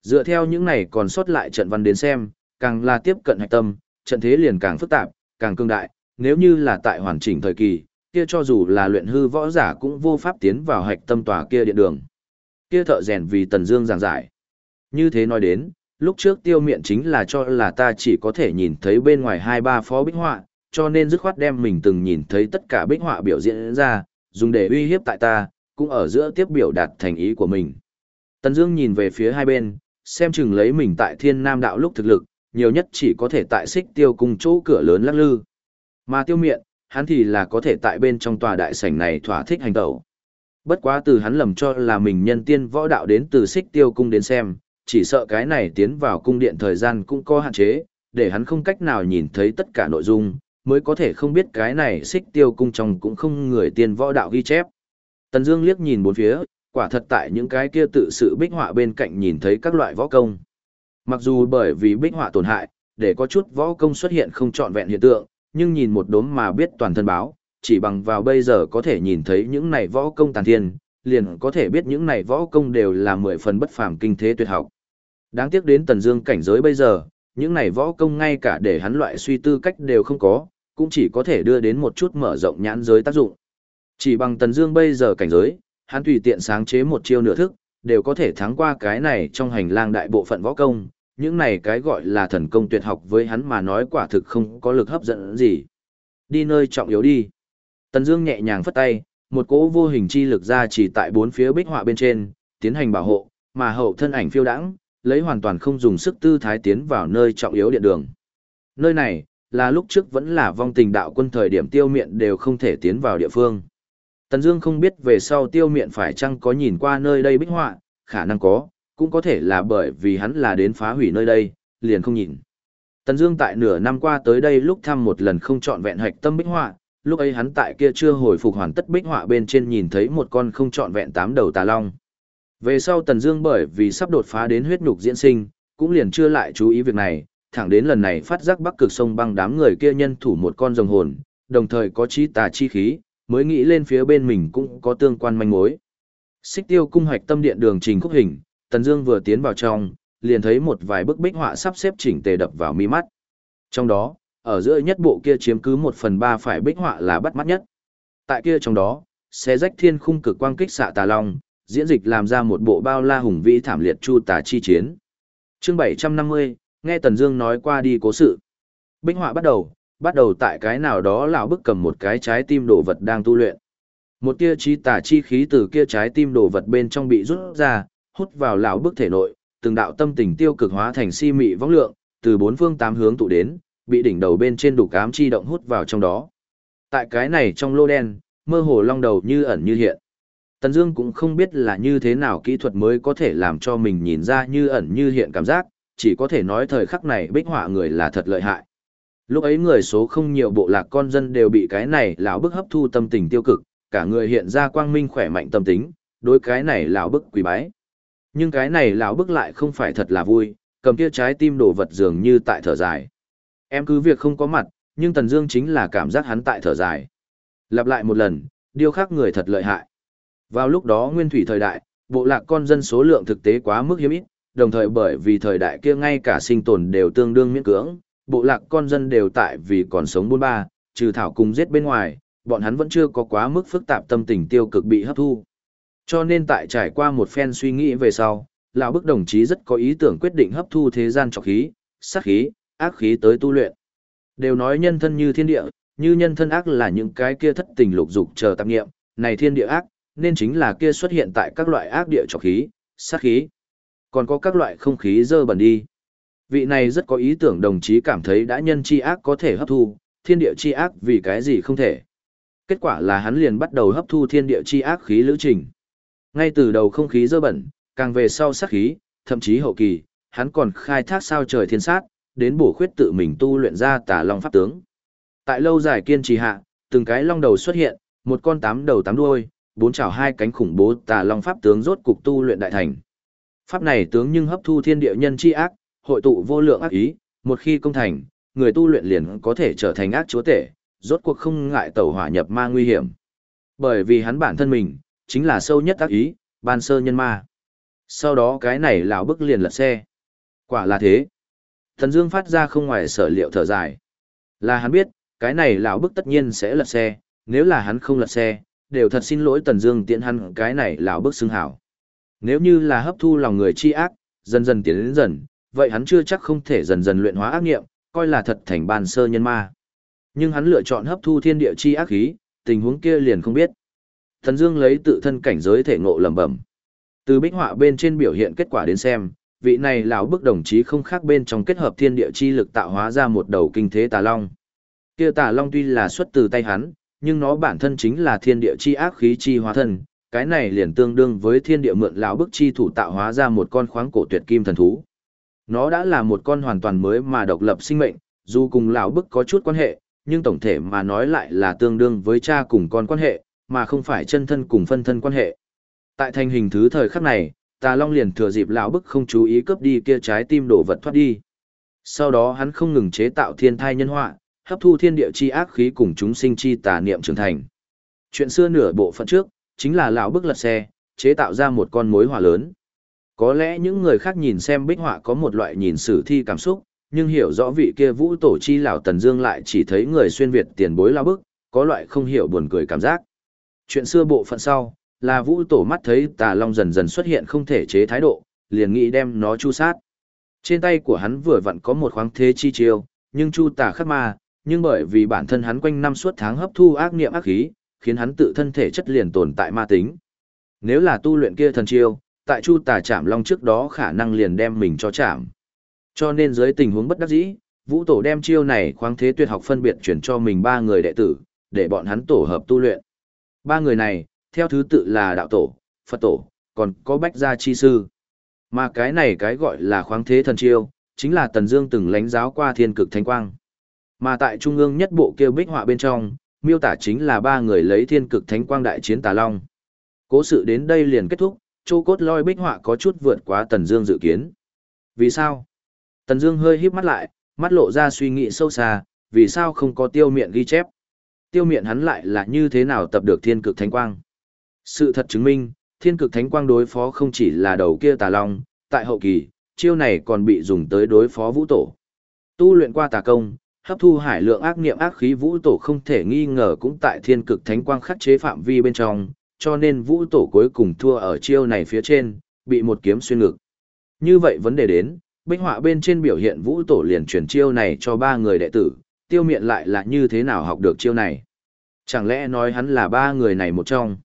Dựa theo những này còn sót lại trận văn đến xem, càng là tiếp cận hạch tâm, trận thế liền càng phức tạp, càng cương đại, nếu như là tại hoàn chỉnh thời kỳ, kia cho dù là luyện hư võ giả cũng vô pháp tiến vào hạch tâm tòa kia điện đường. Kia thợ rèn vì Tần Dương giảng giải. Như thế nói đến, lúc trước tiêu miện chính là cho là ta chỉ có thể nhìn thấy bên ngoài hai ba phó bích họa, cho nên dứt khoát đem mình từng nhìn thấy tất cả bích họa biểu diễn ra, dùng để uy hiếp tại ta, cũng ở giữa tiếp biểu đạt thành ý của mình. Tần Dương nhìn về phía hai bên, xem chừng lấy mình tại Thiên Nam đạo lúc thực lực, nhiều nhất chỉ có thể tại Xích Tiêu cùng chỗ cửa lớn lắc lư. Mà Tiêu Miện, hắn thì là có thể tại bên trong tòa đại sảnh này thỏa thích hành động. Bất quá từ hắn lầm cho là mình nhân tiên võ đạo đến từ Xích Tiêu cung đến xem, chỉ sợ cái này tiến vào cung điện thời gian cũng có hạn chế, để hắn không cách nào nhìn thấy tất cả nội dung, mới có thể không biết cái này xích tiêu cung trong cũng không người tiên võ đạo ghi chép. Tần Dương liếc nhìn bốn phía, quả thật tại những cái kia tự sự bích họa bên cạnh nhìn thấy các loại võ công. Mặc dù bởi vì bích họa tổn hại, để có chút võ công xuất hiện không trọn vẹn hiện tượng, nhưng nhìn một đốm mà biết toàn thân báo, chỉ bằng vào bây giờ có thể nhìn thấy những này võ công tàn thiên, liền có thể biết những này võ công đều là mười phần bất phàm kinh thế tuyệt học. Đáng tiếc đến Tần Dương cảnh giới bây giờ, những này võ công ngay cả để hắn loại suy tư cách đều không có, cũng chỉ có thể đưa đến một chút mở rộng nhãn giới tác dụng. Chỉ bằng Tần Dương bây giờ cảnh giới, hắn tùy tiện sáng chế một chiêu nửa thức, đều có thể thắng qua cái này trong hành lang đại bộ phận võ công, những này cái gọi là thần công tuyệt học với hắn mà nói quả thực không có lực hấp dẫn gì. Đi nơi trọng yếu đi. Tần Dương nhẹ nhàng phất tay, một cỗ vô hình chi lực ra chỉ tại bốn phía bích họa bên trên, tiến hành bảo hộ, mà hậu thân ảnh phiêu dãng, lấy hoàn toàn không dùng sức tư thái tiến vào nơi trọng yếu điện đường. Nơi này, là lúc trước vẫn là vong tình đạo quân thời điểm tiêu miện đều không thể tiến vào địa phương. Tần Dương không biết về sau tiêu miện phải chăng có nhìn qua nơi đây bích họa, khả năng có, cũng có thể là bởi vì hắn là đến phá hủy nơi đây, liền không nhìn. Tần Dương tại nửa năm qua tới đây lúc thăm một lần không chọn vẹn hạch tâm bích họa, lúc ấy hắn tại kia chưa hồi phục hoàn tất bích họa bên trên nhìn thấy một con không chọn vẹn tám đầu tà long. Về sau Tần Dương bởi vì sắp đột phá đến huyết nhục diễn sinh, cũng liền chưa lại chú ý việc này, thẳng đến lần này phát giác Bắc Cực sông băng đám người kia nhân thủ một con rồng hồn, đồng thời có chi tà chi khí, mới nghĩ lên phía bên mình cũng có tương quan manh mối. Xích Tiêu cung hoạch tâm điện đường trình khúc hình, Tần Dương vừa tiến vào trong, liền thấy một vài bức bích họa sắp xếp chỉnh tề đập vào mi mắt. Trong đó, ở giữa nhất bộ kia chiếm cứ một phần ba phải bích họa là bắt mắt nhất. Tại kia trong đó, xé rách thiên khung cực quang kích xạ tà long, diễn dịch làm ra một bộ bao la hùng vĩ thảm liệt chu tà chi chiến. Chương 750, nghe Tần Dương nói qua đi cố sự. Bích họa bắt đầu, bắt đầu tại cái nào đó lão bức cầm một cái trái tim đồ vật đang tu luyện. Một tia chi tà chi khí từ kia trái tim đồ vật bên trong bị rút ra, hút vào lão bức thể nội, từng đạo tâm tình tiêu cực hóa thành si mị vong lượng, từ bốn phương tám hướng tụ đến, bị đỉnh đầu bên trên đủ cám chi động hút vào trong đó. Tại cái này trong lô đen, mơ hồ long đầu như ẩn như hiện. Tần Dương cũng không biết là như thế nào kỹ thuật mới có thể làm cho mình nhìn ra như ẩn như hiện cảm giác, chỉ có thể nói thời khắc này bích họa người là thật lợi hại. Lúc ấy người số không nhiều bộ lạc con dân đều bị cái này lão bức hấp thu tâm tình tiêu cực, cả người hiện ra quang minh khỏe mạnh tâm tính, đối cái này lão bức quỳ bái. Nhưng cái này lão bức lại không phải thật là vui, cầm kia trái tim đổ vật dường như tại thở dài. Em cứ việc không có mặt, nhưng Tần Dương chính là cảm giác hắn tại thở dài. Lặp lại một lần, điêu khắc người thật lợi hại. Vào lúc đó nguyên thủy thời đại, bộ lạc con dân số lượng thực tế quá mức hiếm ít, đồng thời bởi vì thời đại kia ngay cả sinh tồn đều tương đương miễn cưỡng, bộ lạc con dân đều tại vì còn sống buôn ba, trừ thảo cùng giết bên ngoài, bọn hắn vẫn chưa có quá mức phức tạp tâm tình tiêu cực bị hấp thu. Cho nên tại trải qua một phen suy nghĩ về sau, lão bức đồng chí rất có ý tưởng quyết định hấp thu thế gian trọc khí, sát khí, ác khí tới tu luyện. Đều nói nhân thân như thiên địa, như nhân thân ác là những cái kia thất tình lục dục chờ tạp nghiệm, này thiên địa ác, nên chính là kia xuất hiện tại các loại ác địa trọc khí, sát khí. Còn có các loại không khí dơ bẩn đi. Vị này rất có ý tưởng đồng chí cảm thấy đã nhân chi ác có thể hấp thu, thiên địa chi ác vì cái gì không thể. Kết quả là hắn liền bắt đầu hấp thu thiên địa chi ác khí lữ trình. Ngay từ đầu không khí dơ bẩn, càng về sau sát khí, thậm chí hậu kỳ, hắn còn khai thác sao trời thiên sát, đến bổ khuyết tự mình tu luyện ra tà long pháp tướng. Tại lâu dài kiên trì hạ, từng cái long đầu xuất hiện, một con tám đầu tám đuôi, bốn chảo hai cánh khủng bố tà long pháp tướng rốt cục tu luyện đại thành. Pháp này tướng nhưng hấp thu thiên địa nhân chi ác, hội tụ vô lượng ác ý, một khi công thành, người tu luyện liền có thể trở thành ác chúa tể, rốt cuộc không ngại tẩu hỏa nhập ma nguy hiểm. Bởi vì hắn bản thân mình, chính là sâu nhất ác ý, ban sơ nhân ma. Sau đó cái này lão bức liền lật xe. Quả là thế. Thần Dương phát ra không ngoài sở liệu thở dài. Là hắn biết, cái này lão bức tất nhiên sẽ lật xe, nếu là hắn không lật xe, đều thật xin lỗi Tần Dương tiện hắn cái này lão bức xưng hảo. Nếu như là hấp thu lòng người chi ác, dần dần tiến đến dần, vậy hắn chưa chắc không thể dần dần luyện hóa ác nghiệm, coi là thật thành ban sơ nhân ma. Nhưng hắn lựa chọn hấp thu thiên địa chi ác khí, tình huống kia liền không biết. Thần Dương lấy tự thân cảnh giới thể ngộ lẩm bẩm. Từ bích họa bên trên biểu hiện kết quả đến xem, vị này lão bức đồng chí không khác bên trong kết hợp thiên địa chi lực tạo hóa ra một đầu kinh thế tà long. Kia tà long tuy là xuất từ tay hắn, nhưng nó bản thân chính là thiên địa chi ác khí chi hóa thân, cái này liền tương đương với thiên địa mượn lão bức chi thủ tạo hóa ra một con khoáng cổ tuyệt kim thần thú. Nó đã là một con hoàn toàn mới mà độc lập sinh mệnh, dù cùng lão bức có chút quan hệ, nhưng tổng thể mà nói lại là tương đương với cha cùng con quan hệ, mà không phải chân thân cùng phân thân quan hệ. Tại thành hình thứ thời khắc này, Tà Long liền thừa dịp lão bức không chú ý cướp đi kia trái tim đổ vật thoát đi. Sau đó hắn không ngừng chế tạo thiên thai nhân họa, hấp thu thiên địa chi ác khí cùng chúng sinh chi tà niệm trưởng thành. Chuyện xưa nửa bộ phận trước, chính là lão bức lật xe, chế tạo ra một con mối hỏa lớn. Có lẽ những người khác nhìn xem bích họa có một loại nhìn sử thi cảm xúc, nhưng hiểu rõ vị kia vũ tổ chi lão Tần Dương lại chỉ thấy người xuyên Việt tiền bối lao bức, có loại không hiểu buồn cười cảm giác. Chuyện xưa bộ phận sau, là vũ tổ mắt thấy tà long dần dần xuất hiện không thể chế thái độ, liền nghĩ đem nó chu sát. Trên tay của hắn vừa vặn có một khoáng thế chi chiêu, nhưng chu tà khắc ma, nhưng bởi vì bản thân hắn quanh năm suốt tháng hấp thu ác niệm ác khí, khiến hắn tự thân thể chất liền tồn tại ma tính. Nếu là tu luyện kia thần chiêu, tại chu tà chạm long trước đó khả năng liền đem mình cho chạm. Cho nên dưới tình huống bất đắc dĩ, vũ tổ đem chiêu này khoáng thế tuyệt học phân biệt chuyển cho mình ba người đệ tử, để bọn hắn tổ hợp tu luyện. Ba người này, theo thứ tự là đạo tổ, Phật tổ, còn có bách gia chi sư. Mà cái này cái gọi là khoáng thế thần chiêu, chính là Tần Dương từng lãnh giáo qua thiên cực thánh quang. Mà tại trung ương nhất bộ kia bích họa bên trong, miêu tả chính là ba người lấy thiên cực thánh quang đại chiến tà long. Cố sự đến đây liền kết thúc, Châu cốt loi bích họa có chút vượt quá Tần Dương dự kiến. Vì sao? Tần Dương hơi híp mắt lại, mắt lộ ra suy nghĩ sâu xa, vì sao không có tiêu Miện ghi chép? Tiêu Miện hắn lại là như thế nào tập được thiên cực thánh quang? Sự thật chứng minh, thiên cực thánh quang đối phó không chỉ là đầu kia tà long, tại hậu kỳ, chiêu này còn bị dùng tới đối phó vũ tổ. Tu luyện qua tà công, hấp thu hải lượng ác niệm ác khí vũ tổ không thể nghi ngờ cũng tại thiên cực thánh quang khắc chế phạm vi bên trong, cho nên vũ tổ cuối cùng thua ở chiêu này phía trên, bị một kiếm xuyên ngực. Như vậy vấn đề đến, bích họa bên trên biểu hiện vũ tổ liền truyền chiêu này cho ba người đệ tử, tiêu miện lại là như thế nào học được chiêu này. Chẳng lẽ nói hắn là ba người này một trong.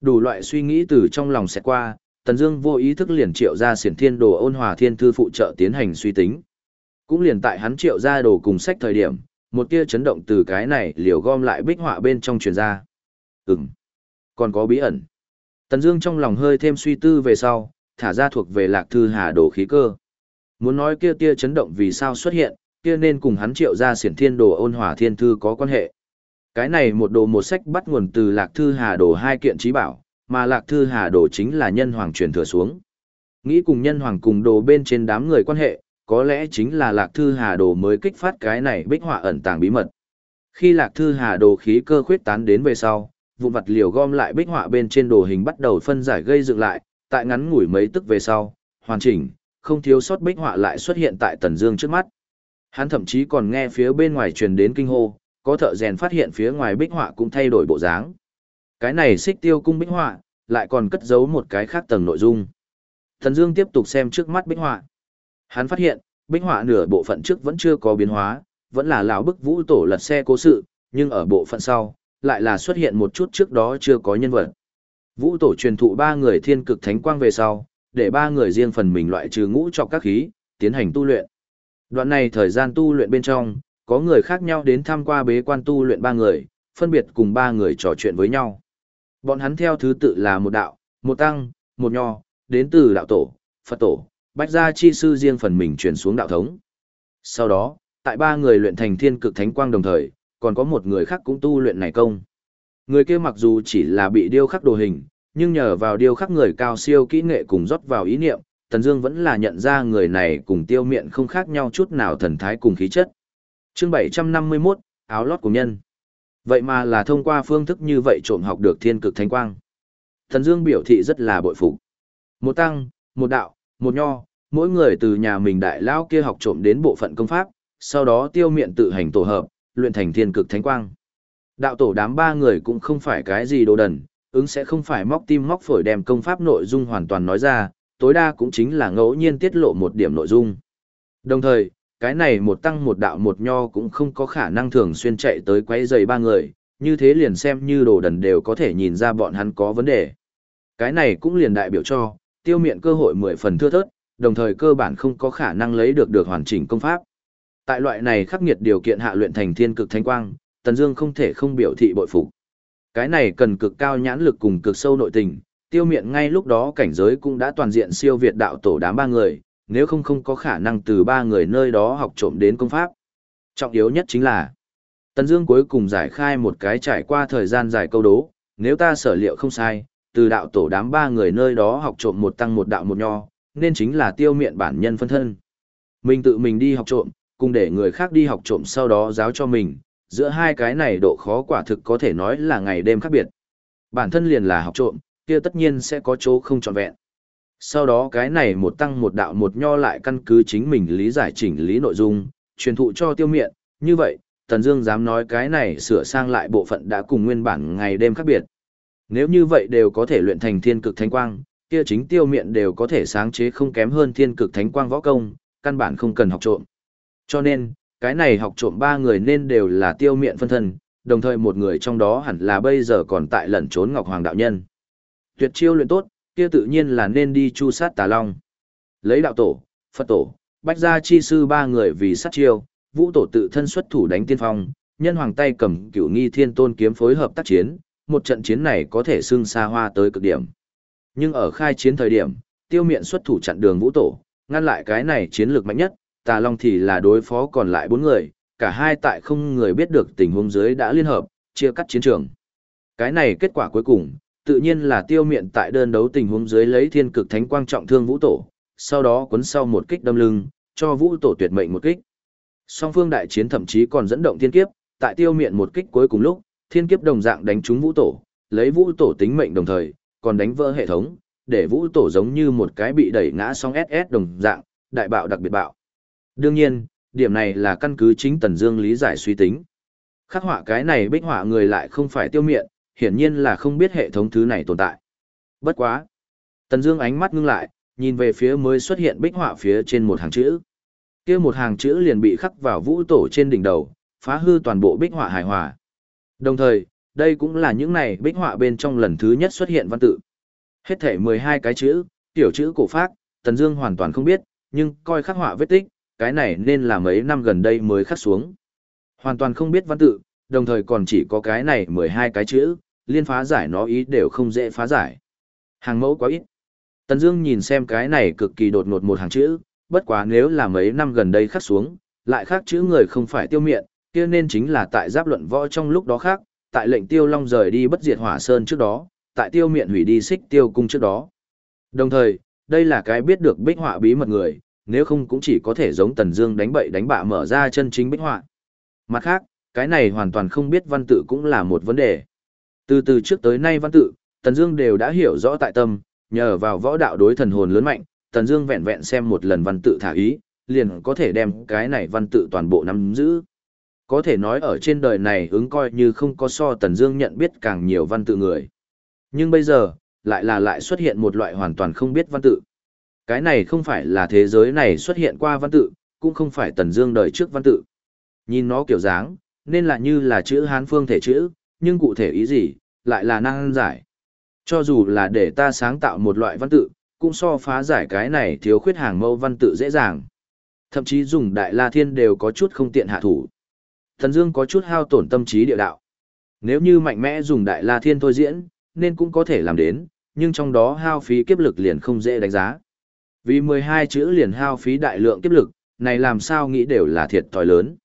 Đủ loại suy nghĩ từ trong lòng sẽ qua, Tần Dương vô ý thức liền triệu ra xiển thiên đồ ôn hòa thiên thư phụ trợ tiến hành suy tính. Cũng liền tại hắn triệu ra đồ cùng sách thời điểm, một tia chấn động từ cái này liều gom lại bích họa bên trong truyền ra. Ừm, còn có bí ẩn. Tần Dương trong lòng hơi thêm suy tư về sau, thả ra thuộc về Lạc Thư Hà đồ khí cơ. Muốn nói kia tia chấn động vì sao xuất hiện, kia nên cùng hắn triệu ra xiển thiên đồ ôn hỏa thiên thư có quan hệ. Cái này một đồ một sách bắt nguồn từ Lạc Thư Hà Đồ hai kiện trí bảo, mà Lạc Thư Hà Đồ chính là nhân hoàng truyền thừa xuống. Nghĩ cùng nhân hoàng cùng đồ bên trên đám người quan hệ, có lẽ chính là Lạc Thư Hà Đồ mới kích phát cái này bích họa ẩn tàng bí mật. Khi Lạc Thư Hà đồ khí cơ khuyết tán đến về sau, vụn vặt liều gom lại bích họa bên trên đồ hình bắt đầu phân giải gây dựng lại, tại ngắn ngủi mấy tức về sau, hoàn chỉnh, không thiếu sót bích họa lại xuất hiện tại Tần Dương trước mắt. Hắn thậm chí còn nghe phía bên ngoài truyền đến kinh hô, có thợ rèn phát hiện phía ngoài bích họa cũng thay đổi bộ dáng. Cái này xích tiêu cung bích họa, lại còn cất giấu một cái khác tầng nội dung. Thần Dương tiếp tục xem trước mắt bích họa. Hắn phát hiện, bích họa nửa bộ phận trước vẫn chưa có biến hóa, vẫn là lão bức vũ tổ lật xe cố sự, nhưng ở bộ phận sau, lại là xuất hiện một chút trước đó chưa có nhân vật. Vũ tổ truyền thụ ba người thiên cực thánh quang về sau, để ba người riêng phần mình loại trừ ngũ cho các khí, tiến hành tu luyện. Đoạn này thời gian tu luyện bên trong, có người khác nhau đến tham qua bế quan tu luyện ba người, phân biệt cùng ba người trò chuyện với nhau. Bọn hắn theo thứ tự là một đạo, một tăng, một nho, đến từ đạo tổ, Phật tổ, bách gia chi sư riêng phần mình truyền xuống đạo thống. Sau đó, tại ba người luyện thành thiên cực thánh quang đồng thời, còn có một người khác cũng tu luyện này công. Người kia mặc dù chỉ là bị điêu khắc đồ hình, nhưng nhờ vào điêu khắc người cao siêu kỹ nghệ cùng rót vào ý niệm, Tần Dương vẫn là nhận ra người này cùng tiêu miện không khác nhau chút nào thần thái cùng khí chất. Chương 751, áo lót của nhân. Vậy mà là thông qua phương thức như vậy trộm học được thiên cực thánh quang. Tần Dương biểu thị rất là bội phục. Một tăng, một đạo, một nho, mỗi người từ nhà mình đại lão kia học trộm đến bộ phận công pháp, sau đó tiêu miện tự hành tổ hợp, luyện thành thiên cực thánh quang. Đạo tổ đám ba người cũng không phải cái gì đồ đần, ứng sẽ không phải móc tim móc phổi đem công pháp nội dung hoàn toàn nói ra, tối đa cũng chính là ngẫu nhiên tiết lộ một điểm nội dung. Đồng thời, cái này một tăng một đạo một nho cũng không có khả năng thường xuyên chạy tới quấy giày ba người, như thế liền xem như đồ đần đều có thể nhìn ra bọn hắn có vấn đề. Cái này cũng liền đại biểu cho, tiêu miện cơ hội mười phần thưa thớt, đồng thời cơ bản không có khả năng lấy được được hoàn chỉnh công pháp. Tại loại này khắc nghiệt điều kiện hạ luyện thành thiên cực thánh quang, Tần Dương không thể không biểu thị bội phục. Cái này cần cực cao nhãn lực cùng cực sâu nội tình, tiêu miện ngay lúc đó cảnh giới cũng đã toàn diện siêu việt đạo tổ đám ba người, nếu không không có khả năng từ ba người nơi đó học trộm đến công pháp. Trọng yếu nhất chính là, Tần Dương cuối cùng giải khai một cái trải qua thời gian dài câu đố, nếu ta sở liệu không sai, từ đạo tổ đám ba người nơi đó học trộm một tăng một đạo một nho, nên chính là tiêu miện bản nhân phân thân. Mình tự mình đi học trộm, cùng để người khác đi học trộm sau đó giáo cho mình, giữa hai cái này độ khó quả thực có thể nói là ngày đêm khác biệt. Bản thân liền là học trộm, kia tất nhiên sẽ có chỗ không trọn vẹn. Sau đó cái này một tăng một đạo một nho lại căn cứ chính mình lý giải chỉnh lý nội dung, truyền thụ cho tiêu miện, như vậy, Tần Dương dám nói cái này sửa sang lại bộ phận đã cùng nguyên bản ngày đêm khác biệt. Nếu như vậy đều có thể luyện thành thiên cực thánh quang, kia chính tiêu miện đều có thể sáng chế không kém hơn thiên cực thánh quang võ công, căn bản không cần học trộm. Cho nên, cái này học trộm ba người nên đều là tiêu miện phân thân, đồng thời một người trong đó hẳn là bây giờ còn tại lẩn trốn Ngọc Hoàng đạo nhân. Tuyệt chiêu luyện tốt, kia tự nhiên là nên đi chu sát Tà Long. Lấy đạo tổ, Phật tổ, Bách gia chi sư ba người vì sát chiêu, Vũ tổ tự thân xuất thủ đánh tiên phong, nhân hoàng tay cầm cửu nghi thiên tôn kiếm phối hợp tác chiến, một trận chiến này có thể xưng xa hoa tới cực điểm. Nhưng ở khai chiến thời điểm, tiêu miện xuất thủ chặn đường Vũ tổ, ngăn lại cái này chiến lược mạnh nhất, Tà Long thì là đối phó còn lại bốn người, cả hai tại không người biết được tình huống dưới đã liên hợp, chia cắt chiến trường. Cái này kết quả cuối cùng, tự nhiên là tiêu miện tại đơn đấu tình huống dưới lấy thiên cực thánh quang trọng thương vũ tổ, sau đó cuốn sau một kích đâm lưng, cho vũ tổ tuyệt mệnh một kích. Song phương đại chiến thậm chí còn dẫn động thiên kiếp, tại tiêu miện một kích cuối cùng lúc, thiên kiếp đồng dạng đánh trúng vũ tổ, lấy vũ tổ tính mệnh đồng thời, còn đánh vỡ hệ thống, để vũ tổ giống như một cái bị đẩy ngã song SS đồng dạng, đại bạo đặc biệt bạo. Đương nhiên, điểm này là căn cứ chính Tần Dương lý giải suy tính. Khắc họa cái này bích họa người lại không phải tiêu miện, hiển nhiên là không biết hệ thống thứ này tồn tại. Bất quá. Tần Dương ánh mắt ngưng lại, nhìn về phía mới xuất hiện bích họa phía trên một hàng chữ. Kia một hàng chữ liền bị khắc vào vũ tổ trên đỉnh đầu, phá hư toàn bộ bích họa hài hòa. Đồng thời, đây cũng là những này bích họa bên trong lần thứ nhất xuất hiện văn tự. Hết thể 12 cái chữ, tiểu chữ cổ phác, Tần Dương hoàn toàn không biết, nhưng coi khắc họa vết tích, cái này nên là mấy năm gần đây mới khắc xuống. Hoàn toàn không biết văn tự, đồng thời còn chỉ có cái này 12 cái chữ, liên phá giải nó ý đều không dễ phá giải. Hàng mẫu quá ít. Tần Dương nhìn xem cái này cực kỳ đột ngột một hàng chữ, bất quá nếu là mấy năm gần đây khắc xuống, lại khác chữ người không phải tiêu Miện, kia nên chính là tại giáp luận võ trong lúc đó khác, tại lệnh tiêu long rời đi bất diệt hỏa sơn trước đó, tại tiêu Miện hủy đi xích tiêu cung trước đó. Đồng thời, đây là cái biết được bích họa bí mật người, nếu không cũng chỉ có thể giống Tần Dương đánh bậy đánh bạ mở ra chân chính bích họa. Mặt khác, cái này hoàn toàn không biết văn tự cũng là một vấn đề. Từ từ trước tới nay văn tự, Tần Dương đều đã hiểu rõ tại tâm, nhờ vào võ đạo đối thần hồn lớn mạnh, Tần Dương vẹn vẹn xem một lần văn tự thả ý, liền có thể đem cái này văn tự toàn bộ nắm giữ. Có thể nói ở trên đời này ứng coi như không có so Tần Dương nhận biết càng nhiều văn tự người. Nhưng bây giờ, lại là lại xuất hiện một loại hoàn toàn không biết văn tự. Cái này không phải là thế giới này xuất hiện qua văn tự, cũng không phải Tần Dương đời trước văn tự. Nhìn nó kiểu dáng, nên là như là chữ Hán phương thể chữ, nhưng cụ thể ý gì, lại là năng giải. Cho dù là để ta sáng tạo một loại văn tự, cũng so phá giải cái này thiếu khuyết hàng mẫu văn tự dễ dàng. Thậm chí dùng đại la thiên đều có chút không tiện hạ thủ. Thần Dương có chút hao tổn tâm trí địa đạo. Nếu như mạnh mẽ dùng đại la thiên thôi diễn, nên cũng có thể làm đến, nhưng trong đó hao phí kiếp lực liền không dễ đánh giá. Vì 12 chữ liền hao phí đại lượng kiếp lực, này làm sao nghĩ đều là thiệt thòi lớn.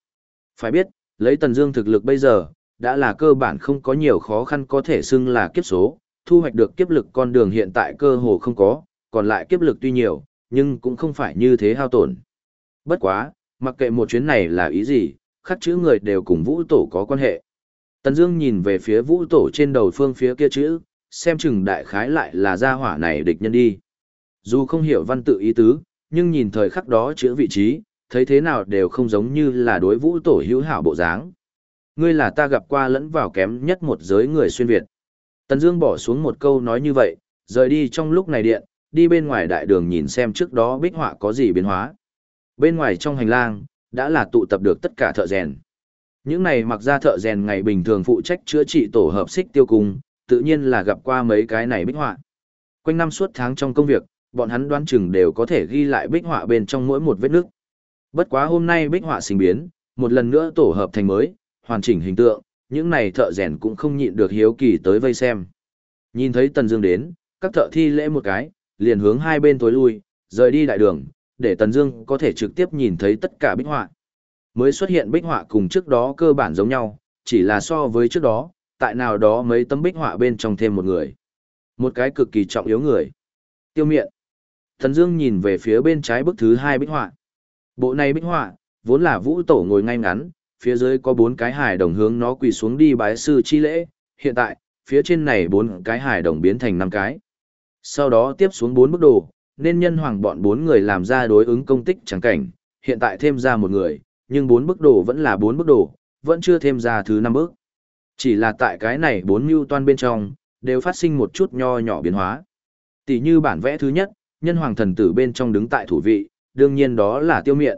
Phải biết, lấy Tần Dương thực lực bây giờ, đã là cơ bản không có nhiều khó khăn có thể xưng là kiếp số, thu hoạch được kiếp lực con đường hiện tại cơ hồ không có, còn lại kiếp lực tuy nhiều, nhưng cũng không phải như thế hao tổn. Bất quá, mặc kệ một chuyến này là ý gì, khắc chữ người đều cùng vũ tổ có quan hệ. Tần Dương nhìn về phía vũ tổ trên đầu phương phía kia chữ, xem chừng đại khái lại là gia hỏa này địch nhân đi. Dù không hiểu văn tự ý tứ, nhưng nhìn thời khắc đó chữa vị trí, thấy thế nào đều không giống như là đối vũ tổ hữu hảo bộ dáng. Ngươi là ta gặp qua lẫn vào kém nhất một giới người xuyên Việt. Tần Dương bỏ xuống một câu nói như vậy, rời đi trong lúc này điện, đi bên ngoài đại đường nhìn xem trước đó bích họa có gì biến hóa. Bên ngoài trong hành lang, đã là tụ tập được tất cả thợ rèn. Những này mặc ra thợ rèn ngày bình thường phụ trách chữa trị tổ hợp xích tiêu cung, tự nhiên là gặp qua mấy cái này bích họa. Quanh năm suốt tháng trong công việc, bọn hắn đoán chừng đều có thể ghi lại bích họa bên trong mỗi một vết nước. Bất quá hôm nay bích họa sinh biến, một lần nữa tổ hợp thành mới, hoàn chỉnh hình tượng, những này thợ rèn cũng không nhịn được hiếu kỳ tới vây xem. Nhìn thấy Tần Dương đến, các thợ thi lễ một cái, liền hướng hai bên tối lui, rời đi đại đường, để Tần Dương có thể trực tiếp nhìn thấy tất cả bích họa. Mới xuất hiện bích họa cùng trước đó cơ bản giống nhau, chỉ là so với trước đó, tại nào đó mấy tấm bích họa bên trong thêm một người. Một cái cực kỳ trọng yếu người. Tiêu Miện. Thần Dương nhìn về phía bên trái bức thứ hai bích họa. Bộ này bích họa vốn là Vũ Tổ ngồi ngay ngắn, phía dưới có bốn cái hài đồng hướng nó quỳ xuống đi bái sư chi lễ, hiện tại, phía trên này bốn cái hài đồng biến thành năm cái. Sau đó tiếp xuống bốn bức đồ, nên nhân hoàng bọn bốn người làm ra đối ứng công tích chẳng cảnh, hiện tại thêm ra một người, nhưng bốn bức đồ vẫn là bốn bức đồ, vẫn chưa thêm ra thứ năm bước. Chỉ là tại cái này bốn mưu toan bên trong, đều phát sinh một chút nho nhỏ biến hóa. Tỷ như bản vẽ thứ nhất, nhân hoàng thần tử bên trong đứng tại thủ vị, đương nhiên đó là tiêu miện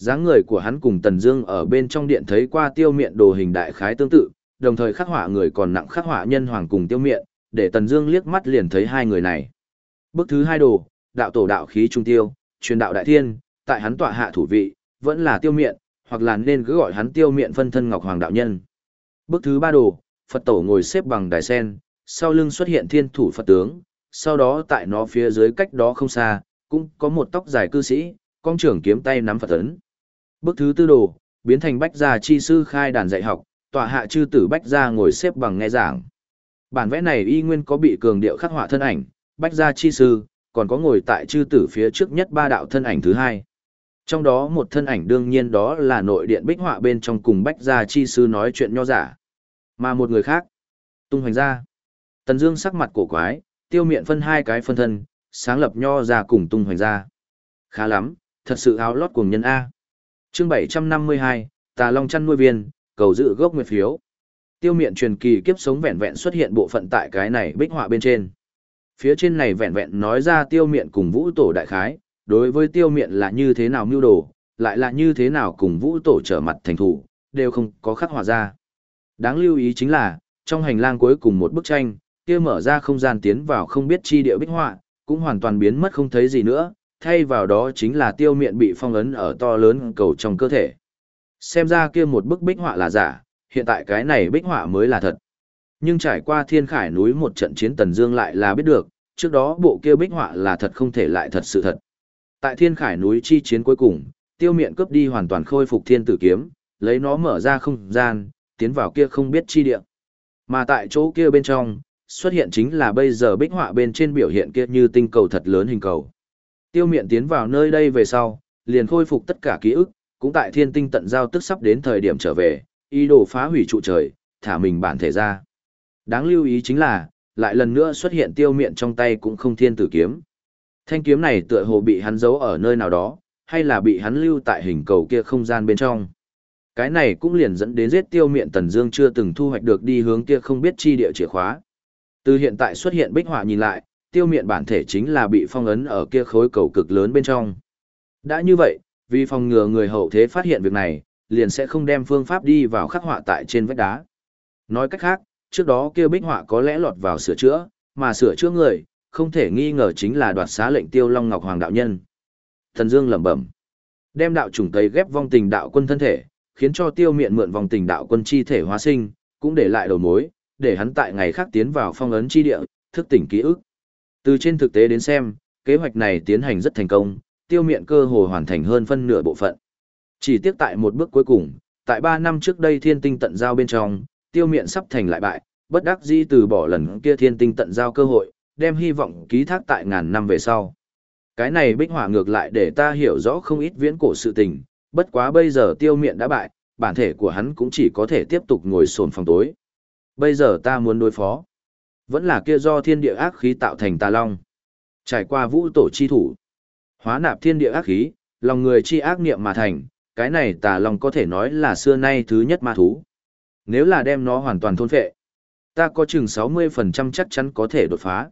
dáng người của hắn cùng Tần Dương ở bên trong điện thấy qua tiêu miện đồ hình đại khái tương tự, đồng thời khắc họa người còn nặng khắc họa nhân hoàng cùng tiêu miện, để Tần Dương liếc mắt liền thấy hai người này. Bước thứ hai đồ, đạo tổ đạo khí trung tiêu, truyền đạo đại thiên, tại hắn tọa hạ thủ vị, vẫn là tiêu miện, hoặc là nên cứ gọi hắn tiêu miện phân thân ngọc hoàng đạo nhân. Bước thứ ba đồ, Phật tổ ngồi xếp bằng đài sen, sau lưng xuất hiện thiên thủ Phật tướng, sau đó tại nó phía dưới cách đó không xa, cũng có một tóc dài cư sĩ, con trưởng kiếm tay nắm Phật ấn. Bước thứ tư đồ, biến thành bách gia chi sư khai đàn dạy học, tọa hạ chư tử bách gia ngồi xếp bằng nghe giảng. Bản vẽ này y nguyên có bị cường điệu khắc họa thân ảnh, bách gia chi sư, còn có ngồi tại chư tử phía trước nhất ba đạo thân ảnh thứ hai. Trong đó một thân ảnh đương nhiên đó là nội điện bích họa bên trong cùng bách gia chi sư nói chuyện nho giả. Mà một người khác, tung hoành ra Tần Dương sắc mặt cổ quái, tiêu Miện phân hai cái phân thân, sáng lập nho ra cùng tung hoành ra. Khá lắm, thật sự áo lót cùng nhân A chương 752, Tà Long chăn nuôi viên, cầu dự gốc nguyệt phiếu. Tiêu miện truyền kỳ kiếp sống vẹn vẹn xuất hiện bộ phận tại cái này bích họa bên trên. Phía trên này vẹn vẹn nói ra tiêu miện cùng vũ tổ đại khái, đối với tiêu miện là như thế nào mưu đồ, lại là như thế nào cùng vũ tổ trở mặt thành thủ, đều không có khắc họa ra. Đáng lưu ý chính là, trong hành lang cuối cùng một bức tranh, kia mở ra không gian tiến vào không biết chi địa bích họa, cũng hoàn toàn biến mất không thấy gì nữa, thay vào đó chính là tiêu miện bị phong ấn ở to lớn cầu trong cơ thể. Xem ra kia một bức bích họa là giả, hiện tại cái này bích họa mới là thật. Nhưng trải qua thiên khải núi một trận chiến tần dương lại là biết được, trước đó bộ kia bích họa là thật không thể lại thật sự thật. Tại thiên khải núi chi chiến cuối cùng, tiêu miện cướp đi hoàn toàn khôi phục thiên tử kiếm, lấy nó mở ra không gian, tiến vào kia không biết chi địa. Mà tại chỗ kia bên trong, xuất hiện chính là bây giờ bích họa bên trên biểu hiện kia như tinh cầu thật lớn hình cầu. Tiêu miện tiến vào nơi đây về sau, liền khôi phục tất cả ký ức, cũng tại thiên tinh tận giao tức sắp đến thời điểm trở về, ý đồ phá hủy trụ trời, thả mình bản thể ra. Đáng lưu ý chính là, lại lần nữa xuất hiện tiêu miện trong tay cũng không thiên tử kiếm. Thanh kiếm này tựa hồ bị hắn giấu ở nơi nào đó, hay là bị hắn lưu tại hình cầu kia không gian bên trong. Cái này cũng liền dẫn đến giết tiêu miện Tần Dương chưa từng thu hoạch được đi hướng kia không biết chi địa chìa khóa. Từ hiện tại xuất hiện bích họa nhìn lại, tiêu miện bản thể chính là bị phong ấn ở kia khối cầu cực lớn bên trong. Đã như vậy, vì phòng ngừa người hậu thế phát hiện việc này, liền sẽ không đem phương pháp đi vào khắc họa tại trên vách đá. Nói cách khác, trước đó kia bích họa có lẽ lọt vào sửa chữa, mà sửa chữa người, không thể nghi ngờ chính là đoạt xá lệnh tiêu long ngọc hoàng đạo nhân. Thần Dương lẩm bẩm, đem đạo trùng tây ghép vong tình đạo quân thân thể, khiến cho tiêu miện mượn vong tình đạo quân chi thể hóa sinh, cũng để lại đầu mối, để hắn tại ngày khác tiến vào phong ấn chi địa, thức tỉnh ký ức. Từ trên thực tế đến xem, kế hoạch này tiến hành rất thành công, tiêu miện cơ hồ hoàn thành hơn phân nửa bộ phận. Chỉ tiếc tại một bước cuối cùng, tại 3 năm trước đây thiên tinh tận giao bên trong, tiêu miện sắp thành lại bại, bất đắc dĩ từ bỏ lần kia thiên tinh tận giao cơ hội, đem hy vọng ký thác tại ngàn năm về sau. Cái này bích hỏa ngược lại để ta hiểu rõ không ít viễn cổ sự tình, bất quá bây giờ tiêu miện đã bại, bản thể của hắn cũng chỉ có thể tiếp tục ngồi sồn phòng tối. Bây giờ ta muốn đối phó. Vẫn là kia do thiên địa ác khí tạo thành tà long. Trải qua vũ tổ chi thủ. Hóa nạp thiên địa ác khí, lòng người chi ác niệm mà thành, cái này tà long có thể nói là xưa nay thứ nhất ma thú. Nếu là đem nó hoàn toàn thôn phệ, ta có chừng 60% chắc chắn có thể đột phá.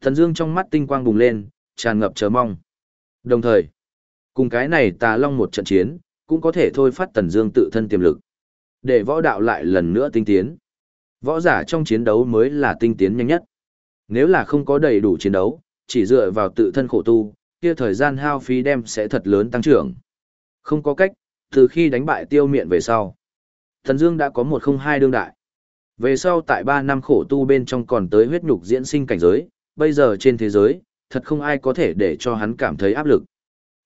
Thần Dương trong mắt tinh quang bùng lên, tràn ngập chờ mong. Đồng thời, cùng cái này tà long một trận chiến, cũng có thể thôi phát Tần Dương tự thân tiềm lực. Để võ đạo lại lần nữa tinh tiến. Võ giả trong chiến đấu mới là tinh tiến nhanh nhất. Nếu là không có đầy đủ chiến đấu, chỉ dựa vào tự thân khổ tu, kia thời gian hao phí đem sẽ thật lớn tăng trưởng. Không có cách, từ khi đánh bại tiêu miện về sau. Thần Dương đã có một không hai đương đại. Về sau tại 3 năm khổ tu bên trong còn tới huyết nhục diễn sinh cảnh giới, bây giờ trên thế giới, thật không ai có thể để cho hắn cảm thấy áp lực.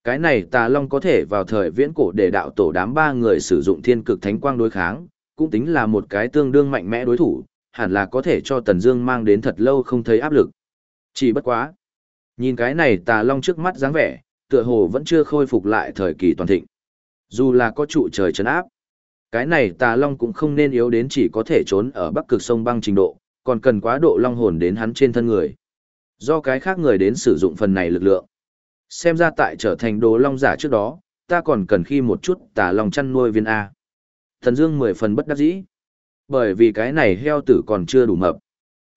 Cái này tà long có thể vào thời viễn cổ để đạo tổ đám ba người sử dụng thiên cực thánh quang đối kháng, cũng tính là một cái tương đương mạnh mẽ đối thủ, hẳn là có thể cho Tần Dương mang đến thật lâu không thấy áp lực. Chỉ bất quá, nhìn cái này tà long trước mắt dáng vẻ, tựa hồ vẫn chưa khôi phục lại thời kỳ toàn thịnh. Dù là có trụ trời trấn áp, cái này tà long cũng không nên yếu đến chỉ có thể trốn ở bắc cực sông băng trình độ, còn cần quá độ long hồn đến hắn trên thân người. Do cái khác người đến sử dụng phần này lực lượng. Xem ra tại trở thành đồ long giả trước đó, ta còn cần khi một chút tà long chăn nuôi viên A. Thần Dương mười phần bất đắc dĩ. Bởi vì cái này heo tử còn chưa đủ mập.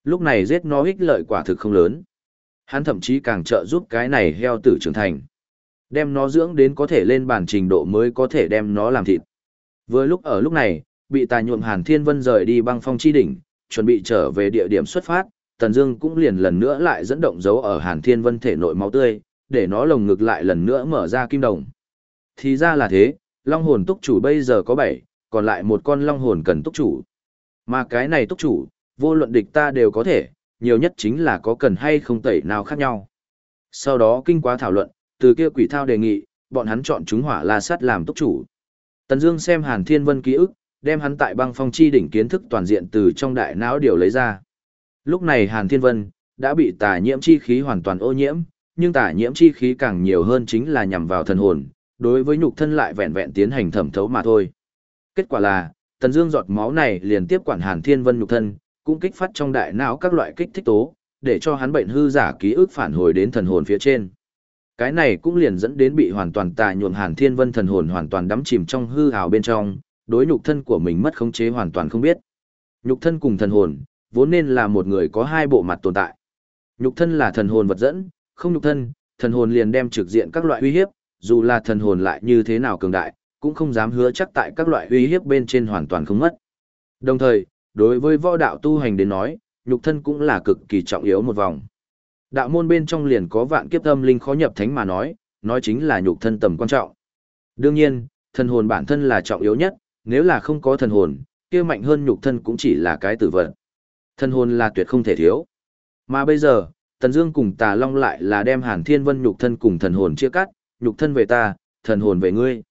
Lúc này giết nó ích lợi quả thực không lớn. Hắn thậm chí càng trợ giúp cái này heo tử trưởng thành. Đem nó dưỡng đến có thể lên bản trình độ mới có thể đem nó làm thịt. Vừa lúc ở lúc này, bị tà nhuộm Hàn Thiên Vân rời đi băng phong chi đỉnh, chuẩn bị trở về địa điểm xuất phát, Tần Dương cũng liền lần nữa lại dẫn động dấu ở Hàn Thiên Vân thể nội máu tươi, để nó lồng ngực lại lần nữa mở ra kim đồng. Thì ra là thế, Long hồn túc chủ bây giờ có 7, còn lại một con long hồn cần túc chủ. Mà cái này túc chủ, vô luận địch ta đều có thể, nhiều nhất chính là có cần hay không tẩy nào khác nhau. Sau đó kinh quá thảo luận, từ kia quỷ thao đề nghị, bọn hắn chọn chúng hỏa la sát làm túc chủ. Tần Dương xem Hàn Thiên Vân ký ức, đem hắn tại băng phong chi đỉnh kiến thức toàn diện từ trong đại não điều lấy ra. Lúc này Hàn Thiên Vân đã bị tà nhiễm chi khí hoàn toàn ô nhiễm, nhưng tà nhiễm chi khí càng nhiều hơn chính là nhằm vào thần hồn, đối với nhục thân lại vẹn vẹn tiến hành thẩm thấu mà thôi. Kết quả là, Tần Dương giọt máu này liền tiếp quản Hàn Thiên Vân nhục thân, cũng kích phát trong đại não các loại kích thích tố, để cho hắn bệnh hư giả ký ức phản hồi đến thần hồn phía trên. Cái này cũng liền dẫn đến bị hoàn toàn tà nhuộm Hàn Thiên Vân thần hồn hoàn toàn đắm chìm trong hư ảo bên trong, đối nhục thân của mình mất khống chế hoàn toàn không biết. Nhục thân cùng thần hồn, vốn nên là một người có hai bộ mặt tồn tại. Nhục thân là thần hồn vật dẫn, không nhục thân, thần hồn liền đem trực diện các loại uy hiếp, dù là thần hồn lại như thế nào cường đại, cũng không dám hứa chắc tại các loại uy hiếp bên trên hoàn toàn không mất. Đồng thời, đối với võ đạo tu hành đến nói, nhục thân cũng là cực kỳ trọng yếu một vòng. Đạo môn bên trong liền có vạn kiếp tâm linh khó nhập thánh mà nói, nói chính là nhục thân tầm quan trọng. Đương nhiên, thần hồn bản thân là trọng yếu nhất, nếu là không có thần hồn, kia mạnh hơn nhục thân cũng chỉ là cái tử vật. Thần hồn là tuyệt không thể thiếu. Mà bây giờ, Tần Dương cùng Tà Long lại là đem Hàn Thiên Vân nhục thân cùng thần hồn chia cắt, nhục thân về ta, thần hồn về ngươi.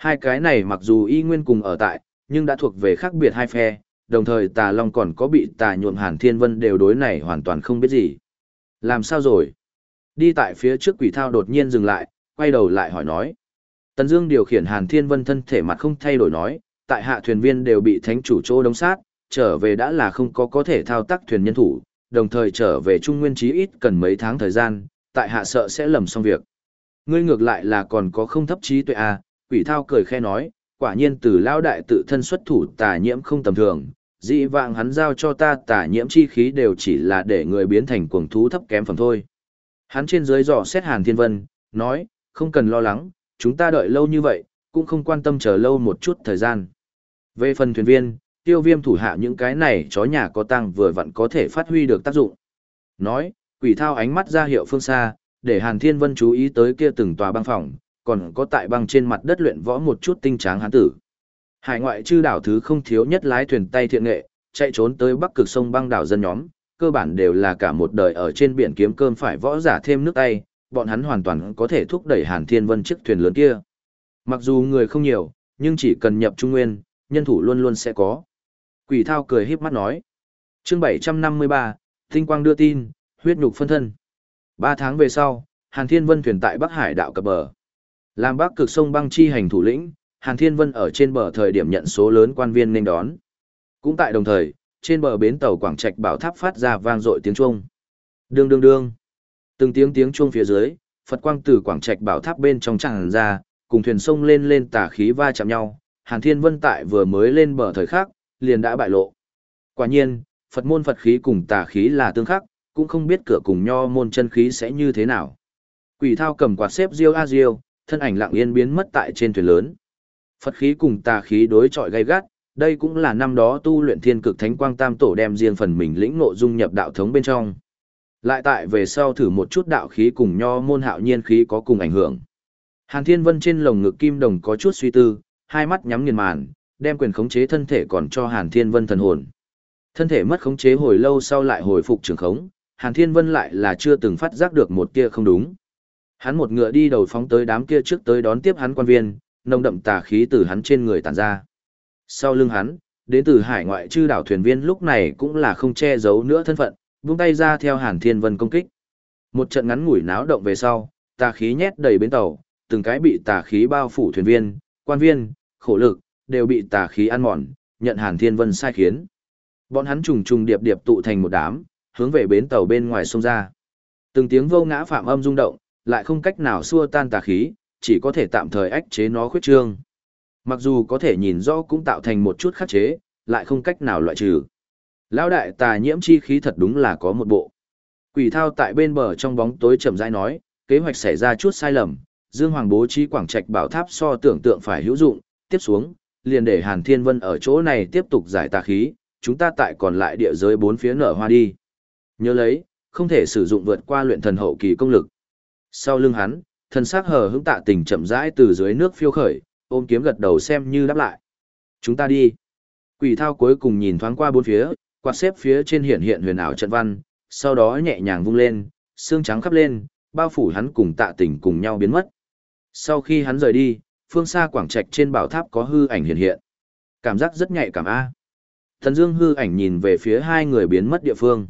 Hai cái này mặc dù y nguyên cùng ở tại, nhưng đã thuộc về khác biệt hai phe, đồng thời Tà Long còn có bị Tà nhuộm Hàn Thiên Vân đều đối này hoàn toàn không biết gì. Làm sao rồi? Đi tại phía trước quỷ thao đột nhiên dừng lại, quay đầu lại hỏi nói. Tần Dương điều khiển Hàn Thiên Vân thân thể mặt không thay đổi nói, tại hạ thuyền viên đều bị thánh chủ chỗ đóng sát, trở về đã là không có có thể thao tác thuyền nhân thủ, đồng thời trở về Trung Nguyên chí ít cần mấy tháng thời gian, tại hạ sợ sẽ lầm xong việc. Ngươi ngược lại là còn có không thấp trí tuệ à, quỷ thao cười khe nói, quả nhiên từ lao đại tự thân xuất thủ tà nhiễm không tầm thường, dị vạng hắn giao cho ta tà nhiễm chi khí đều chỉ là để người biến thành cuồng thú thấp kém phẩm thôi. Hắn trên dưới dò xét Hàn Thiên Vân, nói, không cần lo lắng, chúng ta đợi lâu như vậy, cũng không quan tâm chờ lâu một chút thời gian. Về phần thuyền viên, tiêu viêm thủ hạ những cái này chó nhà có tăng vừa vặn có thể phát huy được tác dụng. Nói, quỷ thao ánh mắt ra hiệu phương xa, để Hàn Thiên Vân chú ý tới kia từng tòa băng phòng, còn có tại băng trên mặt đất luyện võ một chút tinh tráng hán tử. Hải ngoại chư đảo thứ không thiếu nhất lái thuyền tay thiện nghệ, chạy trốn tới bắc cực sông băng đảo dân nhóm, cơ bản đều là cả một đời ở trên biển kiếm cơm phải võ giả thêm nước tay, bọn hắn hoàn toàn có thể thúc đẩy Hàn Thiên Vân chiếc thuyền lớn kia. Mặc dù người không nhiều, nhưng chỉ cần nhập Trung Nguyên, nhân thủ luôn luôn sẽ có. Quỷ thao cười híp mắt nói. chương 753, Tinh Quang đưa tin, huyết nhục phân thân. Ba tháng về sau, Hàn Thiên Vân thuyền tại Bắc Hải đảo cập bờ. Làm Bắc cực sông băng chi hành thủ lĩnh, Hàn Thiên Vân ở trên bờ thời điểm nhận số lớn quan viên nên đón. Cũng tại đồng thời, trên bờ bến tàu Quảng Trạch Bảo Tháp phát ra vang dội tiếng chuông. Đương đương đương. Từng tiếng tiếng chuông phía dưới, Phật quang từ Quảng Trạch Bảo Tháp bên trong tràn ra, cùng thuyền sông lên lên tà khí va chạm nhau. Hàn Thiên Vân tại vừa mới lên bờ thời khắc, liền đã bại lộ. Quả nhiên, Phật môn Phật khí cùng tà khí là tương khắc, cũng không biết cửa cùng nho môn chân khí sẽ như thế nào. Quỷ thao cầm quạt xếp Diêu A Diêu, thân ảnh lặng yên biến mất tại trên thuyền lớn. Phật khí cùng tà khí đối chọi gay gắt, đây cũng là năm đó tu luyện thiên cực thánh quang tam tổ đem riêng phần mình lĩnh ngộ dung nhập đạo thống bên trong. Lại tại về sau thử một chút đạo khí cùng nho môn hạo nhiên khí có cùng ảnh hưởng. Hàn Thiên Vân trên lồng ngực kim đồng có chút suy tư, hai mắt nhắm nghiền màn, đem quyền khống chế thân thể còn cho Hàn Thiên Vân thần hồn. Thân thể mất khống chế hồi lâu sau lại hồi phục trường khống, Hàn Thiên Vân lại là chưa từng phát giác được một tia không đúng. Hắn một ngựa đi đầu phóng tới đám kia trước tới đón tiếp hắn quan viên, nồng đậm tà khí từ hắn trên người tản ra. Sau lưng hắn, đến từ hải ngoại chư đảo thuyền viên lúc này cũng là không che giấu nữa thân phận, buông tay ra theo Hàn Thiên Vân công kích. Một trận ngắn ngủi náo động về sau, tà khí nhét đầy bến tàu, từng cái bị tà khí bao phủ thuyền viên, quan viên, khổ lực, đều bị tà khí ăn mòn, nhận Hàn Thiên Vân sai khiến. Bọn hắn trùng trùng điệp điệp tụ thành một đám, hướng về bến tàu bên ngoài sông ra. Từng tiếng vô ngã phạm âm rung động, lại không cách nào xua tan tà khí, chỉ có thể tạm thời ách chế nó khuyết trương. Mặc dù có thể nhìn rõ cũng tạo thành một chút khắc chế, lại không cách nào loại trừ. Lão đại tà nhiễm chi khí thật đúng là có một bộ. Quỷ thao tại bên bờ trong bóng tối chậm rãi nói, kế hoạch xảy ra chút sai lầm, Dương Hoàng bố trí quảng trạch bảo tháp so tưởng tượng phải hữu dụng, tiếp xuống, liền để Hàn Thiên Vân ở chỗ này tiếp tục giải tà khí, chúng ta tại còn lại địa giới bốn phía nở hoa đi. Nhớ lấy, không thể sử dụng vượt qua luyện thần hậu kỳ công lực. Sau lưng hắn, thần sắc hờ hững tạ tình chậm rãi từ dưới nước phiêu khởi, ôm kiếm gật đầu xem như đáp lại. Chúng ta đi. Quỷ thao cuối cùng nhìn thoáng qua bốn phía, quạt xếp phía trên hiện hiện huyền ảo trận văn, sau đó nhẹ nhàng vung lên, xương trắng khắp lên, bao phủ hắn cùng tạ tình cùng nhau biến mất. Sau khi hắn rời đi, phương xa quảng trạch trên bảo tháp có hư ảnh hiện hiện. Cảm giác rất nhạy cảm a. Thần Dương hư ảnh nhìn về phía hai người biến mất địa phương.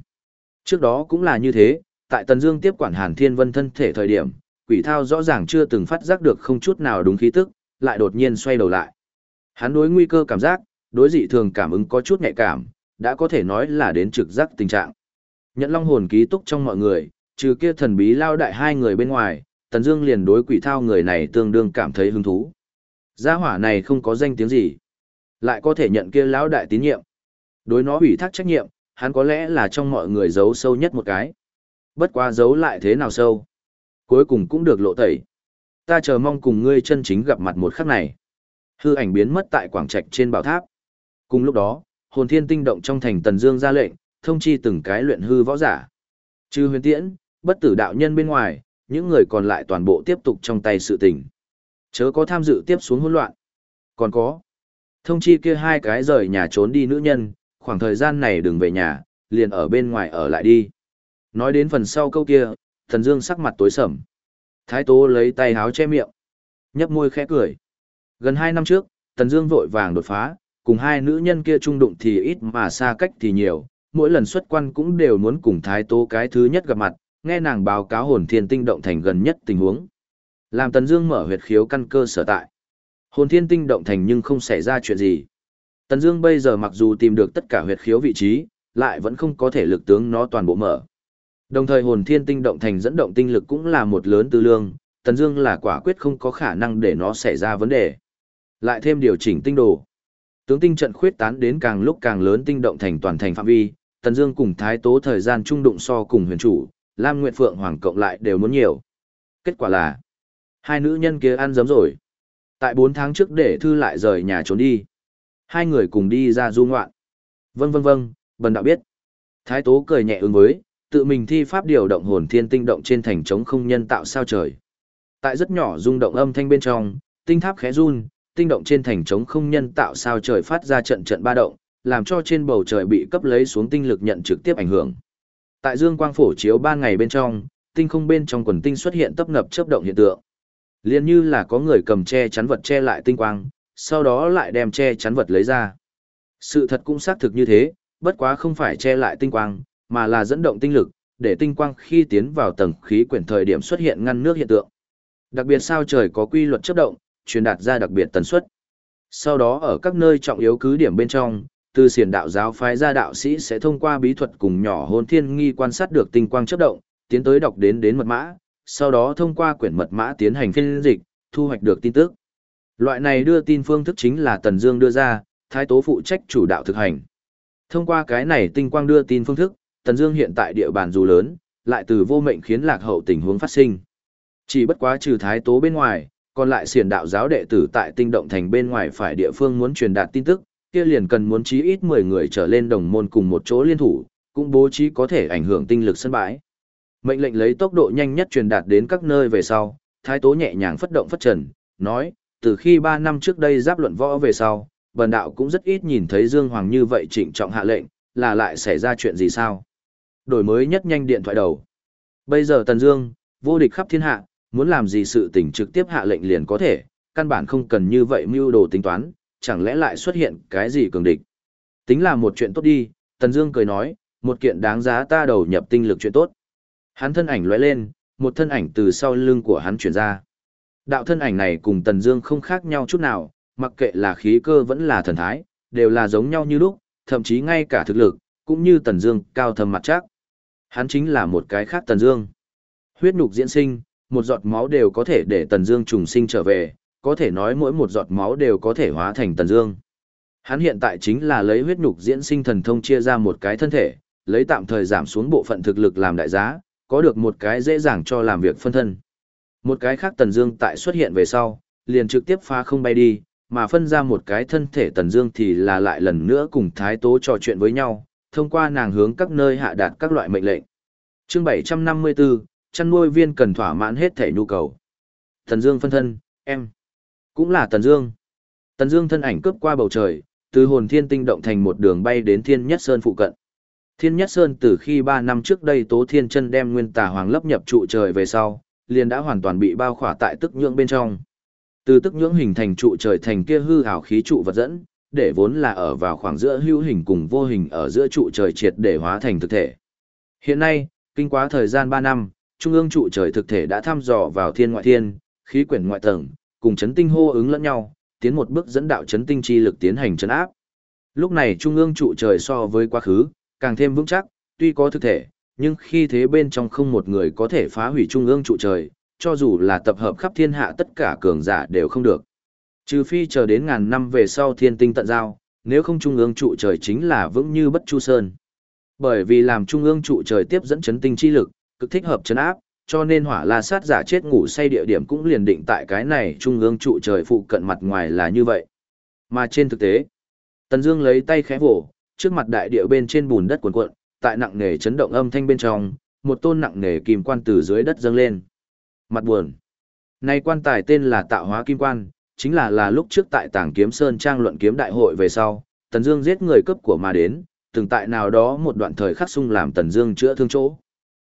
Trước đó cũng là như thế, tại Tần Dương tiếp quản Hàn Thiên Vân thân thể thời điểm, Quỷ Thao rõ ràng chưa từng phát giác được không chút nào đúng khí tức, lại đột nhiên xoay đầu lại. Hắn đối nguy cơ cảm giác, đối dị thường cảm ứng có chút nhạy cảm, đã có thể nói là đến trực giác tình trạng. Nhận Long hồn ký túc trong mọi người, trừ kia thần bí lao đại hai người bên ngoài, Tần Dương liền đối Quỷ Thao người này tương đương cảm thấy hứng thú. Gia hỏa này không có danh tiếng gì, lại có thể nhận kia lão đại tín nhiệm. Đối nó ủy thác trách nhiệm, hắn có lẽ là trong mọi người giấu sâu nhất một cái. Bất quá giấu lại thế nào sâu. Cuối cùng cũng được lộ tẩy. Ta chờ mong cùng ngươi chân chính gặp mặt một khắc này. Hư ảnh biến mất tại quảng trạch trên bảo tháp. Cùng lúc đó, hồn thiên tinh động trong thành tần dương ra lệnh, thông chi từng cái luyện hư võ giả. Trừ huyền tiễn, bất tử đạo nhân bên ngoài, những người còn lại toàn bộ tiếp tục trong tay sự tình. Chớ có tham dự tiếp xuống hỗn loạn. Còn có. Thông chi kia hai cái rời nhà trốn đi nữ nhân, khoảng thời gian này đừng về nhà, liền ở bên ngoài ở lại đi. Nói đến phần sau câu kia, thần dương sắc mặt tối sầm. Thái tố lấy tay háo che miệng. Nhấp môi khẽ cười. Gần hai năm trước, thần dương vội vàng đột phá, cùng hai nữ nhân kia trung đụng thì ít mà xa cách thì nhiều. Mỗi lần xuất quan cũng đều muốn cùng thái tố cái thứ nhất gặp mặt, nghe nàng báo cáo hồn thiên tinh động thành gần nhất tình huống. Làm tần dương mở huyệt khiếu căn cơ sở tại. Hồn thiên tinh động thành nhưng không xảy ra chuyện gì. Tần Dương bây giờ mặc dù tìm được tất cả huyệt khiếu vị trí, lại vẫn không có thể lực tướng nó toàn bộ mở. Đồng thời hồn thiên tinh động thành dẫn động tinh lực cũng là một lớn tư lương, Tần Dương là quả quyết không có khả năng để nó xảy ra vấn đề. Lại thêm điều chỉnh tinh đồ. Tướng tinh trận khuyết tán đến càng lúc càng lớn tinh động thành toàn thành phạm vi, Tần Dương cùng Thái Tố thời gian trung đụng so cùng huyền chủ, Lam Nguyệt Phượng Hoàng cộng lại đều muốn nhiều. Kết quả là, hai nữ nhân kia ăn dấm rồi. Tại 4 tháng trước để thư lại rời nhà trốn đi. Hai người cùng đi ra du ngoạn. Vâng vâng vâng, bần đạo biết. Thái Tố cười nhẹ ứng với, tự mình thi pháp điều động hồn thiên tinh động trên thành trống không nhân tạo sao trời. Tại rất nhỏ rung động âm thanh bên trong, tinh tháp khẽ run, tinh động trên thành trống không nhân tạo sao trời phát ra trận trận ba động, làm cho trên bầu trời bị cấp lấy xuống tinh lực nhận trực tiếp ảnh hưởng. Tại dương quang phổ chiếu ba ngày bên trong, tinh không bên trong quần tinh xuất hiện tấp nập chớp động hiện tượng. Liên như là có người cầm che chắn vật che lại tinh quang, sau đó lại đem che chắn vật lấy ra. Sự thật cũng xác thực như thế, bất quá không phải che lại tinh quang, mà là dẫn động tinh lực, để tinh quang khi tiến vào tầng khí quyển thời điểm xuất hiện ngăn nước hiện tượng. Đặc biệt sao trời có quy luật chấp động, truyền đạt ra đặc biệt tần suất. Sau đó ở các nơi trọng yếu cứ điểm bên trong, từ xiển đạo giáo phái ra đạo sĩ sẽ thông qua bí thuật cùng nhỏ hồn thiên nghi quan sát được tinh quang chấp động, tiến tới đọc đến đến mật mã, sau đó thông qua quyển mật mã tiến hành phiên dịch, thu hoạch được tin tức. Loại này đưa tin phương thức chính là Tần Dương đưa ra, thái tố phụ trách chủ đạo thực hành. Thông qua cái này tinh quang đưa tin phương thức, Tần Dương hiện tại địa bàn dù lớn, lại từ vô mệnh khiến lạc hậu tình huống phát sinh. Chỉ bất quá trừ thái tố bên ngoài, còn lại xiển đạo giáo đệ tử tại tinh động thành bên ngoài phải địa phương muốn truyền đạt tin tức, kia liền cần muốn chí ít 10 người trở lên đồng môn cùng một chỗ liên thủ, cũng bố trí có thể ảnh hưởng tinh lực sân bãi. Mệnh lệnh lấy tốc độ nhanh nhất truyền đạt đến các nơi về sau, thái tố nhẹ nhàng phất động phất trần, nói, từ khi 3 năm trước đây giáp luận võ về sau, bần đạo cũng rất ít nhìn thấy Dương Hoàng như vậy trịnh trọng hạ lệnh, là lại xảy ra chuyện gì sao? Đổi mới nhất nhanh điện thoại đầu. Bây giờ Tần Dương, vô địch khắp thiên hạ, muốn làm gì sự tình trực tiếp hạ lệnh liền có thể, căn bản không cần như vậy mưu đồ tính toán, chẳng lẽ lại xuất hiện cái gì cường địch. Tính là một chuyện tốt đi, Tần Dương cười nói, một kiện đáng giá ta đầu nhập tinh lực chuyện tốt. Hắn thân ảnh lóe lên, một thân ảnh từ sau lưng của hắn chuyển ra. Đạo thân ảnh này cùng Tần Dương không khác nhau chút nào, mặc kệ là khí cơ vẫn là thần thái, đều là giống nhau như lúc, thậm chí ngay cả thực lực, cũng như Tần Dương cao thâm mặt chắc. Hắn chính là một cái khác Tần Dương. Huyết nục diễn sinh, một giọt máu đều có thể để Tần Dương trùng sinh trở về, có thể nói mỗi một giọt máu đều có thể hóa thành Tần Dương. Hắn hiện tại chính là lấy huyết nục diễn sinh thần thông chia ra một cái thân thể, lấy tạm thời giảm xuống bộ phận thực lực làm đại giá, có được một cái dễ dàng cho làm việc phân thân. Một cái khác Tần Dương tại xuất hiện về sau, liền trực tiếp phá không bay đi, mà phân ra một cái thân thể Tần Dương thì là lại lần nữa cùng Thái Tố trò chuyện với nhau, thông qua nàng hướng các nơi hạ đạt các loại mệnh lệnh. Chương 754, chăn nuôi viên cần thỏa mãn hết thể nhu cầu. Tần Dương phân thân, em. Cũng là Tần Dương. Tần Dương thân ảnh cướp qua bầu trời, từ hồn thiên tinh động thành một đường bay đến Thiên Nhất Sơn phụ cận. Thiên Nhất Sơn từ khi 3 năm trước đây Tố Thiên Chân đem Nguyên Tà Hoàng lấp nhập trụ trời về sau, liền đã hoàn toàn bị bao khỏa tại tức nhượng bên trong. Từ tức nhưỡng hình thành trụ trời thành kia hư ảo khí trụ vật dẫn, để vốn là ở vào khoảng giữa hữu hình cùng vô hình ở giữa trụ trời triệt để hóa thành thực thể. Hiện nay, kinh quá thời gian 3 năm, trung ương trụ trời thực thể đã thăm dò vào thiên ngoại thiên, khí quyển ngoại tầng, cùng chấn tinh hô ứng lẫn nhau, tiến một bước dẫn đạo chấn tinh chi lực tiến hành chấn áp. Lúc này trung ương trụ trời so với quá khứ, càng thêm vững chắc, tuy có thực thể, nhưng khi thế bên trong không một người có thể phá hủy trung ương trụ trời, cho dù là tập hợp khắp thiên hạ tất cả cường giả đều không được. Trừ phi chờ đến ngàn năm về sau thiên tinh tận giao, nếu không trung ương trụ trời chính là vững như bất chu sơn. Bởi vì làm trung ương trụ trời tiếp dẫn chấn tinh chi lực, cực thích hợp chấn áp, cho nên hỏa la sát giả chết ngủ say địa điểm cũng liền định tại cái này trung ương trụ trời phụ cận mặt ngoài là như vậy. Mà trên thực tế, Tần Dương lấy tay khẽ vỗ, trước mặt đại địa bên trên bùn đất cuồn cuộn, tại nặng nề chấn động âm thanh bên trong, một tôn nặng nề kim quan từ dưới đất dâng lên. Mặt buồn. Này quan tài tên là Tạo Hóa Kim Quan, chính là là lúc trước tại tàng Kiếm Sơn trang luận kiếm đại hội về sau, Tần Dương giết người cấp của mà đến, từng tại nào đó một đoạn thời khắc sung làm Tần Dương chữa thương chỗ.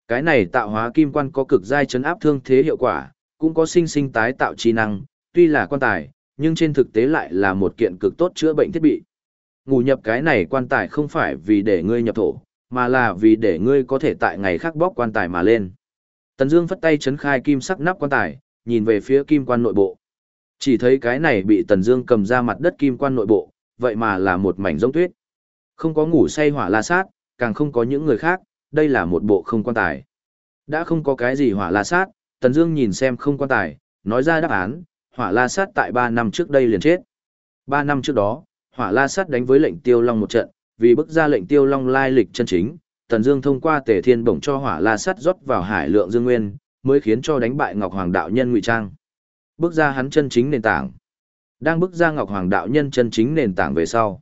Cái này tạo hóa kim quan có cực giai chấn áp thương thế hiệu quả, cũng có sinh sinh tái tạo trí năng, tuy là quan tài, nhưng trên thực tế lại là một kiện cực tốt chữa bệnh thiết bị. Ngủ nhập cái này quan tài không phải vì để ngươi nhập thổ, mà là vì để ngươi có thể tại ngày khác bóc quan tài mà lên. Tần Dương phất tay chấn khai kim sắc nắp quan tài, nhìn về phía kim quan nội bộ. Chỉ thấy cái này bị Tần Dương cầm ra mặt đất kim quan nội bộ, vậy mà là một mảnh giống tuyết. Không có ngủ say hỏa la sát, càng không có những người khác, đây là một bộ không quan tài. Đã không có cái gì hỏa la sát, Tần Dương nhìn xem không quan tài, nói ra đáp án, hỏa la sát tại 3 năm trước đây liền chết. 3 năm trước đó, hỏa la sát đánh với lệnh tiêu long một trận, vì bức ra lệnh tiêu long lai lịch chân chính, Tần Dương thông qua Tề Thiên bổng cho hỏa la sát rót vào hải lượng dương nguyên, mới khiến cho đánh bại Ngọc Hoàng đạo nhân ngụy trang. Bước ra hắn chân chính nền tảng. Đang bước ra Ngọc Hoàng đạo nhân chân chính nền tảng về sau.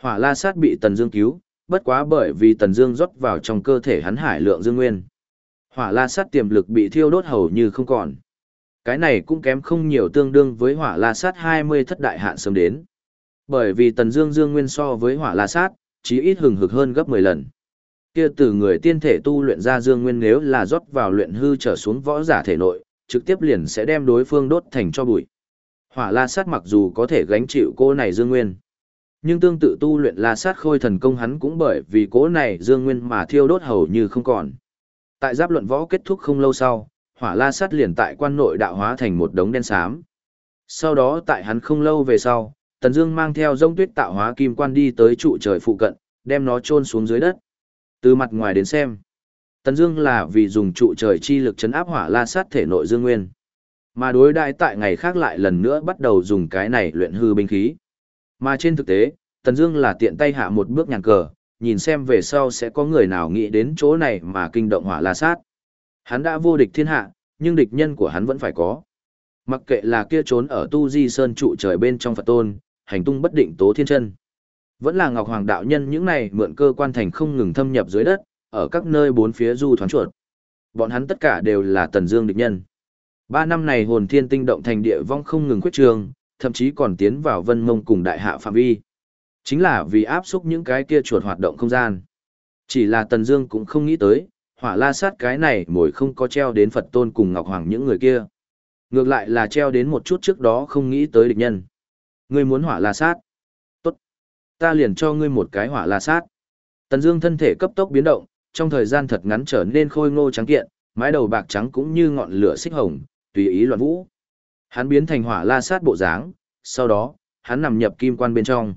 Hỏa la sát bị Tần Dương cứu, bất quá bởi vì Tần Dương rót vào trong cơ thể hắn hải lượng dương nguyên. Hỏa la sát tiềm lực bị thiêu đốt hầu như không còn. Cái này cũng kém không nhiều tương đương với hỏa la sát 20 thất đại hạn sớm đến. Bởi vì Tần Dương dương nguyên so với hỏa la sát, chí ít hừng hực hơn gấp 10 lần. Kia từ người tiên thể tu luyện ra dương nguyên nếu là rót vào luyện hư trở xuống võ giả thể nội, trực tiếp liền sẽ đem đối phương đốt thành cho bụi. Hỏa la sát mặc dù có thể gánh chịu cô này dương nguyên, nhưng tương tự tu luyện la sát khôi thần công hắn cũng bởi vì cố này dương nguyên mà thiêu đốt hầu như không còn. Tại giáp luận võ kết thúc không lâu sau, hỏa la sát liền tại quan nội đạo hóa thành một đống đen xám. Sau đó tại hắn không lâu về sau, Tần Dương mang theo rông tuyết tạo hóa kim quan đi tới trụ trời phụ cận, đem nó chôn xuống dưới đất. Từ mặt ngoài đến xem, Tần Dương là vì dùng trụ trời chi lực chấn áp hỏa la sát thể nội dương nguyên. Mà đối đại tại ngày khác lại lần nữa bắt đầu dùng cái này luyện hư binh khí. Mà trên thực tế, Tần Dương là tiện tay hạ một bước nhàn cờ, nhìn xem về sau sẽ có người nào nghĩ đến chỗ này mà kinh động hỏa la sát. Hắn đã vô địch thiên hạ, nhưng địch nhân của hắn vẫn phải có. Mặc kệ là kia trốn ở Tu Di Sơn trụ trời bên trong Phật Tôn, hành tung bất định tố thiên chân. Vẫn là Ngọc Hoàng đạo nhân những này mượn cơ quan thành không ngừng thâm nhập dưới đất, ở các nơi bốn phía du thoáng chuột. Bọn hắn tất cả đều là Tần Dương địch nhân. Ba năm này hồn thiên tinh động thành địa vong không ngừng quyết trường, thậm chí còn tiến vào vân mông cùng đại hạ phạm vi. Chính là vì áp xúc những cái kia chuột hoạt động không gian. Chỉ là Tần Dương cũng không nghĩ tới, hỏa la sát cái này mồi không có treo đến Phật tôn cùng Ngọc Hoàng những người kia. Ngược lại là treo đến một chút trước đó không nghĩ tới địch nhân. Ngươi muốn hỏa la sát? Tốt. Ta liền cho ngươi một cái hỏa la sát. Tần Dương thân thể cấp tốc biến động, trong thời gian thật ngắn trở nên khôi ngô trắng kiện, mái đầu bạc trắng cũng như ngọn lửa xích hồng, tùy ý loạn vũ. Hắn biến thành hỏa la sát bộ dáng, sau đó, hắn nằm nhập kim quan bên trong.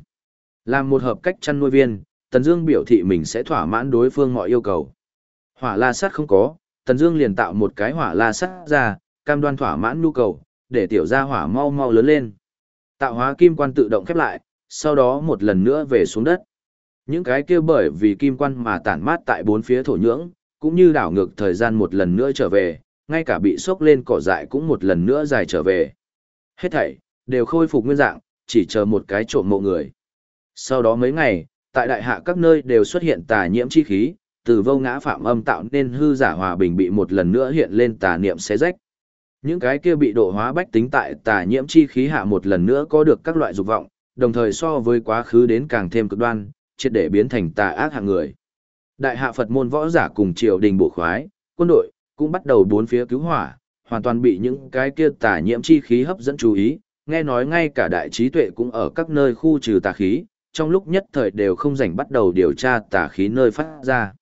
Làm một hợp cách chăn nuôi viên, Tần Dương biểu thị mình sẽ thỏa mãn đối phương mọi yêu cầu. Hỏa la sát không có, Tần Dương liền tạo một cái hỏa la sát ra, cam đoan thỏa mãn nhu cầu, để tiểu gia hỏa mau mau lớn lên. Tạo hóa kim quan tự động khép lại, sau đó một lần nữa về xuống đất. Những cái kia bởi vì kim quan mà tản mát tại bốn phía thổ nhưỡng, cũng như đảo ngược thời gian một lần nữa trở về, ngay cả bị sốc lên cỏ dại cũng một lần nữa dài trở về. Hết thảy, đều khôi phục nguyên dạng, chỉ chờ một cái trộm mộ người. Sau đó mấy ngày, tại đại hạ các nơi đều xuất hiện tà nhiễm chi khí, từ vô ngã phạm âm tạo nên hư giả hòa bình bị một lần nữa hiện lên tà niệm xé rách. Những cái kia bị độ hóa bách tính tại tà nhiễm chi khí hạ một lần nữa có được các loại dục vọng, đồng thời so với quá khứ đến càng thêm cực đoan, triệt để biến thành tà ác hạng người. Đại hạ Phật môn võ giả cùng triều đình bộ khoái, quân đội, cũng bắt đầu bốn phía cứu hỏa, hoàn toàn bị những cái kia tà nhiễm chi khí hấp dẫn chú ý, nghe nói ngay cả đại trí tuệ cũng ở các nơi khu trừ tà khí, trong lúc nhất thời đều không rảnh bắt đầu điều tra tà khí nơi phát ra.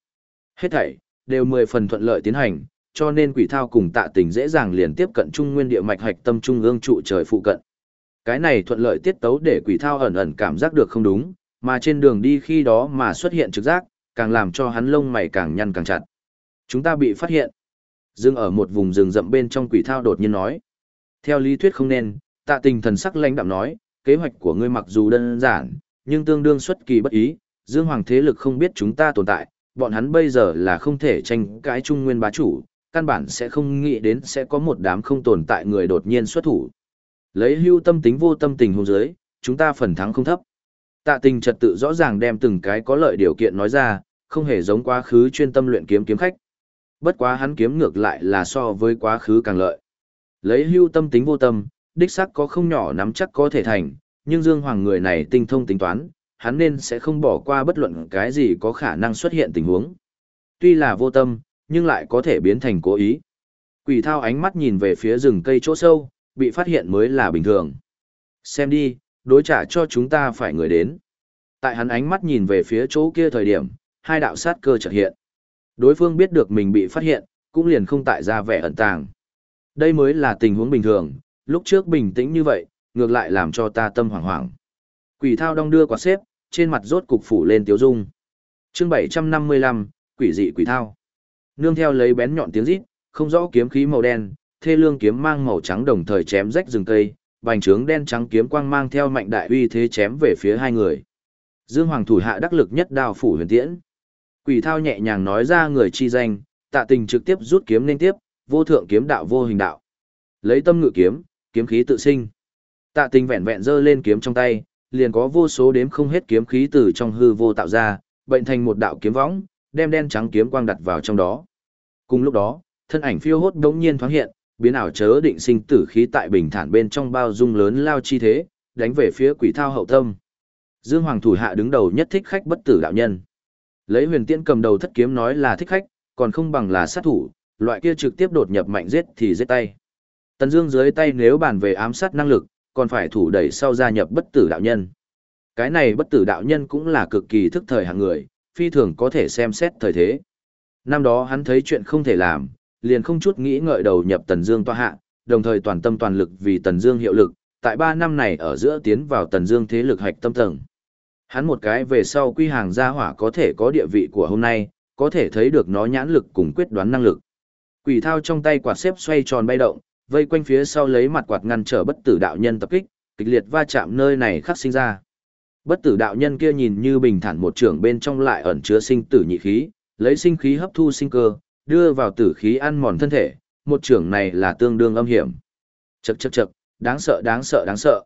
Hết thảy, đều mười phần thuận lợi tiến hành, cho nên quỷ thao cùng tạ tình dễ dàng liền tiếp cận trung nguyên địa mạch hạch tâm trung ương trụ trời phụ cận. Cái này thuận lợi tiết tấu để quỷ thao ẩn ẩn cảm giác được không đúng, mà trên đường đi khi đó mà xuất hiện trực giác, càng làm cho hắn lông mày càng nhăn càng chặt. Chúng ta bị phát hiện. Dương ở một vùng rừng rậm bên trong quỷ thao đột nhiên nói. Theo lý thuyết không nên, tạ tình thần sắc lãnh đạm nói, kế hoạch của ngươi mặc dù đơn giản, nhưng tương đương xuất kỳ bất ý, Dương Hoàng thế lực không biết chúng ta tồn tại, bọn hắn bây giờ là không thể tranh cãi trung nguyên bá chủ, căn bản sẽ không nghĩ đến sẽ có một đám không tồn tại người đột nhiên xuất thủ. Lấy hưu tâm tính vô tâm tình hôn giới, chúng ta phần thắng không thấp. Tạ tình trật tự rõ ràng đem từng cái có lợi điều kiện nói ra, không hề giống quá khứ chuyên tâm luyện kiếm kiếm khách. Bất quá hắn kiếm ngược lại là so với quá khứ càng lợi. Lấy hưu tâm tính vô tâm, đích xác có không nhỏ nắm chắc có thể thành, nhưng Dương Hoàng người này tinh thông tính toán, hắn nên sẽ không bỏ qua bất luận cái gì có khả năng xuất hiện tình huống. Tuy là vô tâm, nhưng lại có thể biến thành cố ý. Quỷ thao ánh mắt nhìn về phía rừng cây chỗ sâu, bị phát hiện mới là bình thường. Xem đi, đối trả cho chúng ta phải người đến. Tại hắn ánh mắt nhìn về phía chỗ kia thời điểm, hai đạo sát cơ chợt hiện. Đối phương biết được mình bị phát hiện, cũng liền không tại ra vẻ ẩn tàng. Đây mới là tình huống bình thường, lúc trước bình tĩnh như vậy, ngược lại làm cho ta tâm hoảng hoảng. Quỷ thao đong đưa quả xếp, trên mặt rốt cục phủ lên tiếu dung. chương 755, quỷ dị quỷ thao. Nương theo lấy bén nhọn tiếng rít, không rõ kiếm khí màu đen, thê lương kiếm mang màu trắng đồng thời chém rách rừng cây, bành trướng đen trắng kiếm quang mang theo mạnh đại uy thế chém về phía hai người. Dương Hoàng thủ hạ đắc lực nhất đao phủ huyền tiễn. Quỷ thao nhẹ nhàng nói ra người chi danh, tạ tình trực tiếp rút kiếm lên tiếp, vô thượng kiếm đạo vô hình đạo. Lấy tâm ngự kiếm, kiếm khí tự sinh. Tạ tình vẹn vẹn giơ lên kiếm trong tay, liền có vô số đếm không hết kiếm khí từ trong hư vô tạo ra, bệnh thành một đạo kiếm võng, đem đen trắng kiếm quang đặt vào trong đó. Cùng lúc đó, thân ảnh phiêu hốt đống nhiên thoáng hiện, biến ảo chớ định sinh tử khí tại bình thản bên trong bao dung lớn lao chi thế, đánh về phía quỷ thao hậu tâm. Dương Hoàng thủ hạ đứng đầu nhất thích khách bất tử đạo nhân. Lấy huyền tiễn cầm đầu thất kiếm nói là thích khách, còn không bằng là sát thủ, loại kia trực tiếp đột nhập mạnh giết thì giết tay. Tần Dương dưới tay nếu bàn về ám sát năng lực, còn phải thủ đẩy sau gia nhập bất tử đạo nhân. Cái này bất tử đạo nhân cũng là cực kỳ thức thời hạng người, phi thường có thể xem xét thời thế. Năm đó hắn thấy chuyện không thể làm, liền không chút nghĩ ngợi đầu nhập Tần Dương tọa hạ, đồng thời toàn tâm toàn lực vì Tần Dương hiệu lực, tại 3 năm này ở giữa tiến vào Tần Dương thế lực hạch tâm tầng. Hắn một cái về sau quy hàng gia hỏa có thể có địa vị của hôm nay, có thể thấy được nó nhãn lực cùng quyết đoán năng lực. Quỷ thao trong tay quạt xếp xoay tròn bay động, vây quanh phía sau lấy mặt quạt ngăn trở bất tử đạo nhân tập kích, kịch liệt va chạm nơi này khắc sinh ra. Bất tử đạo nhân kia nhìn như bình thản một trưởng bên trong lại ẩn chứa sinh tử nhị khí, lấy sinh khí hấp thu sinh cơ, đưa vào tử khí ăn mòn thân thể, một trưởng này là tương đương âm hiểm. Chậc chậc chậc, đáng sợ đáng sợ đáng sợ.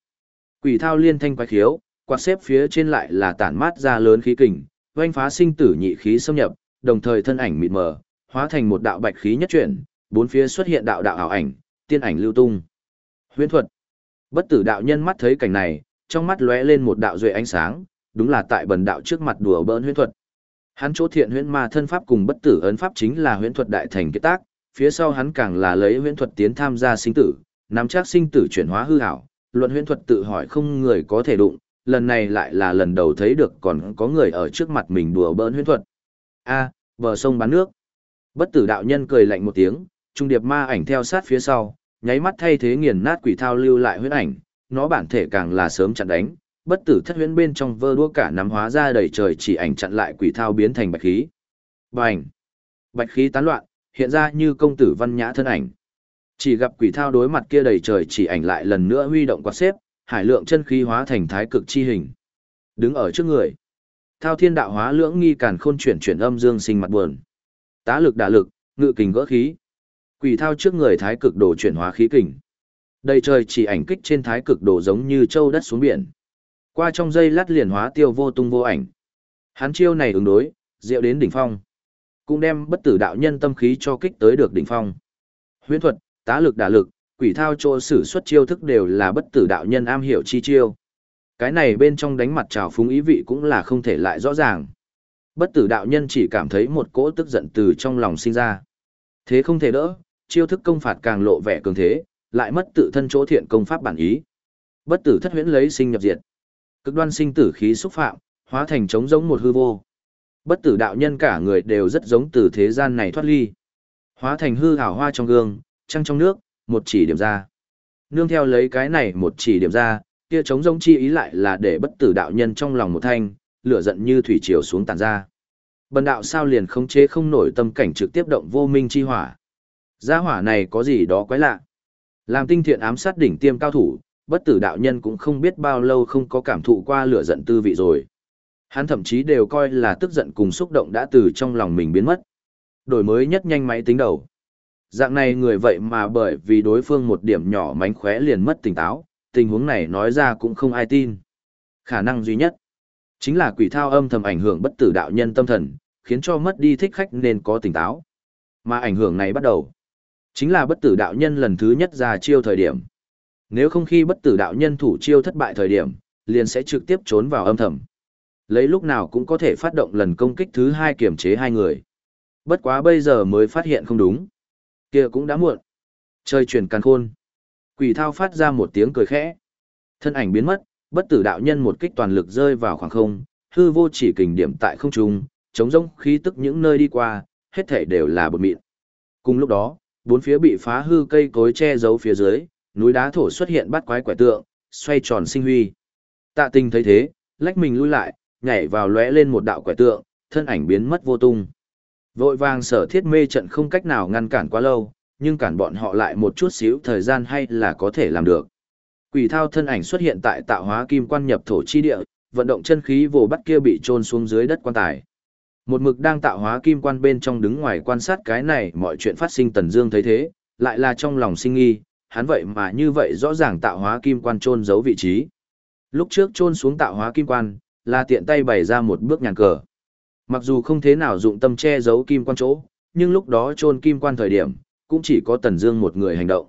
Quỷ thao liên thanh quái khiếu, quạt xếp phía trên lại là tản mát ra lớn khí kình, oanh phá sinh tử nhị khí xâm nhập, đồng thời thân ảnh mịt mờ, hóa thành một đạo bạch khí nhất chuyển, bốn phía xuất hiện đạo đạo ảo ảnh, tiên ảnh lưu tung. Huyễn thuật. Bất tử đạo nhân mắt thấy cảnh này, trong mắt lóe lên một đạo duệ ánh sáng, đúng là tại bần đạo trước mặt đùa bỡn huyễn thuật. Hắn chỗ thiện huyễn ma thân pháp cùng bất tử ấn pháp chính là huyễn thuật đại thành kết tác, phía sau hắn càng là lấy huyễn thuật tiến tham gia sinh tử, nắm chắc sinh tử chuyển hóa hư ảo, luận huyễn thuật tự hỏi không người có thể đụng, lần này lại là lần đầu thấy được còn có người ở trước mặt mình đùa bỡn huyễn thuật. A, bờ sông bán nước. Bất tử đạo nhân cười lạnh một tiếng, trung điệp ma ảnh theo sát phía sau, nháy mắt thay thế nghiền nát quỷ thao lưu lại huyết ảnh, nó bản thể càng là sớm chặn đánh, bất tử thất huyễn bên trong vơ đua cả nắm hóa ra đầy trời chỉ ảnh chặn lại quỷ thao biến thành bạch khí. Bành! Bạch khí tán loạn, hiện ra như công tử văn nhã thân ảnh. Chỉ gặp quỷ thao đối mặt kia đầy trời chỉ ảnh lại lần nữa huy động quạt xếp, hải lượng chân khí hóa thành thái cực chi hình. Đứng ở trước người. Thao thiên đạo hóa lưỡng nghi càn khôn chuyển chuyển âm dương sinh mặt buồn. Tá lực đả lực, ngự kình gỡ khí. Quỷ thao trước người thái cực đồ chuyển hóa khí kình. Đầy trời chỉ ảnh kích trên thái cực đồ giống như châu đất xuống biển. Qua trong dây lát liền hóa tiêu vô tung vô ảnh. Hắn chiêu này ứng đối, diệu đến đỉnh phong. Cũng đem bất tử đạo nhân tâm khí cho kích tới được đỉnh phong. Huyễn thuật, tá lực đả lực, quỷ thao chỗ sử xuất chiêu thức đều là bất tử đạo nhân am hiểu chi chiêu. Cái này bên trong đánh mặt trào phúng ý vị cũng là không thể lại rõ ràng. Bất tử đạo nhân chỉ cảm thấy một cỗ tức giận từ trong lòng sinh ra. Thế không thể đỡ, chiêu thức công phạt càng lộ vẻ cường thế, lại mất tự thân chỗ thiện công pháp bản ý. Bất tử thất huyễn lấy sinh nhập diệt. Cực đoan sinh tử khí xúc phạm, hóa thành trống giống một hư vô. Bất tử đạo nhân cả người đều rất giống từ thế gian này thoát ly. Hóa thành hư ảo hoa trong gương, trăng trong nước, một chỉ điểm ra. Nương theo lấy cái này một chỉ điểm ra, kia trống giống chi ý lại là để bất tử đạo nhân trong lòng một thanh, lửa giận như thủy triều xuống tàn ra. Bần đạo sao liền không chế không nổi tâm cảnh trực tiếp động vô minh chi hỏa. Gia hỏa này có gì đó quái lạ. Làm tinh thiện ám sát đỉnh tiêm cao thủ, bất tử đạo nhân cũng không biết bao lâu không có cảm thụ qua lửa giận tư vị rồi. Hắn thậm chí đều coi là tức giận cùng xúc động đã từ trong lòng mình biến mất. Đổi mới nhất nhanh máy tính đầu. Dạng này người vậy mà bởi vì đối phương một điểm nhỏ mánh khóe liền mất tỉnh táo, tình huống này nói ra cũng không ai tin. Khả năng duy nhất, chính là quỷ thao âm thầm ảnh hưởng bất tử đạo nhân tâm thần, khiến cho mất đi thích khách nên có tỉnh táo. Mà ảnh hưởng này bắt đầu, chính là bất tử đạo nhân lần thứ nhất ra chiêu thời điểm. Nếu không khi bất tử đạo nhân thủ chiêu thất bại thời điểm, liền sẽ trực tiếp trốn vào âm thầm. Lấy lúc nào cũng có thể phát động lần công kích thứ hai kiểm chế hai người. Bất quá bây giờ mới phát hiện không đúng. kia cũng đã muộn. Chơi chuyển càn khôn. Quỷ thao phát ra một tiếng cười khẽ. Thân ảnh biến mất, bất tử đạo nhân một kích toàn lực rơi vào khoảng không, hư vô chỉ kình điểm tại không trung, chống rông khí tức những nơi đi qua, hết thể đều là bột mịn. Cùng lúc đó, bốn phía bị phá hư cây cối che giấu phía dưới, núi đá thổ xuất hiện bắt quái quẻ tượng, xoay tròn sinh huy. Tạ tình thấy thế, lách mình lui lại, nhảy vào lóe lên một đạo quẻ tượng, thân ảnh biến mất vô tung. Vội vàng sở thiết mê trận không cách nào ngăn cản quá lâu, nhưng cản bọn họ lại một chút xíu thời gian hay là có thể làm được. Quỷ thao thân ảnh xuất hiện tại tạo hóa kim quan nhập thổ chi địa, vận động chân khí vồ bắt kia bị trôn xuống dưới đất quan tài. Một mực đang tạo hóa kim quan bên trong đứng ngoài quan sát cái này mọi chuyện phát sinh Tần Dương thấy thế, lại là trong lòng sinh nghi, hắn vậy mà như vậy rõ ràng tạo hóa kim quan trôn giấu vị trí. Lúc trước trôn xuống tạo hóa kim quan, là tiện tay bày ra một bước nhàn cờ. Mặc dù không thế nào dụng tâm che giấu kim quan chỗ, nhưng lúc đó trôn kim quan thời điểm, cũng chỉ có Tần Dương một người hành động.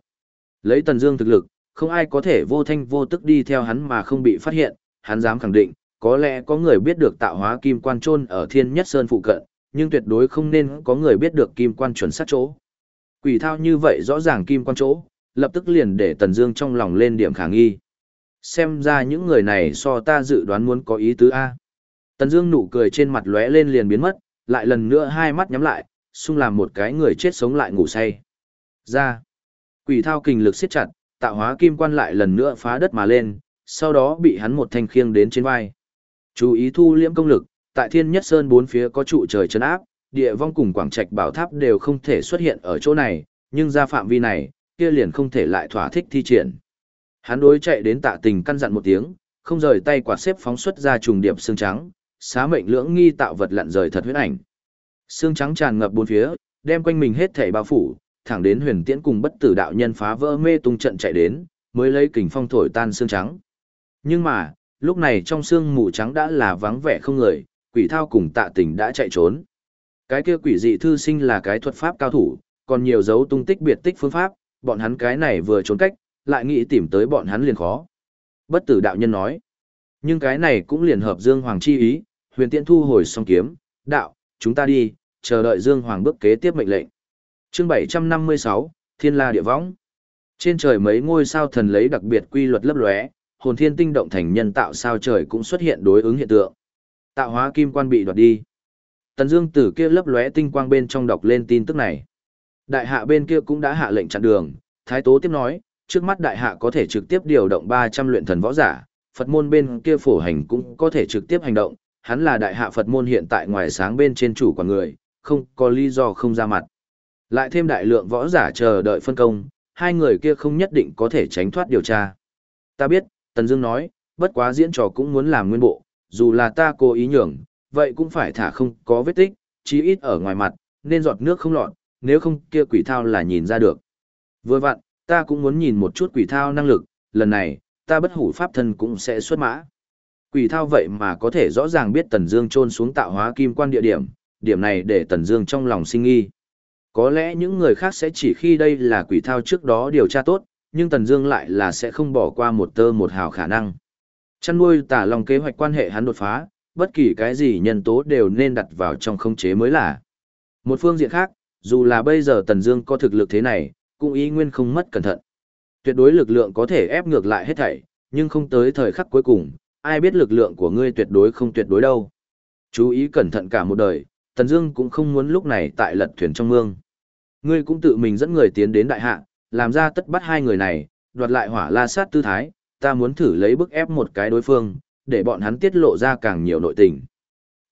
Lấy Tần Dương thực lực, không ai có thể vô thanh vô tức đi theo hắn mà không bị phát hiện, hắn dám khẳng định, có lẽ có người biết được tạo hóa kim quan trôn ở Thiên Nhất Sơn phụ cận, nhưng tuyệt đối không nên có người biết được kim quan chuẩn xác chỗ. Quỷ thao như vậy rõ ràng kim quan chỗ, lập tức liền để Tần Dương trong lòng lên điểm khả nghi. Xem ra những người này so ta dự đoán muốn có ý tứ a. Tần Dương nụ cười trên mặt lóe lên liền biến mất, lại lần nữa hai mắt nhắm lại, xung làm một cái người chết sống lại ngủ say. Ra. Quỷ thao kình lực siết chặt, tạo hóa kim quan lại lần nữa phá đất mà lên, sau đó bị hắn một thanh khiêng đến trên vai. Chú ý thu liễm công lực, tại Thiên Nhất Sơn bốn phía có trụ trời trấn áp, địa vong cùng quảng trạch bảo tháp đều không thể xuất hiện ở chỗ này, nhưng ra phạm vi này, kia liền không thể lại thỏa thích thi triển. Hắn đối chạy đến tạ tình căn dặn một tiếng, không rời tay quạt xếp phóng xuất ra trùng điệp xương trắng, xá mệnh lưỡng nghi tạo vật lặn rời thật huyết ảnh. Xương trắng tràn ngập bốn phía, đem quanh mình hết thảy bao phủ, thẳng đến huyền tiễn cùng bất tử đạo nhân phá vỡ mê tung trận chạy đến, mới lấy kình phong thổi tan xương trắng. Nhưng mà, lúc này trong xương mù trắng đã là vắng vẻ không người, quỷ thao cùng tạ tình đã chạy trốn. Cái kia quỷ dị thư sinh là cái thuật pháp cao thủ, còn nhiều dấu tung tích biệt tích phương pháp, bọn hắn cái này vừa trốn cách, lại nghĩ tìm tới bọn hắn liền khó. Bất tử đạo nhân nói. Nhưng cái này cũng liền hợp Dương Hoàng chi ý, huyền tiễn thu hồi song kiếm, đạo, chúng ta đi, chờ đợi Dương Hoàng bước kế tiếp mệnh lệnh. chương 756, Thiên La Địa Võng. Trên trời mấy ngôi sao thần lấy đặc biệt quy luật lấp lóe, hồn thiên tinh động thành nhân tạo sao trời cũng xuất hiện đối ứng hiện tượng. Tạo hóa kim quan bị đoạt đi. Tần Dương Tử kia lấp lóe tinh quang bên trong đọc lên tin tức này. Đại hạ bên kia cũng đã hạ lệnh chặn đường, Thái Tố tiếp nói, trước mắt đại hạ có thể trực tiếp điều động 300 luyện thần võ giả, Phật môn bên kia phổ hành cũng có thể trực tiếp hành động, hắn là đại hạ Phật môn hiện tại ngoài sáng bên trên chủ quản người, không có lý do không ra mặt. Lại thêm đại lượng võ giả chờ đợi phân công, hai người kia không nhất định có thể tránh thoát điều tra. Ta biết, Tần Dương nói, bất quá diễn trò cũng muốn làm nguyên bộ, dù là ta cố ý nhường, vậy cũng phải thả không có vết tích, chí ít ở ngoài mặt, nên giọt nước không lọt, nếu không kia quỷ thao là nhìn ra được. Vừa vặn, ta cũng muốn nhìn một chút quỷ thao năng lực, lần này, ta bất hủ pháp thân cũng sẽ xuất mã. Quỷ thao vậy mà có thể rõ ràng biết Tần Dương trôn xuống tạo hóa kim quan địa điểm, điểm này để Tần Dương trong lòng sinh nghi. Có lẽ những người khác sẽ chỉ khi đây là quỷ thao trước đó điều tra tốt, nhưng Tần Dương lại là sẽ không bỏ qua một tơ một hào khả năng. Chăn nuôi tả lòng kế hoạch quan hệ hắn đột phá, bất kỳ cái gì nhân tố đều nên đặt vào trong khống chế mới là. Một phương diện khác, dù là bây giờ Tần Dương có thực lực thế này, cũng ý nguyên không mất cẩn thận. Tuyệt đối lực lượng có thể ép ngược lại hết thảy, nhưng không tới thời khắc cuối cùng, ai biết lực lượng của ngươi tuyệt đối không tuyệt đối đâu. Chú ý cẩn thận cả một đời, Tần Dương cũng không muốn lúc này tại lật thuyền trong mương. Ngươi cũng tự mình dẫn người tiến đến đại hạ, làm ra tất bắt hai người này, đoạt lại hỏa la sát tư thái, ta muốn thử lấy bức ép một cái đối phương, để bọn hắn tiết lộ ra càng nhiều nội tình.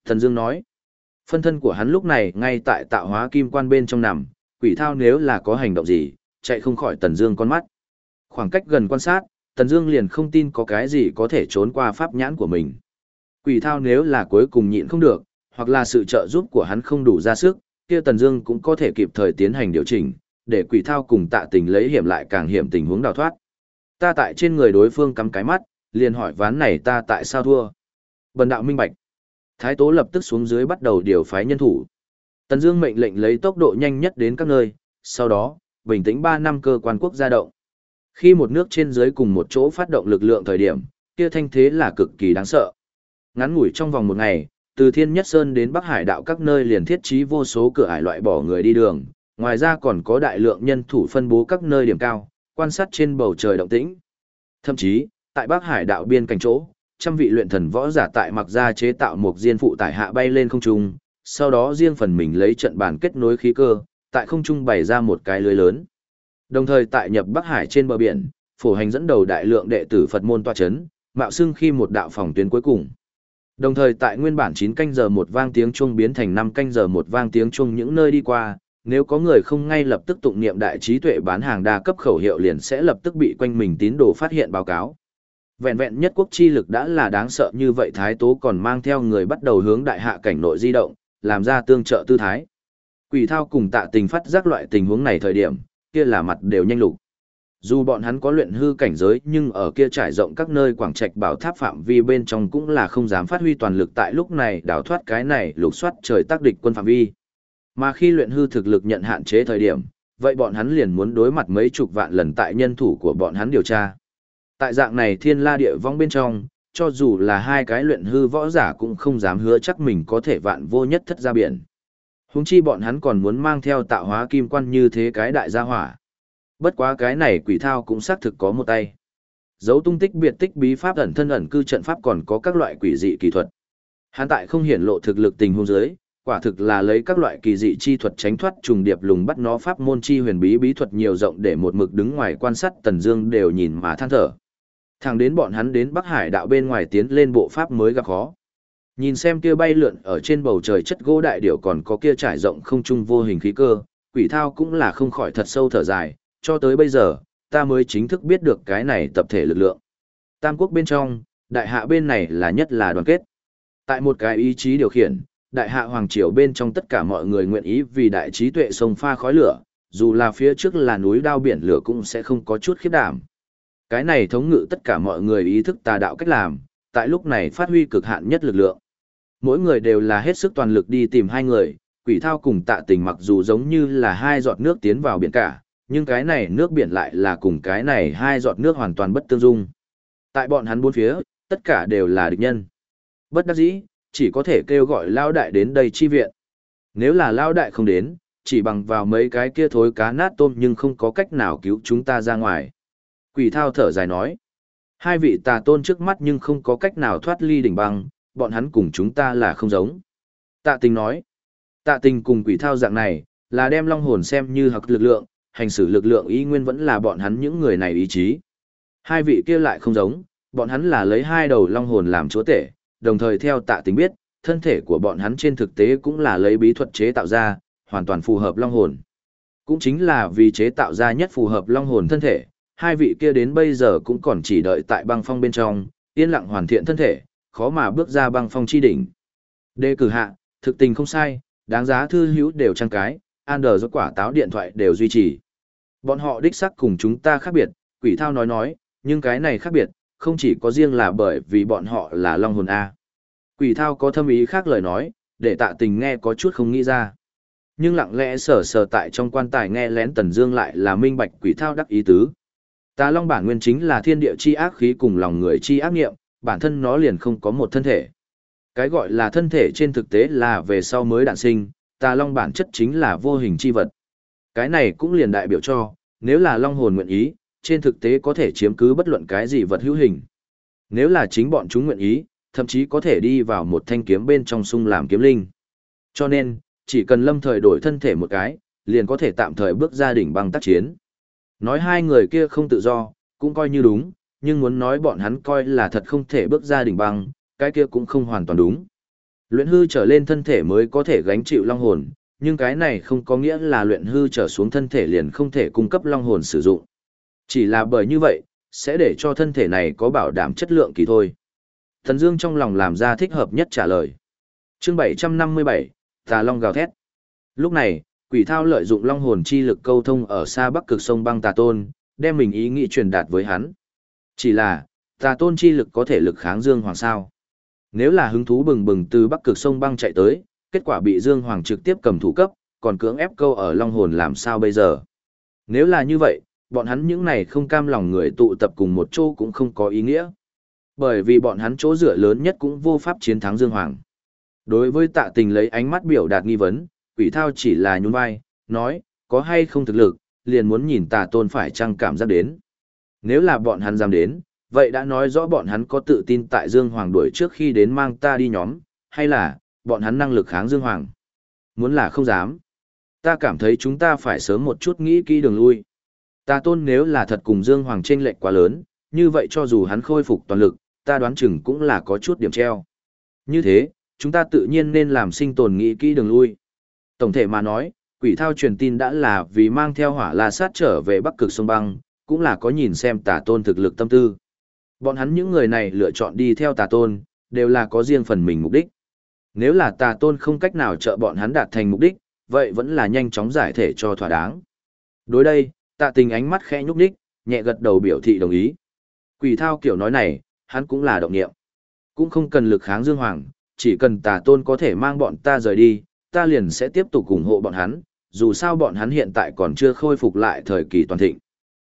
Thần Dương nói, phân thân của hắn lúc này ngay tại tạo hóa kim quan bên trong nằm, quỷ thao nếu là có hành động gì, chạy không khỏi Tần Dương con mắt. Khoảng cách gần quan sát, Tần Dương liền không tin có cái gì có thể trốn qua pháp nhãn của mình. Quỷ thao nếu là cuối cùng nhịn không được, hoặc là sự trợ giúp của hắn không đủ ra sức, kia Tần Dương cũng có thể kịp thời tiến hành điều chỉnh, để quỷ thao cùng Tạ Tình lấy hiểm lại càng hiểm tình huống đào thoát. Ta tại trên người đối phương cắm cái mắt, liền hỏi ván này ta tại sao thua? Bần đạo minh bạch. Thái Tố lập tức xuống dưới bắt đầu điều phái nhân thủ. Tần Dương mệnh lệnh lấy tốc độ nhanh nhất đến các nơi, sau đó, bình tĩnh 3 năm cơ quan quốc gia động. Khi một nước trên dưới cùng một chỗ phát động lực lượng thời điểm, kia thanh thế là cực kỳ đáng sợ. Ngắn ngủi trong vòng một ngày, từ Thiên Nhất Sơn đến Bắc Hải đạo các nơi liền thiết trí vô số cửa ải loại bỏ người đi đường, ngoài ra còn có đại lượng nhân thủ phân bố các nơi điểm cao, quan sát trên bầu trời động tĩnh. Thậm chí, tại Bắc Hải đạo biên cảnh chỗ, trăm vị luyện thần võ giả tại mặc ra chế tạo một diên phụ tải hạ bay lên không trung, sau đó riêng phần mình lấy trận bàn kết nối khí cơ, tại không trung bày ra một cái lưới lớn. Đồng thời tại nhập Bắc Hải trên bờ biển, phổ hành dẫn đầu đại lượng đệ tử Phật môn tọa chấn, mạo xưng khi một đạo phòng tuyến cuối cùng. Đồng thời tại nguyên bản 9 canh giờ một vang tiếng chuông biến thành 5 canh giờ một vang tiếng chuông những nơi đi qua, nếu có người không ngay lập tức tụng niệm đại trí tuệ bán hàng đa cấp khẩu hiệu liền sẽ lập tức bị quanh mình tín đồ phát hiện báo cáo. Vẹn vẹn nhất quốc chi lực đã là đáng sợ như vậy Thái Tố còn mang theo người bắt đầu hướng đại hạ cảnh nội di động, làm ra tương trợ tư thái. Quỷ thao cùng tạ tình phát giác loại tình huống này thời điểm, kia là mặt đều nhanh lục. Dù bọn hắn có luyện hư cảnh giới nhưng ở kia trải rộng các nơi quảng trạch bảo tháp phạm vi bên trong cũng là không dám phát huy toàn lực tại lúc này đào thoát cái này lục soát trời tác địch quân phạm vi. Mà khi luyện hư thực lực nhận hạn chế thời điểm, vậy bọn hắn liền muốn đối mặt mấy chục vạn lần tại nhân thủ của bọn hắn điều tra. Tại dạng này thiên la địa vong bên trong, cho dù là hai cái luyện hư võ giả cũng không dám hứa chắc mình có thể vạn vô nhất thất ra biển. Húng chi bọn hắn còn muốn mang theo tạo hóa kim quan như thế cái đại gia hỏa. Bất quá cái này quỷ thao cũng xác thực có một tay. Dấu tung tích biệt tích bí pháp ẩn thân ẩn cư trận pháp còn có các loại quỷ dị kỳ thuật. Hắn tại không hiển lộ thực lực tình huống dưới, quả thực là lấy các loại kỳ dị chi thuật tránh thoát trùng điệp lùng bắt nó pháp môn chi huyền bí bí thuật nhiều rộng để một mực đứng ngoài quan sát Tần Dương đều nhìn mà than thở. Thẳng đến bọn hắn đến Bắc Hải đạo bên ngoài tiến lên bộ pháp mới gặp khó. Nhìn xem kia bay lượn ở trên bầu trời chất gỗ đại điểu còn có kia trải rộng không trung vô hình khí cơ, quỷ thao cũng là không khỏi thật sâu thở dài, cho tới bây giờ, ta mới chính thức biết được cái này tập thể lực lượng. Tam quốc bên trong, đại hạ bên này là nhất là đoàn kết. Tại một cái ý chí điều khiển, đại hạ hoàng triều bên trong tất cả mọi người nguyện ý vì đại trí tuệ sông pha khói lửa, dù là phía trước là núi đao biển lửa cũng sẽ không có chút khiếp đảm. Cái này thống ngự tất cả mọi người ý thức tà đạo cách làm, tại lúc này phát huy cực hạn nhất lực lượng. Mỗi người đều là hết sức toàn lực đi tìm hai người, quỷ thao cùng tạ tình mặc dù giống như là hai giọt nước tiến vào biển cả, nhưng cái này nước biển lại là cùng cái này hai giọt nước hoàn toàn bất tương dung. Tại bọn hắn bốn phía, tất cả đều là địch nhân. Bất đắc dĩ, chỉ có thể kêu gọi lao đại đến đây chi viện. Nếu là lao đại không đến, chỉ bằng vào mấy cái kia thối cá nát tôm nhưng không có cách nào cứu chúng ta ra ngoài. Quỷ thao thở dài nói. Hai vị tà tôn trước mắt nhưng không có cách nào thoát ly đỉnh băng, bọn hắn cùng chúng ta là không giống. Tạ tình nói. Tạ tình cùng quỷ thao dạng này, là đem long hồn xem như học lực lượng, hành xử lực lượng ý nguyên vẫn là bọn hắn những người này ý chí. Hai vị kia lại không giống, bọn hắn là lấy hai đầu long hồn làm chúa tể, đồng thời theo tạ tình biết, thân thể của bọn hắn trên thực tế cũng là lấy bí thuật chế tạo ra, hoàn toàn phù hợp long hồn. Cũng chính là vì chế tạo ra nhất phù hợp long hồn thân thể, hai vị kia đến bây giờ cũng còn chỉ đợi tại băng phong bên trong, yên lặng hoàn thiện thân thể, khó mà bước ra băng phong chi đỉnh. Đề cử hạ, thực tình không sai, đáng giá thư hữu đều trang cái, Ander rốt quả táo điện thoại đều duy trì. Bọn họ đích xác cùng chúng ta khác biệt, quỷ thao nói nói, nhưng cái này khác biệt, không chỉ có riêng là bởi vì bọn họ là long hồn A. Quỷ thao có thâm ý khác lời nói, để tạ tình nghe có chút không nghĩ ra. Nhưng lặng lẽ sờ sờ tại trong quan tài nghe lén tần dương lại là minh bạch quỷ thao đắc ý tứ. Tà long bản nguyên chính là thiên địa chi ác khí cùng lòng người chi ác nghiệm, bản thân nó liền không có một thân thể. Cái gọi là thân thể trên thực tế là về sau mới đản sinh, tà long bản chất chính là vô hình chi vật. Cái này cũng liền đại biểu cho, nếu là long hồn nguyện ý, trên thực tế có thể chiếm cứ bất luận cái gì vật hữu hình. Nếu là chính bọn chúng nguyện ý, thậm chí có thể đi vào một thanh kiếm bên trong sung làm kiếm linh. Cho nên, chỉ cần lâm thời đổi thân thể một cái, liền có thể tạm thời bước ra đỉnh băng tác chiến. Nói hai người kia không tự do, cũng coi như đúng, nhưng muốn nói bọn hắn coi là thật không thể bước ra đỉnh băng, cái kia cũng không hoàn toàn đúng. Luyện hư trở lên thân thể mới có thể gánh chịu long hồn, nhưng cái này không có nghĩa là luyện hư trở xuống thân thể liền không thể cung cấp long hồn sử dụng. Chỉ là bởi như vậy, sẽ để cho thân thể này có bảo đảm chất lượng kỳ thôi. Thần Dương trong lòng làm ra thích hợp nhất trả lời. Chương 757, Tà Long gào thét. Lúc này, Quỷ Thao lợi dụng long hồn chi lực câu thông ở xa bắc cực sông băng Tà Tôn, đem mình ý nghĩ truyền đạt với hắn. Chỉ là, Tà Tôn chi lực có thể lực kháng Dương Hoàng sao? Nếu là hứng thú bừng bừng từ bắc cực sông băng chạy tới, kết quả bị Dương Hoàng trực tiếp cầm thủ cấp, còn cưỡng ép câu ở long hồn làm sao bây giờ? Nếu là như vậy, bọn hắn những này không cam lòng người tụ tập cùng một chỗ cũng không có ý nghĩa. Bởi vì bọn hắn chỗ dựa lớn nhất cũng vô pháp chiến thắng Dương Hoàng. Đối với tạ tình lấy ánh mắt biểu đạt nghi vấn, quỷ thao chỉ là nhún vai, nói, có hay không thực lực, liền muốn nhìn tà tôn phải chăng cảm giác đến. Nếu là bọn hắn dám đến, vậy đã nói rõ bọn hắn có tự tin tại Dương Hoàng đuổi trước khi đến mang ta đi nhóm, hay là, bọn hắn năng lực kháng Dương Hoàng. Muốn là không dám. Ta cảm thấy chúng ta phải sớm một chút nghĩ kỹ đường lui. Tà tôn nếu là thật cùng Dương Hoàng chênh lệch quá lớn, như vậy cho dù hắn khôi phục toàn lực, ta đoán chừng cũng là có chút điểm treo. Như thế, chúng ta tự nhiên nên làm sinh tồn nghĩ kỹ đường lui. Tổng thể mà nói, quỷ thao truyền tin đã là vì mang theo hỏa la sát trở về bắc cực sông băng, cũng là có nhìn xem tà tôn thực lực tâm tư. Bọn hắn những người này lựa chọn đi theo tà tôn, đều là có riêng phần mình mục đích. Nếu là tà tôn không cách nào trợ bọn hắn đạt thành mục đích, vậy vẫn là nhanh chóng giải thể cho thỏa đáng. Đối đây, tạ tình ánh mắt khẽ nhúc đích, nhẹ gật đầu biểu thị đồng ý. Quỷ thao kiểu nói này, hắn cũng là động nghiệm. Cũng không cần lực kháng Dương Hoàng, chỉ cần tà tôn có thể mang bọn ta rời đi, ta liền sẽ tiếp tục ủng hộ bọn hắn, dù sao bọn hắn hiện tại còn chưa khôi phục lại thời kỳ toàn thịnh.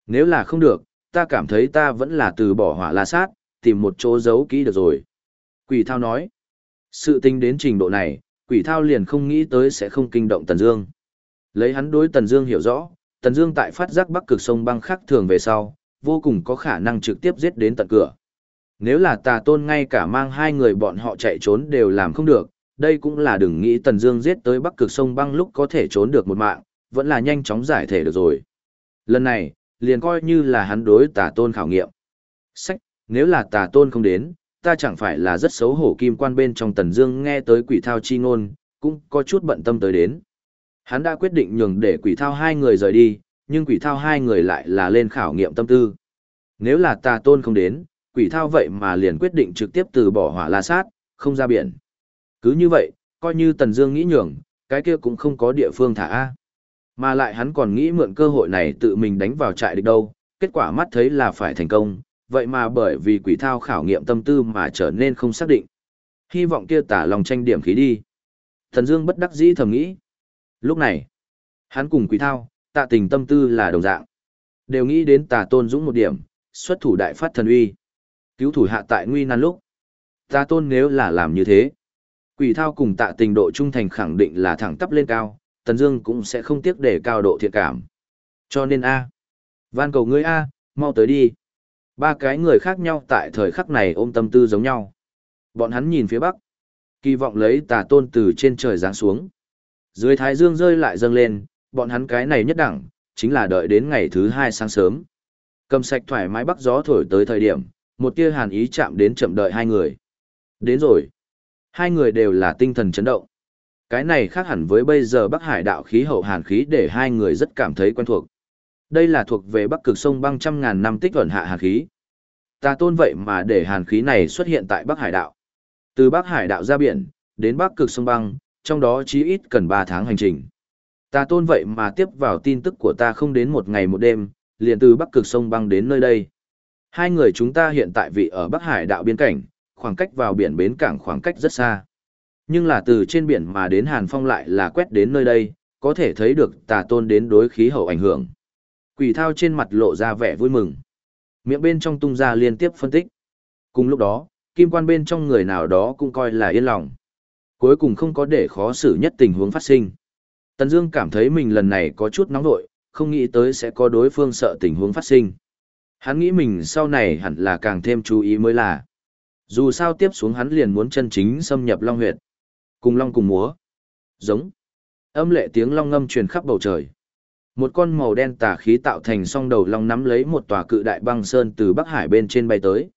Nếu là không được, ta cảm thấy ta vẫn là từ bỏ hỏa la sát, tìm một chỗ giấu kỹ được rồi. Quỷ thao nói, sự tình đến trình độ này, quỷ thao liền không nghĩ tới sẽ không kinh động Tần Dương. Lấy hắn đối Tần Dương hiểu rõ, Tần Dương tại phát giác Bắc Cực sông băng khắc thường về sau, vô cùng có khả năng trực tiếp giết đến tận cửa. Nếu là Tà Tôn ngay cả mang hai người bọn họ chạy trốn đều làm không được, đây cũng là đừng nghĩ Tần Dương giết tới Bắc Cực sông băng lúc có thể trốn được một mạng, vẫn là nhanh chóng giải thể được rồi. Lần này, liền coi như là hắn đối Tà Tôn khảo nghiệm. Sách, nếu là Tà Tôn không đến, ta chẳng phải là rất xấu hổ kim quan bên trong Tần Dương nghe tới quỷ thao chi ngôn, cũng có chút bận tâm tới đến. Hắn đã quyết định nhường để quỷ thao hai người rời đi, nhưng quỷ thao hai người lại là lên khảo nghiệm tâm tư. Nếu là tà tôn không đến, quỷ thao vậy mà liền quyết định trực tiếp từ bỏ hỏa la sát, không ra biển. Cứ như vậy, coi như Tần Dương nghĩ nhường, cái kia cũng không có địa phương thả A. Mà lại hắn còn nghĩ mượn cơ hội này tự mình đánh vào trại địch đâu, kết quả mắt thấy là phải thành công, vậy mà bởi vì quỷ thao khảo nghiệm tâm tư mà trở nên không xác định. Hy vọng kia tả lòng tranh điểm khí đi. Thần Dương bất đắc dĩ thầm nghĩ. Lúc này, hắn cùng quỷ thao, tạ tình tâm tư là đồng dạng. Đều nghĩ đến tà tôn dũng một điểm, xuất thủ đại phát thần uy. Cứu thủ hạ tại nguy nan lúc. Tà tôn nếu là làm như thế. Quỷ thao cùng tạ tình độ trung thành khẳng định là thẳng tắp lên cao, Tần Dương cũng sẽ không tiếc để cao độ thiện cảm. Cho nên A. Van cầu ngươi A, mau tới đi. Ba cái người khác nhau tại thời khắc này ôm tâm tư giống nhau. Bọn hắn nhìn phía bắc, kỳ vọng lấy tà tôn từ trên trời giáng xuống. Dưới thái dương rơi lại dâng lên, bọn hắn cái này nhất đẳng, chính là đợi đến ngày thứ hai sáng sớm. Cầm sạch thoải mái bắc gió thổi tới thời điểm, một tia hàn ý chạm đến chậm đợi hai người. Đến rồi. Hai người đều là tinh thần chấn động. Cái này khác hẳn với bây giờ Bắc Hải đạo khí hậu hàn khí để hai người rất cảm thấy quen thuộc. Đây là thuộc về Bắc Cực sông băng trăm ngàn năm tích ẩn hạ hàn khí. Ta tôn vậy mà để hàn khí này xuất hiện tại Bắc Hải đạo. Từ Bắc Hải đạo ra biển, đến Bắc Cực sông băng, trong đó chí ít cần 3 tháng hành trình. Ta tôn vậy mà tiếp vào tin tức của ta không đến một ngày một đêm, liền từ Bắc Cực sông băng đến nơi đây. Hai người chúng ta hiện tại vị ở Bắc Hải đạo biên cảnh, khoảng cách vào biển bến cảng khoảng cách rất xa. Nhưng là từ trên biển mà đến Hàn Phong lại là quét đến nơi đây, có thể thấy được tà tôn đến đối khí hậu ảnh hưởng. Quỷ thao trên mặt lộ ra vẻ vui mừng. Miệng bên trong tung ra liên tiếp phân tích. Cùng lúc đó, kim quan bên trong người nào đó cũng coi là yên lòng. Cuối cùng không có để khó xử nhất tình huống phát sinh. Tần Dương cảm thấy mình lần này có chút nóng nội, không nghĩ tới sẽ có đối phương sợ tình huống phát sinh. Hắn nghĩ mình sau này hẳn là càng thêm chú ý mới là. Dù sao tiếp xuống hắn liền muốn chân chính xâm nhập Long huyệt. Cùng Long cùng múa. Giống. Âm lệ tiếng long ngâm truyền khắp bầu trời. Một con màu đen tà khí tạo thành song đầu long nắm lấy một tòa cự đại băng sơn từ Bắc Hải bên trên bay tới.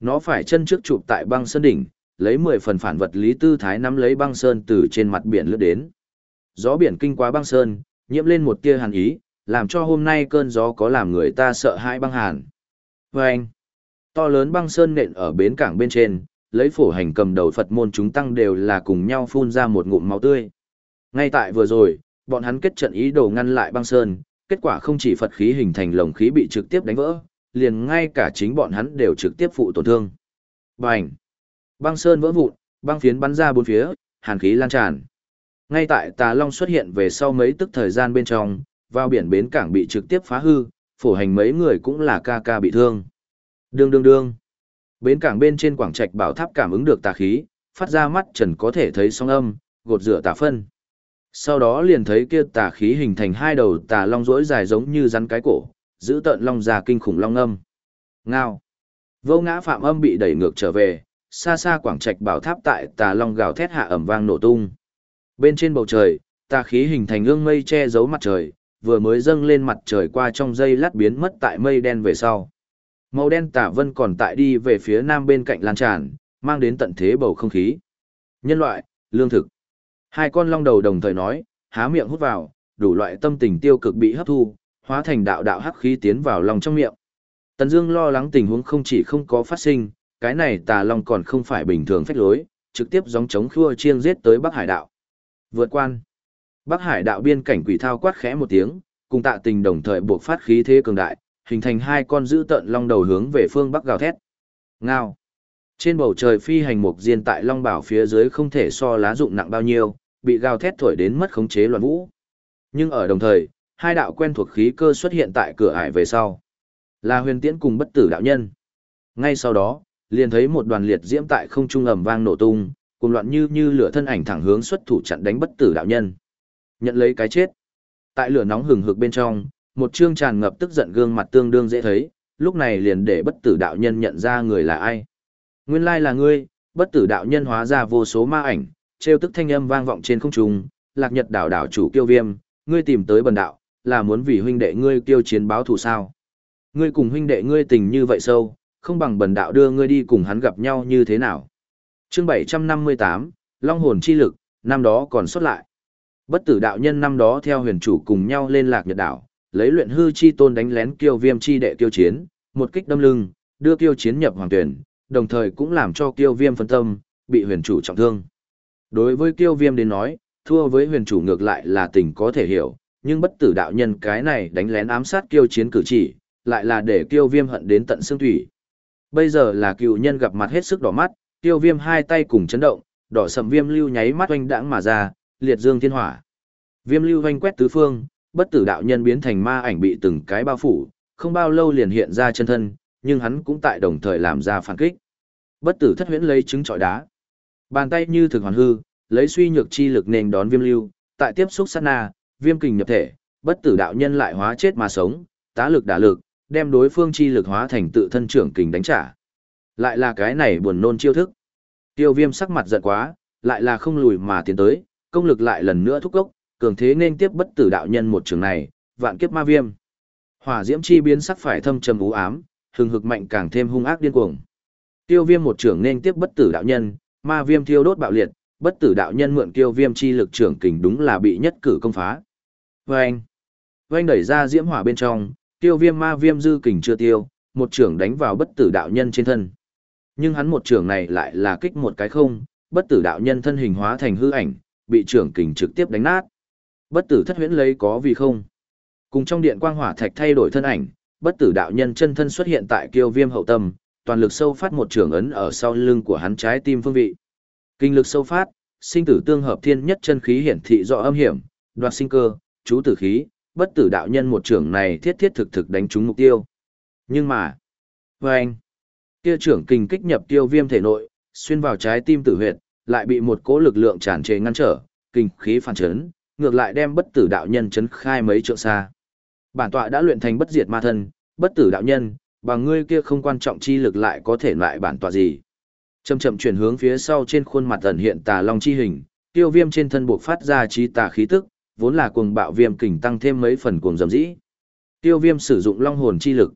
Nó phải chân trước chụp tại băng sơn đỉnh, lấy 10 phần phản vật lý tư thái nắm lấy băng sơn từ trên mặt biển lướt đến. Gió biển kinh quá băng sơn, nhiễm lên một tia hàn ý, làm cho hôm nay cơn gió có làm người ta sợ hãi băng hàn. Vâng! To lớn băng sơn nện ở bến cảng bên trên, lấy phổ hành cầm đầu Phật môn chúng tăng đều là cùng nhau phun ra một ngụm máu tươi. Ngay tại vừa rồi, bọn hắn kết trận ý đồ ngăn lại băng sơn, kết quả không chỉ Phật khí hình thành lồng khí bị trực tiếp đánh vỡ, liền ngay cả chính bọn hắn đều trực tiếp phụ tổn thương. Bành! Băng sơn vỡ vụn, băng phiến bắn ra bốn phía, hàn khí lan tràn. Ngay tại Tà Long xuất hiện về sau mấy tức thời gian bên trong, vào biển bến cảng bị trực tiếp phá hư, phổ hành mấy người cũng là ca ca bị thương. Đương đương đương. Bến cảng bên trên quảng trạch bảo tháp cảm ứng được tà khí, phát ra mắt trần có thể thấy sóng âm, gột rửa tà phân. Sau đó liền thấy kia tà khí hình thành hai đầu tà long rỗi dài giống như rắn cái cổ, giữ tợn long già kinh khủng long âm. Ngao. Vô ngã phạm âm bị đẩy ngược trở về, xa xa quảng trạch bảo tháp tại tà long gào thét hạ ẩm vang nổ tung. Bên trên bầu trời, tà khí hình thành ương mây che giấu mặt trời, vừa mới dâng lên mặt trời qua trong dây lát biến mất tại mây đen về sau. Màu đen tả vân còn tại đi về phía nam bên cạnh lan tràn, mang đến tận thế bầu không khí. Nhân loại, lương thực. Hai con long đầu đồng thời nói, há miệng hút vào, đủ loại tâm tình tiêu cực bị hấp thu, hóa thành đạo đạo hắc khí tiến vào lòng trong miệng. Tần Dương lo lắng tình huống không chỉ không có phát sinh, cái này tà long còn không phải bình thường phách lối, trực tiếp gióng chống khua chiêng giết tới Bắc Hải đạo. Vượt quan. Bắc Hải đạo biên cảnh quỷ thao quát khẽ một tiếng, cùng tạ tình đồng thời buộc phát khí thế cường đại, hình thành hai con dữ tận long đầu hướng về phương bắc gào thét. Ngao. Trên bầu trời phi hành mục diên tại long bảo phía dưới không thể so lá dụng nặng bao nhiêu, bị gào thét thổi đến mất khống chế loạn vũ. Nhưng ở đồng thời, hai đạo quen thuộc khí cơ xuất hiện tại cửa ải về sau. Là huyền tiễn cùng bất tử đạo nhân. Ngay sau đó, liền thấy một đoàn liệt diễm tại không trung ầm vang nổ tung, cùng loạn như như lửa thân ảnh thẳng hướng xuất thủ chặn đánh bất tử đạo nhân. Nhận lấy cái chết. Tại lửa nóng hừng hực bên trong, một chương tràn ngập tức giận gương mặt tương đương dễ thấy, lúc này liền để bất tử đạo nhân nhận ra người là ai. Nguyên lai là ngươi, bất tử đạo nhân hóa ra vô số ma ảnh, trêu tức thanh âm vang vọng trên không trung, lạc nhật đảo đảo chủ kiêu viêm, ngươi tìm tới bần đạo, là muốn vì huynh đệ ngươi kiêu chiến báo thù sao. Ngươi cùng huynh đệ ngươi tình như vậy sâu, không bằng bần đạo đưa ngươi đi cùng hắn gặp nhau như thế nào. Chương 758, Long hồn chi lực, năm đó còn xuất lại. Bất tử đạo nhân năm đó theo huyền chủ cùng nhau lên lạc nhật đảo, lấy luyện hư chi tôn đánh lén kiêu viêm chi đệ kiêu chiến, một kích đâm lưng, đưa kiêu chiến nhập hoàng tuyển, đồng thời cũng làm cho kiêu viêm phân tâm, bị huyền chủ trọng thương. Đối với kiêu viêm đến nói, thua với huyền chủ ngược lại là tình có thể hiểu, nhưng bất tử đạo nhân cái này đánh lén ám sát kiêu chiến cử chỉ, lại là để kiêu viêm hận đến tận xương thủy. Bây giờ là cựu nhân gặp mặt hết sức đỏ mắt, kiêu viêm hai tay cùng chấn động, đỏ sầm viêm lưu nháy mắt oanh đãng mà ra, liệt dương thiên hỏa. Viêm lưu oanh quét tứ phương, bất tử đạo nhân biến thành ma ảnh bị từng cái bao phủ, không bao lâu liền hiện ra chân thân, nhưng hắn cũng tại đồng thời làm ra phản kích. Bất tử thất huyễn lấy trứng trọi đá. Bàn tay như thực hoàn hư, lấy suy nhược chi lực nền đón viêm lưu, tại tiếp xúc sát na, viêm kình nhập thể, bất tử đạo nhân lại hóa chết mà sống, tá lực đả lực, đem đối phương chi lực hóa thành tự thân trưởng kình đánh trả. Lại là cái này buồn nôn chiêu thức. Tiêu viêm sắc mặt giận quá, lại là không lùi mà tiến tới, công lực lại lần nữa thúc gốc, cường thế nên tiếp bất tử đạo nhân một trường này, vạn kiếp ma viêm. Hỏa diễm chi biến sắc phải thâm trầm u ám, hừng hực mạnh càng thêm hung ác điên cuồng. Tiêu viêm một trường nên tiếp bất tử đạo nhân, ma viêm thiêu đốt bạo liệt, bất tử đạo nhân mượn tiêu viêm chi lực trưởng kình đúng là bị nhất cử công phá. Vâng! Vâng đẩy ra diễm hỏa bên trong, tiêu viêm ma viêm dư kình chưa tiêu, một trưởng đánh vào bất tử đạo nhân trên thân. Nhưng hắn một trưởng này lại là kích một cái không, bất tử đạo nhân thân hình hóa thành hư ảnh, bị trưởng kình trực tiếp đánh nát. Bất tử thất huyễn lấy có vì không. Cùng trong điện quang hỏa thạch thay đổi thân ảnh, bất tử đạo nhân chân thân xuất hiện tại kiêu viêm hậu tâm, toàn lực sâu phát một trường ấn ở sau lưng của hắn trái tim phương vị. Kinh lực sâu phát, sinh tử tương hợp thiên nhất chân khí hiển thị rõ âm hiểm, đoạt sinh cơ, chú tử khí, bất tử đạo nhân một trường này thiết thiết thực thực đánh trúng mục tiêu. Nhưng mà, vê anh, kia trưởng kinh kích nhập tiêu viêm thể nội, xuyên vào trái tim tử huyệt, lại bị một cỗ lực lượng tràn trề ngăn trở, kinh khí phản chấn, ngược lại đem bất tử đạo nhân chấn khai mấy trượng xa. Bản tọa đã luyện thành bất diệt ma thân, bất tử đạo nhân, bằng ngươi kia không quan trọng chi lực lại có thể lại bản tọa gì. Chậm chậm chuyển hướng phía sau trên khuôn mặt ẩn hiện tà long chi hình, tiêu viêm trên thân buộc phát ra trí tà khí tức, vốn là cuồng bạo viêm kình tăng thêm mấy phần cuồng dầm dĩ. Tiêu viêm sử dụng long hồn chi lực.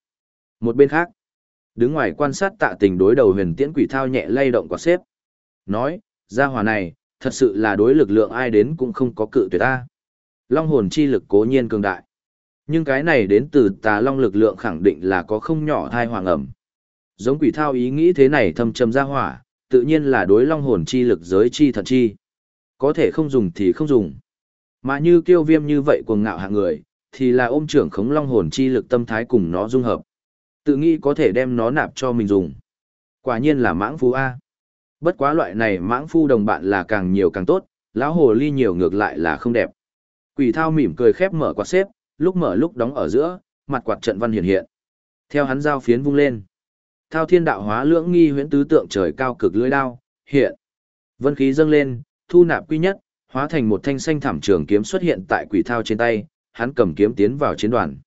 Một bên khác, đứng ngoài quan sát tạ tình đối đầu huyền tiễn quỷ thao nhẹ lay động quả xếp. Nói, gia hỏa này, thật sự là đối lực lượng ai đến cũng không có cự tuyệt ta. Long hồn chi lực cố nhiên cường đại. Nhưng cái này đến từ tà long lực lượng khẳng định là có không nhỏ thai hoàng ẩm. Giống quỷ thao ý nghĩ thế này thâm trầm ra hỏa, tự nhiên là đối long hồn chi lực giới chi thật chi. Có thể không dùng thì không dùng. Mà như kiêu viêm như vậy cuồng ngạo hạng người, thì là ôm trưởng khống long hồn chi lực tâm thái cùng nó dung hợp. Tự nghĩ có thể đem nó nạp cho mình dùng. Quả nhiên là mãng phú A. Bất quá loại này mãng phu đồng bạn là càng nhiều càng tốt, lão hồ ly nhiều ngược lại là không đẹp. Quỷ thao mỉm cười khép mở quạt xếp, lúc mở lúc đóng ở giữa, mặt quạt trận văn hiện hiện. Theo hắn giao phiến vung lên. Thao thiên đạo hóa lưỡng nghi huyễn tứ tượng trời cao cực lưỡi đao, hiện. Vân khí dâng lên, thu nạp quy nhất, hóa thành một thanh xanh thảm trường kiếm xuất hiện tại quỷ thao trên tay, hắn cầm kiếm tiến vào chiến đoàn.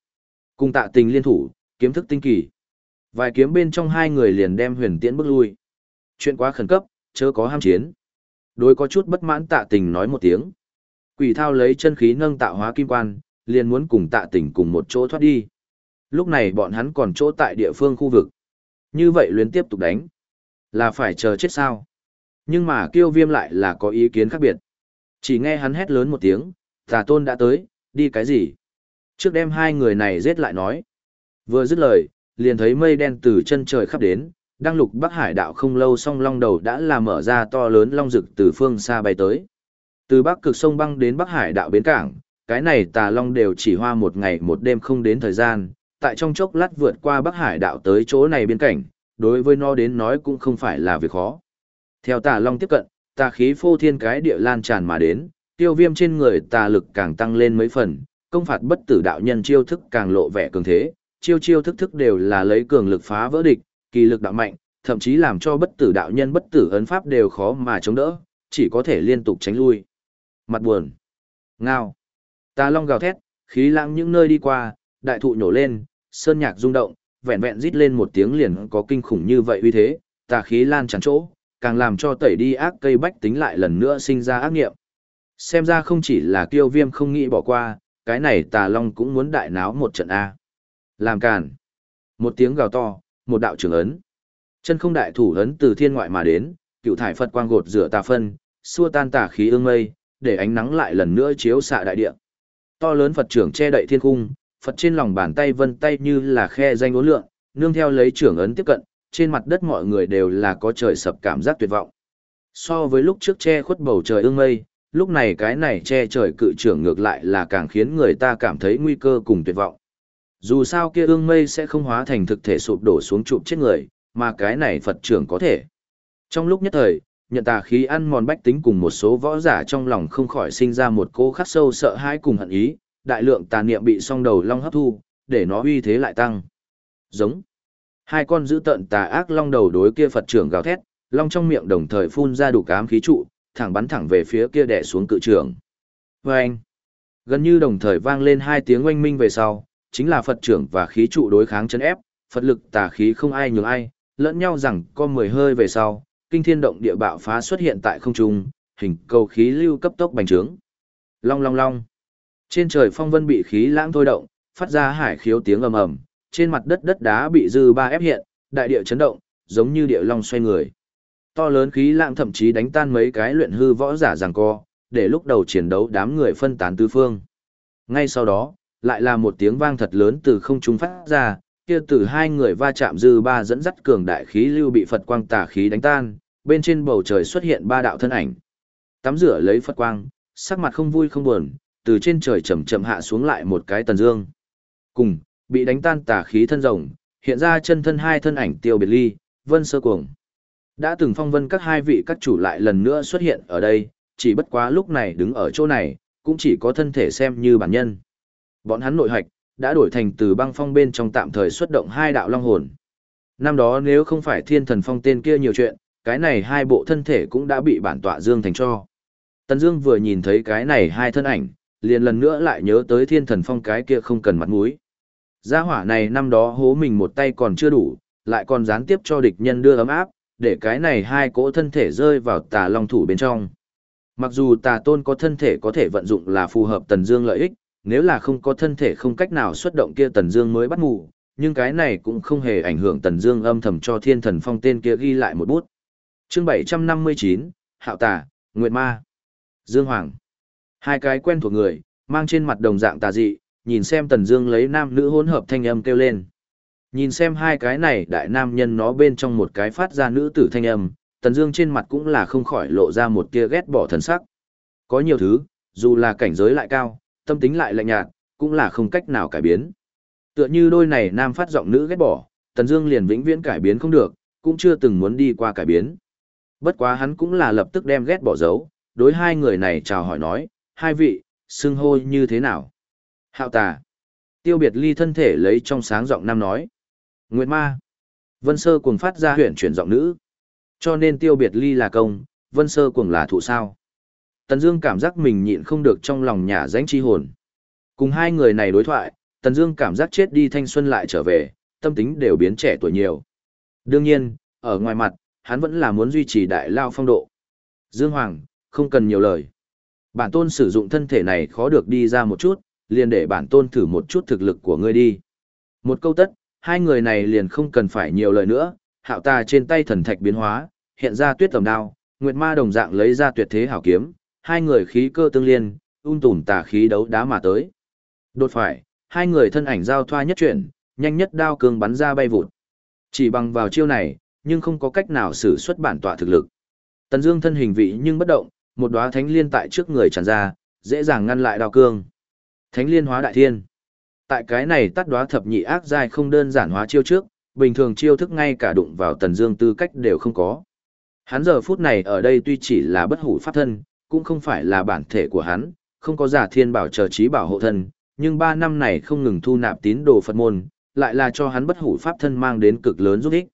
Cùng tạ tình liên thủ, kiếm thức tinh kỳ. Vài kiếm bên trong hai người liền đem huyền tiễn bước lui chuyện quá khẩn cấp, chớ có ham chiến. Đối có chút bất mãn tạ tình nói một tiếng. Quỷ thao lấy chân khí nâng tạo hóa kim quan, liền muốn cùng tạ tình cùng một chỗ thoát đi. Lúc này bọn hắn còn chỗ tại địa phương khu vực, Như vậy luyến tiếp tục đánh. Là phải chờ chết sao? Nhưng mà kiêu viêm lại là có ý kiến khác biệt. Chỉ nghe hắn hét lớn một tiếng, tà tôn đã tới, đi cái gì? Trước đem hai người này giết lại nói. Vừa dứt lời, liền thấy mây đen từ chân trời khắp đến, đang lục Bắc Hải đạo không lâu song long đầu đã làm mở ra to lớn long rực từ phương xa bay tới. Từ Bắc cực sông băng đến Bắc Hải đạo bến cảng, cái này tà long đều chỉ hoa một ngày một đêm không đến thời gian, tại trong chốc lát vượt qua Bắc Hải đạo tới chỗ này biên cảnh, đối với nó đến nói cũng không phải là việc khó. Theo tà long tiếp cận, tà khí phô thiên cái địa lan tràn mà đến, tiêu viêm trên người tà lực càng tăng lên mấy phần, công phạt bất tử đạo nhân chiêu thức càng lộ vẻ cường thế, chiêu chiêu thức thức đều là lấy cường lực phá vỡ địch, kỳ lực đạo mạnh, thậm chí làm cho bất tử đạo nhân bất tử ấn pháp đều khó mà chống đỡ, chỉ có thể liên tục tránh lui. Mặt buồn. Ngao. Tà long gào thét, khí lãng những nơi đi qua, đại thụ nhổ lên, sơn nhạc rung động, vẹn vẹn rít lên một tiếng liền có kinh khủng như vậy uy thế, tà khí lan tràn chỗ, càng làm cho tẩy đi ác cây bách tính lại lần nữa sinh ra ác nghiệm. Xem ra không chỉ là kiêu viêm không nghĩ bỏ qua, cái này tà long cũng muốn đại náo một trận A. Làm càn. Một tiếng gào to, một đạo trưởng ấn. Chân không đại thủ ấn từ thiên ngoại mà đến, cựu thải Phật quang gột rửa tà phân, xua tan tà khí ương mây, để ánh nắng lại lần nữa chiếu xạ đại địa. To lớn Phật trưởng che đậy thiên cung, Phật trên lòng bàn tay vân tay như là khe danh ố lượng, nương theo lấy trưởng ấn tiếp cận, trên mặt đất mọi người đều là có trời sập cảm giác tuyệt vọng. So với lúc trước che khuất bầu trời ương mây, lúc này cái này che trời cự trưởng ngược lại là càng khiến người ta cảm thấy nguy cơ cùng tuyệt vọng. Dù sao kia ương mây sẽ không hóa thành thực thể sụp đổ xuống chụp chết người, mà cái này Phật trưởng có thể. Trong lúc nhất thời, nhận tà khí ăn mòn bách tính cùng một số võ giả trong lòng không khỏi sinh ra một cô khắc sâu sợ hãi cùng hận ý, đại lượng tà niệm bị song đầu long hấp thu, để nó uy thế lại tăng. Giống. Hai con dữ tận tà ác long đầu đối kia Phật trưởng gào thét, long trong miệng đồng thời phun ra đủ cám khí trụ, thẳng bắn thẳng về phía kia đè xuống cự trưởng. Vâng! Gần như đồng thời vang lên hai tiếng oanh minh về sau, chính là Phật trưởng và khí trụ đối kháng chấn ép, Phật lực tà khí không ai nhường ai, lẫn nhau rằng có mười hơi về sau, kinh thiên động địa bạo phá xuất hiện tại không trung, hình cầu khí lưu cấp tốc bành trướng. Long long long. Trên trời phong vân bị khí lãng thôi động, phát ra hải khiếu tiếng ầm ầm, trên mặt đất đất đá bị dư ba ép hiện, đại địa chấn động, giống như địa long xoay người. To lớn khí lãng thậm chí đánh tan mấy cái luyện hư võ giả giằng co, để lúc đầu chiến đấu đám người phân tán tứ phương. Ngay sau đó, lại là một tiếng vang thật lớn từ không trung phát ra, kia từ hai người va chạm dư ba dẫn dắt cường đại khí lưu bị Phật quang tà khí đánh tan, bên trên bầu trời xuất hiện ba đạo thân ảnh. Tắm rửa lấy Phật quang, sắc mặt không vui không buồn, từ trên trời chậm chậm hạ xuống lại một cái tần dương. Cùng, bị đánh tan tà khí thân rồng, hiện ra chân thân hai thân ảnh tiêu biệt ly, vân sơ cuồng. Đã từng phong vân các hai vị các chủ lại lần nữa xuất hiện ở đây, chỉ bất quá lúc này đứng ở chỗ này, cũng chỉ có thân thể xem như bản nhân. Bọn hắn nội hạch, đã đổi thành từ băng phong bên trong tạm thời xuất động hai đạo long hồn. Năm đó nếu không phải thiên thần phong tên kia nhiều chuyện, cái này hai bộ thân thể cũng đã bị bản tọa Dương thành cho. Tần Dương vừa nhìn thấy cái này hai thân ảnh, liền lần nữa lại nhớ tới thiên thần phong cái kia không cần mặt mũi. Gia hỏa này năm đó hố mình một tay còn chưa đủ, lại còn gián tiếp cho địch nhân đưa ấm áp, để cái này hai cỗ thân thể rơi vào tà long thủ bên trong. Mặc dù tà tôn có thân thể có thể vận dụng là phù hợp tần dương lợi ích, nếu là không có thân thể không cách nào xuất động kia tần dương mới bắt ngủ, nhưng cái này cũng không hề ảnh hưởng tần dương âm thầm cho thiên thần phong tên kia ghi lại một bút. chương 759, Hạo Tà, Nguyệt Ma, Dương Hoàng. Hai cái quen thuộc người, mang trên mặt đồng dạng tà dị, nhìn xem tần dương lấy nam nữ hỗn hợp thanh âm kêu lên. Nhìn xem hai cái này đại nam nhân nó bên trong một cái phát ra nữ tử thanh âm, Tần Dương trên mặt cũng là không khỏi lộ ra một tia ghét bỏ thần sắc. Có nhiều thứ, dù là cảnh giới lại cao, tâm tính lại lạnh nhạt, cũng là không cách nào cải biến. Tựa như đôi này nam phát giọng nữ ghét bỏ, Tần Dương liền vĩnh viễn cải biến không được, cũng chưa từng muốn đi qua cải biến. Bất quá hắn cũng là lập tức đem ghét bỏ dấu, đối hai người này chào hỏi nói, hai vị, xưng hô như thế nào? Hạo tà. Tiêu biệt ly thân thể lấy trong sáng giọng nam nói. Nguyệt ma. Vân sơ cuồng phát ra huyện chuyển giọng nữ. Cho nên tiêu biệt ly là công, vân sơ cuồng là thụ sao. Tần Dương cảm giác mình nhịn không được trong lòng nhà rãnh chi hồn. Cùng hai người này đối thoại, Tần Dương cảm giác chết đi thanh xuân lại trở về, tâm tính đều biến trẻ tuổi nhiều. Đương nhiên, ở ngoài mặt, hắn vẫn là muốn duy trì đại lao phong độ. Dương Hoàng, không cần nhiều lời. Bản tôn sử dụng thân thể này khó được đi ra một chút, liền để bản tôn thử một chút thực lực của ngươi đi. Một câu tất, hai người này liền không cần phải nhiều lời nữa, hạo ta trên tay thần thạch biến hóa, hiện ra tuyết tầm đao, Nguyệt Ma đồng dạng lấy ra tuyệt thế hảo kiếm, hai người khí cơ tương liên, ung tùm tà khí đấu đá mà tới. Đột phải, hai người thân ảnh giao thoa nhất chuyển, nhanh nhất đao cương bắn ra bay vụt. Chỉ bằng vào chiêu này, nhưng không có cách nào sử xuất bản tọa thực lực. Tần Dương thân hình vị nhưng bất động, một đóa thánh liên tại trước người tràn ra, dễ dàng ngăn lại đao cương. Thánh liên hóa đại thiên. Tại cái này tắt đóa thập nhị ác giai không đơn giản hóa chiêu trước, bình thường chiêu thức ngay cả đụng vào Tần Dương tư cách đều không có. Hắn giờ phút này ở đây tuy chỉ là bất hủ pháp thân, cũng không phải là bản thể của hắn, không có giả thiên bảo chờ trí bảo hộ thân, nhưng ba năm này không ngừng thu nạp tín đồ Phật môn, lại là cho hắn bất hủ pháp thân mang đến cực lớn giúp ích.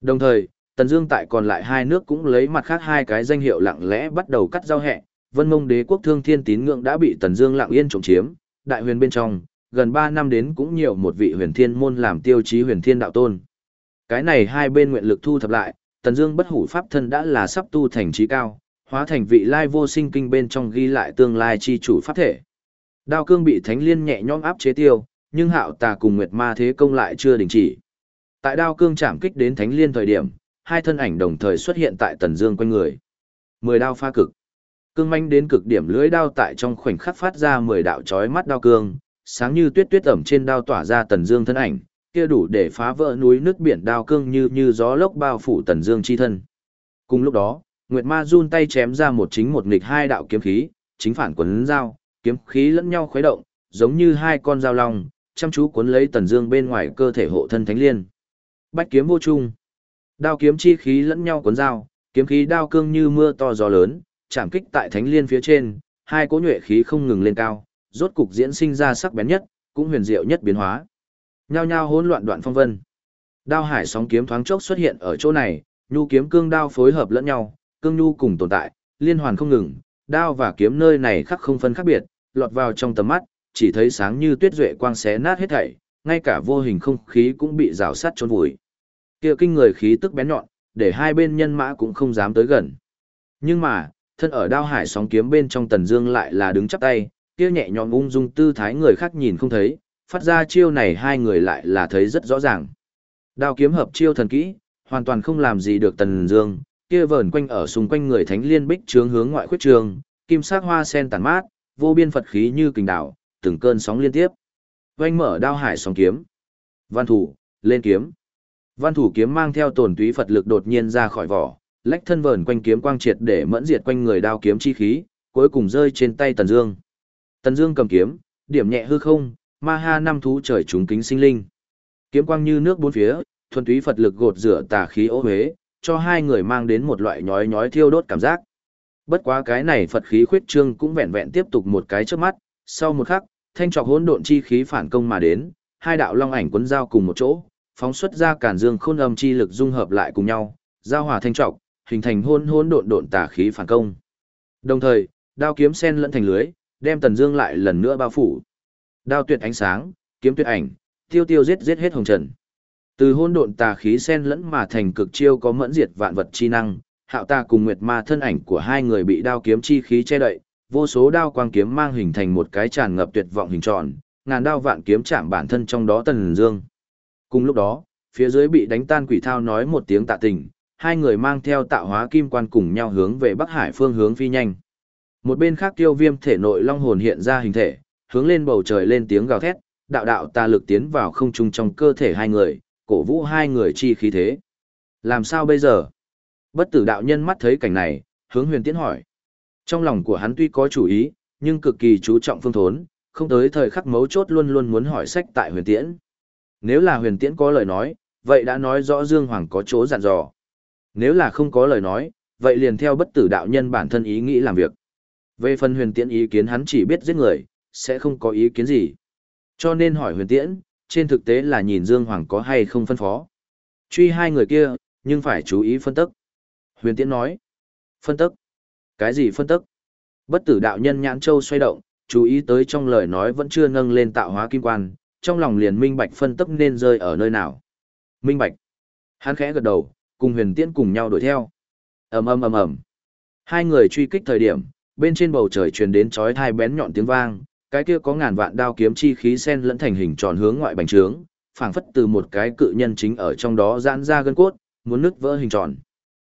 Đồng thời, Tần Dương tại còn lại hai nước cũng lấy mặt khác hai cái danh hiệu lặng lẽ bắt đầu cắt giao hẹ, Vân Mông Đế quốc Thương Thiên tín ngưỡng đã bị Tần Dương lặng yên trộm chiếm, đại huyền bên trong, gần 3 năm đến cũng nhiều một vị huyền thiên môn làm tiêu chí huyền thiên đạo tôn. Cái này hai bên nguyện lực thu thập lại, Tần Dương bất hủ pháp thân đã là sắp tu thành trí cao, hóa thành vị lai vô sinh kinh bên trong ghi lại tương lai chi chủ pháp thể. Đao cương bị Thánh Liên nhẹ nhõm áp chế tiêu, nhưng Hạo Tà cùng Nguyệt Ma thế công lại chưa đình chỉ. Tại đao cương chạm kích đến Thánh Liên thời điểm, hai thân ảnh đồng thời xuất hiện tại Tần Dương quanh người. Mười đao pha cực. Cương manh đến cực điểm lưỡi đao tại trong khoảnh khắc phát ra mười đạo chói mắt đao cương, sáng như tuyết tuyết ẩm trên đao tỏa ra Tần Dương thân ảnh, kia đủ để phá vỡ núi nước biển đao cương như như gió lốc bao phủ Tần Dương chi thân. Cùng lúc đó, Nguyệt Ma run tay chém ra một chính một nghịch hai đạo kiếm khí, chính phản quấn dao, kiếm khí lẫn nhau khuấy động, giống như hai con dao long, chăm chú cuốn lấy Tần Dương bên ngoài cơ thể hộ thân thánh liên. Bách kiếm vô trung. Đao kiếm chi khí lẫn nhau cuốn dao, kiếm khí đao cương như mưa to gió lớn, chạm kích tại thánh liên phía trên, hai cỗ nhuệ khí không ngừng lên cao, rốt cục diễn sinh ra sắc bén nhất, cũng huyền diệu nhất biến hóa. Nhao nhao hỗn loạn đoạn phong vân. Đao hải sóng kiếm thoáng chốc xuất hiện ở chỗ này, nhu kiếm cương đao phối hợp lẫn nhau, cương nhu cùng tồn tại, liên hoàn không ngừng, đao và kiếm nơi này khắc không phân khác biệt, lọt vào trong tầm mắt, chỉ thấy sáng như tuyết duệ quang xé nát hết thảy, ngay cả vô hình không khí cũng bị rào sát trốn vùi. Kia kinh người khí tức bén nhọn, để hai bên nhân mã cũng không dám tới gần. Nhưng mà, thân ở đao hải sóng kiếm bên trong tần dương lại là đứng chắp tay, kia nhẹ nhõm ung dung tư thái người khác nhìn không thấy, phát ra chiêu này hai người lại là thấy rất rõ ràng. Đao kiếm hợp chiêu thần kỹ, hoàn toàn không làm gì được tần dương, kia vờn quanh ở xung quanh người thánh liên bích trướng hướng ngoại khuyết trường, kim sắc hoa sen tàn mát, vô biên phật khí như kình đảo, từng cơn sóng liên tiếp. Oanh mở đao hải sóng kiếm. Văn thủ, lên kiếm. Văn thủ kiếm mang theo tổn túy Phật lực đột nhiên ra khỏi vỏ, lách thân vờn quanh kiếm quang triệt để mẫn diệt quanh người đao kiếm chi khí, cuối cùng rơi trên tay Tần Dương. Tần Dương cầm kiếm, điểm nhẹ hư không, ma ha năm thú trời chúng kính sinh linh. Kiếm quang như nước bốn phía, thuần túy Phật lực gột rửa tà khí ô huế, cho hai người mang đến một loại nhói nhói thiêu đốt cảm giác. Bất quá cái này Phật khí khuyết trương cũng vẹn vẹn tiếp tục một cái trước mắt, sau một khắc, thanh trọc hỗn độn chi khí phản công mà đến, hai đạo long ảnh quấn giao cùng một chỗ, phóng xuất ra cản dương khôn âm chi lực dung hợp lại cùng nhau, giao hòa thanh trọc, hình thành hỗn hỗn độn độn tà khí phản công. Đồng thời, đao kiếm sen lẫn thành lưới, đem Tần Dương lại lần nữa bao phủ. Đao tuyệt ánh sáng, kiếm tuyệt ảnh, tiêu tiêu giết giết hết hồng trần. Từ hôn độn tà khí sen lẫn mà thành cực chiêu có mẫn diệt vạn vật chi năng, Hạo Ta cùng Nguyệt Ma thân ảnh của hai người bị đao kiếm chi khí che đậy, vô số đao quang kiếm mang hình thành một cái tràn ngập tuyệt vọng hình tròn, ngàn đao vạn kiếm chạm bản thân trong đó Tần Dương. Cùng lúc đó, phía dưới bị đánh tan quỷ thao nói một tiếng tạ tình, hai người mang theo tạo hóa kim quan cùng nhau hướng về Bắc Hải phương hướng phi nhanh. Một bên khác tiêu viêm thể nội long hồn hiện ra hình thể, hướng lên bầu trời lên tiếng gào thét, đạo đạo ta lực tiến vào không trung trong cơ thể hai người, cổ vũ hai người chi khí thế. Làm sao bây giờ? Bất tử đạo nhân mắt thấy cảnh này, hướng huyền tiễn hỏi. Trong lòng của hắn tuy có chủ ý, nhưng cực kỳ chú trọng phương thốn, không tới thời khắc mấu chốt luôn luôn muốn hỏi sách tại huyền tiễn. Nếu là huyền tiễn có lời nói, vậy đã nói rõ Dương Hoàng có chỗ dặn dò. Nếu là không có lời nói, vậy liền theo bất tử đạo nhân bản thân ý nghĩ làm việc. Về phần huyền tiễn ý kiến hắn chỉ biết giết người, sẽ không có ý kiến gì. Cho nên hỏi huyền tiễn, trên thực tế là nhìn Dương Hoàng có hay không phân phó. Truy hai người kia, nhưng phải chú ý phân tức. Huyền tiễn nói. Phân tức. Cái gì phân tức? Bất tử đạo nhân nhãn châu xoay động, chú ý tới trong lời nói vẫn chưa nâng lên tạo hóa kim quan, trong lòng liền minh bạch phân tức nên rơi ở nơi nào. Minh bạch. Hắn khẽ gật đầu, cùng huyền tiễn cùng nhau đuổi theo. ầm ầm ầm ầm. Hai người truy kích thời điểm, bên trên bầu trời truyền đến chói tai bén nhọn tiếng vang, cái kia có ngàn vạn đao kiếm chi khí sen lẫn thành hình tròn hướng ngoại bành trướng, phảng phất từ một cái cự nhân chính ở trong đó giãn ra gân cốt, muốn nứt vỡ hình tròn.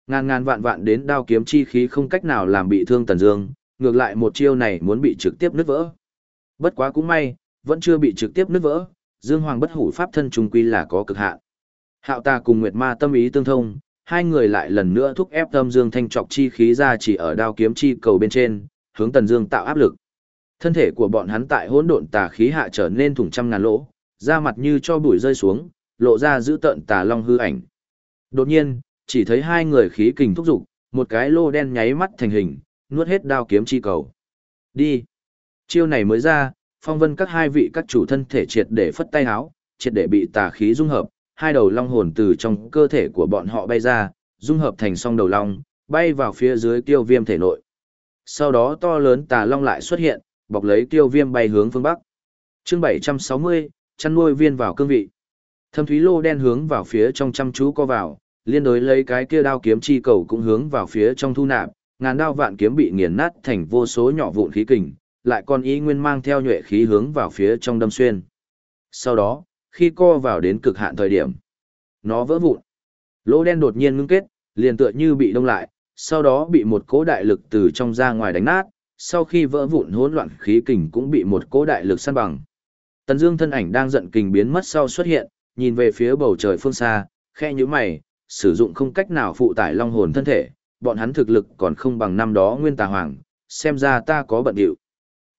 Ngàn ngàn vạn vạn đến đao kiếm chi khí không cách nào làm bị thương Tần Dương, ngược lại một chiêu này muốn bị trực tiếp nứt vỡ. Bất quá cũng may, vẫn chưa bị trực tiếp nứt vỡ, Dương Hoàng bất hủ pháp thân trung quy là có cực hạn. Hạo Ta cùng Nguyệt Ma tâm ý tương thông, hai người lại lần nữa thúc ép Tâm Dương thanh trọc chi khí ra chỉ ở đao kiếm chi cầu bên trên, hướng Tần Dương tạo áp lực. Thân thể của bọn hắn tại hỗn độn tà khí hạ trở nên thủng trăm ngàn lỗ, da mặt như cho bụi rơi xuống, lộ ra giữ tợn tà long hư ảnh. Đột nhiên, chỉ thấy hai người khí kình thúc dục, một cái lô đen nháy mắt thành hình, nuốt hết đao kiếm chi cầu. Đi. Chiêu này mới ra, phong vân các hai vị các chủ thân thể triệt để phất tay háo, triệt để bị tà khí dung hợp, hai đầu long hồn từ trong cơ thể của bọn họ bay ra, dung hợp thành song đầu long, bay vào phía dưới tiêu viêm thể nội. Sau đó to lớn tà long lại xuất hiện, bọc lấy tiêu viêm bay hướng phương bắc. chương 760, chăn nuôi viên vào cương vị. Thâm thúy lô đen hướng vào phía trong chăm chú co vào, liên đối lấy cái kia đao kiếm chi cầu cũng hướng vào phía trong thu nạp, ngàn đao vạn kiếm bị nghiền nát thành vô số nhỏ vụn khí kình, lại còn ý nguyên mang theo nhuệ khí hướng vào phía trong đâm xuyên. Sau đó, khi co vào đến cực hạn thời điểm, nó vỡ vụn. Lỗ đen đột nhiên ngưng kết, liền tựa như bị đông lại, sau đó bị một cỗ đại lực từ trong ra ngoài đánh nát, sau khi vỡ vụn hỗn loạn khí kình cũng bị một cỗ đại lực săn bằng. Tần Dương thân ảnh đang giận kình biến mất sau xuất hiện, nhìn về phía bầu trời phương xa, khẽ nhíu mày, sử dụng không cách nào phụ tải long hồn thân thể, bọn hắn thực lực còn không bằng năm đó Nguyên Tà Hoàng, xem ra ta có bận điệu.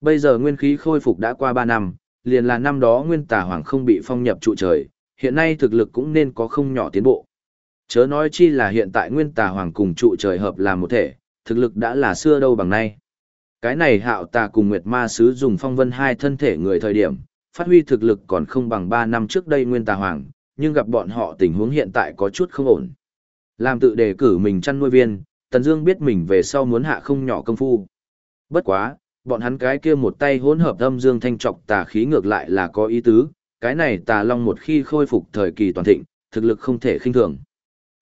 Bây giờ nguyên khí khôi phục đã qua 3 năm, liền là năm đó Nguyên Tà Hoàng không bị phong nhập trụ trời, hiện nay thực lực cũng nên có không nhỏ tiến bộ. Chớ nói chi là hiện tại Nguyên Tà Hoàng cùng trụ trời hợp làm một thể, thực lực đã là xưa đâu bằng nay. Cái này hạo tà cùng Nguyệt Ma Sứ dùng phong vân hai thân thể người thời điểm, phát huy thực lực còn không bằng ba năm trước đây Nguyên Tà Hoàng, nhưng gặp bọn họ tình huống hiện tại có chút không ổn. Làm tự đề cử mình chăn nuôi viên, Tần Dương biết mình về sau muốn hạ không nhỏ công phu. Bất quá, bọn hắn cái kia một tay hỗn hợp âm dương thanh trọc tà khí ngược lại là có ý tứ, cái này tà long một khi khôi phục thời kỳ toàn thịnh, thực lực không thể khinh thường.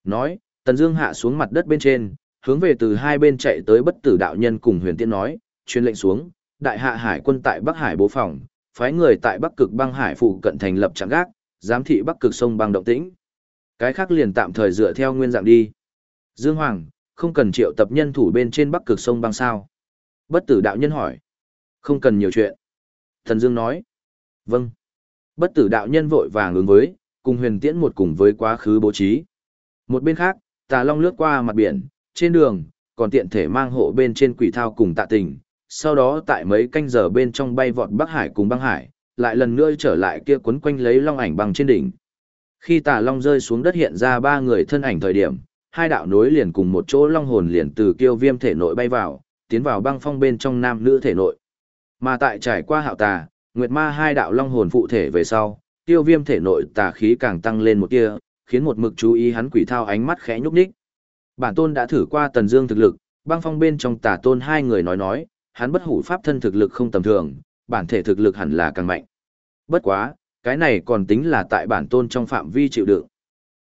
Nói, Tần Dương hạ xuống mặt đất bên trên, hướng về từ hai bên chạy tới bất tử đạo nhân cùng huyền tiên nói, truyền lệnh xuống, đại hạ hải quân tại Bắc Hải bố phòng, phái người tại Bắc Cực băng hải phụ cận thành lập trạm gác, giám thị Bắc Cực sông băng động tĩnh. Cái khác liền tạm thời dựa theo nguyên dạng đi. Dương Hoàng, không cần triệu tập nhân thủ bên trên Bắc Cực sông băng sao? Bất tử đạo nhân hỏi. Không cần nhiều chuyện. Thần Dương nói. Vâng. Bất tử đạo nhân vội vàng ứng với, cùng huyền tiễn một cùng với quá khứ bố trí. Một bên khác, tà long lướt qua mặt biển, trên đường, còn tiện thể mang hộ bên trên quỷ thao cùng tạ tình. Sau đó tại mấy canh giờ bên trong bay vọt Bắc Hải cùng băng hải, lại lần nữa trở lại kia quấn quanh lấy long ảnh bằng trên đỉnh. Khi tà long rơi xuống đất hiện ra ba người thân ảnh thời điểm, hai đạo nối liền cùng một chỗ long hồn liền từ kiêu viêm thể nội bay vào, tiến vào băng phong bên trong nam nữ thể nội. Mà tại trải qua hạo tà, nguyệt ma hai đạo long hồn phụ thể về sau, tiêu viêm thể nội tà khí càng tăng lên một tia, khiến một mực chú ý hắn quỷ thao ánh mắt khẽ nhúc nhích. Bản tôn đã thử qua tần dương thực lực, băng phong bên trong tà tôn hai người nói nói, hắn bất hủ pháp thân thực lực không tầm thường, bản thể thực lực hẳn là càng mạnh. Bất quá, cái này còn tính là tại bản tôn trong phạm vi chịu đựng.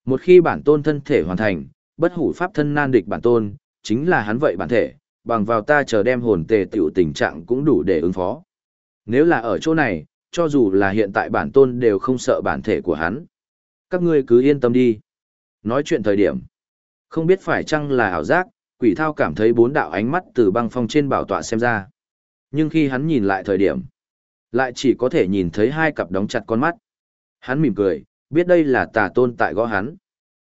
Một khi bản tôn thân thể hoàn thành, bất hủ pháp thân nan địch bản tôn, chính là hắn vậy bản thể, bằng vào ta chờ đem hồn tề tiểu tình trạng cũng đủ để ứng phó. Nếu là ở chỗ này, cho dù là hiện tại bản tôn đều không sợ bản thể của hắn. Các ngươi cứ yên tâm đi. Nói chuyện thời điểm. Không biết phải chăng là ảo giác, quỷ thao cảm thấy bốn đạo ánh mắt từ băng phong trên bảo tọa xem ra. Nhưng khi hắn nhìn lại thời điểm, lại chỉ có thể nhìn thấy hai cặp đóng chặt con mắt. Hắn mỉm cười, biết đây là tà tôn tại gõ hắn.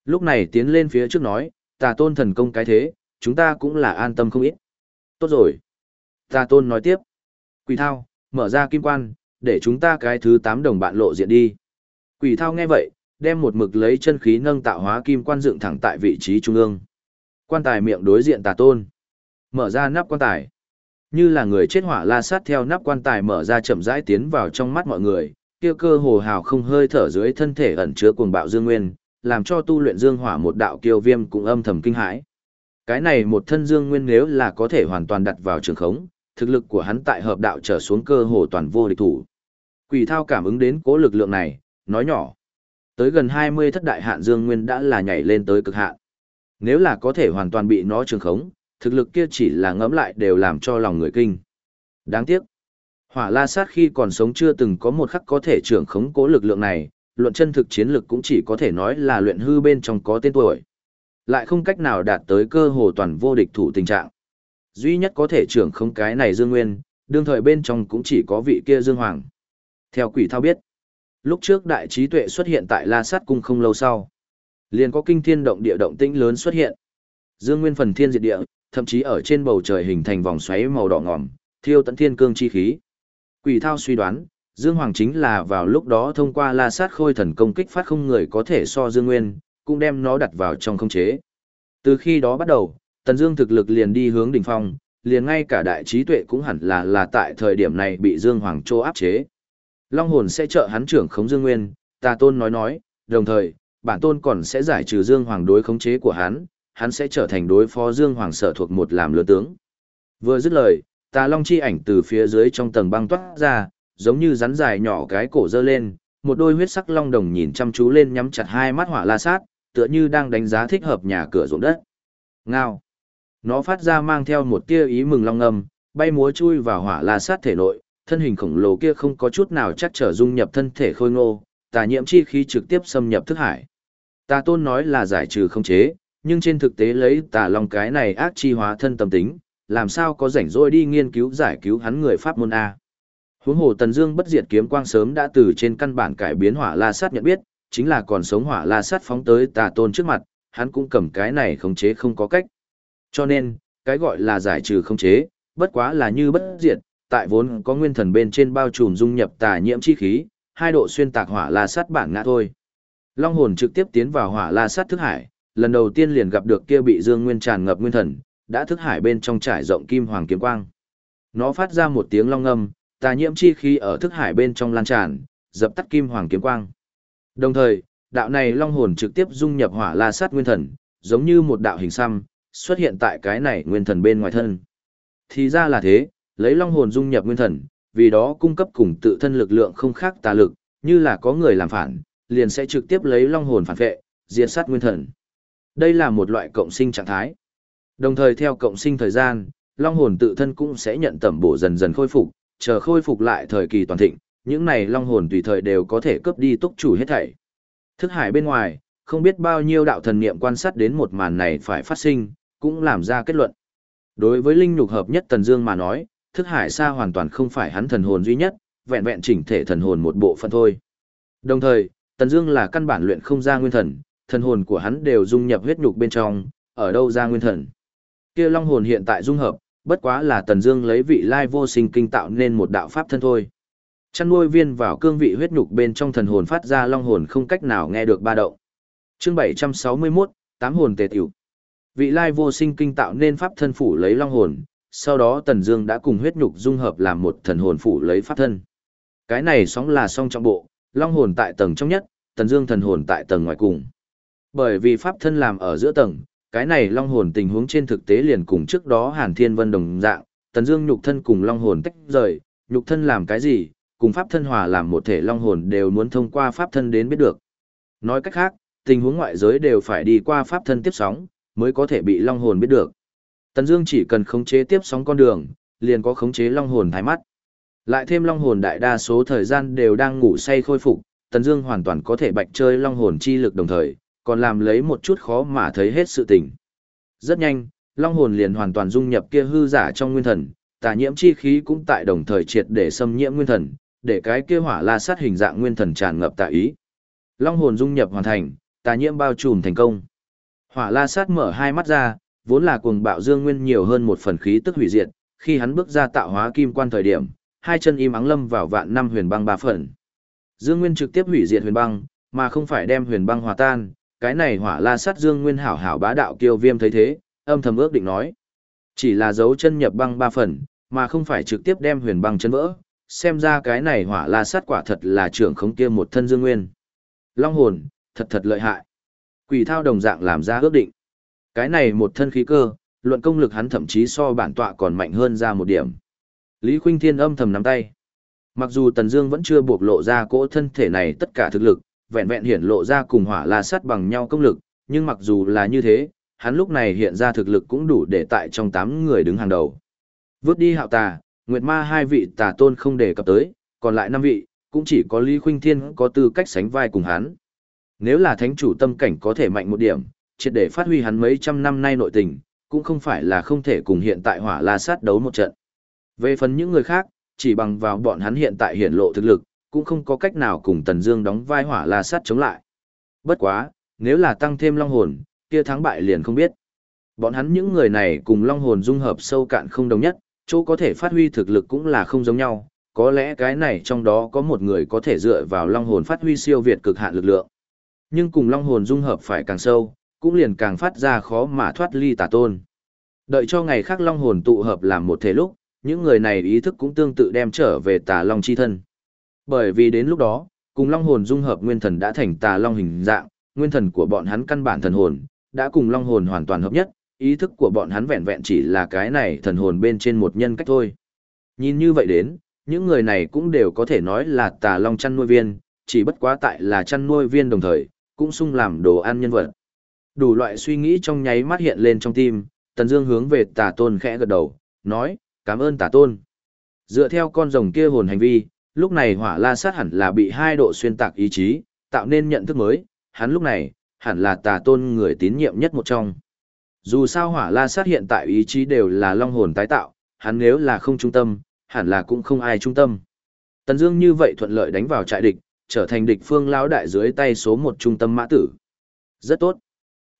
Lúc này tiến lên phía trước nói, tà tôn thần công cái thế, chúng ta cũng là an tâm không ít. Tốt rồi. Tà tôn nói tiếp. Quỷ thao, mở ra kim quan, để chúng ta cái thứ tám đồng bạn lộ diện đi. Quỷ thao nghe vậy, đem một mực lấy chân khí nâng tạo hóa kim quan dựng thẳng tại vị trí trung ương. Quan tài miệng đối diện tà tôn. Mở ra nắp quan tài. Như là người chết hỏa la sát theo nắp quan tài mở ra chậm rãi tiến vào trong mắt mọi người, kia cơ hồ hào không hơi thở dưới thân thể ẩn chứa cuồng bạo dương nguyên, làm cho tu luyện dương hỏa một đạo kiêu viêm cũng âm thầm kinh hãi. Cái này một thân dương nguyên nếu là có thể hoàn toàn đặt vào trường khống, thực lực của hắn tại hợp đạo trở xuống cơ hồ toàn vô địch thủ. Quỷ thao cảm ứng đến cố lực lượng này, nói nhỏ. Tới gần 20 thất đại hạn dương nguyên đã là nhảy lên tới cực hạn. Nếu là có thể hoàn toàn bị nó trường khống, thực lực kia chỉ là ngẫm lại đều làm cho lòng người kinh. Đáng tiếc. Hỏa la sát khi còn sống chưa từng có một khắc có thể trưởng khống cố lực lượng này, luận chân thực chiến lực cũng chỉ có thể nói là luyện hư bên trong có tên tuổi. lại không cách nào đạt tới cơ hồ toàn vô địch thủ tình trạng. Duy nhất có thể trưởng không cái này Dương Nguyên, đương thời bên trong cũng chỉ có vị kia Dương Hoàng. Theo quỷ thao biết, lúc trước đại trí tuệ xuất hiện tại La Sát Cung không lâu sau liền có kinh thiên động địa động tĩnh lớn xuất hiện. Dương Nguyên phần thiên diệt địa, thậm chí ở trên bầu trời hình thành vòng xoáy màu đỏ ngòm, thiêu tận thiên cương chi khí. Quỷ thao suy đoán, Dương Hoàng chính là vào lúc đó thông qua la sát khôi thần công kích phát không người có thể so Dương Nguyên, cũng đem nó đặt vào trong không chế. Từ khi đó bắt đầu, Tần Dương thực lực liền đi hướng đỉnh phong, liền ngay cả đại trí tuệ cũng hẳn là là tại thời điểm này bị Dương Hoàng Trô áp chế. Long hồn sẽ trợ hắn trưởng khống Dương Nguyên, Tà Tôn nói nói, đồng thời, bản tôn còn sẽ giải trừ Dương Hoàng đối khống chế của hắn, hắn sẽ trở thành đối phó Dương Hoàng sở thuộc một làm lớn tướng. Vừa dứt lời, Tà Long chi ảnh từ phía dưới trong tầng băng toát ra, giống như rắn dài nhỏ cái cổ dơ lên, một đôi huyết sắc long đồng nhìn chăm chú lên nhắm chặt hai mắt hỏa la sát, tựa như đang đánh giá thích hợp nhà cửa ruộng đất. Ngao. Nó phát ra mang theo một tia ý mừng long ngâm, bay múa chui vào hỏa la sát thể nội, thân hình khổng lồ kia không có chút nào chắc trở dung nhập thân thể khôi ngô, tà nhiễm chi khí trực tiếp xâm nhập thức hải. Tà tôn nói là giải trừ không chế, nhưng trên thực tế lấy tà long cái này ác chi hóa thân tâm tính, làm sao có rảnh rỗi đi nghiên cứu giải cứu hắn người pháp môn A. Huống hồ Tần Dương bất diệt kiếm quang sớm đã từ trên căn bản cải biến hỏa la sát nhận biết, chính là còn sống hỏa la sát phóng tới tà tôn trước mặt, hắn cũng cầm cái này khống chế không có cách. Cho nên, cái gọi là giải trừ khống chế, bất quá là như bất diệt, tại vốn có nguyên thần bên trên bao trùm dung nhập tà nhiễm chi khí, hai độ xuyên tạc hỏa la sát bản ngã thôi. Long hồn trực tiếp tiến vào hỏa la sát thức hải, lần đầu tiên liền gặp được kia bị dương nguyên tràn ngập nguyên thần, đã thức hải bên trong trải rộng kim hoàng kiếm quang. Nó phát ra một tiếng long ngâm, tà nhiễm chi khí ở thức hải bên trong lan tràn, dập tắt kim hoàng kiếm quang. Đồng thời, đạo này long hồn trực tiếp dung nhập hỏa la sát nguyên thần, giống như một đạo hình xăm, xuất hiện tại cái này nguyên thần bên ngoài thân. Thì ra là thế, lấy long hồn dung nhập nguyên thần, vì đó cung cấp cùng tự thân lực lượng không khác tà lực, như là có người làm phản, liền sẽ trực tiếp lấy long hồn phản vệ, diệt sát nguyên thần. Đây là một loại cộng sinh trạng thái. Đồng thời theo cộng sinh thời gian, long hồn tự thân cũng sẽ nhận tẩm bổ dần dần khôi phục, chờ khôi phục lại thời kỳ toàn thịnh, những này long hồn tùy thời đều có thể cướp đi túc chủ hết thảy. Thức hải bên ngoài, không biết bao nhiêu đạo thần niệm quan sát đến một màn này phải phát sinh, cũng làm ra kết luận. Đối với linh nhục hợp nhất Tần Dương mà nói, thức hải xa hoàn toàn không phải hắn thần hồn duy nhất, vẹn vẹn chỉnh thể thần hồn một bộ phận thôi. Đồng thời, Tần Dương là căn bản luyện không ra nguyên thần, thần hồn của hắn đều dung nhập huyết nhục bên trong, ở đâu ra nguyên thần. Kia long hồn hiện tại dung hợp, bất quá là Tần Dương lấy vị lai vô sinh kinh tạo nên một đạo pháp thân thôi. Chăn nuôi viên vào cương vị huyết nhục bên trong thần hồn phát ra long hồn không cách nào nghe được ba động. Chương 761, tám hồn tề tiểu. Vị lai vô sinh kinh tạo nên pháp thân phủ lấy long hồn, sau đó Tần Dương đã cùng huyết nhục dung hợp làm một thần hồn phủ lấy pháp thân. Cái này sóng là song trong bộ, long hồn tại tầng trong nhất, Tần Dương thần hồn tại tầng ngoài cùng. Bởi vì pháp thân làm ở giữa tầng, cái này long hồn tình huống trên thực tế liền cùng trước đó Hàn Thiên Vân đồng dạng, Tần Dương nhục thân cùng long hồn tách rời, nhục thân làm cái gì, cùng pháp thân hòa làm một thể long hồn đều muốn thông qua pháp thân đến biết được. Nói cách khác, tình huống ngoại giới đều phải đi qua pháp thân tiếp sóng, mới có thể bị long hồn biết được. Tần Dương chỉ cần khống chế tiếp sóng con đường, liền có khống chế long hồn thái mắt. Lại thêm long hồn đại đa số thời gian đều đang ngủ say khôi phục, Tần Dương hoàn toàn có thể bạch chơi long hồn chi lực đồng thời, còn làm lấy một chút khó mà thấy hết sự tình. Rất nhanh, long hồn liền hoàn toàn dung nhập kia hư giả trong nguyên thần, tà nhiễm chi khí cũng tại đồng thời triệt để xâm nhiễm nguyên thần, để cái kia hỏa la sát hình dạng nguyên thần tràn ngập tà ý. Long hồn dung nhập hoàn thành, tà nhiễm bao trùm thành công. Hỏa la sát mở hai mắt ra, vốn là cuồng bạo dương nguyên nhiều hơn một phần khí tức hủy diệt, khi hắn bước ra tạo hóa kim quan thời điểm, hai chân im ắng lâm vào vạn năm huyền băng ba phần. Dương nguyên trực tiếp hủy diệt huyền băng, mà không phải đem huyền băng hòa tan, cái này hỏa la sát dương nguyên hảo hảo bá đạo kiêu viêm thấy thế, âm thầm ước định nói. Chỉ là dấu chân nhập băng ba phần, mà không phải trực tiếp đem huyền băng chân vỡ, xem ra cái này hỏa la sát quả thật là trưởng không kia một thân dương nguyên. Long hồn, thật thật lợi hại. Quỷ thao đồng dạng làm ra ước định. Cái này một thân khí cơ, luận công lực hắn thậm chí so bản tọa còn mạnh hơn ra một điểm. Lý Khuynh Thiên âm thầm nắm tay. Mặc dù Tần Dương vẫn chưa bộc lộ ra cỗ thân thể này tất cả thực lực, vẹn vẹn hiển lộ ra cùng hỏa la sát bằng nhau công lực, nhưng mặc dù là như thế, hắn lúc này hiện ra thực lực cũng đủ để tại trong tám người đứng hàng đầu. Vớt đi hạo tà, Nguyệt Ma hai vị tà tôn không đề cập tới, còn lại năm vị, cũng chỉ có Lý Khuynh Thiên có tư cách sánh vai cùng hắn. Nếu là thánh chủ tâm cảnh có thể mạnh một điểm, triệt để phát huy hắn mấy trăm năm nay nội tình, cũng không phải là không thể cùng hiện tại hỏa la sát đấu một trận. Về phần những người khác, chỉ bằng vào bọn hắn hiện tại hiển lộ thực lực, cũng không có cách nào cùng Tần Dương đóng vai hỏa la sát chống lại. Bất quá, nếu là tăng thêm long hồn, kia thắng bại liền không biết. Bọn hắn những người này cùng long hồn dung hợp sâu cạn không đồng nhất, chỗ có thể phát huy thực lực cũng là không giống nhau, có lẽ cái này trong đó có một người có thể dựa vào long hồn phát huy siêu việt cực hạn lực lượng. Nhưng cùng long hồn dung hợp phải càng sâu, cũng liền càng phát ra khó mà thoát ly tà tôn. Đợi cho ngày khác long hồn tụ hợp làm một thể lúc, những người này ý thức cũng tương tự đem trở về tà long chi thân. Bởi vì đến lúc đó, cùng long hồn dung hợp nguyên thần đã thành tà long hình dạng, nguyên thần của bọn hắn căn bản thần hồn, đã cùng long hồn hoàn toàn hợp nhất, ý thức của bọn hắn vẹn vẹn chỉ là cái này thần hồn bên trên một nhân cách thôi. Nhìn như vậy đến, những người này cũng đều có thể nói là tà long chăn nuôi viên, chỉ bất quá tại là chăn nuôi viên đồng thời, cũng sung làm đồ ăn nhân vật. Đủ loại suy nghĩ trong nháy mắt hiện lên trong tim, Tần Dương hướng về Tà Tôn khẽ gật đầu, nói: "Cảm ơn Tà Tôn." Dựa theo con rồng kia hồn hành vi, lúc này Hỏa La Sát hẳn là bị hai độ xuyên tạc ý chí, tạo nên nhận thức mới, hắn lúc này hẳn là Tà Tôn người tín nhiệm nhất một trong. Dù sao Hỏa La Sát hiện tại ý chí đều là long hồn tái tạo, hắn nếu là không trung tâm, hẳn là cũng không ai trung tâm. Tần Dương như vậy thuận lợi đánh vào trại địch, trở thành địch phương lão đại dưới tay số một trung tâm mã tử. Rất tốt.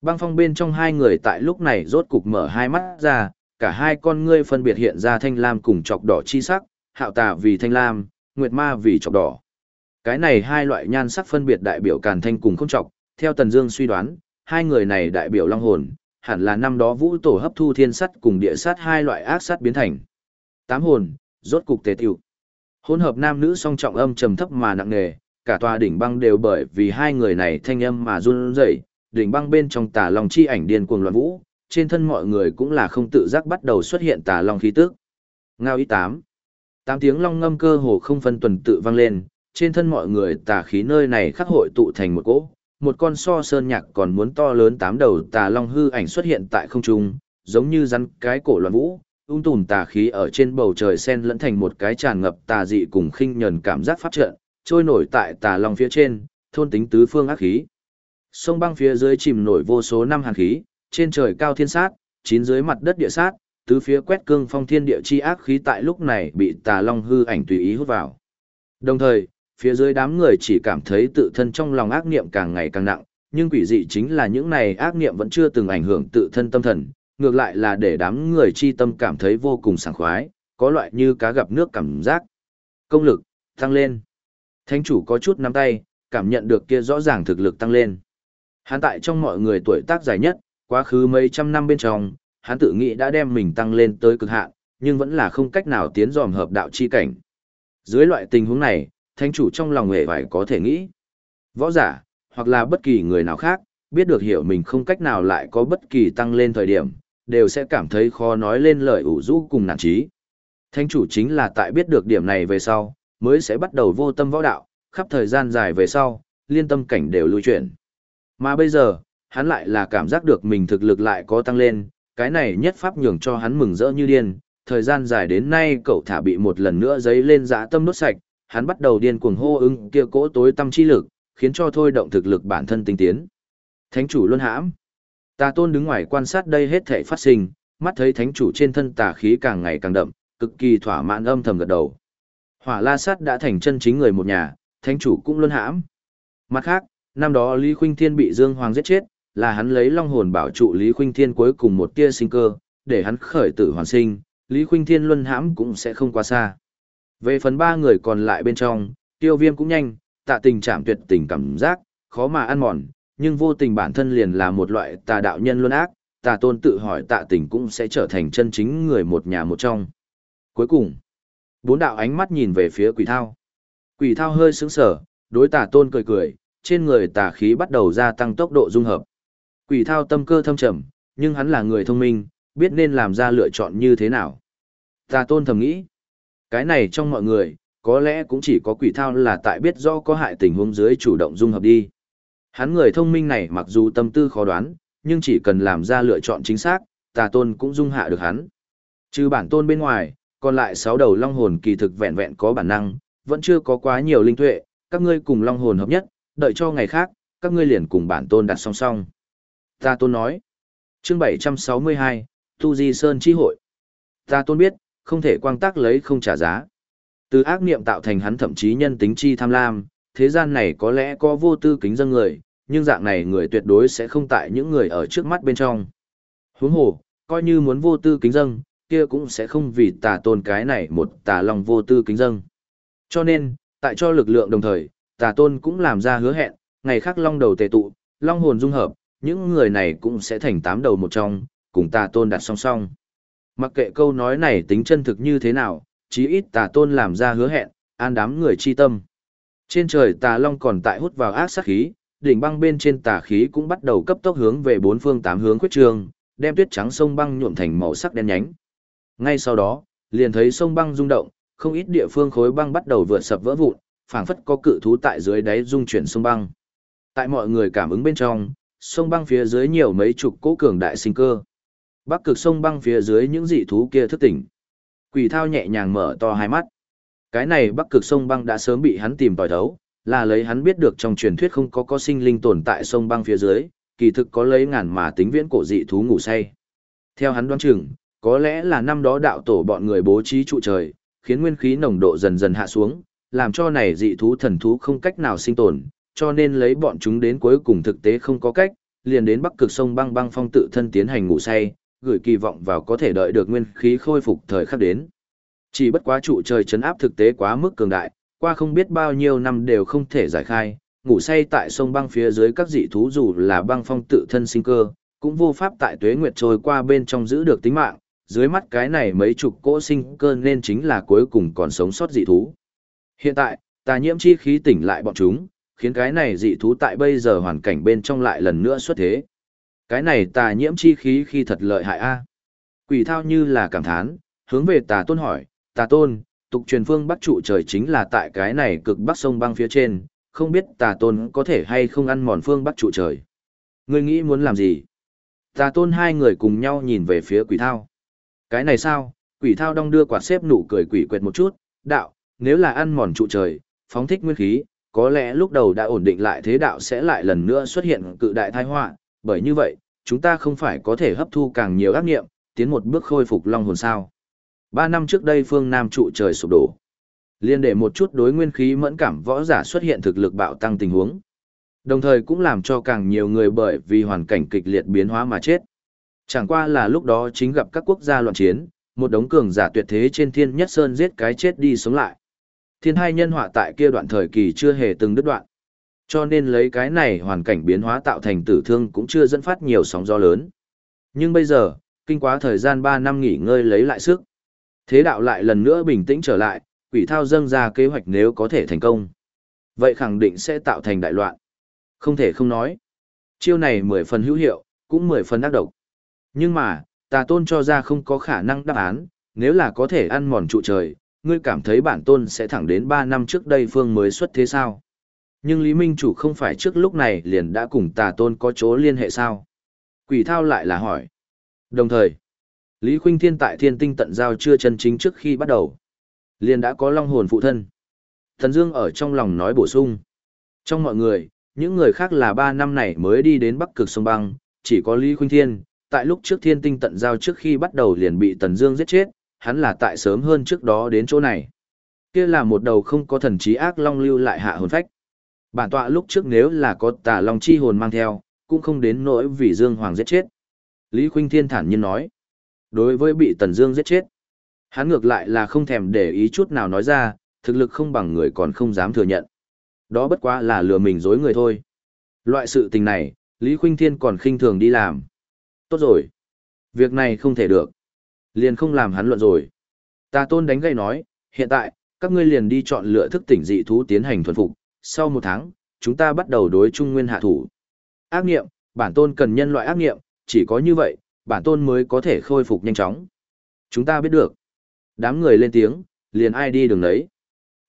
Băng phong bên trong hai người tại lúc này rốt cục mở hai mắt ra, cả hai con ngươi phân biệt hiện ra thanh lam cùng chọc đỏ chi sắc, hạo tà vì thanh lam, nguyệt ma vì chọc đỏ. Cái này hai loại nhan sắc phân biệt đại biểu càn thanh cùng không chọc, theo Tần Dương suy đoán, hai người này đại biểu long hồn, hẳn là năm đó vũ tổ hấp thu thiên sắt cùng địa sắt hai loại ác sắt biến thành. Tám hồn, rốt cục tề tiểu. Hỗn hợp nam nữ song trọng âm trầm thấp mà nặng nề, cả tòa đỉnh băng đều bởi vì hai người này thanh âm mà run rẩy, đỉnh băng bên trong tà long chi ảnh điên cuồng loạn vũ, trên thân mọi người cũng là không tự giác bắt đầu xuất hiện tà long khí tức. Ngao ý tám, tám tiếng long ngâm cơ hồ không phân tuần tự vang lên, trên thân mọi người tà khí nơi này khắc hội tụ thành một cỗ, một con so sơn nhạc còn muốn to lớn tám đầu tà long hư ảnh xuất hiện tại không trung, giống như rắn cái cổ loạn vũ, ung tùm tà khí ở trên bầu trời sen lẫn thành một cái tràn ngập tà dị cùng khinh nhẫn cảm giác phát trận, trôi nổi tại tà long phía trên, thôn tính tứ phương ác khí. Sông băng phía dưới chìm nổi vô số năm hàn khí, trên trời cao thiên sát, chín dưới mặt đất địa sát, tứ phía quét cương phong thiên địa chi ác khí tại lúc này bị tà long hư ảnh tùy ý hút vào. Đồng thời, phía dưới đám người chỉ cảm thấy tự thân trong lòng ác niệm càng ngày càng nặng, nhưng quỷ dị chính là những này ác niệm vẫn chưa từng ảnh hưởng tự thân tâm thần, ngược lại là để đám người chi tâm cảm thấy vô cùng sảng khoái, có loại như cá gặp nước cảm giác. Công lực, tăng lên. Thánh chủ có chút nắm tay, cảm nhận được kia rõ ràng thực lực tăng lên. Hắn tại trong mọi người tuổi tác dài nhất, quá khứ mấy trăm năm bên trong, hắn tự nghĩ đã đem mình tăng lên tới cực hạn, nhưng vẫn là không cách nào tiến dòm hợp đạo chi cảnh. Dưới loại tình huống này, thánh chủ trong lòng hề phải có thể nghĩ. Võ giả, hoặc là bất kỳ người nào khác, biết được hiểu mình không cách nào lại có bất kỳ tăng lên thời điểm, đều sẽ cảm thấy khó nói lên lời ủ rũ cùng nản trí. Thánh chủ chính là tại biết được điểm này về sau, mới sẽ bắt đầu vô tâm võ đạo, khắp thời gian dài về sau, liên tâm cảnh đều lui chuyển. Mà bây giờ, hắn lại là cảm giác được mình thực lực lại có tăng lên, cái này nhất pháp nhường cho hắn mừng rỡ như điên, thời gian dài đến nay cậu thả bị một lần nữa giấy lên dã tâm nốt sạch, hắn bắt đầu điên cuồng hô ứng kia cỗ tối tâm chi lực, khiến cho thôi động thực lực bản thân tinh tiến. Thánh chủ luân hãm. Tà tôn đứng ngoài quan sát đây hết thể phát sinh, mắt thấy thánh chủ trên thân tà khí càng ngày càng đậm, cực kỳ thỏa mãn âm thầm gật đầu. Hỏa la sát đã thành chân chính người một nhà, thánh chủ cũng luân hãm. Mặt khác, năm đó Lý Khuynh Thiên bị Dương Hoàng giết chết, là hắn lấy long hồn bảo trụ Lý Khuynh Thiên cuối cùng một tia sinh cơ, để hắn khởi tử hoàn sinh, Lý Khuynh Thiên luân hãm cũng sẽ không quá xa. Về phần ba người còn lại bên trong, tiêu viêm cũng nhanh, tạ tình chạm tuyệt tình cảm giác, khó mà ăn mòn, nhưng vô tình bản thân liền là một loại tà đạo nhân luân ác, tà tôn tự hỏi tạ tình cũng sẽ trở thành chân chính người một nhà một trong. Cuối cùng, bốn đạo ánh mắt nhìn về phía quỷ thao. Quỷ thao hơi sững sở, đối tà tôn cười cười, trên người tà khí bắt đầu gia tăng tốc độ dung hợp. Quỷ thao tâm cơ thâm trầm, nhưng hắn là người thông minh, biết nên làm ra lựa chọn như thế nào. Tà tôn thầm nghĩ, cái này trong mọi người, có lẽ cũng chỉ có quỷ thao là tại biết do có hại tình huống dưới chủ động dung hợp đi. Hắn người thông minh này mặc dù tâm tư khó đoán, nhưng chỉ cần làm ra lựa chọn chính xác, tà tôn cũng dung hạ được hắn. Trừ bản tôn bên ngoài, còn lại sáu đầu long hồn kỳ thực vẹn vẹn có bản năng, vẫn chưa có quá nhiều linh tuệ, các ngươi cùng long hồn hợp nhất, đợi cho ngày khác, các ngươi liền cùng bản tôn đặt song song. Ta tôn nói. Chương 762, Tu Di Sơn Chi Hội. Ta tôn biết, không thể quang tác lấy không trả giá. Từ ác niệm tạo thành hắn thậm chí nhân tính chi tham lam, thế gian này có lẽ có vô tư kính dân người, nhưng dạng này người tuyệt đối sẽ không tại những người ở trước mắt bên trong. Huống hồ, coi như muốn vô tư kính dân, kia cũng sẽ không vì tà tôn cái này một tà lòng vô tư kính dân. Cho nên, tại cho lực lượng đồng thời, tà tôn cũng làm ra hứa hẹn, ngày khác long đầu tề tụ, long hồn dung hợp, những người này cũng sẽ thành tám đầu một trong, cùng tà tôn đặt song song. Mặc kệ câu nói này tính chân thực như thế nào, chí ít tà tôn làm ra hứa hẹn, an đám người chi tâm. Trên trời tà long còn tại hút vào ác sát khí, đỉnh băng bên trên tà khí cũng bắt đầu cấp tốc hướng về bốn phương tám hướng quyết trường, đem tuyết trắng sông băng nhuộm thành màu sắc đen nhánh. Ngay sau đó, liền thấy sông băng rung động, không ít địa phương khối băng bắt đầu vượt sập vỡ vụn, phảng phất có cự thú tại dưới đáy rung chuyển sông băng. Tại mọi người cảm ứng bên trong, sông băng phía dưới nhiều mấy chục cỗ cường đại sinh cơ. Bắc cực sông băng phía dưới những dị thú kia thức tỉnh. Quỷ thao nhẹ nhàng mở to hai mắt. Cái này bắc cực sông băng đã sớm bị hắn tìm tòi thấu, là lấy hắn biết được trong truyền thuyết không có có sinh linh tồn tại sông băng phía dưới, kỳ thực có lấy ngàn mà tính viễn cổ dị thú ngủ say. Theo hắn đoán chừng, có lẽ là năm đó đạo tổ bọn người bố trí trụ trời, khiến nguyên khí nồng độ dần dần hạ xuống, làm cho này dị thú thần thú không cách nào sinh tồn, cho nên lấy bọn chúng đến cuối cùng thực tế không có cách, liền đến bắc cực sông băng băng phong tự thân tiến hành ngủ say, gửi kỳ vọng vào có thể đợi được nguyên khí khôi phục thời khắc đến. Chỉ bất quá trụ trời chấn áp thực tế quá mức cường đại, qua không biết bao nhiêu năm đều không thể giải khai, ngủ say tại sông băng phía dưới các dị thú dù là băng phong tự thân sinh cơ, cũng vô pháp tại tuế nguyệt trôi qua bên trong giữ được tính mạng, dưới mắt cái này mấy chục cỗ sinh cơ nên chính là cuối cùng còn sống sót dị thú. Hiện tại, tà nhiễm chi khí tỉnh lại bọn chúng, khiến cái này dị thú tại bây giờ hoàn cảnh bên trong lại lần nữa xuất thế. Cái này tà nhiễm chi khí khi thật lợi hại a. Quỷ thao như là cảm thán, hướng về tà tôn hỏi, tà tôn, tục truyền phương bắc trụ trời chính là tại cái này cực bắc sông băng phía trên, không biết tà tôn có thể hay không ăn mòn phương bắc trụ trời. Ngươi nghĩ muốn làm gì? Tà tôn hai người cùng nhau nhìn về phía quỷ thao. Cái này sao? Quỷ thao đong đưa quạt xếp nụ cười quỷ quệt một chút, đạo, nếu là ăn mòn trụ trời, phóng thích nguyên khí, có lẽ lúc đầu đã ổn định lại thế đạo sẽ lại lần nữa xuất hiện cự đại tai họa, bởi như vậy, chúng ta không phải có thể hấp thu càng nhiều ác nghiệm, tiến một bước khôi phục long hồn sao. Ba năm trước đây phương Nam trụ trời sụp đổ. Liên để một chút đối nguyên khí mẫn cảm võ giả xuất hiện thực lực bạo tăng tình huống. Đồng thời cũng làm cho càng nhiều người bởi vì hoàn cảnh kịch liệt biến hóa mà chết. Chẳng qua là lúc đó chính gặp các quốc gia loạn chiến, một đống cường giả tuyệt thế trên thiên nhất sơn giết cái chết đi sống lại. Thiên hai nhân họa tại kia đoạn thời kỳ chưa hề từng đứt đoạn. Cho nên lấy cái này hoàn cảnh biến hóa tạo thành tử thương cũng chưa dẫn phát nhiều sóng gió lớn. Nhưng bây giờ, kinh quá thời gian 3 năm nghỉ ngơi lấy lại sức. Thế đạo lại lần nữa bình tĩnh trở lại, quỷ thao dâng ra kế hoạch nếu có thể thành công. Vậy khẳng định sẽ tạo thành đại loạn. Không thể không nói. Chiêu này 10 phần hữu hiệu, cũng 10 phần ác độc. Nhưng mà, tà tôn cho ra không có khả năng đáp án, nếu là có thể ăn mòn trụ trời, ngươi cảm thấy bản tôn sẽ thẳng đến 3 năm trước đây phương mới xuất thế sao? Nhưng Lý Minh Chủ không phải trước lúc này liền đã cùng tà tôn có chỗ liên hệ sao? Quỷ thao lại là hỏi. Đồng thời, Lý Khuynh Thiên tại thiên tinh tận giao chưa chân chính trước khi bắt đầu. Liền đã có long hồn phụ thân. Thần Dương ở trong lòng nói bổ sung. Trong mọi người, những người khác là 3 năm này mới đi đến Bắc Cực Sông Băng, chỉ có Lý Khuynh Thiên, tại lúc trước thiên tinh tận giao trước khi bắt đầu liền bị Tần Dương giết chết, hắn là tại sớm hơn trước đó đến chỗ này. Kia là một đầu không có thần trí ác long lưu lại hạ hồn phách. Bản tọa lúc trước nếu là có tà long chi hồn mang theo, cũng không đến nỗi vì Dương Hoàng giết chết. Lý Khuynh Thiên thản nhiên nói. Đối với bị Tần Dương giết chết, hắn ngược lại là không thèm để ý chút nào nói ra, thực lực không bằng người còn không dám thừa nhận. Đó bất quá là lừa mình dối người thôi. Loại sự tình này, Lý Khuynh Thiên còn khinh thường đi làm. Tốt rồi. Việc này không thể được. Liền không làm hắn luận rồi. Ta tôn đánh gậy nói, hiện tại, các ngươi liền đi chọn lựa thức tỉnh dị thú tiến hành thuần phục. Sau một tháng, chúng ta bắt đầu đối trung nguyên hạ thủ. Ác nghiệm, bản tôn cần nhân loại ác nghiệm, chỉ có như vậy, bản tôn mới có thể khôi phục nhanh chóng. Chúng ta biết được. Đám người lên tiếng, liền ai đi đường đấy.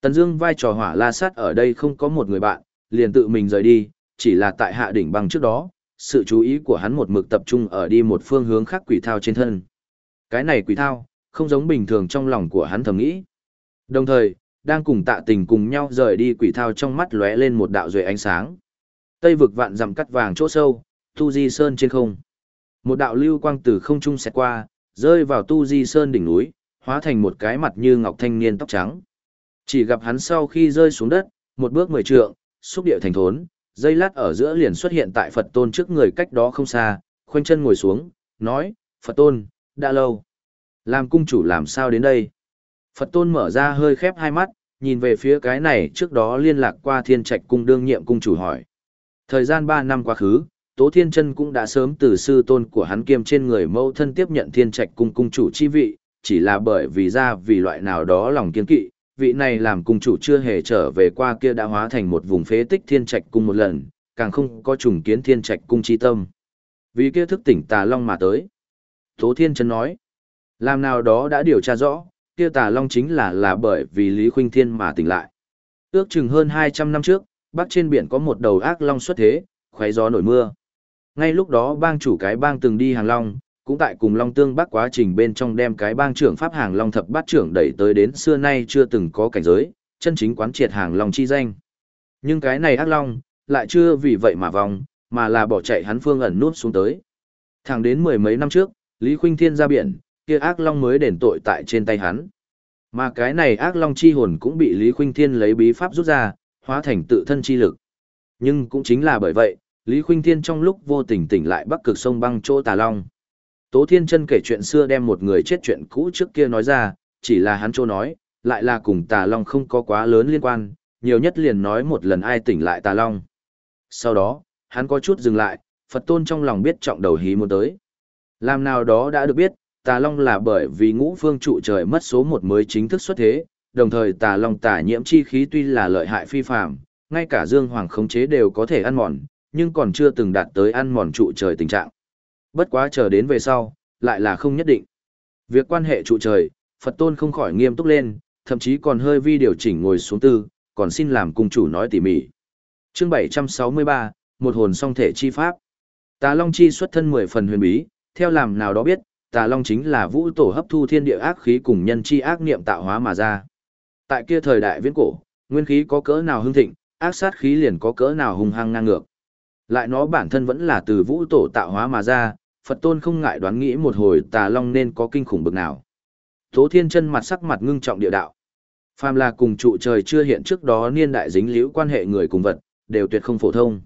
Tần Dương vai trò hỏa la sát ở đây không có một người bạn, liền tự mình rời đi, chỉ là tại hạ đỉnh băng trước đó, sự chú ý của hắn một mực tập trung ở đi một phương hướng khác quỷ thao trên thân. Cái này quỷ thao, không giống bình thường trong lòng của hắn thầm nghĩ. Đồng thời, đang cùng tạ tình cùng nhau rời đi quỷ thao trong mắt lóe lên một đạo duệ ánh sáng. Tây vực vạn dặm cắt vàng chỗ sâu, Tu Di Sơn trên không. Một đạo lưu quang từ không trung xẹt qua, rơi vào Tu Di Sơn đỉnh núi, hóa thành một cái mặt như ngọc thanh niên tóc trắng. Chỉ gặp hắn sau khi rơi xuống đất, một bước mười trượng, xúc địa thành thốn, dây lát ở giữa liền xuất hiện tại Phật tôn trước người cách đó không xa, khoanh chân ngồi xuống, nói, Phật tôn, đã lâu. Làm cung chủ làm sao đến đây? Phật tôn mở ra hơi khép hai mắt, nhìn về phía cái này trước đó liên lạc qua thiên trạch cung đương nhiệm cung chủ hỏi. Thời gian ba năm quá khứ, Tố Thiên Chân cũng đã sớm từ sư tôn của hắn kiêm trên người mâu thân tiếp nhận thiên trạch cung cung chủ chi vị, chỉ là bởi vì ra vì loại nào đó lòng kiên kỵ, vị này làm cung chủ chưa hề trở về qua kia đã hóa thành một vùng phế tích thiên trạch cung một lần, càng không có trùng kiến thiên trạch cung chi tâm. Vì kia thức tỉnh tà long mà tới. Tố Thiên Trân nói, làm nào đó đã điều tra rõ, kia tà long chính là là bởi vì Lý Khuynh Thiên mà tỉnh lại. Ước chừng hơn 200 năm trước, bắc trên biển có một đầu ác long xuất thế, khoé gió nổi mưa. Ngay lúc đó bang chủ cái bang từng đi hàng long, cũng tại cùng long tương bắc quá trình bên trong đem cái bang trưởng pháp hàng long thập bát trưởng đẩy tới đến xưa nay chưa từng có cảnh giới, chân chính quán triệt hàng long chi danh. Nhưng cái này ác long, lại chưa vì vậy mà vòng, mà là bỏ chạy hắn phương ẩn nút xuống tới. Thẳng đến mười mấy năm trước, Lý Khuynh Thiên ra biển, kia ác long mới đền tội tại trên tay hắn. Mà cái này ác long chi hồn cũng bị Lý Khuynh Thiên lấy bí pháp rút ra, hóa thành tự thân chi lực. Nhưng cũng chính là bởi vậy, Lý Khuynh Thiên trong lúc vô tình tỉnh lại bắc cực sông băng chỗ Tà Long. Tố Thiên Chân kể chuyện xưa đem một người chết chuyện cũ trước kia nói ra, chỉ là hắn chỗ nói, lại là cùng Tà Long không có quá lớn liên quan, nhiều nhất liền nói một lần ai tỉnh lại Tà Long. Sau đó, hắn có chút dừng lại, Phật Tôn trong lòng biết trọng đầu hí muốn tới. Làm nào đó đã được biết, Tà Long là bởi vì ngũ phương trụ trời mất số một mới chính thức xuất thế, đồng thời Tà Long tà nhiễm chi khí tuy là lợi hại phi phàm, ngay cả Dương Hoàng khống chế đều có thể ăn mòn, nhưng còn chưa từng đạt tới ăn mòn trụ trời tình trạng. Bất quá chờ đến về sau, lại là không nhất định. Việc quan hệ trụ trời, Phật Tôn không khỏi nghiêm túc lên, thậm chí còn hơi vi điều chỉnh ngồi xuống tư, còn xin làm cung chủ nói tỉ mỉ. Chương 763, một hồn song thể chi pháp. Tà Long chi xuất thân 10 phần huyền bí, theo làm nào đó biết, Tà Long chính là vũ tổ hấp thu thiên địa ác khí cùng nhân chi ác niệm tạo hóa mà ra. Tại kia thời đại viễn cổ, nguyên khí có cỡ nào hưng thịnh, ác sát khí liền có cỡ nào hung hăng ngang ngược. Lại nó bản thân vẫn là từ vũ tổ tạo hóa mà ra, Phật tôn không ngại đoán nghĩ một hồi tà long nên có kinh khủng bực nào. Tố thiên chân mặt sắc mặt ngưng trọng địa đạo. Phàm là cùng trụ trời chưa hiện trước đó niên đại dính liễu quan hệ người cùng vật, đều tuyệt không phổ thông.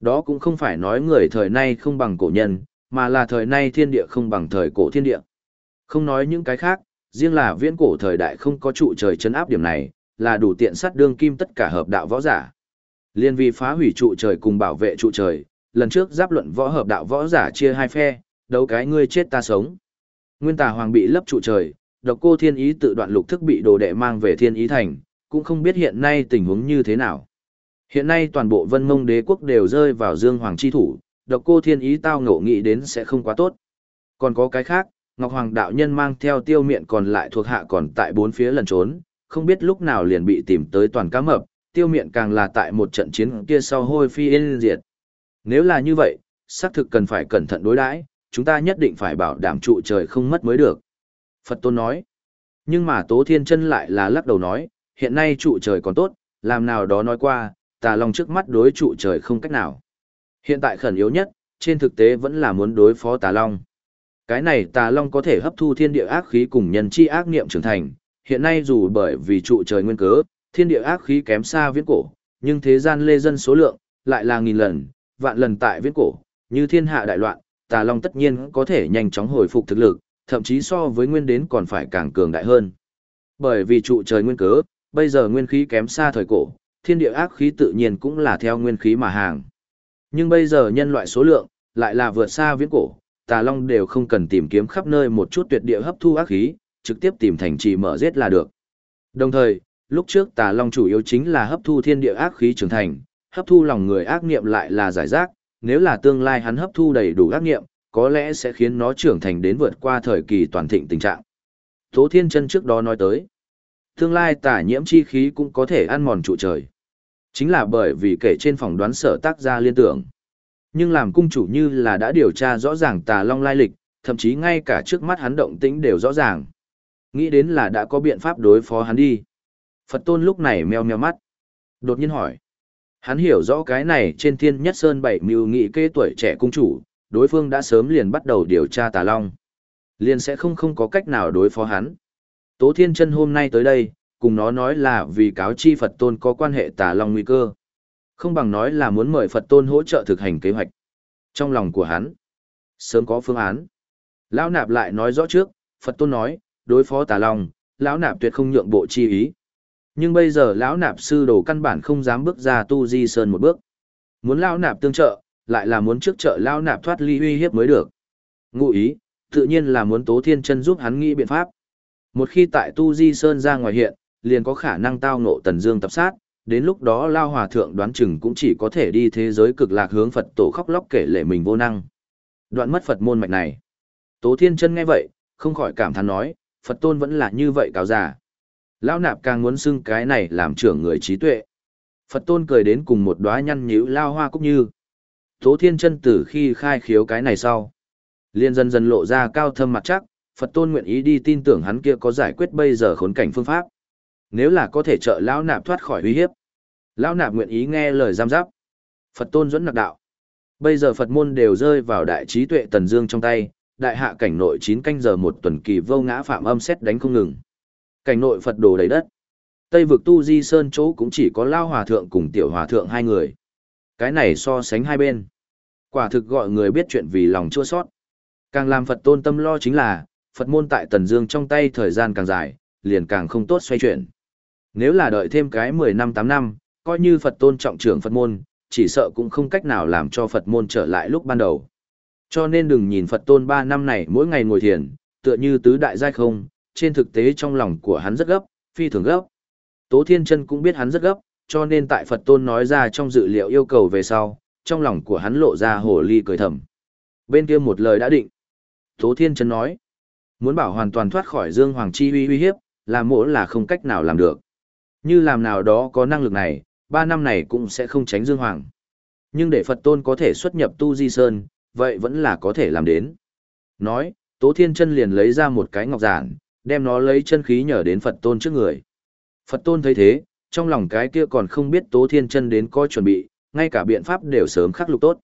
Đó cũng không phải nói người thời nay không bằng cổ nhân, mà là thời nay thiên địa không bằng thời cổ thiên địa. Không nói những cái khác, riêng là viễn cổ thời đại không có trụ trời chấn áp điểm này, là đủ tiện sát đương kim tất cả hợp đạo võ giả. Liên vi phá hủy trụ trời cùng bảo vệ trụ trời, lần trước giáp luận võ hợp đạo võ giả chia hai phe, đấu cái ngươi chết ta sống. Nguyên tà hoàng bị lấp trụ trời, độc cô thiên ý tự đoạn lục thức bị đồ đệ mang về thiên ý thành, cũng không biết hiện nay tình huống như thế nào. Hiện nay toàn bộ vân mông đế quốc đều rơi vào dương hoàng chi thủ, độc cô thiên ý tao ngộ nghĩ đến sẽ không quá tốt. Còn có cái khác, Ngọc Hoàng đạo nhân mang theo tiêu miện còn lại thuộc hạ còn tại bốn phía lần trốn, không biết lúc nào liền bị tìm tới toàn cá mập, tiêu miện càng là tại một trận chiến kia sau hôi phi yên diệt. Nếu là như vậy, xác thực cần phải cẩn thận đối đãi, chúng ta nhất định phải bảo đảm trụ trời không mất mới được. Phật Tôn nói. Nhưng mà Tố Thiên Chân lại là lắc đầu nói, hiện nay trụ trời còn tốt, làm nào đó nói qua, tà lòng trước mắt đối trụ trời không cách nào. Hiện tại khẩn yếu nhất, trên thực tế vẫn là muốn đối phó tà long. Cái này tà long có thể hấp thu thiên địa ác khí cùng nhân chi ác niệm trưởng thành, hiện nay dù bởi vì trụ trời nguyên cớ, thiên địa ác khí kém xa viễn cổ, nhưng thế gian lê dân số lượng, lại là nghìn lần, vạn lần tại viễn cổ, như thiên hạ đại loạn, tà long tất nhiên có thể nhanh chóng hồi phục thực lực, thậm chí so với nguyên đến còn phải càng cường đại hơn. Bởi vì trụ trời nguyên cớ, bây giờ nguyên khí kém xa thời cổ, thiên địa ác khí tự nhiên cũng là theo nguyên khí mà hàng. Nhưng bây giờ nhân loại số lượng, lại là vượt xa viễn cổ, tà long đều không cần tìm kiếm khắp nơi một chút tuyệt địa hấp thu ác khí, trực tiếp tìm thành trì mở giết là được. Đồng thời, lúc trước tà long chủ yếu chính là hấp thu thiên địa ác khí trưởng thành, hấp thu lòng người ác niệm lại là giải rác, nếu là tương lai hắn hấp thu đầy đủ ác niệm, có lẽ sẽ khiến nó trưởng thành đến vượt qua thời kỳ toàn thịnh tình trạng. Tố Thiên Chân trước đó nói tới, tương lai tà nhiễm chi khí cũng có thể ăn mòn trụ trời. Chính là bởi vì kể trên phòng đoán sở tác ra liên tưởng. Nhưng làm cung chủ như là đã điều tra rõ ràng tà long lai lịch, thậm chí ngay cả trước mắt hắn động tĩnh đều rõ ràng. Nghĩ đến là đã có biện pháp đối phó hắn đi. Phật tôn lúc này meo meo mắt. Đột nhiên hỏi. Hắn hiểu rõ cái này trên thiên nhất sơn bảy mưu nghị kê tuổi trẻ cung chủ, đối phương đã sớm liền bắt đầu điều tra tà long. Liền sẽ không không có cách nào đối phó hắn. Tố Thiên Chân hôm nay tới đây, cùng nó nói là vì cáo chi Phật Tôn có quan hệ tà long nguy cơ. Không bằng nói là muốn mời Phật Tôn hỗ trợ thực hành kế hoạch. Trong lòng của hắn, sớm có phương án. Lão Nạp lại nói rõ trước, Phật Tôn nói, đối phó tà long, lão Nạp tuyệt không nhượng bộ chi ý. Nhưng bây giờ lão Nạp sư đồ căn bản không dám bước ra tu di sơn một bước. Muốn lão Nạp tương trợ, lại là muốn trước trợ lão Nạp thoát ly uy hiếp mới được. Ngụ ý, tự nhiên là muốn Tố Thiên Chân giúp hắn nghĩ biện pháp. Một khi tại Tu Di Sơn ra ngoài hiện, liền có khả năng tao ngộ Tần Dương tập sát, đến lúc đó Lao Hòa Thượng đoán chừng cũng chỉ có thể đi thế giới cực lạc hướng Phật tổ khóc lóc kể lệ mình vô năng. Đoạn mất Phật môn mạch này. Tố Thiên Chân nghe vậy, không khỏi cảm thán nói, Phật tôn vẫn là như vậy cáo già. Lão nạp càng muốn xưng cái này làm trưởng người trí tuệ. Phật tôn cười đến cùng một đóa nhăn nhíu lao hoa cúc như. Tố Thiên Chân từ khi khai khiếu cái này sau, liền dần dần lộ ra cao thâm mặt chắc, Phật tôn nguyện ý đi tin tưởng hắn kia có giải quyết bây giờ khốn cảnh phương pháp. Nếu là có thể trợ lão nạp thoát khỏi uy hiếp, lão nạp nguyện ý nghe lời giam giáp. Phật tôn dẫn nặc đạo. Bây giờ Phật môn đều rơi vào đại trí tuệ tần dương trong tay, đại hạ cảnh nội chín canh giờ một tuần kỳ vô ngã phạm âm xét đánh không ngừng. Cảnh nội Phật đồ đầy đất. Tây vực tu di sơn chỗ cũng chỉ có lao hòa thượng cùng tiểu hòa thượng hai người. Cái này so sánh hai bên. Quả thực gọi người biết chuyện vì lòng chua sót. Càng làm Phật tôn tâm lo chính là, Phật môn tại Tần Dương trong tay thời gian càng dài, liền càng không tốt xoay chuyển. Nếu là đợi thêm cái 10 năm 8 năm, coi như Phật tôn trọng trưởng Phật môn, chỉ sợ cũng không cách nào làm cho Phật môn trở lại lúc ban đầu. Cho nên đừng nhìn Phật tôn 3 năm này mỗi ngày ngồi thiền, tựa như tứ đại giai không, trên thực tế trong lòng của hắn rất gấp, phi thường gấp. Tố Thiên Chân cũng biết hắn rất gấp, cho nên tại Phật tôn nói ra trong dự liệu yêu cầu về sau, trong lòng của hắn lộ ra hồ ly cười thầm. Bên kia một lời đã định. Tố Thiên Chân nói, Muốn bảo hoàn toàn thoát khỏi Dương Hoàng Chi uy uy hiếp, là mỗ là không cách nào làm được. Như làm nào đó có năng lực này, ba năm này cũng sẽ không tránh Dương Hoàng. Nhưng để Phật Tôn có thể xuất nhập Tu Di Sơn, vậy vẫn là có thể làm đến. Nói, Tố Thiên Chân liền lấy ra một cái ngọc giản, đem nó lấy chân khí nhờ đến Phật Tôn trước người. Phật Tôn thấy thế, trong lòng cái kia còn không biết Tố Thiên Chân đến có chuẩn bị, ngay cả biện pháp đều sớm khắc lục tốt.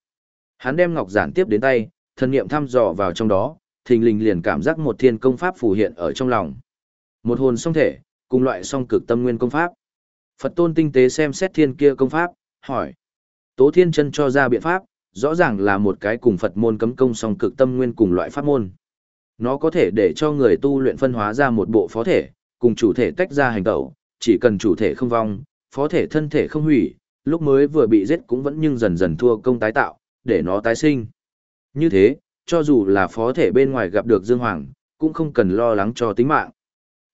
Hắn đem ngọc giản tiếp đến tay, thần niệm thăm dò vào trong đó, thình lình liền cảm giác một thiên công pháp phù hiện ở trong lòng. Một hồn song thể, cùng loại song cực tâm nguyên công pháp. Phật tôn tinh tế xem xét thiên kia công pháp, hỏi. Tố thiên chân cho ra biện pháp, rõ ràng là một cái cùng Phật môn cấm công song cực tâm nguyên cùng loại pháp môn. Nó có thể để cho người tu luyện phân hóa ra một bộ phó thể, cùng chủ thể tách ra hành tẩu, chỉ cần chủ thể không vong, phó thể thân thể không hủy, lúc mới vừa bị giết cũng vẫn nhưng dần dần thua công tái tạo, để nó tái sinh. Như thế, cho dù là phó thể bên ngoài gặp được Dương Hoàng, cũng không cần lo lắng cho tính mạng.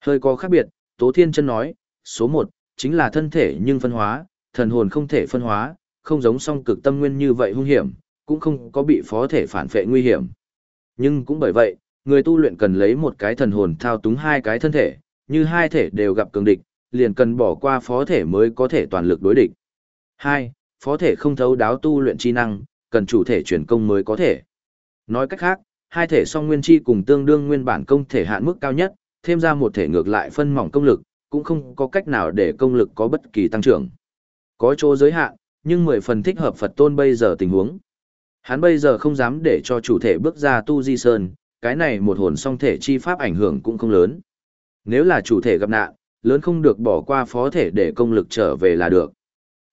Hơi có khác biệt, Tố Thiên Chân nói, số 1, chính là thân thể nhưng phân hóa, thần hồn không thể phân hóa, không giống song cực tâm nguyên như vậy hung hiểm, cũng không có bị phó thể phản phệ nguy hiểm. Nhưng cũng bởi vậy, người tu luyện cần lấy một cái thần hồn thao túng hai cái thân thể, như hai thể đều gặp cường địch, liền cần bỏ qua phó thể mới có thể toàn lực đối địch. 2. Phó thể không thấu đáo tu luyện chi năng, cần chủ thể chuyển công mới có thể. Nói cách khác, hai thể song nguyên chi cùng tương đương nguyên bản công thể hạn mức cao nhất, thêm ra một thể ngược lại phân mỏng công lực, cũng không có cách nào để công lực có bất kỳ tăng trưởng. Có chỗ giới hạn, nhưng mười phần thích hợp Phật tôn bây giờ tình huống. Hắn bây giờ không dám để cho chủ thể bước ra tu di sơn, cái này một hồn song thể chi pháp ảnh hưởng cũng không lớn. Nếu là chủ thể gặp nạn, lớn không được bỏ qua phó thể để công lực trở về là được.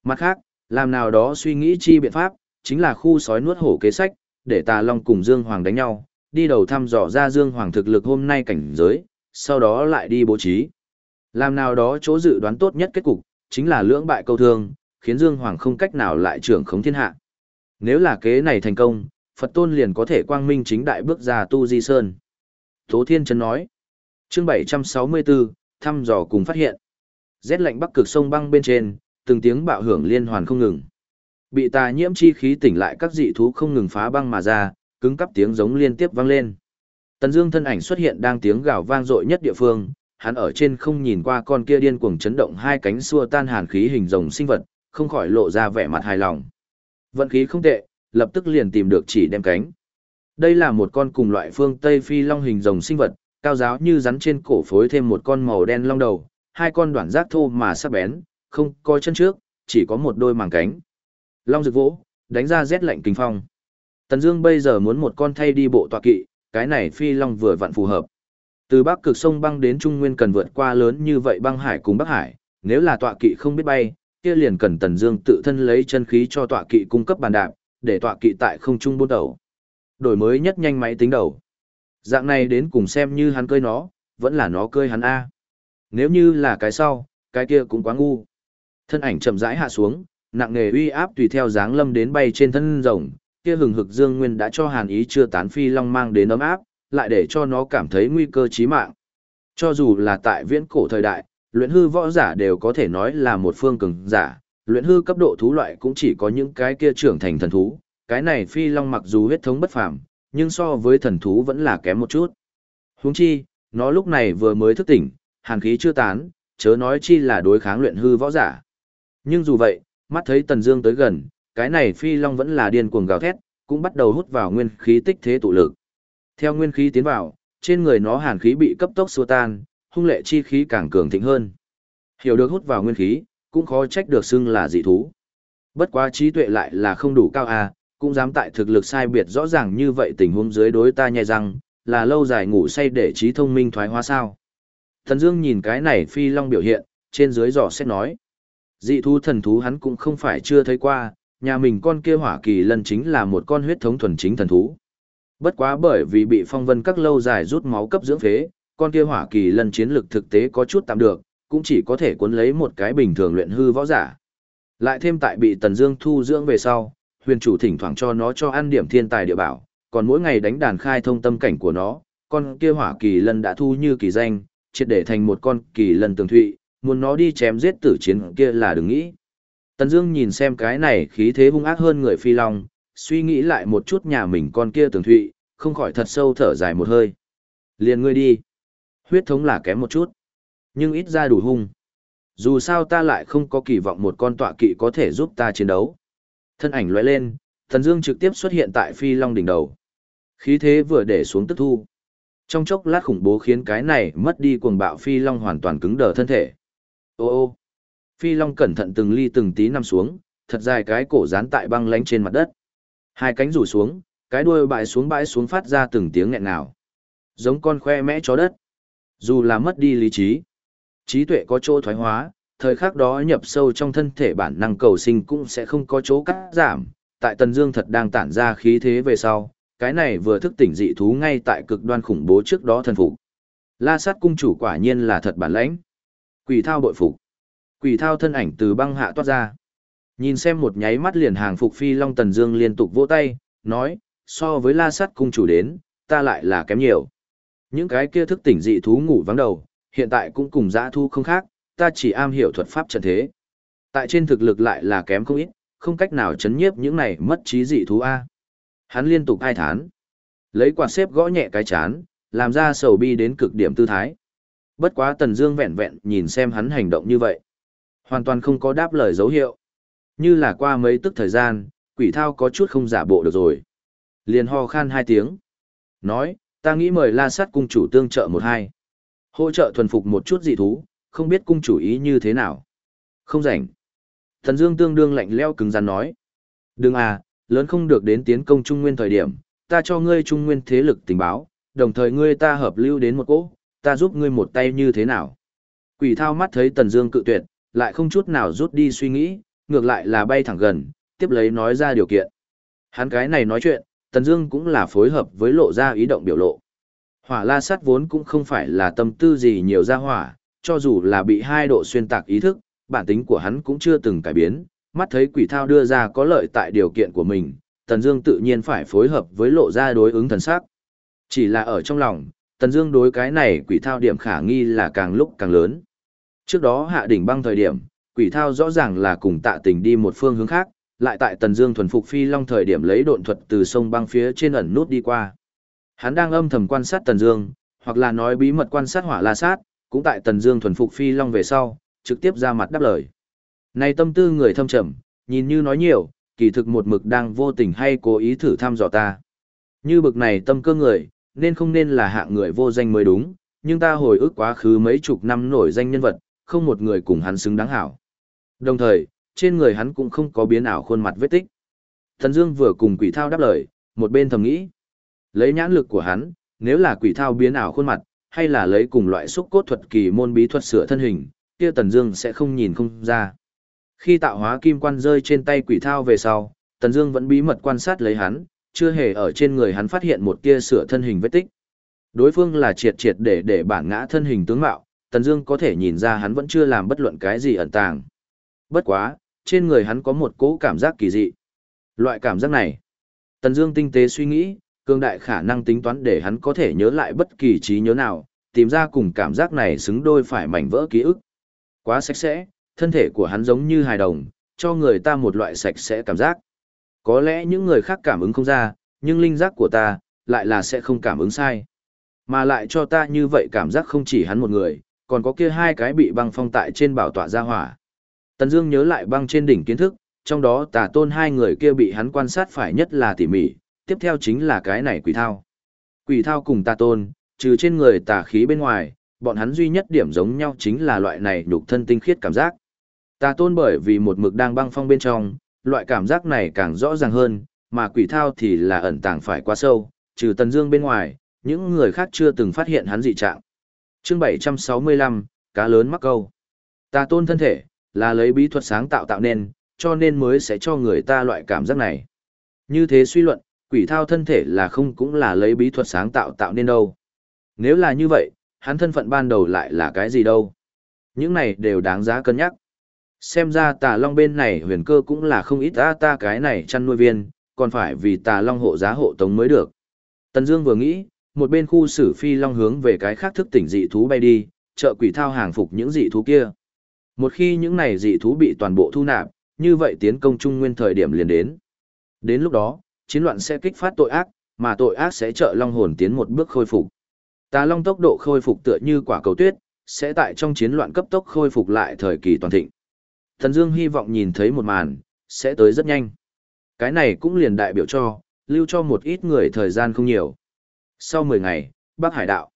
Mặt khác, làm nào đó suy nghĩ chi biện pháp, chính là khu sói nuốt hổ kế sách, để Tà Long cùng Dương Hoàng đánh nhau, đi đầu thăm dò ra Dương Hoàng thực lực hôm nay cảnh giới, sau đó lại đi bố trí. Làm nào đó chỗ dự đoán tốt nhất kết cục, chính là lưỡng bại câu thương, khiến Dương Hoàng không cách nào lại trưởng khống thiên hạ. Nếu là kế này thành công, Phật tôn liền có thể quang minh chính đại bước ra tu di sơn. Tố Thiên Trấn nói, chương 764, thăm dò cùng phát hiện. Rét lạnh bắc cực sông băng bên trên, từng tiếng bạo hưởng liên hoàn không ngừng. Bị tà nhiễm chi khí tỉnh lại các dị thú không ngừng phá băng mà ra, cứng cắp tiếng giống liên tiếp vang lên. Tần Dương thân ảnh xuất hiện đang tiếng gào vang dội nhất địa phương, hắn ở trên không nhìn qua con kia điên cuồng chấn động hai cánh xua tan hàn khí hình rồng sinh vật, không khỏi lộ ra vẻ mặt hài lòng. Vận khí không tệ, lập tức liền tìm được chỉ đem cánh. Đây là một con cùng loại phương Tây phi long hình rồng sinh vật, cao giáo như rắn trên cổ phối thêm một con màu đen long đầu, hai con đoạn giác thô mà sắc bén, không có chân trước, chỉ có một đôi màng cánh. Long rực vỗ, đánh ra rét lạnh kinh phong. Tần Dương bây giờ muốn một con thay đi bộ tọa kỵ, cái này phi long vừa vặn phù hợp. Từ Bắc Cực sông băng đến Trung Nguyên cần vượt qua lớn như vậy băng hải cùng Bắc Hải, nếu là tọa kỵ không biết bay, kia liền cần Tần Dương tự thân lấy chân khí cho tọa kỵ cung cấp bàn đạp, để tọa kỵ tại không trung buôn đầu. Đổi mới nhất nhanh máy tính đầu. Dạng này đến cùng xem như hắn cơi nó, vẫn là nó cơi hắn a. Nếu như là cái sau, cái kia cũng quá ngu. Thân ảnh chậm rãi hạ xuống, nặng nề uy áp tùy theo dáng lâm đến bay trên thân rồng, kia hừng hực dương nguyên đã cho Hàn Ý chưa tán phi long mang đến ấm áp, lại để cho nó cảm thấy nguy cơ chí mạng. Cho dù là tại viễn cổ thời đại, luyện hư võ giả đều có thể nói là một phương cường giả, luyện hư cấp độ thú loại cũng chỉ có những cái kia trưởng thành thần thú, cái này phi long mặc dù huyết thống bất phàm, nhưng so với thần thú vẫn là kém một chút. Huống chi, nó lúc này vừa mới thức tỉnh, hàn khí chưa tán, chớ nói chi là đối kháng luyện hư võ giả. Nhưng dù vậy, mắt thấy Tần Dương tới gần, cái này phi long vẫn là điên cuồng gào thét, cũng bắt đầu hút vào nguyên khí tích thế tụ lực. Theo nguyên khí tiến vào, trên người nó hàn khí bị cấp tốc xua tan, hung lệ chi khí càng cường thịnh hơn. Hiểu được hút vào nguyên khí, cũng khó trách được xưng là dị thú. Bất quá trí tuệ lại là không đủ cao à, cũng dám tại thực lực sai biệt rõ ràng như vậy tình huống dưới đối ta nhai răng, là lâu dài ngủ say để trí thông minh thoái hóa sao. Thần Dương nhìn cái này phi long biểu hiện, trên dưới dò xét nói. Dị thú thần thú hắn cũng không phải chưa thấy qua, nhà mình con kia hỏa kỳ lân chính là một con huyết thống thuần chính thần thú. Bất quá bởi vì bị phong vân các lâu dài rút máu cấp dưỡng phế, con kia hỏa kỳ lân chiến lực thực tế có chút tạm được, cũng chỉ có thể cuốn lấy một cái bình thường luyện hư võ giả. Lại thêm tại bị Tần Dương thu dưỡng về sau, huyền chủ thỉnh thoảng cho nó cho ăn điểm thiên tài địa bảo, còn mỗi ngày đánh đàn khai thông tâm cảnh của nó, con kia hỏa kỳ lân đã thu như kỳ danh, triệt để thành một con kỳ lân tường thụy, muốn nó đi chém giết tử chiến kia là đừng nghĩ. Tần Dương nhìn xem cái này khí thế hung ác hơn người phi long, suy nghĩ lại một chút nhà mình con kia tường thụy, không khỏi thật sâu thở dài một hơi. Liền ngươi đi. Huyết thống là kém một chút, nhưng ít ra đủ hung. Dù sao ta lại không có kỳ vọng một con tọa kỵ có thể giúp ta chiến đấu. Thân ảnh lóe lên, Tần Dương trực tiếp xuất hiện tại phi long đỉnh đầu. Khí thế vừa để xuống tức thu. Trong chốc lát khủng bố khiến cái này mất đi cuồng bạo phi long hoàn toàn cứng đờ thân thể. Ô ô. Phi long cẩn thận từng ly từng tí nằm xuống, thật dài cái cổ dán tại băng lánh trên mặt đất. Hai cánh rủ xuống, cái đuôi bại xuống bãi xuống phát ra từng tiếng nghẹn ngào. Giống con khoe mẽ chó đất. Dù là mất đi lý trí, trí tuệ có chỗ thoái hóa, thời khắc đó nhập sâu trong thân thể bản năng cầu sinh cũng sẽ không có chỗ cắt giảm. Tại Tần Dương thật đang tản ra khí thế về sau, cái này vừa thức tỉnh dị thú ngay tại cực đoan khủng bố trước đó thần phục. La sát cung chủ quả nhiên là thật bản lãnh. Quỷ thao bội phục. Quỷ thao thân ảnh từ băng hạ toát ra. Nhìn xem một nháy mắt liền hàng phục phi long tần dương liên tục vỗ tay, nói, so với la sắt cung chủ đến, ta lại là kém nhiều. Những cái kia thức tỉnh dị thú ngủ vắng đầu, hiện tại cũng cùng dã thu không khác, ta chỉ am hiểu thuật pháp trận thế. Tại trên thực lực lại là kém không ít, không cách nào chấn nhiếp những này mất trí dị thú A. Hắn liên tục hai thán. Lấy quạt xếp gõ nhẹ cái chán, làm ra sầu bi đến cực điểm tư thái. Bất quá Tần Dương vẹn vẹn nhìn xem hắn hành động như vậy. Hoàn toàn không có đáp lời dấu hiệu. Như là qua mấy tức thời gian, quỷ thao có chút không giả bộ được rồi. Liền ho khan hai tiếng. Nói, ta nghĩ mời la sát cung chủ tương trợ một hai. Hỗ trợ thuần phục một chút dị thú, không biết cung chủ ý như thế nào. Không rảnh. Thần Dương tương đương lạnh leo cứng rắn nói. Đừng à, lớn không được đến tiến công Trung Nguyên thời điểm, ta cho ngươi Trung Nguyên thế lực tình báo, đồng thời ngươi ta hợp lưu đến một cỗ, ta giúp ngươi một tay như thế nào. Quỷ thao mắt thấy Tần Dương cự tuyệt, lại không chút nào rút đi suy nghĩ, ngược lại là bay thẳng gần, tiếp lấy nói ra điều kiện. Hắn cái này nói chuyện, Tần Dương cũng là phối hợp với lộ ra ý động biểu lộ. Hỏa La Sát vốn cũng không phải là tâm tư gì nhiều ra hỏa, cho dù là bị hai độ xuyên tạc ý thức, bản tính của hắn cũng chưa từng cải biến, mắt thấy quỷ thao đưa ra có lợi tại điều kiện của mình, Tần Dương tự nhiên phải phối hợp với lộ ra đối ứng thần sắc. Chỉ là ở trong lòng, Tần Dương đối cái này quỷ thao điểm khả nghi là càng lúc càng lớn. Trước đó hạ đỉnh băng thời điểm, quỷ thao rõ ràng là cùng tạ tình đi một phương hướng khác, lại tại Tần Dương thuần phục phi long thời điểm lấy độn thuật từ sông băng phía trên ẩn nút đi qua. Hắn đang âm thầm quan sát Tần Dương, hoặc là nói bí mật quan sát Hỏa La Sát, cũng tại Tần Dương thuần phục phi long về sau, trực tiếp ra mặt đáp lời. Này tâm tư người thâm trầm, nhìn như nói nhiều, kỳ thực một mực đang vô tình hay cố ý thử thăm dò ta. Như bực này tâm cơ người, nên không nên là hạng người vô danh mới đúng, nhưng ta hồi ức quá khứ mấy chục năm nổi danh nhân vật, không một người cùng hắn xứng đáng hảo. Đồng thời, trên người hắn cũng không có biến ảo khuôn mặt vết tích. Thần Dương vừa cùng quỷ thao đáp lời, một bên thầm nghĩ. Lấy nhãn lực của hắn, nếu là quỷ thao biến ảo khuôn mặt, hay là lấy cùng loại xúc cốt thuật kỳ môn bí thuật sửa thân hình, kia Tần Dương sẽ không nhìn không ra. Khi tạo hóa kim quan rơi trên tay quỷ thao về sau, Tần Dương vẫn bí mật quan sát lấy hắn, chưa hề ở trên người hắn phát hiện một tia sửa thân hình vết tích. Đối phương là triệt triệt để để bản ngã thân hình tướng mạo, Tần Dương có thể nhìn ra hắn vẫn chưa làm bất luận cái gì ẩn tàng. Bất quá, trên người hắn có một cỗ cảm giác kỳ dị. Loại cảm giác này, Tần Dương tinh tế suy nghĩ, cường đại khả năng tính toán để hắn có thể nhớ lại bất kỳ trí nhớ nào, tìm ra cùng cảm giác này xứng đôi phải mảnh vỡ ký ức. Quá sạch sẽ, thân thể của hắn giống như hài đồng, cho người ta một loại sạch sẽ cảm giác. Có lẽ những người khác cảm ứng không ra, nhưng linh giác của ta, lại là sẽ không cảm ứng sai. Mà lại cho ta như vậy cảm giác không chỉ hắn một người, còn có kia hai cái bị băng phong tại trên bảo tọa ra hỏa. Tần Dương nhớ lại băng trên đỉnh kiến thức, trong đó tà tôn hai người kia bị hắn quan sát phải nhất là tỉ mỉ, tiếp theo chính là cái này quỷ thao. Quỷ thao cùng tà tôn, trừ trên người tà khí bên ngoài, bọn hắn duy nhất điểm giống nhau chính là loại này nhục thân tinh khiết cảm giác. Tà tôn bởi vì một mực đang băng phong bên trong, loại cảm giác này càng rõ ràng hơn, mà quỷ thao thì là ẩn tàng phải quá sâu, trừ Tần Dương bên ngoài, những người khác chưa từng phát hiện hắn dị trạng. Chương 765, cá lớn mắc câu. Tà tôn thân thể là lấy bí thuật sáng tạo tạo nên, cho nên mới sẽ cho người ta loại cảm giác này. Như thế suy luận, quỷ thao thân thể là không cũng là lấy bí thuật sáng tạo tạo nên đâu. Nếu là như vậy, hắn thân phận ban đầu lại là cái gì đâu? Những này đều đáng giá cân nhắc. Xem ra tà long bên này huyền cơ cũng là không ít ta ta cái này chăn nuôi viên, còn phải vì tà long hộ giá hộ tống mới được. Tần Dương vừa nghĩ, một bên khu xử phi long hướng về cái khác thức tỉnh dị thú bay đi, trợ quỷ thao hàng phục những dị thú kia. Một khi những này dị thú bị toàn bộ thu nạp, như vậy tiến công trung nguyên thời điểm liền đến. Đến lúc đó, chiến loạn sẽ kích phát tội ác, mà tội ác sẽ trợ long hồn tiến một bước khôi phục. Tà long tốc độ khôi phục tựa như quả cầu tuyết, sẽ tại trong chiến loạn cấp tốc khôi phục lại thời kỳ toàn thịnh. Thần Dương hy vọng nhìn thấy một màn, sẽ tới rất nhanh. Cái này cũng liền đại biểu cho, lưu cho một ít người thời gian không nhiều. Sau 10 ngày, Bắc Hải đạo.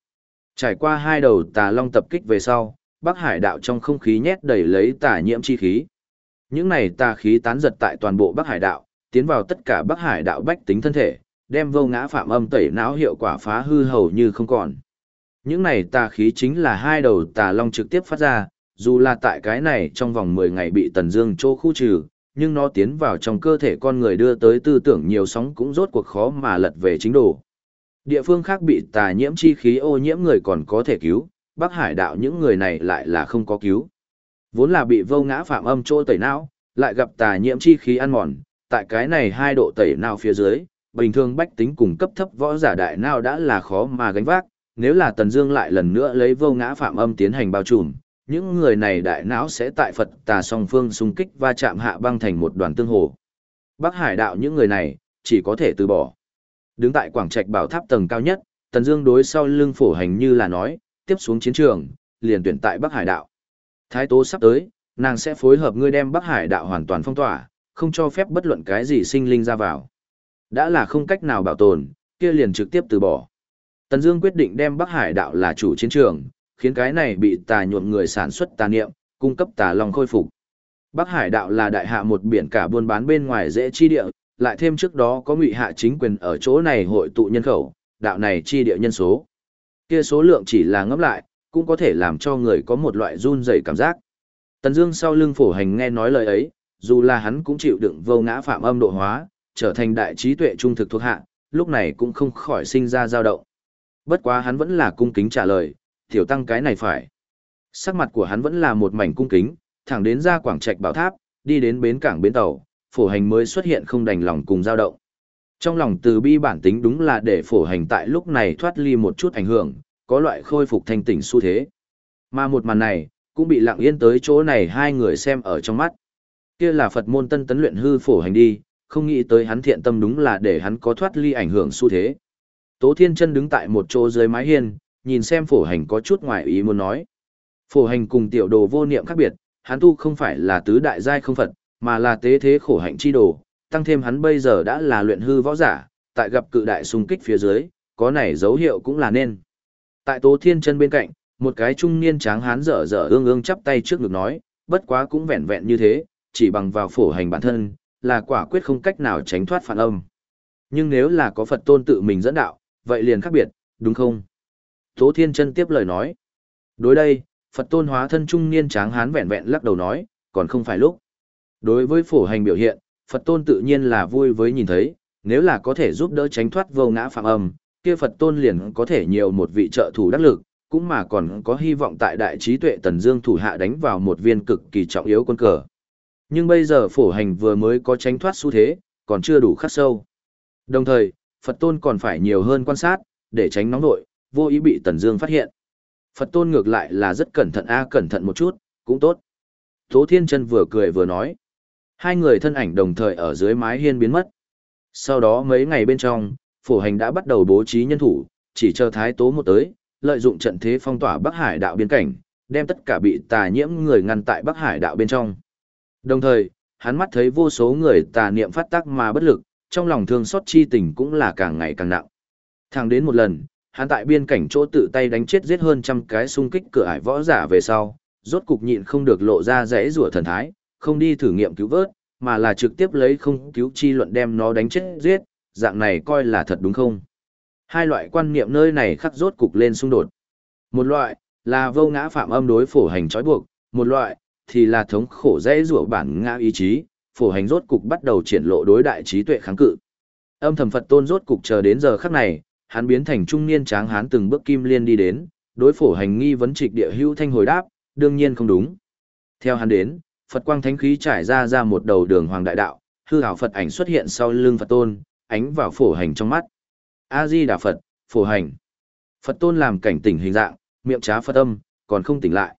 Trải qua hai đầu tà long tập kích về sau, Bắc Hải đạo trong không khí nhét đầy lấy tà nhiễm chi khí. Những này tà khí tán giật tại toàn bộ Bắc Hải đạo, tiến vào tất cả Bắc Hải đạo bách tính thân thể, đem vô ngã phạm âm tẩy não hiệu quả phá hư hầu như không còn. Những này tà khí chính là hai đầu tà long trực tiếp phát ra, dù là tại cái này trong vòng 10 ngày bị Tần Dương chỗ khu trừ, nhưng nó tiến vào trong cơ thể con người đưa tới tư tưởng nhiều sóng cũng rốt cuộc khó mà lật về chính đồ. Địa phương khác bị tà nhiễm chi khí ô nhiễm người còn có thể cứu, Bắc Hải đạo những người này lại là không có cứu. Vốn là bị vô ngã phạm âm trôi tẩy não, lại gặp tà nhiễm chi khí ăn mòn, tại cái này hai độ tẩy não phía dưới, bình thường bách tính cùng cấp thấp võ giả đại não đã là khó mà gánh vác, nếu là Tần Dương lại lần nữa lấy vô ngã phạm âm tiến hành bao trùm, những người này đại não sẽ tại Phật tà song phương xung kích và chạm hạ băng thành một đoàn tương hồ. Bắc Hải đạo những người này chỉ có thể từ bỏ. Đứng tại quảng trạch bảo tháp tầng cao nhất, Tần Dương đối sau lưng phổ hành như là nói, tiếp xuống chiến trường, liền tuyển tại Bắc Hải đạo. Thái Tố sắp tới, nàng sẽ phối hợp ngươi đem Bắc Hải đạo hoàn toàn phong tỏa, không cho phép bất luận cái gì sinh linh ra vào. Đã là không cách nào bảo tồn, kia liền trực tiếp từ bỏ. Tần Dương quyết định đem Bắc Hải đạo là chủ chiến trường, khiến cái này bị tà nhuộm người sản xuất tà niệm, cung cấp tà long khôi phục. Bắc Hải đạo là đại hạ một biển cả buôn bán bên ngoài dễ chi địa, lại thêm trước đó có ngụy hạ chính quyền ở chỗ này hội tụ nhân khẩu, đạo này chi địa nhân số. Kia số lượng chỉ là ngấp lại, cũng có thể làm cho người có một loại run rẩy cảm giác. Tần Dương sau lưng phổ hành nghe nói lời ấy, dù là hắn cũng chịu đựng vô ngã phạm âm độ hóa, trở thành đại trí tuệ trung thực thuộc hạ, lúc này cũng không khỏi sinh ra dao động. Bất quá hắn vẫn là cung kính trả lời, tiểu tăng cái này phải. Sắc mặt của hắn vẫn là một mảnh cung kính, thẳng đến ra quảng trạch bảo tháp, đi đến bến cảng bến tàu, phổ hành mới xuất hiện không đành lòng cùng dao động. Trong lòng từ bi bản tính đúng là để phổ hành tại lúc này thoát ly một chút ảnh hưởng, có loại khôi phục thanh tỉnh xu thế. Mà một màn này, cũng bị lặng yên tới chỗ này hai người xem ở trong mắt. Kia là Phật môn tân tấn luyện hư phổ hành đi, không nghĩ tới hắn thiện tâm đúng là để hắn có thoát ly ảnh hưởng xu thế. Tố Thiên Chân đứng tại một chỗ dưới mái hiên, nhìn xem phổ hành có chút ngoài ý muốn nói. Phổ hành cùng tiểu đồ vô niệm khác biệt, hắn tu không phải là tứ đại giai không Phật, mà là tế thế khổ hạnh chi đồ, tăng thêm hắn bây giờ đã là luyện hư võ giả, tại gặp cự đại xung kích phía dưới, có này dấu hiệu cũng là nên. Tại Tố Thiên Chân bên cạnh, một cái trung niên tráng hán dở dở ương ương chắp tay trước ngực nói, bất quá cũng vẹn vẹn như thế, chỉ bằng vào phổ hành bản thân, là quả quyết không cách nào tránh thoát phản âm. Nhưng nếu là có Phật tôn tự mình dẫn đạo, vậy liền khác biệt, đúng không? Tố Thiên Chân tiếp lời nói. Đối đây, Phật tôn hóa thân trung niên tráng hán vẹn vẹn lắc đầu nói, còn không phải lúc. Đối với phổ hành biểu hiện, Phật tôn tự nhiên là vui với nhìn thấy, nếu là có thể giúp đỡ tránh thoát vô ngã phạm âm, kia Phật tôn liền có thể nhiều một vị trợ thủ đắc lực, cũng mà còn có hy vọng tại đại trí tuệ Tần Dương thủ hạ đánh vào một viên cực kỳ trọng yếu quân cờ. Nhưng bây giờ phổ hành vừa mới có tránh thoát xu thế, còn chưa đủ khắc sâu. Đồng thời, Phật tôn còn phải nhiều hơn quan sát, để tránh nóng nội, vô ý bị Tần Dương phát hiện. Phật tôn ngược lại là rất cẩn thận a cẩn thận một chút, cũng tốt. Tố Thiên Chân vừa cười vừa nói. Hai người thân ảnh đồng thời ở dưới mái hiên biến mất. Sau đó mấy ngày bên trong, phổ hành đã bắt đầu bố trí nhân thủ, chỉ chờ thái tố một tới, lợi dụng trận thế phong tỏa Bắc Hải đạo biên cảnh, đem tất cả bị tà nhiễm người ngăn tại Bắc Hải đạo bên trong. Đồng thời, hắn mắt thấy vô số người tà niệm phát tác mà bất lực, trong lòng thương xót chi tình cũng là càng ngày càng nặng. Thẳng đến một lần, hắn tại biên cảnh chỗ tự tay đánh chết giết hơn trăm cái xung kích cửa ải võ giả về sau, rốt cục nhịn không được lộ ra rẽ rủa thần thái, không đi thử nghiệm cứu vớt, mà là trực tiếp lấy không cứu chi luận đem nó đánh chết giết, dạng này coi là thật đúng không? Hai loại quan niệm nơi này khắc rốt cục lên xung đột. Một loại là vô ngã phạm âm đối phổ hành trói buộc, một loại thì là thống khổ dễ rủa bản ngã ý chí, phổ hành rốt cục bắt đầu triển lộ đối đại trí tuệ kháng cự. Âm thầm Phật tôn rốt cục chờ đến giờ khắc này, hắn biến thành trung niên tráng hán từng bước kim liên đi đến, đối phổ hành nghi vấn trịch địa hữu thanh hồi đáp, đương nhiên không đúng. Theo hắn đến, Phật quang thánh khí trải ra ra một đầu đường hoàng đại đạo, hư ảo Phật ảnh xuất hiện sau lưng Phật tôn, ánh vào phổ hành trong mắt. A Di Đà Phật, phổ hành. Phật tôn làm cảnh tỉnh hình dạng, miệng trá Phật âm, còn không tỉnh lại.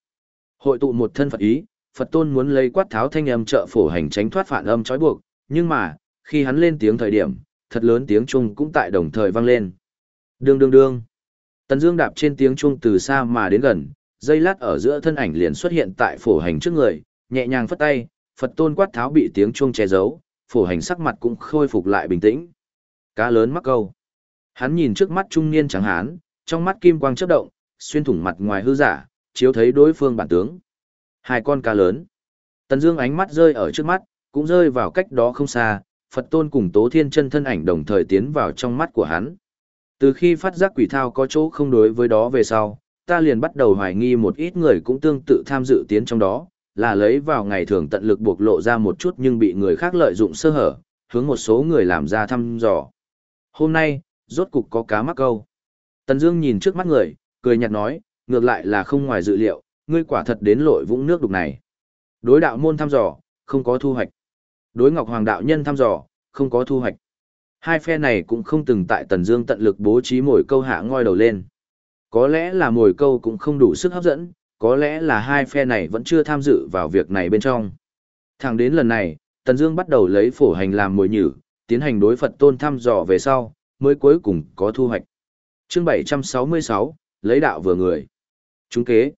Hội tụ một thân Phật ý, Phật tôn muốn lấy quát tháo thanh âm trợ phổ hành tránh thoát phản âm trói buộc, nhưng mà, khi hắn lên tiếng thời điểm, thật lớn tiếng trung cũng tại đồng thời vang lên. Đương đương đương. Tần Dương đạp trên tiếng trung từ xa mà đến gần, dây lát ở giữa thân ảnh liền xuất hiện tại phổ hành trước người, nhẹ nhàng phất tay, Phật tôn quát tháo bị tiếng chuông che giấu, phổ hành sắc mặt cũng khôi phục lại bình tĩnh. Cá lớn mắc câu. Hắn nhìn trước mắt trung niên trắng hán, trong mắt kim quang chớp động, xuyên thủng mặt ngoài hư giả, chiếu thấy đối phương bản tướng. Hai con cá lớn. Tần Dương ánh mắt rơi ở trước mắt, cũng rơi vào cách đó không xa, Phật tôn cùng Tố Thiên chân thân ảnh đồng thời tiến vào trong mắt của hắn. Từ khi phát giác quỷ thao có chỗ không đối với đó về sau, ta liền bắt đầu hoài nghi một ít người cũng tương tự tham dự tiến trong đó, là lấy vào ngày thường tận lực buộc lộ ra một chút nhưng bị người khác lợi dụng sơ hở, hướng một số người làm ra thăm dò. Hôm nay, rốt cục có cá mắc câu. Tần Dương nhìn trước mắt người, cười nhạt nói, ngược lại là không ngoài dự liệu, ngươi quả thật đến lội vũng nước đục này. Đối đạo môn thăm dò, không có thu hoạch. Đối Ngọc Hoàng đạo nhân thăm dò, không có thu hoạch. Hai phe này cũng không từng tại Tần Dương tận lực bố trí mồi câu hạ ngoi đầu lên. Có lẽ là mồi câu cũng không đủ sức hấp dẫn, có lẽ là hai phe này vẫn chưa tham dự vào việc này bên trong. Thẳng đến lần này, Tần Dương bắt đầu lấy phổ hành làm mồi nhử, tiến hành đối Phật tôn thăm dò về sau, mới cuối cùng có thu hoạch. Chương 766, lấy đạo vừa người. Chúng kế.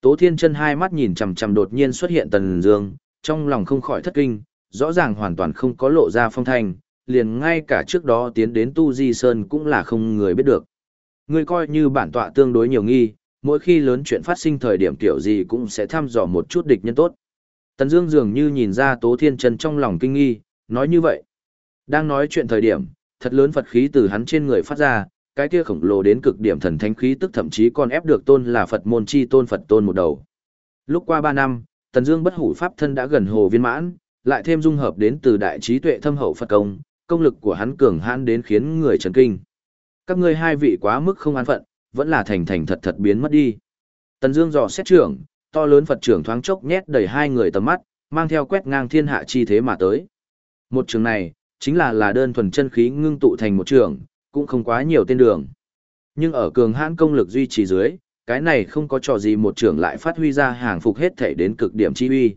Tố Thiên Chân hai mắt nhìn chằm chằm đột nhiên xuất hiện Tần Dương, trong lòng không khỏi thất kinh, rõ ràng hoàn toàn không có lộ ra phong thanh, liền ngay cả trước đó tiến đến Tu Di Sơn cũng là không người biết được. Ngươi coi như bản tọa tương đối nhiều nghi, mỗi khi lớn chuyện phát sinh thời điểm kiểu gì cũng sẽ thăm dò một chút địch nhân tốt. Tần Dương dường như nhìn ra Tố Thiên Chân trong lòng kinh nghi, nói như vậy. Đang nói chuyện thời điểm, thật lớn Phật khí từ hắn trên người phát ra, cái kia khổng lồ đến cực điểm thần thánh khí tức thậm chí còn ép được tôn là Phật môn chi tôn Phật tôn một đầu. Lúc qua 3 năm, Tần Dương bất hủ pháp thân đã gần hồ viên mãn, lại thêm dung hợp đến từ đại trí tuệ thâm hậu Phật công, công lực của hắn cường hãn đến khiến người chấn kinh. Các ngươi hai vị quá mức không an phận, vẫn là thành thành thật thật biến mất đi. Tần Dương dò xét trưởng, to lớn Phật trưởng thoáng chốc nhét đầy hai người tầm mắt, mang theo quét ngang thiên hạ chi thế mà tới. Một trường này, chính là là đơn thuần chân khí ngưng tụ thành một trường, cũng không quá nhiều tên đường. Nhưng ở cường hãn công lực duy trì dưới, cái này không có trò gì một trường lại phát huy ra hàng phục hết thể đến cực điểm chi uy.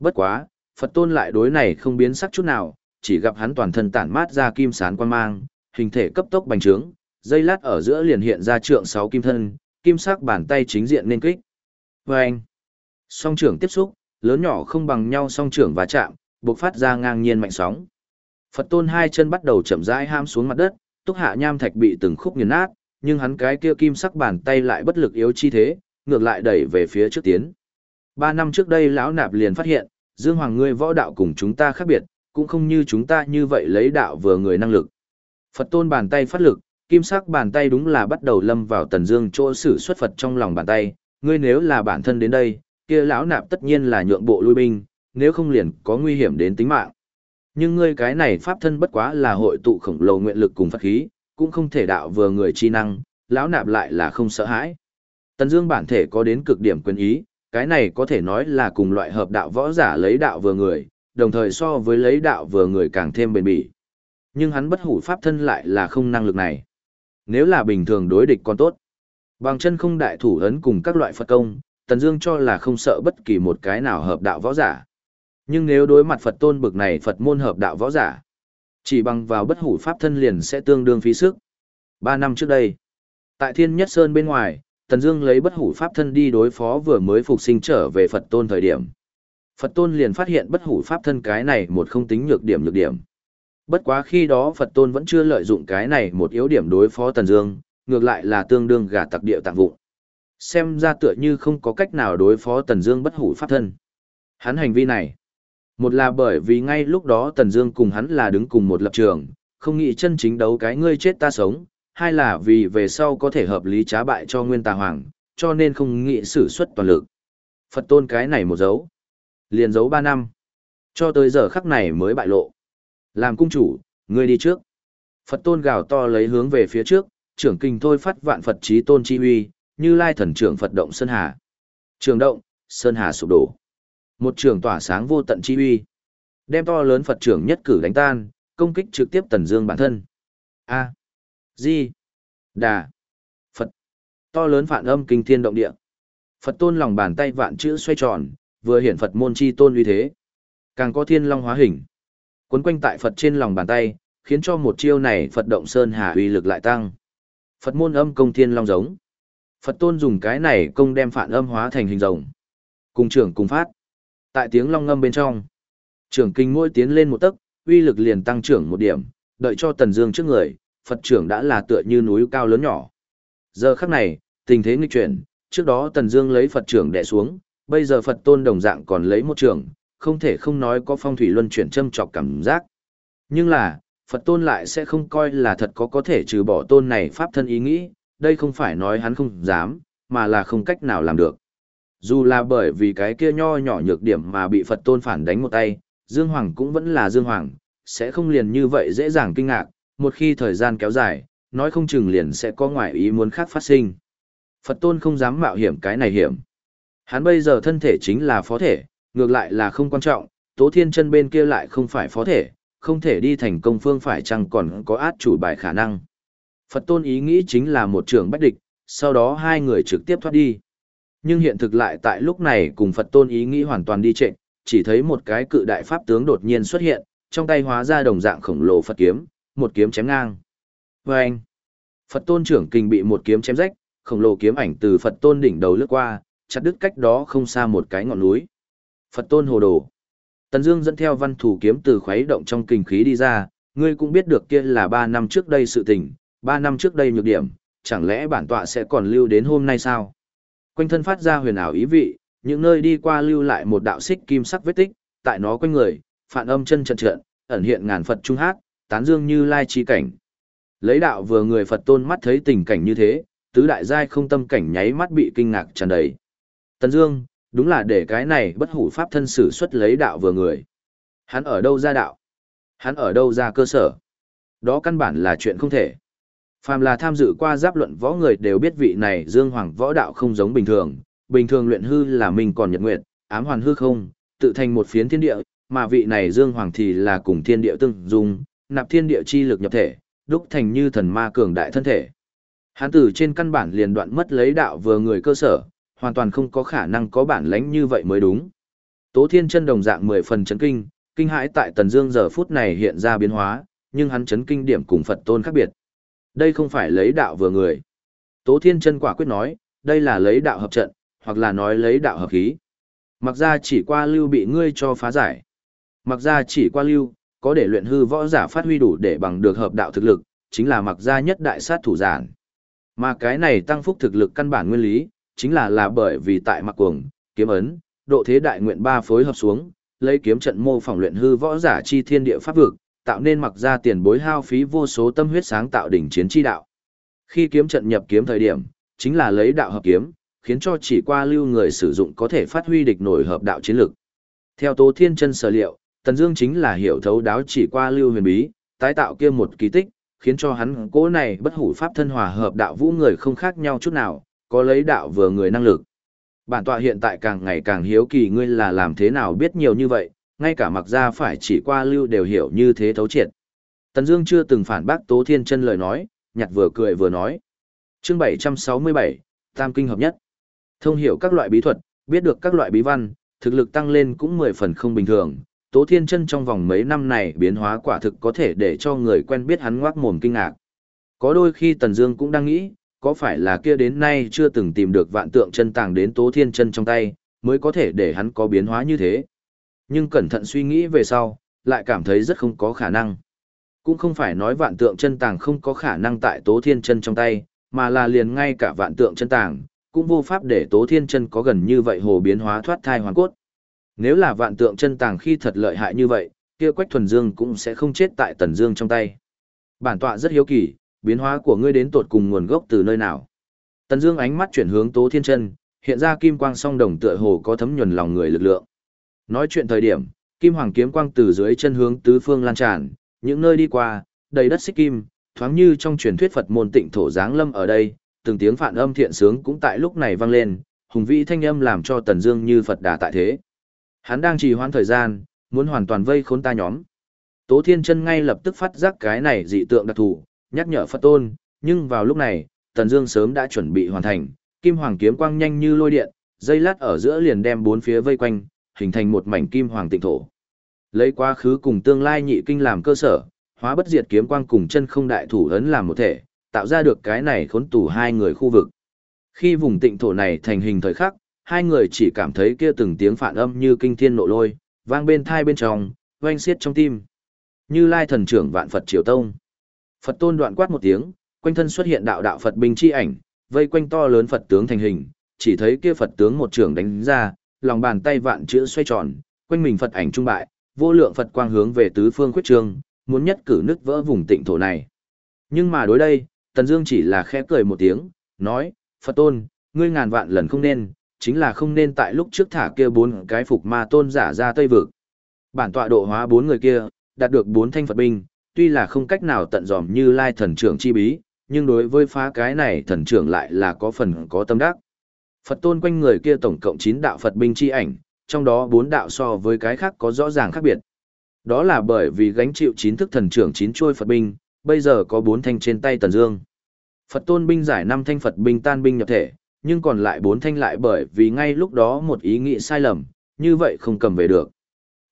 Bất quá, Phật tôn lại đối này không biến sắc chút nào, chỉ gặp hắn toàn thân tản mát ra kim sán quan mang, hình thể cấp tốc bành trướng, dây lát ở giữa liền hiện ra trượng sáu kim thân, kim sắc bàn tay chính diện nên kích. Và anh, song trưởng tiếp xúc, lớn nhỏ không bằng nhau song trưởng và chạm, bộc phát ra ngang nhiên mạnh sóng. Phật tôn hai chân bắt đầu chậm rãi ham xuống mặt đất, túc hạ nham thạch bị từng khúc nghiền nát, nhưng hắn cái kia kim sắc bàn tay lại bất lực yếu chi thế, ngược lại đẩy về phía trước tiến. Ba năm trước đây lão nạp liền phát hiện, Dương Hoàng ngươi võ đạo cùng chúng ta khác biệt, cũng không như chúng ta như vậy lấy đạo vừa người năng lực. Phật tôn bàn tay phát lực, kim sắc bàn tay đúng là bắt đầu lâm vào tần dương chỗ sử xuất Phật trong lòng bàn tay, ngươi nếu là bản thân đến đây, kia lão nạp tất nhiên là nhượng bộ lui binh, nếu không liền có nguy hiểm đến tính mạng. Nhưng ngươi cái này pháp thân bất quá là hội tụ khổng lồ nguyện lực cùng Phật khí, cũng không thể đạo vừa người chi năng, lão nạp lại là không sợ hãi. Tần Dương bản thể có đến cực điểm quyền ý, cái này có thể nói là cùng loại hợp đạo võ giả lấy đạo vừa người, đồng thời so với lấy đạo vừa người càng thêm bền bỉ. Nhưng hắn bất hủ pháp thân lại là không năng lực này. Nếu là bình thường đối địch còn tốt. Bằng chân không đại thủ ấn cùng các loại Phật công, Tần Dương cho là không sợ bất kỳ một cái nào hợp đạo võ giả. Nhưng nếu đối mặt Phật tôn bực này Phật môn hợp đạo võ giả, chỉ bằng vào bất hủ pháp thân liền sẽ tương đương phí sức. Ba năm trước đây, tại Thiên Nhất Sơn bên ngoài, Tần Dương lấy bất hủ pháp thân đi đối phó vừa mới phục sinh trở về Phật tôn thời điểm. Phật tôn liền phát hiện bất hủ pháp thân cái này một không tính nhược điểm nhược điểm. Bất quá khi đó Phật tôn vẫn chưa lợi dụng cái này một yếu điểm đối phó Tần Dương, ngược lại là tương đương gà tặc địa tạng vụ. Xem ra tựa như không có cách nào đối phó Tần Dương bất hủ pháp thân. Hắn hành vi này, một là bởi vì ngay lúc đó Tần Dương cùng hắn là đứng cùng một lập trường, không nghĩ chân chính đấu cái ngươi chết ta sống, hai là vì về sau có thể hợp lý trá bại cho Nguyên Tà Hoàng, cho nên không nghĩ sử xuất toàn lực. Phật tôn cái này một dấu, liền dấu ba năm, cho tới giờ khắc này mới bại lộ. Làm cung chủ, ngươi đi trước. Phật tôn gào to lấy hướng về phía trước, trưởng kinh thôi phát vạn Phật trí tôn chi uy, như lai thần trưởng Phật động Sơn Hà. Trường động, Sơn Hà sụp đổ. Một trường tỏa sáng vô tận chi uy. Đem to lớn Phật trưởng nhất cử đánh tan, công kích trực tiếp tần dương bản thân. A. Di. Đà. Phật. To lớn phản âm kinh thiên động địa. Phật tôn lòng bàn tay vạn chữ xoay tròn, vừa hiển Phật môn chi tôn uy thế. Càng có thiên long hóa hình. Quấn quanh tại Phật trên lòng bàn tay, khiến cho một chiêu này Phật động sơn hà uy lực lại tăng. Phật môn âm công thiên long giống. Phật tôn dùng cái này công đem phản âm hóa thành hình rồng. Cùng trưởng cùng phát. Tại tiếng long ngâm bên trong, trưởng kinh mỗi tiến lên một tấc, uy lực liền tăng trưởng một điểm, đợi cho Tần Dương trước người, Phật trưởng đã là tựa như núi cao lớn nhỏ. Giờ khắc này, tình thế nghịch chuyển, trước đó Tần Dương lấy Phật trưởng đè xuống, bây giờ Phật tôn đồng dạng còn lấy một trưởng, không thể không nói có phong thủy luân chuyển châm trọc cảm giác. Nhưng là, Phật tôn lại sẽ không coi là thật có có thể trừ bỏ tôn này pháp thân ý nghĩ, đây không phải nói hắn không dám, mà là không cách nào làm được. Dù là bởi vì cái kia nho nhỏ nhược điểm mà bị Phật tôn phản đánh một tay, Dương Hoàng cũng vẫn là Dương Hoàng, sẽ không liền như vậy dễ dàng kinh ngạc, một khi thời gian kéo dài, nói không chừng liền sẽ có ngoại ý muốn khác phát sinh. Phật tôn không dám mạo hiểm cái này hiểm. Hắn bây giờ thân thể chính là phó thể, ngược lại là không quan trọng, Tố Thiên chân bên kia lại không phải phó thể, không thể đi thành công phương phải chăng còn có át chủ bài khả năng. Phật tôn ý nghĩ chính là một trường bách địch, sau đó hai người trực tiếp thoát đi. Nhưng hiện thực lại tại lúc này cùng Phật tôn ý nghĩ hoàn toàn đi trệnh, chỉ thấy một cái cự đại pháp tướng đột nhiên xuất hiện, trong tay hóa ra đồng dạng khổng lồ Phật kiếm, một kiếm chém ngang. Và Phật tôn trưởng kinh bị một kiếm chém rách, khổng lồ kiếm ảnh từ Phật tôn đỉnh đầu lướt qua, chặt đứt cách đó không xa một cái ngọn núi. Phật tôn hồ đồ. Tần Dương dẫn theo văn thủ kiếm từ khuấy động trong kinh khí đi ra, ngươi cũng biết được kia là 3 năm trước đây sự tình, 3 năm trước đây nhược điểm, chẳng lẽ bản tọa sẽ còn lưu đến hôm nay sao? Quanh thân phát ra huyền ảo ý vị, những nơi đi qua lưu lại một đạo xích kim sắc vết tích, tại nó quanh người, phản âm chân trận trận, ẩn hiện ngàn Phật trung hát, tán dương như lai chi cảnh. Lấy đạo vừa người Phật tôn mắt thấy tình cảnh như thế, tứ đại giai không tâm cảnh nháy mắt bị kinh ngạc tràn đầy. Tần Dương, đúng là để cái này bất hủ pháp thân sử xuất lấy đạo vừa người. Hắn ở đâu ra đạo? Hắn ở đâu ra cơ sở? Đó căn bản là chuyện không thể. Phàm là tham dự qua giáp luận võ người đều biết vị này Dương Hoàng võ đạo không giống bình thường, bình thường luyện hư là mình còn nhật nguyệt, ám hoàn hư không, tự thành một phiến thiên địa, mà vị này Dương Hoàng thì là cùng thiên địa tương dung, nạp thiên địa chi lực nhập thể, đúc thành như thần ma cường đại thân thể. Hắn từ trên căn bản liền đoạn mất lấy đạo vừa người cơ sở, hoàn toàn không có khả năng có bản lãnh như vậy mới đúng. Tố Thiên chân đồng dạng mười phần chấn kinh, kinh hãi tại Tần Dương giờ phút này hiện ra biến hóa, nhưng hắn chấn kinh điểm cùng Phật tôn khác biệt. Đây không phải lấy đạo vừa người. Tố Thiên chân quả quyết nói, đây là lấy đạo hợp trận, hoặc là nói lấy đạo hợp khí. Mặc ra chỉ qua lưu bị ngươi cho phá giải. Mặc ra chỉ qua lưu, có để luyện hư võ giả phát huy đủ để bằng được hợp đạo thực lực, chính là mặc ra nhất đại sát thủ giản. Mà cái này tăng phúc thực lực căn bản nguyên lý, chính là là bởi vì tại mặc cuồng, kiếm ấn, độ thế đại nguyện ba phối hợp xuống, lấy kiếm trận mô phỏng luyện hư võ giả chi thiên địa pháp vực, tạo nên mặc ra tiền bối hao phí vô số tâm huyết sáng tạo đỉnh chiến chi đạo. Khi kiếm trận nhập kiếm thời điểm, chính là lấy đạo hợp kiếm, khiến cho chỉ qua lưu người sử dụng có thể phát huy địch nổi hợp đạo chiến lực. Theo Tố Thiên Chân sở liệu, Tần Dương chính là hiểu thấu đáo chỉ qua lưu huyền bí, tái tạo kia một kỳ tích, khiến cho hắn cố này bất hủ pháp thân hòa hợp đạo vũ người không khác nhau chút nào, có lấy đạo vừa người năng lực. Bản tọa hiện tại càng ngày càng hiếu kỳ ngươi là làm thế nào biết nhiều như vậy, ngay cả mặc ra phải chỉ qua lưu đều hiểu như thế thấu triệt. Tần Dương chưa từng phản bác Tố Thiên Chân lời nói, nhặt vừa cười vừa nói. Chương 767, Tam kinh hợp nhất. Thông hiểu các loại bí thuật, biết được các loại bí văn, thực lực tăng lên cũng mười phần không bình thường. Tố Thiên Chân trong vòng mấy năm này biến hóa quả thực có thể để cho người quen biết hắn ngoác mồm kinh ngạc. Có đôi khi Tần Dương cũng đang nghĩ, có phải là kia đến nay chưa từng tìm được vạn tượng chân tàng đến Tố Thiên Chân trong tay, mới có thể để hắn có biến hóa như thế. Nhưng cẩn thận suy nghĩ về sau, lại cảm thấy rất không có khả năng. Cũng không phải nói vạn tượng chân tàng không có khả năng tại Tố Thiên Chân trong tay, mà là liền ngay cả vạn tượng chân tàng, cũng vô pháp để Tố Thiên Chân có gần như vậy hồ biến hóa thoát thai hoàn cốt. Nếu là vạn tượng chân tàng khi thật lợi hại như vậy, kia Quách Thuần Dương cũng sẽ không chết tại Tần Dương trong tay. Bản tọa rất hiếu kỳ, biến hóa của ngươi đến tột cùng nguồn gốc từ nơi nào? Tần Dương ánh mắt chuyển hướng Tố Thiên Chân, hiện ra kim quang song đồng tựa hồ có thấm nhuần lòng người lực lượng. Nói chuyện thời điểm, kim hoàng kiếm quang từ dưới chân hướng tứ phương lan tràn, những nơi đi qua, đầy đất xích kim, thoáng như trong truyền thuyết Phật môn tịnh thổ giáng lâm ở đây, từng tiếng phản âm thiện sướng cũng tại lúc này vang lên, hùng vĩ thanh âm làm cho Tần Dương như Phật đà tại thế. Hắn đang trì hoãn thời gian, muốn hoàn toàn vây khốn ta nhóm. Tố Thiên Chân ngay lập tức phát giác cái này dị tượng đặc thù, nhắc nhở Phật Tôn, nhưng vào lúc này, Tần Dương sớm đã chuẩn bị hoàn thành, kim hoàng kiếm quang nhanh như lôi điện, dây lát ở giữa liền đem bốn phía vây quanh, hình thành một mảnh kim hoàng tịnh thổ. Lấy quá khứ cùng tương lai nhị kinh làm cơ sở, hóa bất diệt kiếm quang cùng chân không đại thủ ấn làm một thể, tạo ra được cái này khốn tủ hai người khu vực. Khi vùng tịnh thổ này thành hình thời khắc, hai người chỉ cảm thấy kia từng tiếng phản âm như kinh thiên nộ lôi, vang bên tai bên trong, oanh xiết trong tim. Như lai thần trưởng vạn Phật triều tông. Phật tôn đoạn quát một tiếng, quanh thân xuất hiện đạo đạo Phật binh chi ảnh, vây quanh to lớn Phật tướng thành hình, chỉ thấy kia Phật tướng một trường đánh ra, lòng bàn tay vạn chữ xoay tròn, quanh mình Phật ảnh trung bại, vô lượng Phật quang hướng về tứ phương khuyết trương, muốn nhất cử nứt vỡ vùng tịnh thổ này. Nhưng mà đối đây, Tần Dương chỉ là khẽ cười một tiếng, nói: "Phật tôn, ngươi ngàn vạn lần không nên, chính là không nên tại lúc trước thả kia bốn cái phục ma tôn giả ra Tây vực. Bản tọa độ hóa bốn người kia, đạt được bốn thanh Phật binh, tuy là không cách nào tận dòm như Lai thần trưởng chi bí, nhưng đối với phá cái này thần trưởng lại là có phần có tâm đắc. Phật tôn quanh người kia tổng cộng 9 đạo Phật binh chi ảnh, trong đó 4 đạo so với cái khác có rõ ràng khác biệt. Đó là bởi vì gánh chịu chín thức thần trưởng chín chuôi Phật binh, bây giờ có 4 thanh trên tay Tần Dương. Phật tôn binh giải 5 thanh Phật binh tan binh nhập thể, nhưng còn lại 4 thanh lại bởi vì ngay lúc đó một ý nghĩ sai lầm, như vậy không cầm về được.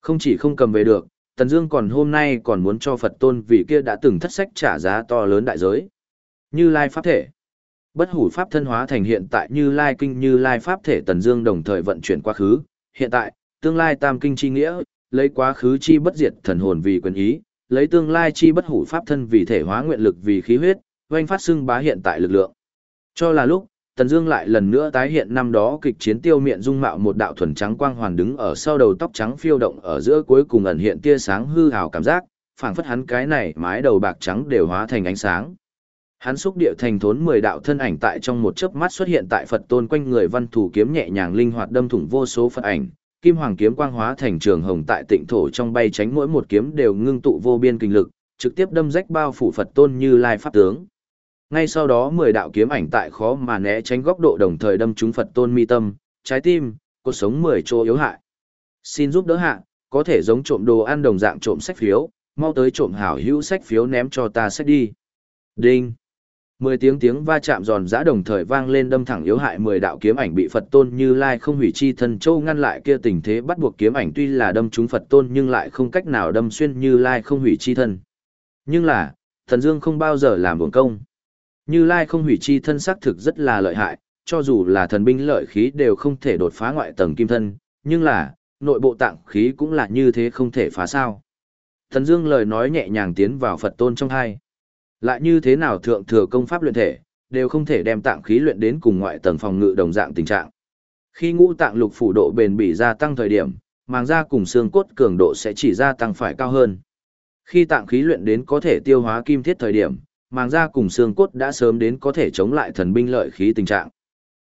Không chỉ không cầm về được, Tần Dương còn hôm nay còn muốn cho Phật tôn vì kia đã từng thất sách trả giá to lớn đại giới. Như Lai pháp thể. Bất hủ pháp thân hóa thành hiện tại Như Lai kinh Như Lai pháp thể Tần Dương đồng thời vận chuyển quá khứ, hiện tại, tương lai tam kinh chi nghĩa, lấy quá khứ chi bất diệt thần hồn vì quyền ý, lấy tương lai chi bất hủ pháp thân vì thể hóa nguyện lực vì khí huyết, oanh phát xưng bá hiện tại lực lượng. Cho là lúc, Tần Dương lại lần nữa tái hiện năm đó kịch chiến tiêu miện dung mạo một đạo thuần trắng quang hoàn đứng ở sau đầu tóc trắng phiêu động ở giữa cuối cùng ẩn hiện tia sáng hư ảo cảm giác, phảng phất hắn cái này mái đầu bạc trắng đều hóa thành ánh sáng. Hắn xúc địa thành thốn mười đạo thân ảnh tại trong một chớp mắt xuất hiện tại Phật tôn quanh người văn thủ kiếm nhẹ nhàng linh hoạt đâm thủng vô số Phật ảnh, kim hoàng kiếm quang hóa thành trường hồng tại tịnh thổ trong bay tránh mỗi một kiếm đều ngưng tụ vô biên kinh lực, trực tiếp đâm rách bao phủ Phật tôn như lai pháp tướng. Ngay sau đó mười đạo kiếm ảnh tại khó mà né tránh góc độ đồng thời đâm trúng Phật tôn mi tâm, trái tim, cuộc sống mười chỗ yếu hại. Xin giúp đỡ hạ, có thể giống trộm đồ ăn đồng dạng trộm sách phiếu, mau tới trộm hảo hữu sách phiếu ném cho ta sách đi. Đinh. Mười tiếng tiếng va chạm giòn giã đồng thời vang lên đâm thẳng yếu hại mười đạo kiếm ảnh bị Phật tôn như lai không hủy chi thần châu ngăn lại kia tình thế bắt buộc kiếm ảnh tuy là đâm trúng Phật tôn nhưng lại không cách nào đâm xuyên như lai không hủy chi thân. Nhưng là, thần dương không bao giờ làm buồn công. Như lai không hủy chi thân xác thực rất là lợi hại, cho dù là thần binh lợi khí đều không thể đột phá ngoại tầng kim thân, nhưng là, nội bộ tạng khí cũng là như thế không thể phá sao. Thần dương lời nói nhẹ nhàng tiến vào Phật tôn trong hai. Lại như thế nào thượng thừa công pháp luyện thể, đều không thể đem tạng khí luyện đến cùng ngoại tầng phòng ngự đồng dạng tình trạng. Khi ngũ tạng lục phủ độ bền bỉ gia tăng thời điểm, màng da cùng xương cốt cường độ sẽ chỉ gia tăng phải cao hơn. Khi tạng khí luyện đến có thể tiêu hóa kim thiết thời điểm, màng da cùng xương cốt đã sớm đến có thể chống lại thần binh lợi khí tình trạng.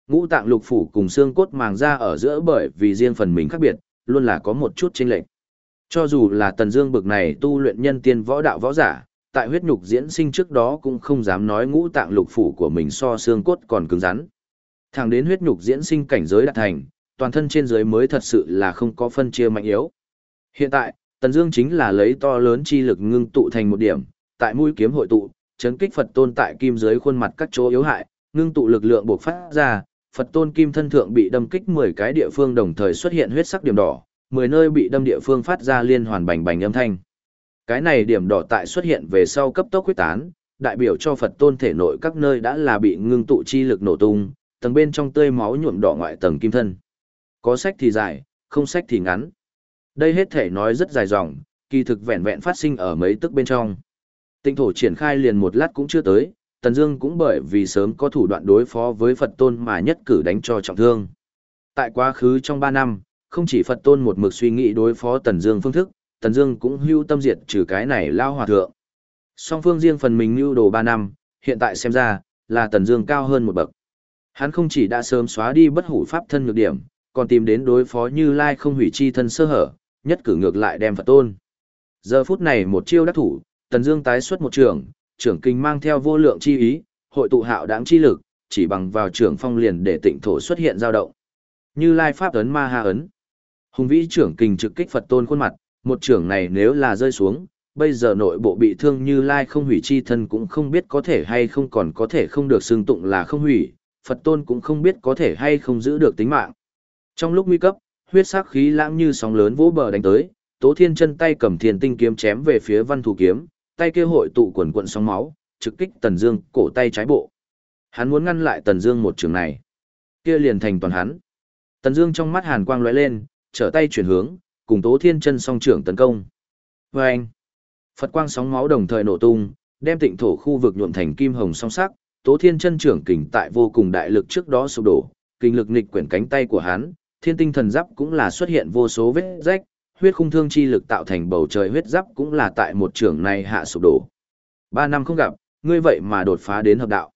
Ngũ tạng lục phủ cùng xương cốt màng da ở giữa bởi vì riêng phần mình khác biệt, luôn là có một chút chênh lệch. Cho dù là Tần Dương bực này tu luyện nhân tiên võ đạo võ giả, tại huyết nhục diễn sinh trước đó cũng không dám nói ngũ tạng lục phủ của mình so xương cốt còn cứng rắn. Thẳng đến huyết nhục diễn sinh cảnh giới đạt thành, toàn thân trên dưới mới thật sự là không có phân chia mạnh yếu. Hiện tại, Tần Dương chính là lấy to lớn chi lực ngưng tụ thành một điểm, tại mũi kiếm hội tụ, chấn kích Phật tôn tại kim dưới khuôn mặt các chỗ yếu hại, ngưng tụ lực lượng bộc phát ra, Phật tôn kim thân thượng bị đâm kích 10 cái địa phương đồng thời xuất hiện huyết sắc điểm đỏ, 10 nơi bị đâm địa phương phát ra liên hoàn bành bành âm thanh. Cái này điểm đỏ tại xuất hiện về sau cấp tốc huyết tán, đại biểu cho Phật tôn thể nội các nơi đã là bị ngưng tụ chi lực nổ tung, tầng bên trong tươi máu nhuộm đỏ ngoại tầng kim thân. Có sách thì dài, không sách thì ngắn. Đây hết thể nói rất dài dòng, kỳ thực vẹn vẹn phát sinh ở mấy tức bên trong. Tinh thổ triển khai liền một lát cũng chưa tới, Tần Dương cũng bởi vì sớm có thủ đoạn đối phó với Phật Tôn mà nhất cử đánh cho trọng thương. Tại quá khứ trong 3 năm, không chỉ Phật Tôn một mực suy nghĩ đối phó Tần Dương phương thức, Tần Dương cũng hưu tâm diệt trừ cái này lao hòa thượng. Song phương riêng phần mình lưu đồ 3 năm, hiện tại xem ra, là Tần Dương cao hơn một bậc. Hắn không chỉ đã sớm xóa đi bất hủ pháp thân nhược điểm, còn tìm đến đối phó Như Lai không hủy chi thân sơ hở, nhất cử ngược lại đem Phật Tôn. Giờ phút này một chiêu đắc thủ, Tần Dương tái xuất một trường, trưởng kinh mang theo vô lượng chi ý, hội tụ hạo đáng chi lực, chỉ bằng vào trưởng phong liền để tịnh thổ xuất hiện dao động. Như Lai pháp ấn ma ha ấn. Hùng vĩ trưởng kình trực kích Phật Tôn khuôn mặt, một trưởng này nếu là rơi xuống, bây giờ nội bộ bị thương Như Lai không hủy chi thân cũng không biết có thể hay không còn có thể không được xưng tụng là không hủy, Phật Tôn cũng không biết có thể hay không giữ được tính mạng. Trong lúc nguy cấp, huyết sắc khí lãng như sóng lớn vỗ bờ đánh tới, Tố Thiên chân tay cầm thiên tinh kiếm chém về phía Văn Thủ kiếm, tay kia hội tụ quần quận sóng máu, trực kích Tần Dương cổ tay trái bộ. Hắn muốn ngăn lại Tần Dương một trường này, kia liền thành toàn hắn. Tần Dương trong mắt hàn quang lóe lên, trở tay chuyển hướng, cùng Tố Thiên chân song trưởng tấn công. Oeng! Phật quang sóng máu đồng thời nổ tung, đem Tịnh thổ khu vực nhuộm thành kim hồng song sắc, Tố Thiên chân trưởng kình tại vô cùng đại lực trước đó sụp đổ, kinh lực nghịch quyển cánh tay của hắn, thiên tinh thần giáp cũng là xuất hiện vô số vết rách, huyết khung thương chi lực tạo thành bầu trời huyết giáp cũng là tại một trường này hạ sụp đổ. Ba năm không gặp, ngươi vậy mà đột phá đến hợp đạo.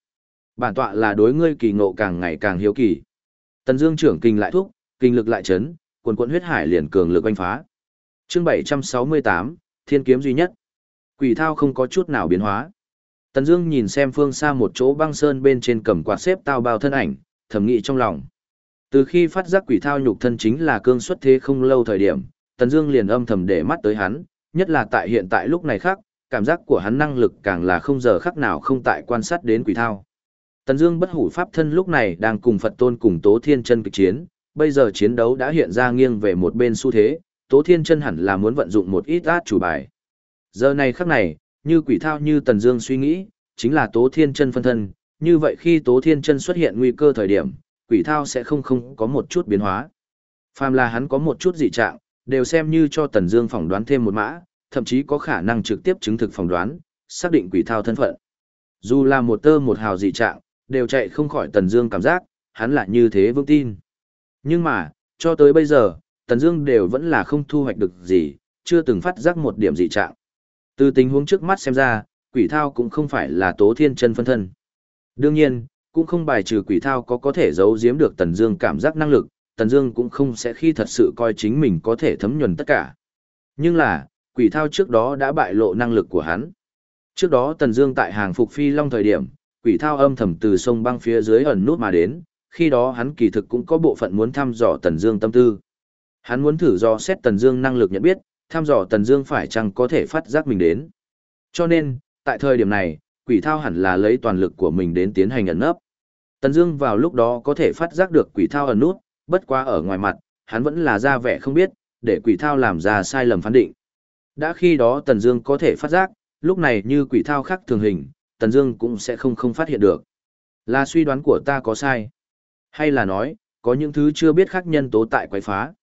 Bản tọa là đối ngươi kỳ ngộ càng ngày càng hiếu kỳ. Tần Dương trưởng kinh lại thúc, kinh lực lại chấn, quần quần huyết hải liền cường lực oanh phá. Chương 768, Thiên kiếm duy nhất. Quỷ thao không có chút nào biến hóa. Tần Dương nhìn xem phương xa một chỗ băng sơn bên trên cầm quạt xếp tao bao thân ảnh, thầm nghĩ trong lòng. Từ khi phát giác quỷ thao nhục thân chính là cương xuất thế không lâu thời điểm, Tần Dương liền âm thầm để mắt tới hắn, nhất là tại hiện tại lúc này khác, cảm giác của hắn năng lực càng là không giờ khắc nào không tại quan sát đến quỷ thao. Tần Dương bất hủ pháp thân lúc này đang cùng Phật Tôn cùng Tố Thiên Chân kịch chiến, bây giờ chiến đấu đã hiện ra nghiêng về một bên xu thế, Tố Thiên Chân hẳn là muốn vận dụng một ít át chủ bài. Giờ này khắc này, như quỷ thao như Tần Dương suy nghĩ, chính là Tố Thiên Chân phân thân, như vậy khi Tố Thiên Chân xuất hiện nguy cơ thời điểm, quỷ thao sẽ không không có một chút biến hóa. Phàm là hắn có một chút dị trạng, đều xem như cho Tần Dương phỏng đoán thêm một mã, thậm chí có khả năng trực tiếp chứng thực phỏng đoán, xác định quỷ thao thân phận. Dù là một tơ một hào dị trạng, đều chạy không khỏi Tần Dương cảm giác, hắn lại như thế vững tin. Nhưng mà, cho tới bây giờ, Tần Dương đều vẫn là không thu hoạch được gì, chưa từng phát giác một điểm dị trạng. Từ tình huống trước mắt xem ra, quỷ thao cũng không phải là Tố Thiên chân phân thân. Đương nhiên, cũng không bài trừ quỷ thao có có thể giấu giếm được Tần Dương cảm giác năng lực, Tần Dương cũng không sẽ khi thật sự coi chính mình có thể thấm nhuần tất cả. Nhưng là, quỷ thao trước đó đã bại lộ năng lực của hắn. Trước đó Tần Dương tại hàng phục phi long thời điểm, quỷ thao âm thầm từ sông băng phía dưới ẩn nút mà đến, khi đó hắn kỳ thực cũng có bộ phận muốn thăm dò Tần Dương tâm tư. Hắn muốn thử dò xét Tần Dương năng lực nhận biết, thăm dò Tần Dương phải chăng có thể phát giác mình đến. Cho nên, tại thời điểm này, quỷ thao hẳn là lấy toàn lực của mình đến tiến hành ẩn nấp. Tần Dương vào lúc đó có thể phát giác được quỷ thao ẩn nút, bất quá ở ngoài mặt, hắn vẫn là ra vẻ không biết, để quỷ thao làm ra sai lầm phán định. Đã khi đó Tần Dương có thể phát giác, lúc này như quỷ thao khác thường hình, Tần Dương cũng sẽ không không phát hiện được. Là suy đoán của ta có sai? Hay là nói, có những thứ chưa biết khác nhân tố tại quái phá?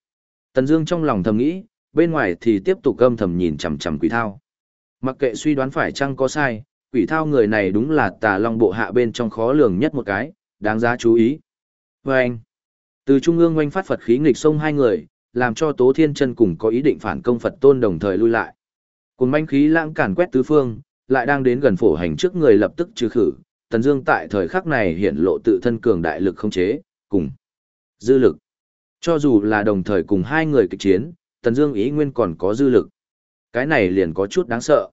Tần Dương trong lòng thầm nghĩ, bên ngoài thì tiếp tục âm thầm nhìn chằm chằm quỷ thao. Mặc kệ suy đoán phải chăng có sai, quỷ thao người này đúng là tà long bộ hạ bên trong khó lường nhất một cái, đáng giá chú ý. Và anh, từ trung ương oanh phát Phật khí nghịch sông hai người, làm cho Tố Thiên Chân cùng có ý định phản công Phật Tôn đồng thời lui lại. Cùng manh khí lãng càn quét tứ phương, lại đang đến gần phổ hành trước người lập tức trừ khử, Tần Dương tại thời khắc này hiện lộ tự thân cường đại lực không chế, cùng dư lực. Cho dù là đồng thời cùng hai người kịch chiến, Tần Dương ý nguyên còn có dư lực. Cái này liền có chút đáng sợ.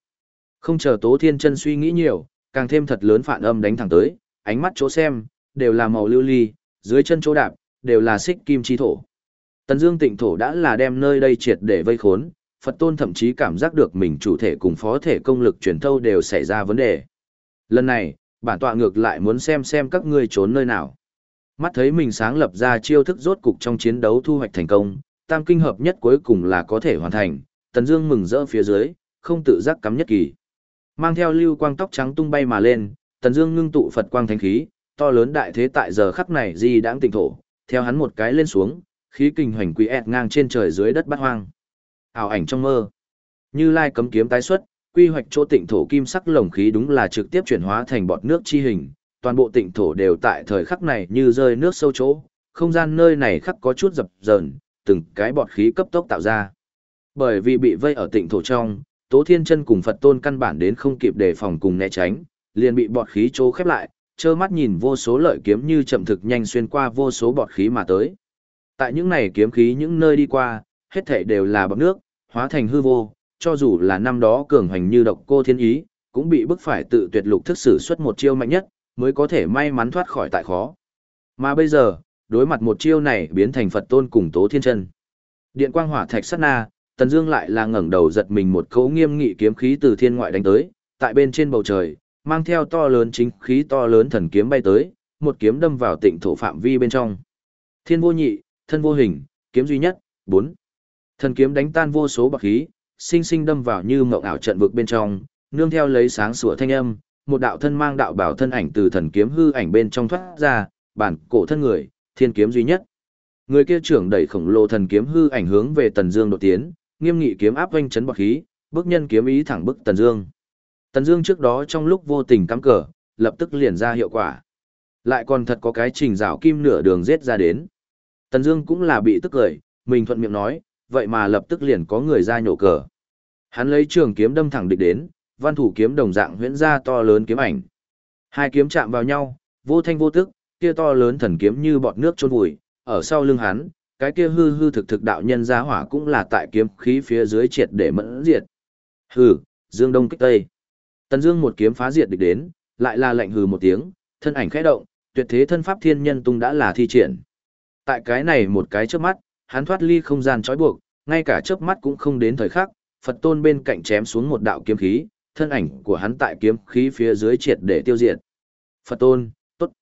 Không chờ Tố Thiên Chân suy nghĩ nhiều, càng thêm thật lớn phản âm đánh thẳng tới, ánh mắt chỗ xem, đều là màu lưu ly, dưới chân chỗ đạp, đều là xích kim chi thổ. Tần Dương Tịnh thổ đã là đem nơi đây triệt để vây khốn, Phật Tôn thậm chí cảm giác được mình chủ thể cùng phó thể công lực truyền thâu đều xảy ra vấn đề. Lần này, bản tọa ngược lại muốn xem xem các ngươi trốn nơi nào. Mắt thấy mình sáng lập ra chiêu thức rốt cục trong chiến đấu thu hoạch thành công, tam kinh hợp nhất cuối cùng là có thể hoàn thành, Tần Dương mừng rỡ phía dưới, không tự giác cắm nhất kỳ. Mang theo lưu quang tóc trắng tung bay mà lên, Tần Dương ngưng tụ Phật quang thánh khí, to lớn đại thế tại giờ khắc này di đãng tịnh thổ, theo hắn một cái lên xuống, khí kình hoành quỷ ẹt ngang trên trời dưới đất bát hoang. Ảo ảnh trong mơ. Như Lai cấm kiếm tái xuất, quy hoạch chỗ tịnh thổ kim sắc lồng khí đúng là trực tiếp chuyển hóa thành bọt nước chi hình, toàn bộ tịnh thổ đều tại thời khắc này như rơi nước sâu chỗ, không gian nơi này khắc có chút dập dờn, từng cái bọt khí cấp tốc tạo ra. Bởi vì bị vây ở tịnh thổ trong, Tố Thiên Chân cùng Phật Tôn căn bản đến không kịp đề phòng cùng né tránh, liền bị bọt khí chỗ khép lại, trơ mắt nhìn vô số lợi kiếm như chậm thực nhanh xuyên qua vô số bọt khí mà tới. Tại những này kiếm khí những nơi đi qua, hết thảy đều là bọt nước, hóa thành hư vô, cho dù là năm đó cường hành như độc cô thiên ý, cũng bị bức phải tự tuyệt lục thức sử xuất một chiêu mạnh nhất, mới có thể may mắn thoát khỏi tại khó. Mà bây giờ, đối mặt một chiêu này biến thành Phật tôn cùng Tố Thiên Chân. Điện quang hỏa thạch sát na, Tần Dương lại là ngẩng đầu giật mình một cấu nghiêm nghị kiếm khí từ thiên ngoại đánh tới, tại bên trên bầu trời, mang theo to lớn chính khí to lớn thần kiếm bay tới, một kiếm đâm vào tịnh thổ phạm vi bên trong. Thiên vô nhị, thân vô hình, kiếm duy nhất, 4. Thần kiếm đánh tan vô số bạc khí, sinh sinh đâm vào như mộng ảo trận vực bên trong, nương theo lấy sáng sủa thanh âm, một đạo thân mang đạo bảo thân ảnh từ thần kiếm hư ảnh bên trong thoát ra, bản cổ thân người, thiên kiếm duy nhất. Người kia trưởng đẩy khổng lồ thần kiếm hư ảnh hướng về Tần Dương đột tiến, nghiêm nghị kiếm áp vênh chấn bạc khí, bước nhân kiếm ý thẳng bức Tần Dương. Tần Dương trước đó trong lúc vô tình cắm cờ, lập tức liền ra hiệu quả. Lại còn thật có cái trình rào kim nửa đường giết ra đến. Tần Dương cũng là bị tức cười, mình thuận miệng nói, vậy mà lập tức liền có người ra nhổ cờ. Hắn lấy trường kiếm đâm thẳng địch đến, văn thủ kiếm đồng dạng huyễn ra to lớn kiếm ảnh. Hai kiếm chạm vào nhau, vô thanh vô tức, kia to lớn thần kiếm như bọt nước chôn vùi, ở sau lưng hắn, cái kia hư hư thực thực đạo nhân giá hỏa cũng là tại kiếm khí phía dưới triệt để mẫn diệt. Hừ, Dương Đông kích Tây. Tần Dương một kiếm phá diệt địch đến, lại là lệnh hừ một tiếng, thân ảnh khẽ động, tuyệt thế thân pháp thiên nhân tung đã là thi triển. Tại cái này một cái chớp mắt, hắn thoát ly không gian trói buộc, ngay cả chớp mắt cũng không đến thời khắc, Phật Tôn bên cạnh chém xuống một đạo kiếm khí, thân ảnh của hắn tại kiếm khí phía dưới triệt để tiêu diệt. Phật Tôn, tốt.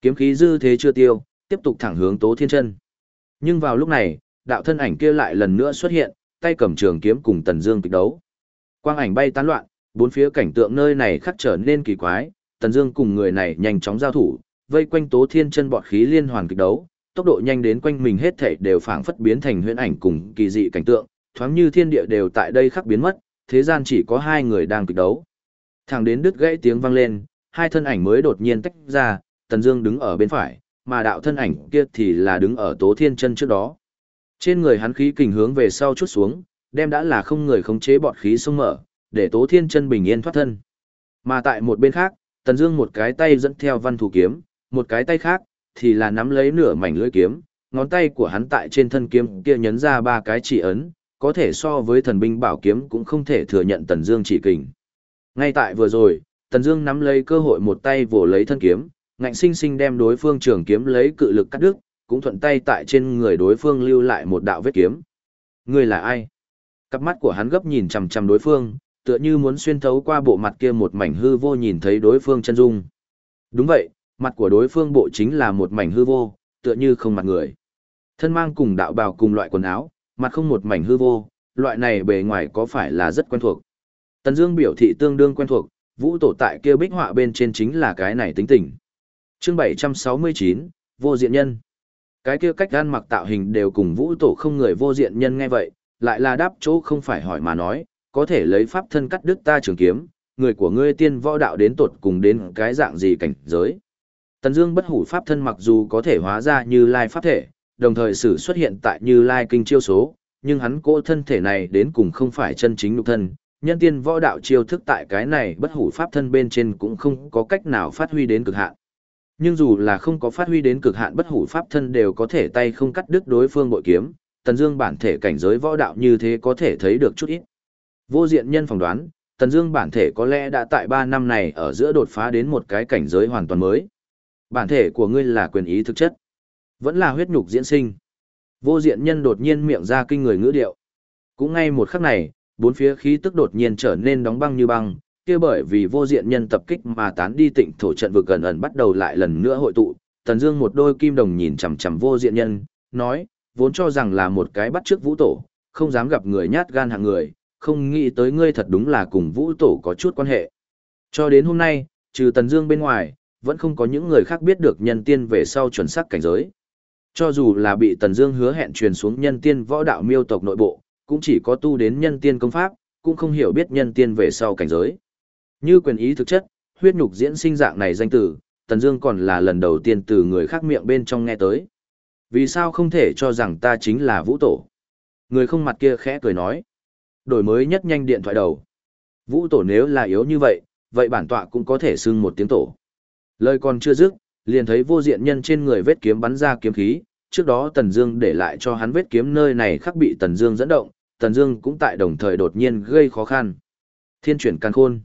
Kiếm khí dư thế chưa tiêu, tiếp tục thẳng hướng Tố Thiên Chân. Nhưng vào lúc này, đạo thân ảnh kia lại lần nữa xuất hiện, tay cầm trường kiếm cùng Tần Dương kịch đấu. Quang ảnh bay tán loạn, bốn phía cảnh tượng nơi này khắc trở nên kỳ quái, Tần Dương cùng người này nhanh chóng giao thủ, vây quanh Tố Thiên Chân bọt khí liên hoàn kịch đấu, tốc độ nhanh đến quanh mình hết thảy đều phảng phất biến thành huyễn ảnh cùng kỳ dị cảnh tượng, thoáng như thiên địa đều tại đây khắc biến mất, thế gian chỉ có hai người đang kịch đấu. Thẳng đến đứt gãy tiếng vang lên, hai thân ảnh mới đột nhiên tách ra, Tần Dương đứng ở bên phải, mà đạo thân ảnh kia thì là đứng ở Tố Thiên Chân trước đó. Trên người hắn khí kình hướng về sau chút xuống, đem đã là không người khống chế bọt khí xông mở, để Tố Thiên Chân bình yên thoát thân. Mà tại một bên khác, Tần Dương một cái tay dẫn theo văn thủ kiếm, một cái tay khác thì là nắm lấy nửa mảnh lưỡi kiếm, ngón tay của hắn tại trên thân kiếm kia nhấn ra ba cái chỉ ấn, có thể so với thần binh bảo kiếm cũng không thể thừa nhận Tần Dương chỉ kình. Ngay tại vừa rồi, Tần Dương nắm lấy cơ hội một tay vồ lấy thân kiếm, ngạnh sinh sinh đem đối phương trường kiếm lấy cự lực cắt đứt, cũng thuận tay tại trên người đối phương lưu lại một đạo vết kiếm. Ngươi là ai? Cặp mắt của hắn gấp nhìn chằm chằm đối phương, tựa như muốn xuyên thấu qua bộ mặt kia một mảnh hư vô nhìn thấy đối phương chân dung. Đúng vậy, mặt của đối phương bộ chính là một mảnh hư vô, tựa như không mặt người. Thân mang cùng đạo bào cùng loại quần áo, mặt không một mảnh hư vô, loại này bề ngoài có phải là rất quen thuộc. Tần Dương biểu thị tương đương quen thuộc, vũ tổ tại kia bích họa bên trên chính là cái này tính tình. Chương 769, vô diện nhân. Cái kia cách ăn mặc tạo hình đều cùng vũ tổ không người vô diện nhân nghe vậy, lại là đáp chỗ không phải hỏi mà nói, có thể lấy pháp thân cắt đứt ta trường kiếm, người của ngươi tiên võ đạo đến tột cùng đến cái dạng gì cảnh giới. Tần Dương bất hủ pháp thân mặc dù có thể hóa ra như lai pháp thể, đồng thời sử xuất hiện tại Như Lai kinh chiêu số, nhưng hắn cỗ thân thể này đến cùng không phải chân chính nhục thân, nhân tiên võ đạo chiêu thức tại cái này bất hủ pháp thân bên trên cũng không có cách nào phát huy đến cực hạn. Nhưng dù là không có phát huy đến cực hạn bất hủ pháp thân đều có thể tay không cắt đứt đối phương bội kiếm, Tần Dương bản thể cảnh giới võ đạo như thế có thể thấy được chút ít. Vô diện nhân phỏng đoán, Tần Dương bản thể có lẽ đã tại 3 năm này ở giữa đột phá đến một cái cảnh giới hoàn toàn mới. Bản thể của ngươi là quyền ý thực chất, vẫn là huyết nhục diễn sinh. Vô diện nhân đột nhiên miệng ra kinh người ngữ điệu. Cũng ngay một khắc này, bốn phía khí tức đột nhiên trở nên đóng băng như băng, kia bởi vì vô diện nhân tập kích mà tán đi tịnh thổ trận vực gần ẩn bắt đầu lại lần nữa hội tụ. Tần Dương một đôi kim đồng nhìn chằm chằm vô diện nhân, nói, vốn cho rằng là một cái bắt trước vũ tổ, không dám gặp người nhát gan hạng người, không nghĩ tới ngươi thật đúng là cùng vũ tổ có chút quan hệ. Cho đến hôm nay, trừ Tần Dương bên ngoài, vẫn không có những người khác biết được nhân tiên về sau chuẩn xác cảnh giới. Cho dù là bị Tần Dương hứa hẹn truyền xuống nhân tiên võ đạo miêu tộc nội bộ, cũng chỉ có tu đến nhân tiên công pháp, cũng không hiểu biết nhân tiên về sau cảnh giới. Như quyền ý thực chất, huyết nhục diễn sinh dạng này danh từ, Tần Dương còn là lần đầu tiên từ người khác miệng bên trong nghe tới. Vì sao không thể cho rằng ta chính là Vũ Tổ? Người không mặt kia khẽ cười nói. Đổi mới nhất nhanh điện thoại đầu. Vũ Tổ nếu là yếu như vậy, vậy bản tọa cũng có thể xưng một tiếng tổ. Lời còn chưa dứt, liền thấy vô diện nhân trên người vết kiếm bắn ra kiếm khí, trước đó Tần Dương để lại cho hắn vết kiếm nơi này khắc bị Tần Dương dẫn động, Tần Dương cũng tại đồng thời đột nhiên gây khó khăn. Thiên chuyển càn khôn.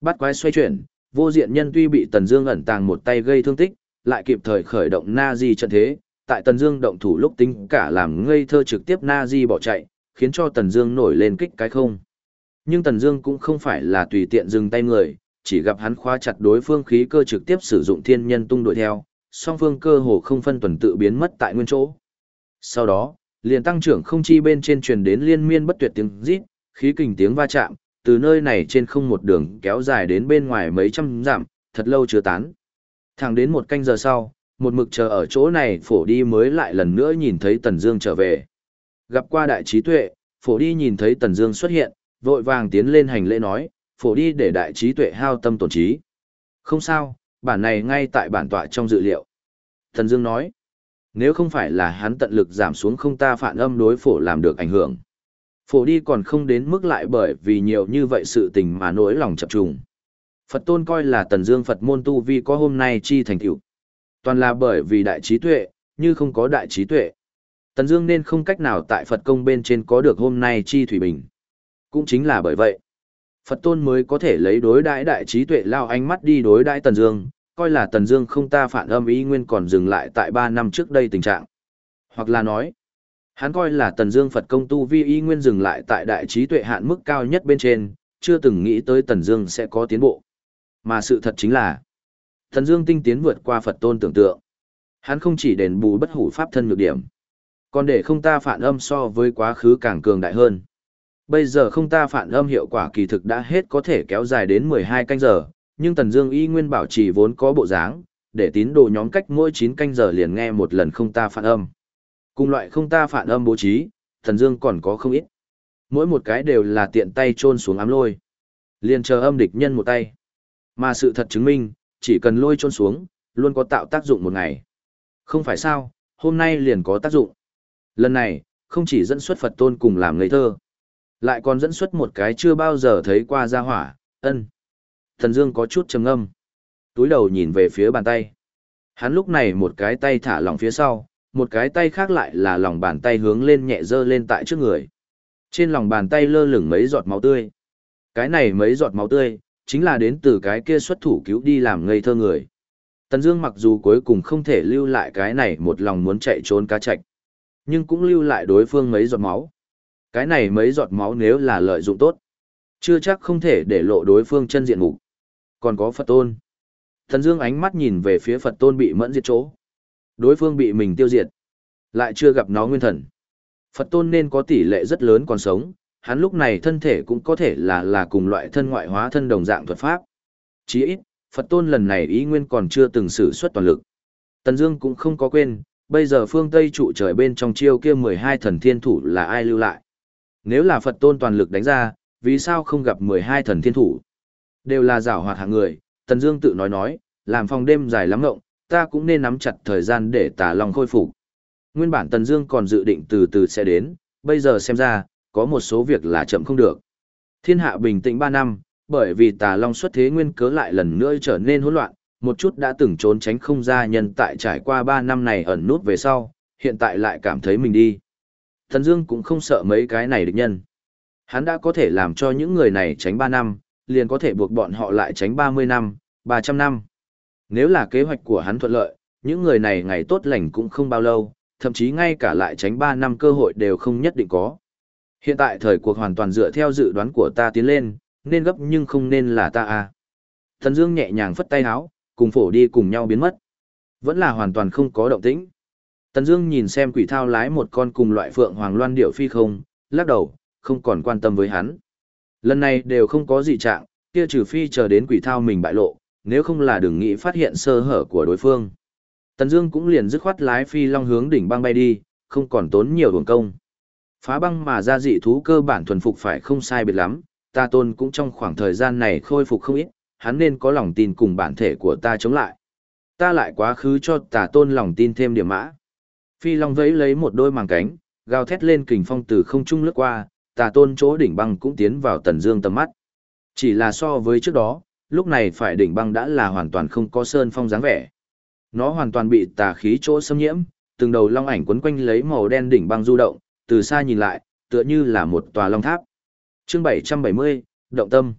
Bắt quái xoay chuyển, vô diện nhân tuy bị Tần Dương ẩn tàng một tay gây thương tích, lại kịp thời khởi động Na Di trận thế, tại Tần Dương động thủ lúc tính cả làm ngây thơ trực tiếp Na Di bỏ chạy, khiến cho Tần Dương nổi lên kích cái không. Nhưng Tần Dương cũng không phải là tùy tiện dừng tay người, chỉ gặp hắn khóa chặt đối phương khí cơ trực tiếp sử dụng thiên nhân tung đuổi theo, song phương cơ hồ không phân tuần tự biến mất tại nguyên chỗ. Sau đó, liền tăng trưởng không chi bên trên truyền đến liên miên bất tuyệt tiếng rít, khí kình tiếng va chạm, từ nơi này trên không một đường kéo dài đến bên ngoài mấy trăm dặm, thật lâu chưa tán. Thẳng đến một canh giờ sau, một mực chờ ở chỗ này phổ đi mới lại lần nữa nhìn thấy Tần Dương trở về. Gặp qua đại trí tuệ, phổ đi nhìn thấy Tần Dương xuất hiện, vội vàng tiến lên hành lễ nói, phổ đi để đại trí tuệ hao tâm tổn trí. Không sao, bản này ngay tại bản tọa trong dự liệu. tần Dương nói, nếu không phải là hắn tận lực giảm xuống không ta phản âm đối phổ làm được ảnh hưởng. Phổ đi còn không đến mức lại bởi vì nhiều như vậy sự tình mà nỗi lòng chập trùng. Phật tôn coi là Tần Dương Phật môn tu vi có hôm nay chi thành tựu. Toàn là bởi vì đại trí tuệ, như không có đại trí tuệ. Tần Dương nên không cách nào tại Phật công bên trên có được hôm nay chi thủy bình. Cũng chính là bởi vậy, Phật tôn mới có thể lấy đối đãi đại trí tuệ lao ánh mắt đi đối đãi Tần Dương, coi là Tần Dương không ta phản âm ý nguyên còn dừng lại tại 3 năm trước đây tình trạng. Hoặc là nói, hắn coi là Tần Dương Phật công tu vi ý nguyên dừng lại tại đại trí tuệ hạn mức cao nhất bên trên, chưa từng nghĩ tới Tần Dương sẽ có tiến bộ. Mà sự thật chính là, Tần Dương tinh tiến vượt qua Phật tôn tưởng tượng. Hắn không chỉ đền bù bất hủ pháp thân nhược điểm, còn để không ta phản âm so với quá khứ càng cường đại hơn. Bây giờ không ta phản âm hiệu quả kỳ thực đã hết có thể kéo dài đến 12 canh giờ, nhưng Tần Dương y nguyên bảo trì vốn có bộ dáng, để tín đồ nhóm cách mỗi 9 canh giờ liền nghe một lần không ta phản âm. Cùng loại không ta phản âm bố trí, Tần Dương còn có không ít. Mỗi một cái đều là tiện tay chôn xuống ám lôi, liền chờ âm địch nhân một tay. Mà sự thật chứng minh, chỉ cần lôi chôn xuống, luôn có tạo tác dụng một ngày. Không phải sao, hôm nay liền có tác dụng. Lần này, không chỉ dẫn xuất Phật tôn cùng làm ngây thơ, lại còn dẫn xuất một cái chưa bao giờ thấy qua gia hỏa, ân. Thần Dương có chút trầm ngâm. Túi đầu nhìn về phía bàn tay. Hắn lúc này một cái tay thả lỏng phía sau, một cái tay khác lại là lòng bàn tay hướng lên nhẹ dơ lên tại trước người. Trên lòng bàn tay lơ lửng mấy giọt máu tươi. Cái này mấy giọt máu tươi, chính là đến từ cái kia xuất thủ cứu đi làm ngây thơ người. Tần Dương mặc dù cuối cùng không thể lưu lại cái này một lòng muốn chạy trốn cá trạch, nhưng cũng lưu lại đối phương mấy giọt máu. Cái này mấy giọt máu nếu là lợi dụng tốt, chưa chắc không thể để lộ đối phương chân diện mục. Còn có Phật Tôn. Thần Dương ánh mắt nhìn về phía Phật Tôn bị mẫn diệt chỗ. Đối phương bị mình tiêu diệt, lại chưa gặp nó nguyên thần. Phật Tôn nên có tỷ lệ rất lớn còn sống, hắn lúc này thân thể cũng có thể là là cùng loại thân ngoại hóa thân đồng dạng thuật pháp. Chỉ ít, Phật Tôn lần này ý nguyên còn chưa từng sử xuất toàn lực. Tần Dương cũng không có quên, bây giờ phương Tây trụ trời bên trong chiêu kia 12 thần thiên thủ là ai lưu lại. Nếu là Phật Tôn toàn lực đánh ra, vì sao không gặp 12 thần thiên thủ? Đều là giảo hoạt hạng người, Tần Dương tự nói nói, làm phòng đêm dài lắm ngộng, ta cũng nên nắm chặt thời gian để tà long khôi phục. Nguyên bản Tần Dương còn dự định từ từ sẽ đến, bây giờ xem ra, có một số việc là chậm không được. Thiên hạ bình tĩnh 3 năm, bởi vì Tà Long xuất thế nguyên cớ lại lần nữa trở nên hỗn loạn, một chút đã từng trốn tránh không ra nhân tại trải qua 3 năm này ẩn nút về sau, hiện tại lại cảm thấy mình đi. Thần Dương cũng không sợ mấy cái này địch nhân. Hắn đã có thể làm cho những người này tránh 3 năm, liền có thể buộc bọn họ lại tránh 30 năm, 300 năm. Nếu là kế hoạch của hắn thuận lợi, những người này ngày tốt lành cũng không bao lâu, thậm chí ngay cả lại tránh 3 năm cơ hội đều không nhất định có. Hiện tại thời cuộc hoàn toàn dựa theo dự đoán của ta tiến lên, nên gấp nhưng không nên là ta à. Thần Dương nhẹ nhàng phất tay áo, cùng phổ đi cùng nhau biến mất. Vẫn là hoàn toàn không có động tĩnh. Tần Dương nhìn xem quỷ thao lái một con cùng loại phượng hoàng loan điểu phi không, lắc đầu, không còn quan tâm với hắn. Lần này đều không có gì trạng, kia trừ phi chờ đến quỷ thao mình bại lộ, nếu không là đừng nghĩ phát hiện sơ hở của đối phương. Tần Dương cũng liền dứt khoát lái phi long hướng đỉnh băng bay đi, không còn tốn nhiều đường công. Phá băng mà ra dị thú cơ bản thuần phục phải không sai biệt lắm, ta tôn cũng trong khoảng thời gian này khôi phục không ít, hắn nên có lòng tin cùng bản thể của ta chống lại. Ta lại quá khứ cho tà tôn lòng tin thêm điểm mã. Phi long vẫy lấy một đôi màng cánh, gào thét lên kình phong từ không trung lướt qua, tà tôn chỗ đỉnh băng cũng tiến vào tần dương tầm mắt. Chỉ là so với trước đó, lúc này phải đỉnh băng đã là hoàn toàn không có sơn phong dáng vẻ. Nó hoàn toàn bị tà khí chỗ xâm nhiễm, từng đầu long ảnh quấn quanh lấy màu đen đỉnh băng du động, từ xa nhìn lại, tựa như là một tòa long tháp. Chương 770, động tâm.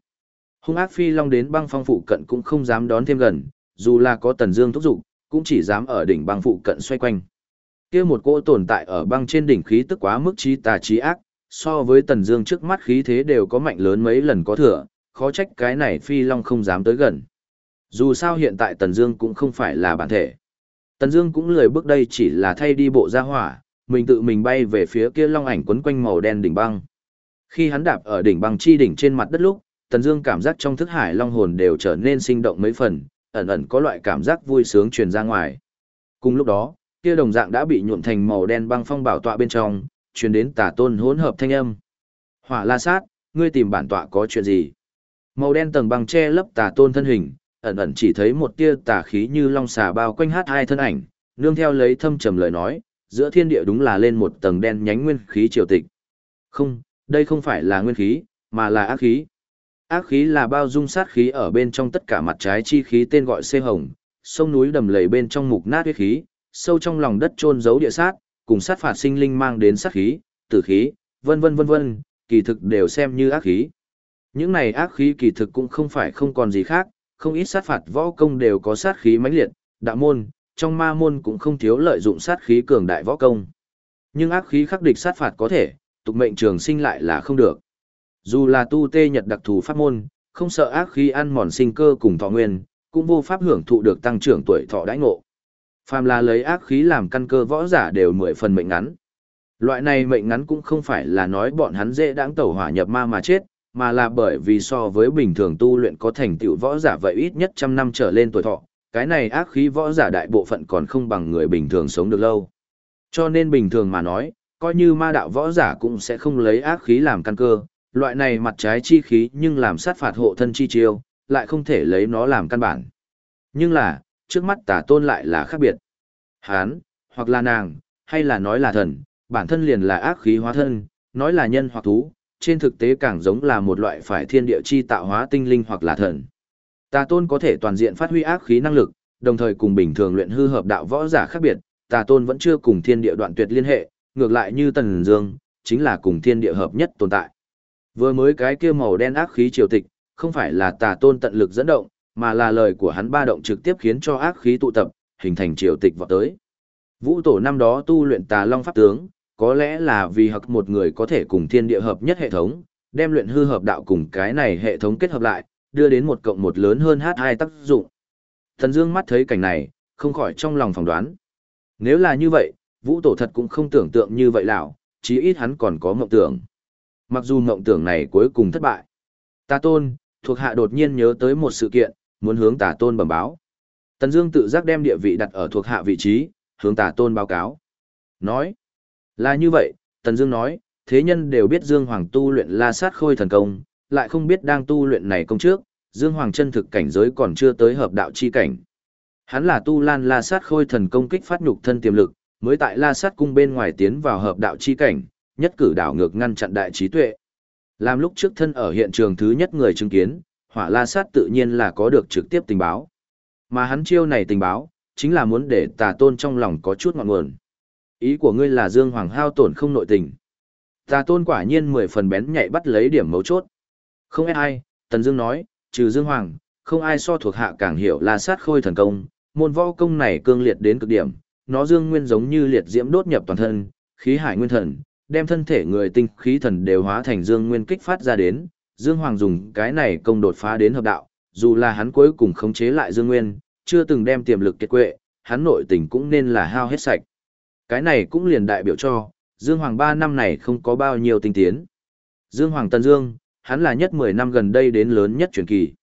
Hung ác phi long đến băng phong phụ cận cũng không dám đón thêm gần, dù là có tần dương thúc dục, cũng chỉ dám ở đỉnh băng phụ cận xoay quanh. Kia một cỗ tồn tại ở băng trên đỉnh khí tức quá mức chí tà chí ác, so với tần dương trước mắt khí thế đều có mạnh lớn mấy lần có thừa, khó trách cái này phi long không dám tới gần. Dù sao hiện tại tần dương cũng không phải là bản thể. Tần dương cũng lười bước đây chỉ là thay đi bộ ra hỏa, mình tự mình bay về phía kia long ảnh quấn quanh màu đen đỉnh băng. Khi hắn đạp ở đỉnh băng chi đỉnh trên mặt đất lúc, Tần Dương cảm giác trong thức hải long hồn đều trở nên sinh động mấy phần, ẩn ẩn có loại cảm giác vui sướng truyền ra ngoài. Cùng lúc đó, kia đồng dạng đã bị nhuộm thành màu đen băng phong bảo tọa bên trong, truyền đến Tà Tôn hỗn hợp thanh âm. Hỏa La Sát, ngươi tìm bản tọa có chuyện gì? Màu đen tầng băng che lấp Tà Tôn thân hình, ẩn ẩn chỉ thấy một tia tà khí như long xà bao quanh hát hai thân ảnh, nương theo lấy thâm trầm lời nói, giữa thiên địa đúng là lên một tầng đen nhánh nguyên khí triều tịch. Không, đây không phải là nguyên khí, mà là ác khí. Ác khí là bao dung sát khí ở bên trong tất cả mặt trái chi khí tên gọi xê hồng, sông núi đầm lầy bên trong mục nát huyết khí, sâu trong lòng đất trôn giấu địa sát, cùng sát phạt sinh linh mang đến sát khí, tử khí, vân vân vân vân, kỳ thực đều xem như ác khí. Những này ác khí kỳ thực cũng không phải không còn gì khác, không ít sát phạt võ công đều có sát khí mãnh liệt, đạo môn, trong ma môn cũng không thiếu lợi dụng sát khí cường đại võ công. Nhưng ác khí khắc địch sát phạt có thể, tục mệnh trường sinh lại là không được. Dù là tu tê nhật đặc thù pháp môn, không sợ ác khí ăn mòn sinh cơ cùng thọ nguyên, cũng vô pháp hưởng thụ được tăng trưởng tuổi thọ đãi ngộ. Phàm là lấy ác khí làm căn cơ võ giả đều mười phần mệnh ngắn. Loại này mệnh ngắn cũng không phải là nói bọn hắn dễ đáng tẩu hỏa nhập ma mà chết, mà là bởi vì so với bình thường tu luyện có thành tựu võ giả vậy ít nhất trăm năm trở lên tuổi thọ, cái này ác khí võ giả đại bộ phận còn không bằng người bình thường sống được lâu. Cho nên bình thường mà nói, coi như ma đạo võ giả cũng sẽ không lấy ác khí làm căn cơ, loại này mặt trái chi khí nhưng làm sát phạt hộ thân chi chiêu, lại không thể lấy nó làm căn bản. Nhưng là, trước mắt tà tôn lại là khác biệt. Hán, hoặc là nàng, hay là nói là thần, bản thân liền là ác khí hóa thân, nói là nhân hoặc thú, trên thực tế càng giống là một loại phải thiên địa chi tạo hóa tinh linh hoặc là thần. Tà tôn có thể toàn diện phát huy ác khí năng lực, đồng thời cùng bình thường luyện hư hợp đạo võ giả khác biệt, tà tôn vẫn chưa cùng thiên địa đoạn tuyệt liên hệ, ngược lại như tần dương, chính là cùng thiên địa hợp nhất tồn tại. Vừa mới cái kia màu đen ác khí triều tịch, không phải là tà tôn tận lực dẫn động, mà là lời của hắn ba động trực tiếp khiến cho ác khí tụ tập, hình thành triều tịch vọt tới. Vũ tổ năm đó tu luyện tà long pháp tướng, có lẽ là vì hặc một người có thể cùng thiên địa hợp nhất hệ thống, đem luyện hư hợp đạo cùng cái này hệ thống kết hợp lại, đưa đến một cộng một lớn hơn h hai tác dụng. Thần Dương mắt thấy cảnh này, không khỏi trong lòng phỏng đoán. Nếu là như vậy, Vũ Tổ thật cũng không tưởng tượng như vậy lão, chí ít hắn còn có mộng tưởng. Mặc dù mộng tưởng này cuối cùng thất bại. Tà Tôn, thuộc hạ đột nhiên nhớ tới một sự kiện, muốn hướng Tà Tôn bẩm báo. Tần Dương tự giác đem địa vị đặt ở thuộc hạ vị trí, hướng Tà Tôn báo cáo. Nói, là như vậy, Tần Dương nói, thế nhân đều biết Dương Hoàng tu luyện La Sát Khôi thần công, lại không biết đang tu luyện này công trước, Dương Hoàng chân thực cảnh giới còn chưa tới hợp đạo chi cảnh. Hắn là tu lan la sát khôi thần công kích phát nhục thân tiềm lực, mới tại La Sát cung bên ngoài tiến vào hợp đạo chi cảnh, nhất cử đảo ngược ngăn chặn đại trí tuệ. Làm lúc trước thân ở hiện trường thứ nhất người chứng kiến, hỏa La Sát tự nhiên là có được trực tiếp tình báo. Mà hắn chiêu này tình báo, chính là muốn để tà tôn trong lòng có chút ngọn nguồn. Ý của ngươi là Dương Hoàng hao tổn không nội tình. Tà tôn quả nhiên mười phần bén nhạy bắt lấy điểm mấu chốt. Không ai, Tần Dương nói, trừ Dương Hoàng, không ai so thuộc hạ càng hiểu La Sát Khôi thần công, môn võ công này cương liệt đến cực điểm, nó dương nguyên giống như liệt diễm đốt nhập toàn thân, khí hải nguyên thần, đem thân thể người tinh khí thần đều hóa thành dương nguyên kích phát ra đến, Dương Hoàng dùng cái này công đột phá đến hợp đạo, dù là hắn cuối cùng khống chế lại dương nguyên, chưa từng đem tiềm lực kết quệ, hắn nội tình cũng nên là hao hết sạch. Cái này cũng liền đại biểu cho, Dương Hoàng 3 năm này không có bao nhiêu tinh tiến. Dương Hoàng Tân Dương, hắn là nhất 10 năm gần đây đến lớn nhất truyền kỳ.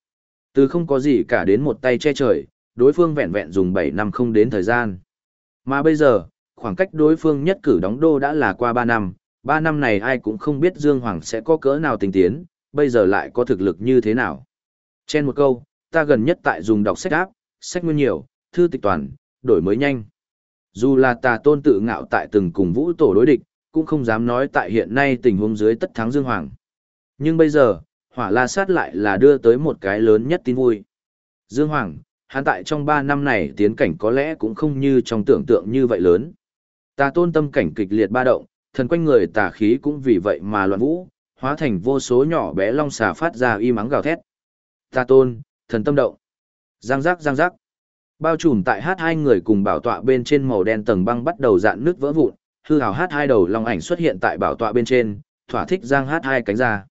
Từ không có gì cả đến một tay che trời, đối phương vẹn vẹn dùng 7 năm không đến thời gian. Mà bây giờ, khoảng cách đối phương nhất cử đóng đô đã là qua 3 năm, 3 năm này ai cũng không biết Dương Hoàng sẽ có cỡ nào tình tiến, bây giờ lại có thực lực như thế nào. Trên một câu, ta gần nhất tại dùng đọc sách áp, sách nguyên nhiều, thư tịch toàn, đổi mới nhanh. Dù là tà tôn tự ngạo tại từng cùng vũ tổ đối địch, cũng không dám nói tại hiện nay tình huống dưới tất thắng Dương Hoàng. Nhưng bây giờ, hỏa la sát lại là đưa tới một cái lớn nhất tin vui. Dương Hoàng, hắn tại trong 3 năm này tiến cảnh có lẽ cũng không như trong tưởng tượng như vậy lớn. Tà tôn tâm cảnh kịch liệt ba động, thần quanh người tà khí cũng vì vậy mà loạn vũ, hóa thành vô số nhỏ bé long xà phát ra y mắng gào thét. Tà tôn, thần tâm động. Giang giác giang giác. Bao trùm tại hát hai người cùng bảo tọa bên trên màu đen tầng băng bắt đầu dạn nước vỡ vụn, hư hào hát hai đầu long ảnh xuất hiện tại bảo tọa bên trên, thỏa thích giang hát hai cánh ra.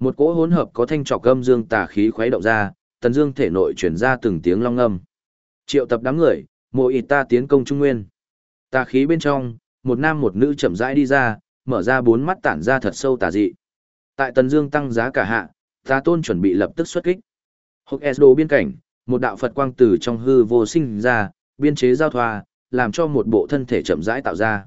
Một cỗ hỗn hợp có thanh trọc gâm dương tà khí khuấy động ra, tần dương thể nội chuyển ra từng tiếng long âm. Triệu tập đám người, mộ ịt ta tiến công trung nguyên. Tà khí bên trong, một nam một nữ chậm rãi đi ra, mở ra bốn mắt tản ra thật sâu tà dị. Tại tần dương tăng giá cả hạ, ta tôn chuẩn bị lập tức xuất kích. Hốc Esdo biên cảnh, một đạo Phật quang từ trong hư vô sinh ra, biên chế giao thoa, làm cho một bộ thân thể chậm rãi tạo ra.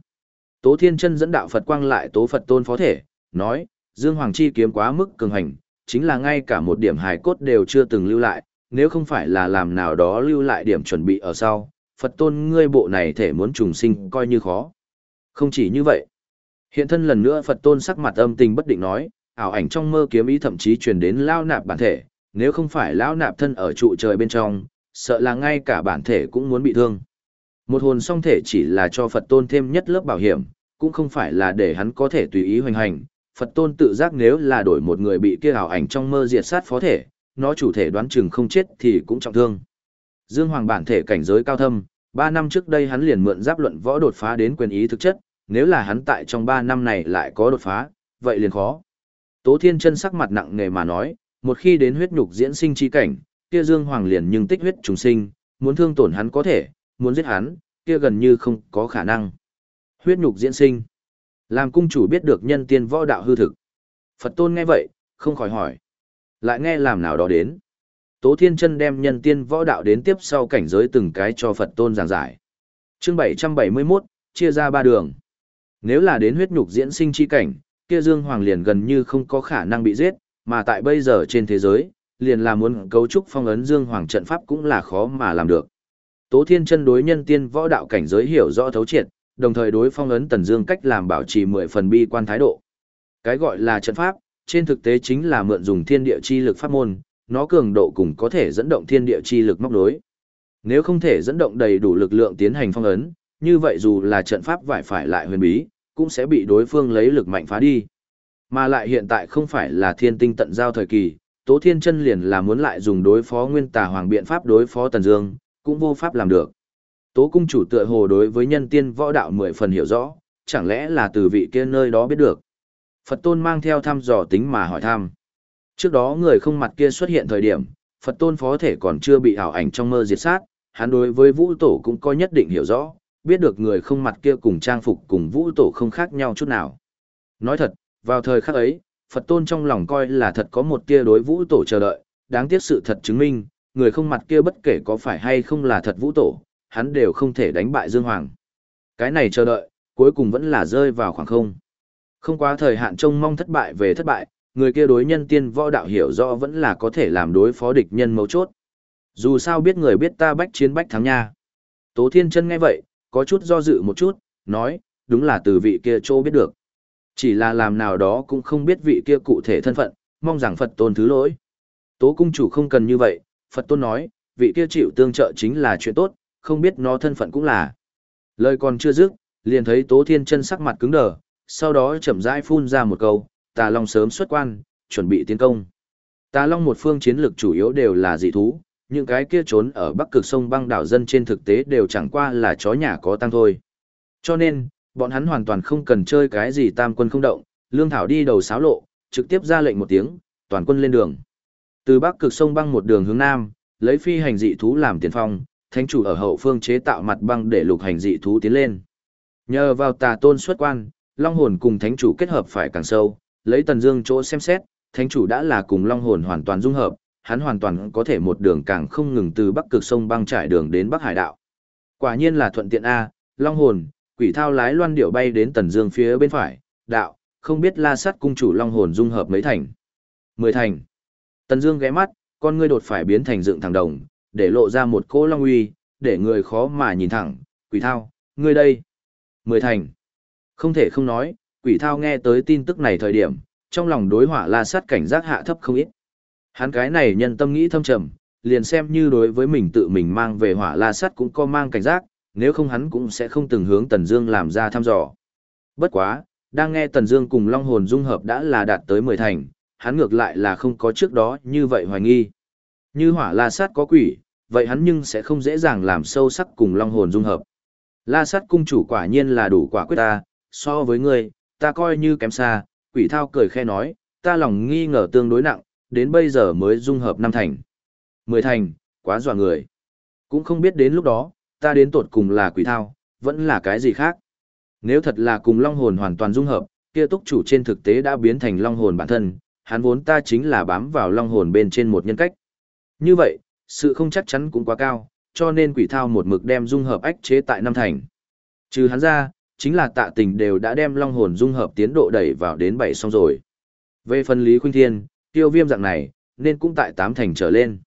Tố Thiên Chân dẫn đạo Phật quang lại tố Phật tôn phó thể, nói, Dương Hoàng chi kiếm quá mức cường hành, chính là ngay cả một điểm hài cốt đều chưa từng lưu lại, nếu không phải là làm nào đó lưu lại điểm chuẩn bị ở sau, Phật tôn ngươi bộ này thể muốn trùng sinh coi như khó. Không chỉ như vậy. Hiện thân lần nữa Phật tôn sắc mặt âm tình bất định nói, ảo ảnh trong mơ kiếm ý thậm chí truyền đến lao nạp bản thể, nếu không phải lão nạp thân ở trụ trời bên trong, sợ là ngay cả bản thể cũng muốn bị thương. Một hồn song thể chỉ là cho Phật tôn thêm nhất lớp bảo hiểm, cũng không phải là để hắn có thể tùy ý hoành hành, Phật tôn tự giác nếu là đổi một người bị kia ảo ảnh trong mơ diệt sát phó thể, nó chủ thể đoán chừng không chết thì cũng trọng thương. Dương Hoàng bản thể cảnh giới cao thâm, 3 năm trước đây hắn liền mượn giáp luận võ đột phá đến quyền ý thực chất, nếu là hắn tại trong 3 năm này lại có đột phá, vậy liền khó. Tố Thiên chân sắc mặt nặng nề mà nói, một khi đến huyết nhục diễn sinh chi cảnh, kia Dương Hoàng liền nhưng tích huyết trùng sinh, muốn thương tổn hắn có thể, muốn giết hắn, kia gần như không có khả năng. Huyết nhục diễn sinh. Làm cung chủ biết được nhân tiên võ đạo hư thực. Phật tôn nghe vậy, không khỏi hỏi. Lại nghe làm nào đó đến. Tố Thiên Chân đem nhân tiên võ đạo đến tiếp sau cảnh giới từng cái cho Phật tôn giảng giải. Chương 771, chia ra ba đường. Nếu là đến huyết nhục diễn sinh chi cảnh, kia Dương Hoàng liền gần như không có khả năng bị giết, mà tại bây giờ trên thế giới, liền là muốn cấu trúc phong ấn Dương Hoàng trận pháp cũng là khó mà làm được. Tố Thiên Chân đối nhân tiên võ đạo cảnh giới hiểu rõ thấu triệt, đồng thời đối phong ấn Tần Dương cách làm bảo trì mười phần bi quan thái độ. Cái gọi là trận pháp, trên thực tế chính là mượn dùng thiên địa chi lực pháp môn, nó cường độ cùng có thể dẫn động thiên địa chi lực móc đối. Nếu không thể dẫn động đầy đủ lực lượng tiến hành phong ấn, như vậy dù là trận pháp vải phải lại huyền bí, cũng sẽ bị đối phương lấy lực mạnh phá đi. Mà lại hiện tại không phải là thiên tinh tận giao thời kỳ, Tố Thiên Chân liền là muốn lại dùng đối phó Nguyên Tà Hoàng biện pháp đối phó Tần Dương, cũng vô pháp làm được. Tố cung chủ tựa hồ đối với nhân tiên võ đạo mười phần hiểu rõ, chẳng lẽ là từ vị kia nơi đó biết được. Phật tôn mang theo thăm dò tính mà hỏi thăm. Trước đó người không mặt kia xuất hiện thời điểm, Phật tôn phó thể còn chưa bị ảo ảnh trong mơ diệt sát, hắn đối với vũ tổ cũng có nhất định hiểu rõ, biết được người không mặt kia cùng trang phục cùng vũ tổ không khác nhau chút nào. Nói thật, vào thời khắc ấy, Phật tôn trong lòng coi là thật có một kia đối vũ tổ chờ đợi, đáng tiếc sự thật chứng minh, người không mặt kia bất kể có phải hay không là thật vũ tổ, hắn đều không thể đánh bại Dương Hoàng. Cái này chờ đợi, cuối cùng vẫn là rơi vào khoảng không. Không quá thời hạn trông mong thất bại về thất bại, người kia đối nhân tiên võ đạo hiểu rõ vẫn là có thể làm đối phó địch nhân mấu chốt. Dù sao biết người biết ta bách chiến bách thắng nha. Tố Thiên Chân nghe vậy, có chút do dự một chút, nói, đúng là từ vị kia chỗ biết được. Chỉ là làm nào đó cũng không biết vị kia cụ thể thân phận, mong rằng Phật tôn thứ lỗi. Tố cung chủ không cần như vậy, Phật tôn nói, vị kia chịu tương trợ chính là chuyện tốt, không biết nó thân phận cũng là. Lời còn chưa dứt, liền thấy Tố Thiên chân sắc mặt cứng đờ, sau đó chậm rãi phun ra một câu, Tà Long sớm xuất quan, chuẩn bị tiến công. Tà Long một phương chiến lược chủ yếu đều là dị thú, những cái kia trốn ở bắc cực sông băng đảo dân trên thực tế đều chẳng qua là chó nhà có tăng thôi. Cho nên, bọn hắn hoàn toàn không cần chơi cái gì tam quân không động, lương thảo đi đầu sáo lộ, trực tiếp ra lệnh một tiếng, toàn quân lên đường. Từ bắc cực sông băng một đường hướng nam, lấy phi hành dị thú làm tiền phong, thánh chủ ở hậu phương chế tạo mặt băng để lục hành dị thú tiến lên. Nhờ vào tà tôn xuất quan, long hồn cùng thánh chủ kết hợp phải càng sâu, lấy tần dương chỗ xem xét, thánh chủ đã là cùng long hồn hoàn toàn dung hợp, hắn hoàn toàn có thể một đường càng không ngừng từ bắc cực sông băng trải đường đến bắc hải đạo. Quả nhiên là thuận tiện A, long hồn, quỷ thao lái loan điệu bay đến tần dương phía bên phải, đạo, không biết la sắt cung chủ long hồn dung hợp mấy thành. Mười thành. Tần dương ghé mắt, con ngươi đột phải biến thành dựng thẳng đồng, để lộ ra một cỗ long uy, để người khó mà nhìn thẳng, quỷ thao, ngươi đây. Mười thành. Không thể không nói, quỷ thao nghe tới tin tức này thời điểm, trong lòng đối hỏa la sắt cảnh giác hạ thấp không ít. Hắn cái này nhân tâm nghĩ thâm trầm, liền xem như đối với mình tự mình mang về hỏa la sắt cũng có mang cảnh giác, nếu không hắn cũng sẽ không từng hướng Tần Dương làm ra thăm dò. Bất quá, đang nghe Tần Dương cùng Long hồn dung hợp đã là đạt tới mười thành, hắn ngược lại là không có trước đó như vậy hoài nghi. Như hỏa la sát có quỷ, vậy hắn nhưng sẽ không dễ dàng làm sâu sắc cùng Long hồn dung hợp. La sát cung chủ quả nhiên là đủ quả quyết ta, so với ngươi, ta coi như kém xa, quỷ thao cười khe nói, ta lòng nghi ngờ tương đối nặng, đến bây giờ mới dung hợp năm thành. Mười thành, quá dọa người. Cũng không biết đến lúc đó, ta đến tột cùng là quỷ thao, vẫn là cái gì khác. Nếu thật là cùng long hồn hoàn toàn dung hợp, kia túc chủ trên thực tế đã biến thành long hồn bản thân, hắn vốn ta chính là bám vào long hồn bên trên một nhân cách. Như vậy, sự không chắc chắn cũng quá cao, cho nên quỷ thao một mực đem dung hợp ách chế tại năm thành. Trừ hắn ra, chính là tạ tình đều đã đem long hồn dung hợp tiến độ đẩy vào đến bảy xong rồi. Về phần Lý Khuynh Thiên, tiêu viêm dạng này, nên cũng tại tám thành trở lên.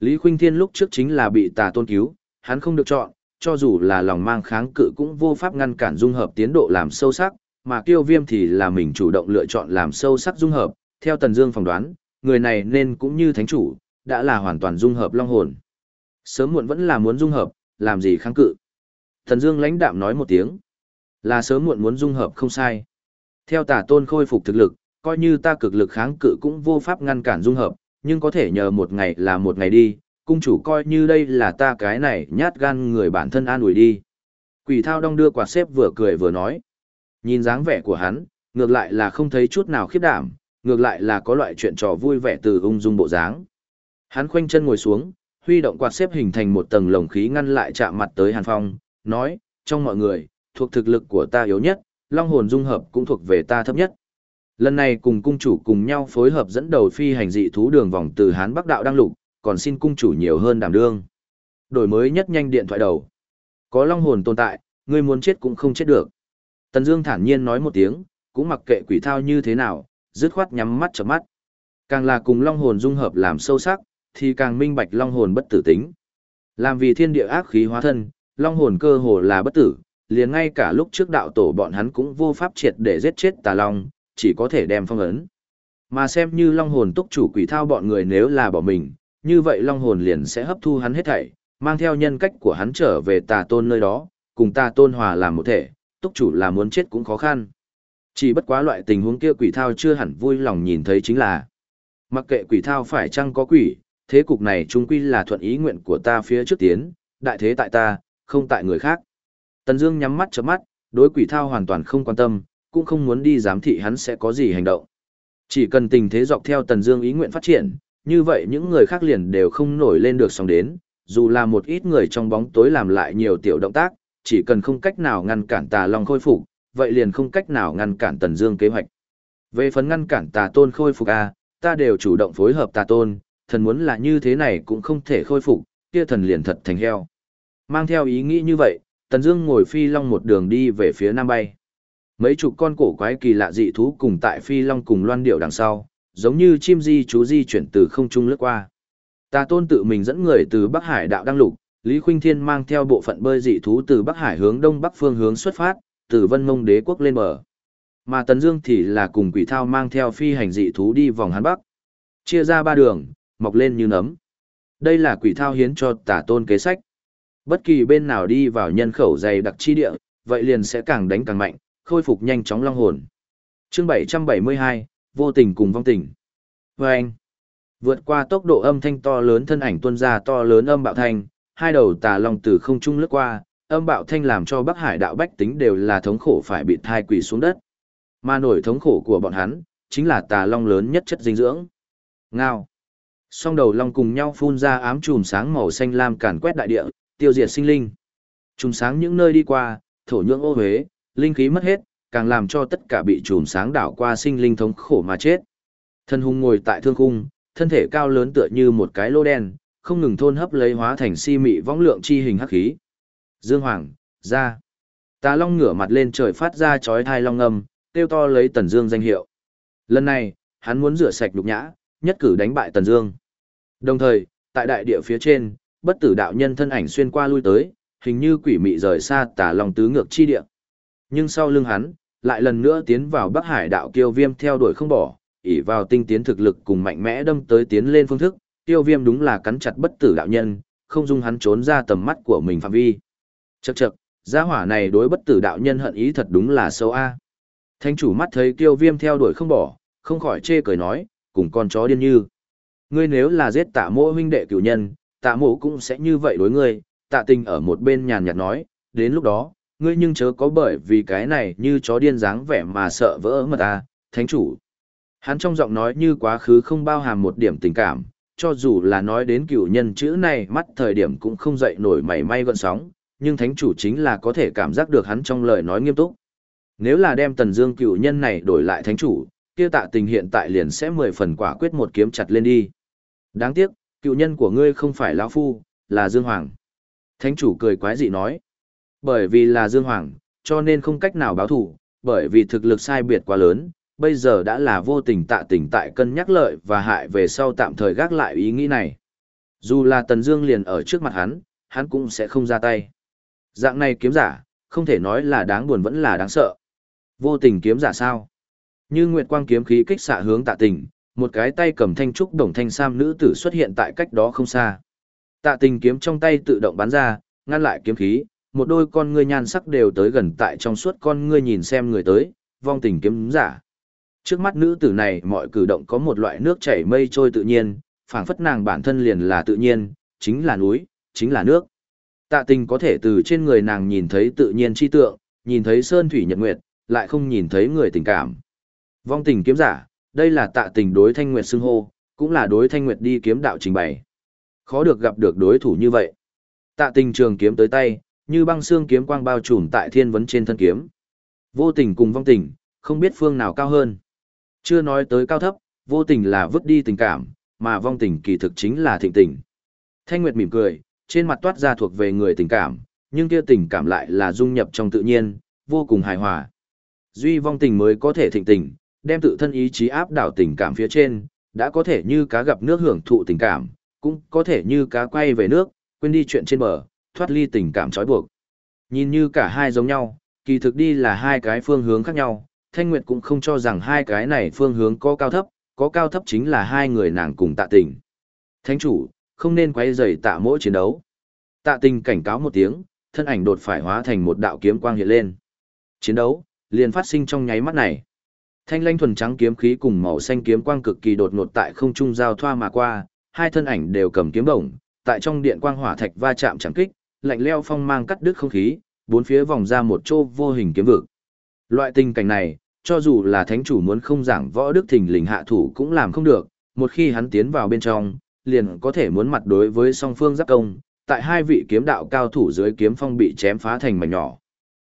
Lý Khuynh Thiên lúc trước chính là bị tà tôn cứu, hắn không được chọn, cho dù là lòng mang kháng cự cũng vô pháp ngăn cản dung hợp tiến độ làm sâu sắc, mà tiêu viêm thì là mình chủ động lựa chọn làm sâu sắc dung hợp, theo Tần Dương phỏng đoán, người này nên cũng như thánh chủ, đã là hoàn toàn dung hợp long hồn. Sớm muộn vẫn là muốn dung hợp, làm gì kháng cự. Tần Dương lãnh đạm nói một tiếng, là sớm muộn muốn dung hợp không sai. Theo tả tôn khôi phục thực lực, coi như ta cực lực kháng cự cũng vô pháp ngăn cản dung hợp, nhưng có thể nhờ một ngày là một ngày đi, cung chủ coi như đây là ta cái này nhát gan người bản thân an ủi đi. Quỷ thao đong đưa quạt xếp vừa cười vừa nói. Nhìn dáng vẻ của hắn, ngược lại là không thấy chút nào khiếp đảm, ngược lại là có loại chuyện trò vui vẻ từ ung dung bộ dáng. Hắn khoanh chân ngồi xuống, huy động quạt xếp hình thành một tầng lồng khí ngăn lại chạm mặt tới Hàn Phong, nói, trong mọi người, thuộc thực lực của ta yếu nhất, long hồn dung hợp cũng thuộc về ta thấp nhất. Lần này cùng cung chủ cùng nhau phối hợp dẫn đầu phi hành dị thú đường vòng từ Hán Bắc Đạo đăng lục, còn xin cung chủ nhiều hơn đảm đương. Đổi mới nhất nhanh điện thoại đầu. Có long hồn tồn tại, ngươi muốn chết cũng không chết được. Tần Dương thản nhiên nói một tiếng, cũng mặc kệ quỷ thao như thế nào, dứt khoát nhắm mắt chớp mắt. Càng là cùng long hồn dung hợp làm sâu sắc, thì càng minh bạch long hồn bất tử tính. Làm vì thiên địa ác khí hóa thân, long hồn cơ hồ là bất tử, liền ngay cả lúc trước đạo tổ bọn hắn cũng vô pháp triệt để giết chết tà long, chỉ có thể đem phong ấn. Mà xem như long hồn túc chủ quỷ thao bọn người nếu là bỏ mình, như vậy long hồn liền sẽ hấp thu hắn hết thảy, mang theo nhân cách của hắn trở về tà tôn nơi đó, cùng tà tôn hòa làm một thể, túc chủ là muốn chết cũng khó khăn. Chỉ bất quá loại tình huống kia quỷ thao chưa hẳn vui lòng nhìn thấy chính là mặc kệ quỷ thao phải chăng có quỷ, thế cục này chung quy là thuận ý nguyện của ta phía trước tiến, đại thế tại ta, không tại người khác. Tần Dương nhắm mắt chớp mắt, đối quỷ thao hoàn toàn không quan tâm, cũng không muốn đi giám thị hắn sẽ có gì hành động. Chỉ cần tình thế dọc theo Tần Dương ý nguyện phát triển, như vậy những người khác liền đều không nổi lên được sóng đến, dù là một ít người trong bóng tối làm lại nhiều tiểu động tác, chỉ cần không cách nào ngăn cản Tà Long khôi phục, vậy liền không cách nào ngăn cản Tần Dương kế hoạch. Về phần ngăn cản Tà Tôn khôi phục a, ta đều chủ động phối hợp Tà Tôn, thần muốn là như thế này cũng không thể khôi phục, kia thần liền thật thành heo. Mang theo ý nghĩ như vậy, Tần Dương ngồi phi long một đường đi về phía nam bay. Mấy chục con cổ quái kỳ lạ dị thú cùng tại phi long cùng loan điệu đằng sau, giống như chim di chú di chuyển từ không trung lướt qua. Ta tôn tự mình dẫn người từ Bắc Hải đạo đăng lục, Lý Khuynh Thiên mang theo bộ phận bơi dị thú từ Bắc Hải hướng đông bắc phương hướng xuất phát, từ Vân Mông đế quốc lên bờ. Mà Tần Dương thì là cùng Quỷ Thao mang theo phi hành dị thú đi vòng Hán Bắc. Chia ra ba đường, mọc lên như nấm. Đây là Quỷ Thao hiến cho Tả Tôn kế sách. Bất kỳ bên nào đi vào nhân khẩu dày đặc chi địa, vậy liền sẽ càng đánh càng mạnh, khôi phục nhanh chóng long hồn. Chương 772, vô tình cùng vong tình. Và anh, vượt qua tốc độ âm thanh to lớn thân ảnh tuôn ra to lớn âm bạo thanh, hai đầu tà long từ không trung lướt qua, âm bạo thanh làm cho Bắc Hải đạo bách tính đều là thống khổ phải bị thai quỷ xuống đất. Mà nổi thống khổ của bọn hắn, chính là tà long lớn nhất chất dinh dưỡng. Ngao. Song đầu long cùng nhau phun ra ám chùm sáng màu xanh lam càn quét đại địa, tiêu diệt sinh linh. Trùm sáng những nơi đi qua, thổ nhưỡng ô huế, linh khí mất hết, càng làm cho tất cả bị trùm sáng đảo qua sinh linh thống khổ mà chết. Thân hung ngồi tại thương khung, thân thể cao lớn tựa như một cái lô đen, không ngừng thôn hấp lấy hóa thành si mị võng lượng chi hình hắc khí. Dương Hoàng, ra. Tà Long ngửa mặt lên trời phát ra chói thai long âm, tiêu to lấy Tần Dương danh hiệu. Lần này, hắn muốn rửa sạch nhục nhã, nhất cử đánh bại Tần Dương. Đồng thời, tại đại địa phía trên, bất tử đạo nhân thân ảnh xuyên qua lui tới, hình như quỷ mị rời xa Tà Long tứ ngược chi địa. Nhưng sau lưng hắn, lại lần nữa tiến vào Bắc Hải đạo kiêu viêm theo đuổi không bỏ, ỷ vào tinh tiến thực lực cùng mạnh mẽ đâm tới tiến lên phương thức, tiêu viêm đúng là cắn chặt bất tử đạo nhân, không dung hắn trốn ra tầm mắt của mình phạm vi. Chậc chậc, gia hỏa này đối bất tử đạo nhân hận ý thật đúng là sâu a. Thánh chủ mắt thấy tiêu viêm theo đuổi không bỏ, không khỏi chê cười nói, cùng con chó điên như. Ngươi nếu là giết tạ mộ huynh đệ cửu nhân, tạ mộ cũng sẽ như vậy đối ngươi, tạ tình ở một bên nhàn nhạt nói, đến lúc đó, ngươi nhưng chớ có bởi vì cái này như chó điên dáng vẻ mà sợ vỡ mật ta, thánh chủ. Hắn trong giọng nói như quá khứ không bao hàm một điểm tình cảm, cho dù là nói đến cựu nhân chữ này mắt thời điểm cũng không dậy nổi mảy may gọn sóng, nhưng thánh chủ chính là có thể cảm giác được hắn trong lời nói nghiêm túc. Nếu là đem tần dương cựu nhân này đổi lại thánh chủ, kia tạ tình hiện tại liền sẽ mười phần quả quyết một kiếm chặt lên đi. Đáng tiếc, cựu nhân của ngươi không phải lão phu, là Dương Hoàng. Thánh chủ cười quái dị nói. Bởi vì là Dương Hoàng, cho nên không cách nào báo thủ, bởi vì thực lực sai biệt quá lớn, bây giờ đã là vô tình tạ tình tại cân nhắc lợi và hại về sau tạm thời gác lại ý nghĩ này. Dù là Tần Dương liền ở trước mặt hắn, hắn cũng sẽ không ra tay. Dạng này kiếm giả, không thể nói là đáng buồn vẫn là đáng sợ. Vô tình kiếm giả sao? Như nguyệt quang kiếm khí kích xạ hướng tạ tình, một cái tay cầm thanh trúc đồng thanh sam nữ tử xuất hiện tại cách đó không xa. Tạ tình kiếm trong tay tự động bắn ra, ngăn lại kiếm khí, một đôi con ngươi nhan sắc đều tới gần tại trong suốt con ngươi nhìn xem người tới, vong tình kiếm giả. Trước mắt nữ tử này mọi cử động có một loại nước chảy mây trôi tự nhiên, phảng phất nàng bản thân liền là tự nhiên, chính là núi, chính là nước. Tạ tình có thể từ trên người nàng nhìn thấy tự nhiên chi tượng, nhìn thấy sơn thủy nhật nguyệt, lại không nhìn thấy người tình cảm. Vong tình kiếm giả, đây là tạ tình đối thanh nguyệt xưng hô, cũng là đối thanh nguyệt đi kiếm đạo trình bày. Khó được gặp được đối thủ như vậy. Tạ tình trường kiếm tới tay, như băng xương kiếm quang bao trùm tại thiên vấn trên thân kiếm. Vô tình cùng vong tình, không biết phương nào cao hơn. Chưa nói tới cao thấp, vô tình là vứt đi tình cảm, mà vong tình kỳ thực chính là thịnh tình. Thanh Nguyệt mỉm cười, trên mặt toát ra thuộc về người tình cảm, nhưng kia tình cảm lại là dung nhập trong tự nhiên, vô cùng hài hòa. Duy vong tình mới có thể thịnh tình, đem tự thân ý chí áp đảo tình cảm phía trên, đã có thể như cá gặp nước hưởng thụ tình cảm, cũng có thể như cá quay về nước, quên đi chuyện trên bờ, thoát ly tình cảm trói buộc. Nhìn như cả hai giống nhau, kỳ thực đi là hai cái phương hướng khác nhau, Thanh Nguyệt cũng không cho rằng hai cái này phương hướng có cao thấp, có cao thấp chính là hai người nàng cùng tạ tình. Thánh chủ, không nên quay rầy tạ mỗi chiến đấu. Tạ tình cảnh cáo một tiếng, thân ảnh đột phải hóa thành một đạo kiếm quang hiện lên. Chiến đấu, liền phát sinh trong nháy mắt này. Thanh lanh thuần trắng kiếm khí cùng màu xanh kiếm quang cực kỳ đột ngột tại không trung giao thoa mà qua, hai thân ảnh đều cầm kiếm bổng tại trong điện quang hỏa thạch va chạm chẳng kích, lạnh leo phong mang cắt đứt không khí, bốn phía vòng ra một chỗ vô hình kiếm vực. Loại tình cảnh này, cho dù là thánh chủ muốn không giảng võ đức thình lình hạ thủ cũng làm không được, một khi hắn tiến vào bên trong, liền có thể muốn mặt đối với song phương giáp công, tại hai vị kiếm đạo cao thủ dưới kiếm phong bị chém phá thành mảnh nhỏ.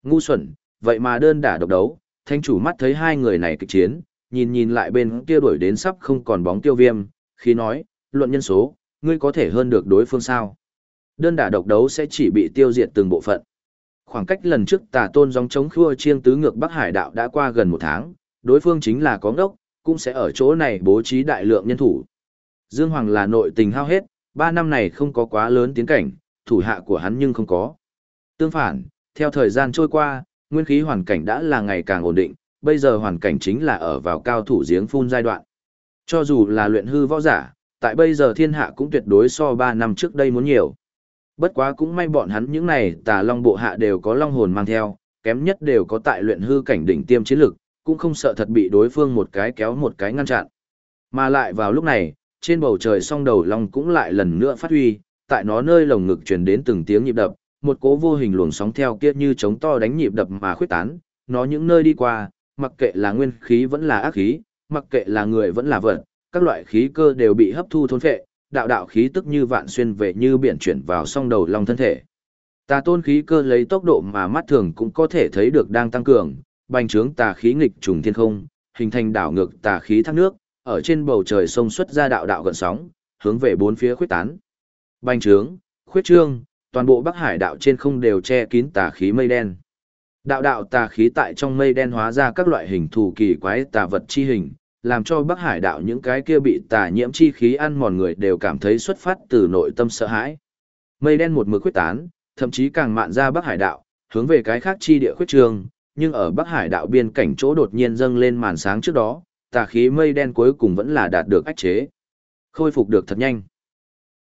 Ngu xuẩn, vậy mà đơn đả độc đấu, Thanh chủ mắt thấy hai người này kịch chiến, nhìn nhìn lại bên kia đuổi đến sắp không còn bóng tiêu viêm, khi nói, luận nhân số, ngươi có thể hơn được đối phương sao. Đơn đả độc đấu sẽ chỉ bị tiêu diệt từng bộ phận. Khoảng cách lần trước tà tôn dòng chống khua chiêng tứ ngược Bắc Hải đạo đã qua gần một tháng, đối phương chính là có ngốc, cũng sẽ ở chỗ này bố trí đại lượng nhân thủ. Dương Hoàng là nội tình hao hết, ba năm này không có quá lớn tiến cảnh, thủ hạ của hắn nhưng không có. Tương phản, theo thời gian trôi qua, nguyên khí hoàn cảnh đã là ngày càng ổn định, bây giờ hoàn cảnh chính là ở vào cao thủ giếng phun giai đoạn. Cho dù là luyện hư võ giả, tại bây giờ thiên hạ cũng tuyệt đối so 3 năm trước đây muốn nhiều. Bất quá cũng may bọn hắn những này tà long bộ hạ đều có long hồn mang theo, kém nhất đều có tại luyện hư cảnh đỉnh tiêm chiến lực, cũng không sợ thật bị đối phương một cái kéo một cái ngăn chặn. Mà lại vào lúc này, trên bầu trời song đầu long cũng lại lần nữa phát huy, tại nó nơi lồng ngực truyền đến từng tiếng nhịp đập, một cố vô hình luồng sóng theo kia như chống to đánh nhịp đập mà khuyết tán, nó những nơi đi qua, mặc kệ là nguyên khí vẫn là ác khí, mặc kệ là người vẫn là vật, các loại khí cơ đều bị hấp thu thôn phệ, đạo đạo khí tức như vạn xuyên về như biển chuyển vào song đầu long thân thể. Tà tôn khí cơ lấy tốc độ mà mắt thường cũng có thể thấy được đang tăng cường, bành trướng tà khí nghịch trùng thiên không, hình thành đảo ngược tà khí thác nước, ở trên bầu trời sông xuất ra đạo đạo gần sóng, hướng về bốn phía khuyết tán. Bành trướng, khuyết trương, toàn bộ Bắc Hải đạo trên không đều che kín tà khí mây đen. Đạo đạo tà khí tại trong mây đen hóa ra các loại hình thù kỳ quái tà vật chi hình, làm cho Bắc Hải đạo những cái kia bị tà nhiễm chi khí ăn mòn người đều cảm thấy xuất phát từ nội tâm sợ hãi. Mây đen một mực khuyết tán, thậm chí càng mạn ra Bắc Hải đạo, hướng về cái khác chi địa khuyết trường, nhưng ở Bắc Hải đạo biên cảnh chỗ đột nhiên dâng lên màn sáng trước đó, tà khí mây đen cuối cùng vẫn là đạt được ách chế. Khôi phục được thật nhanh.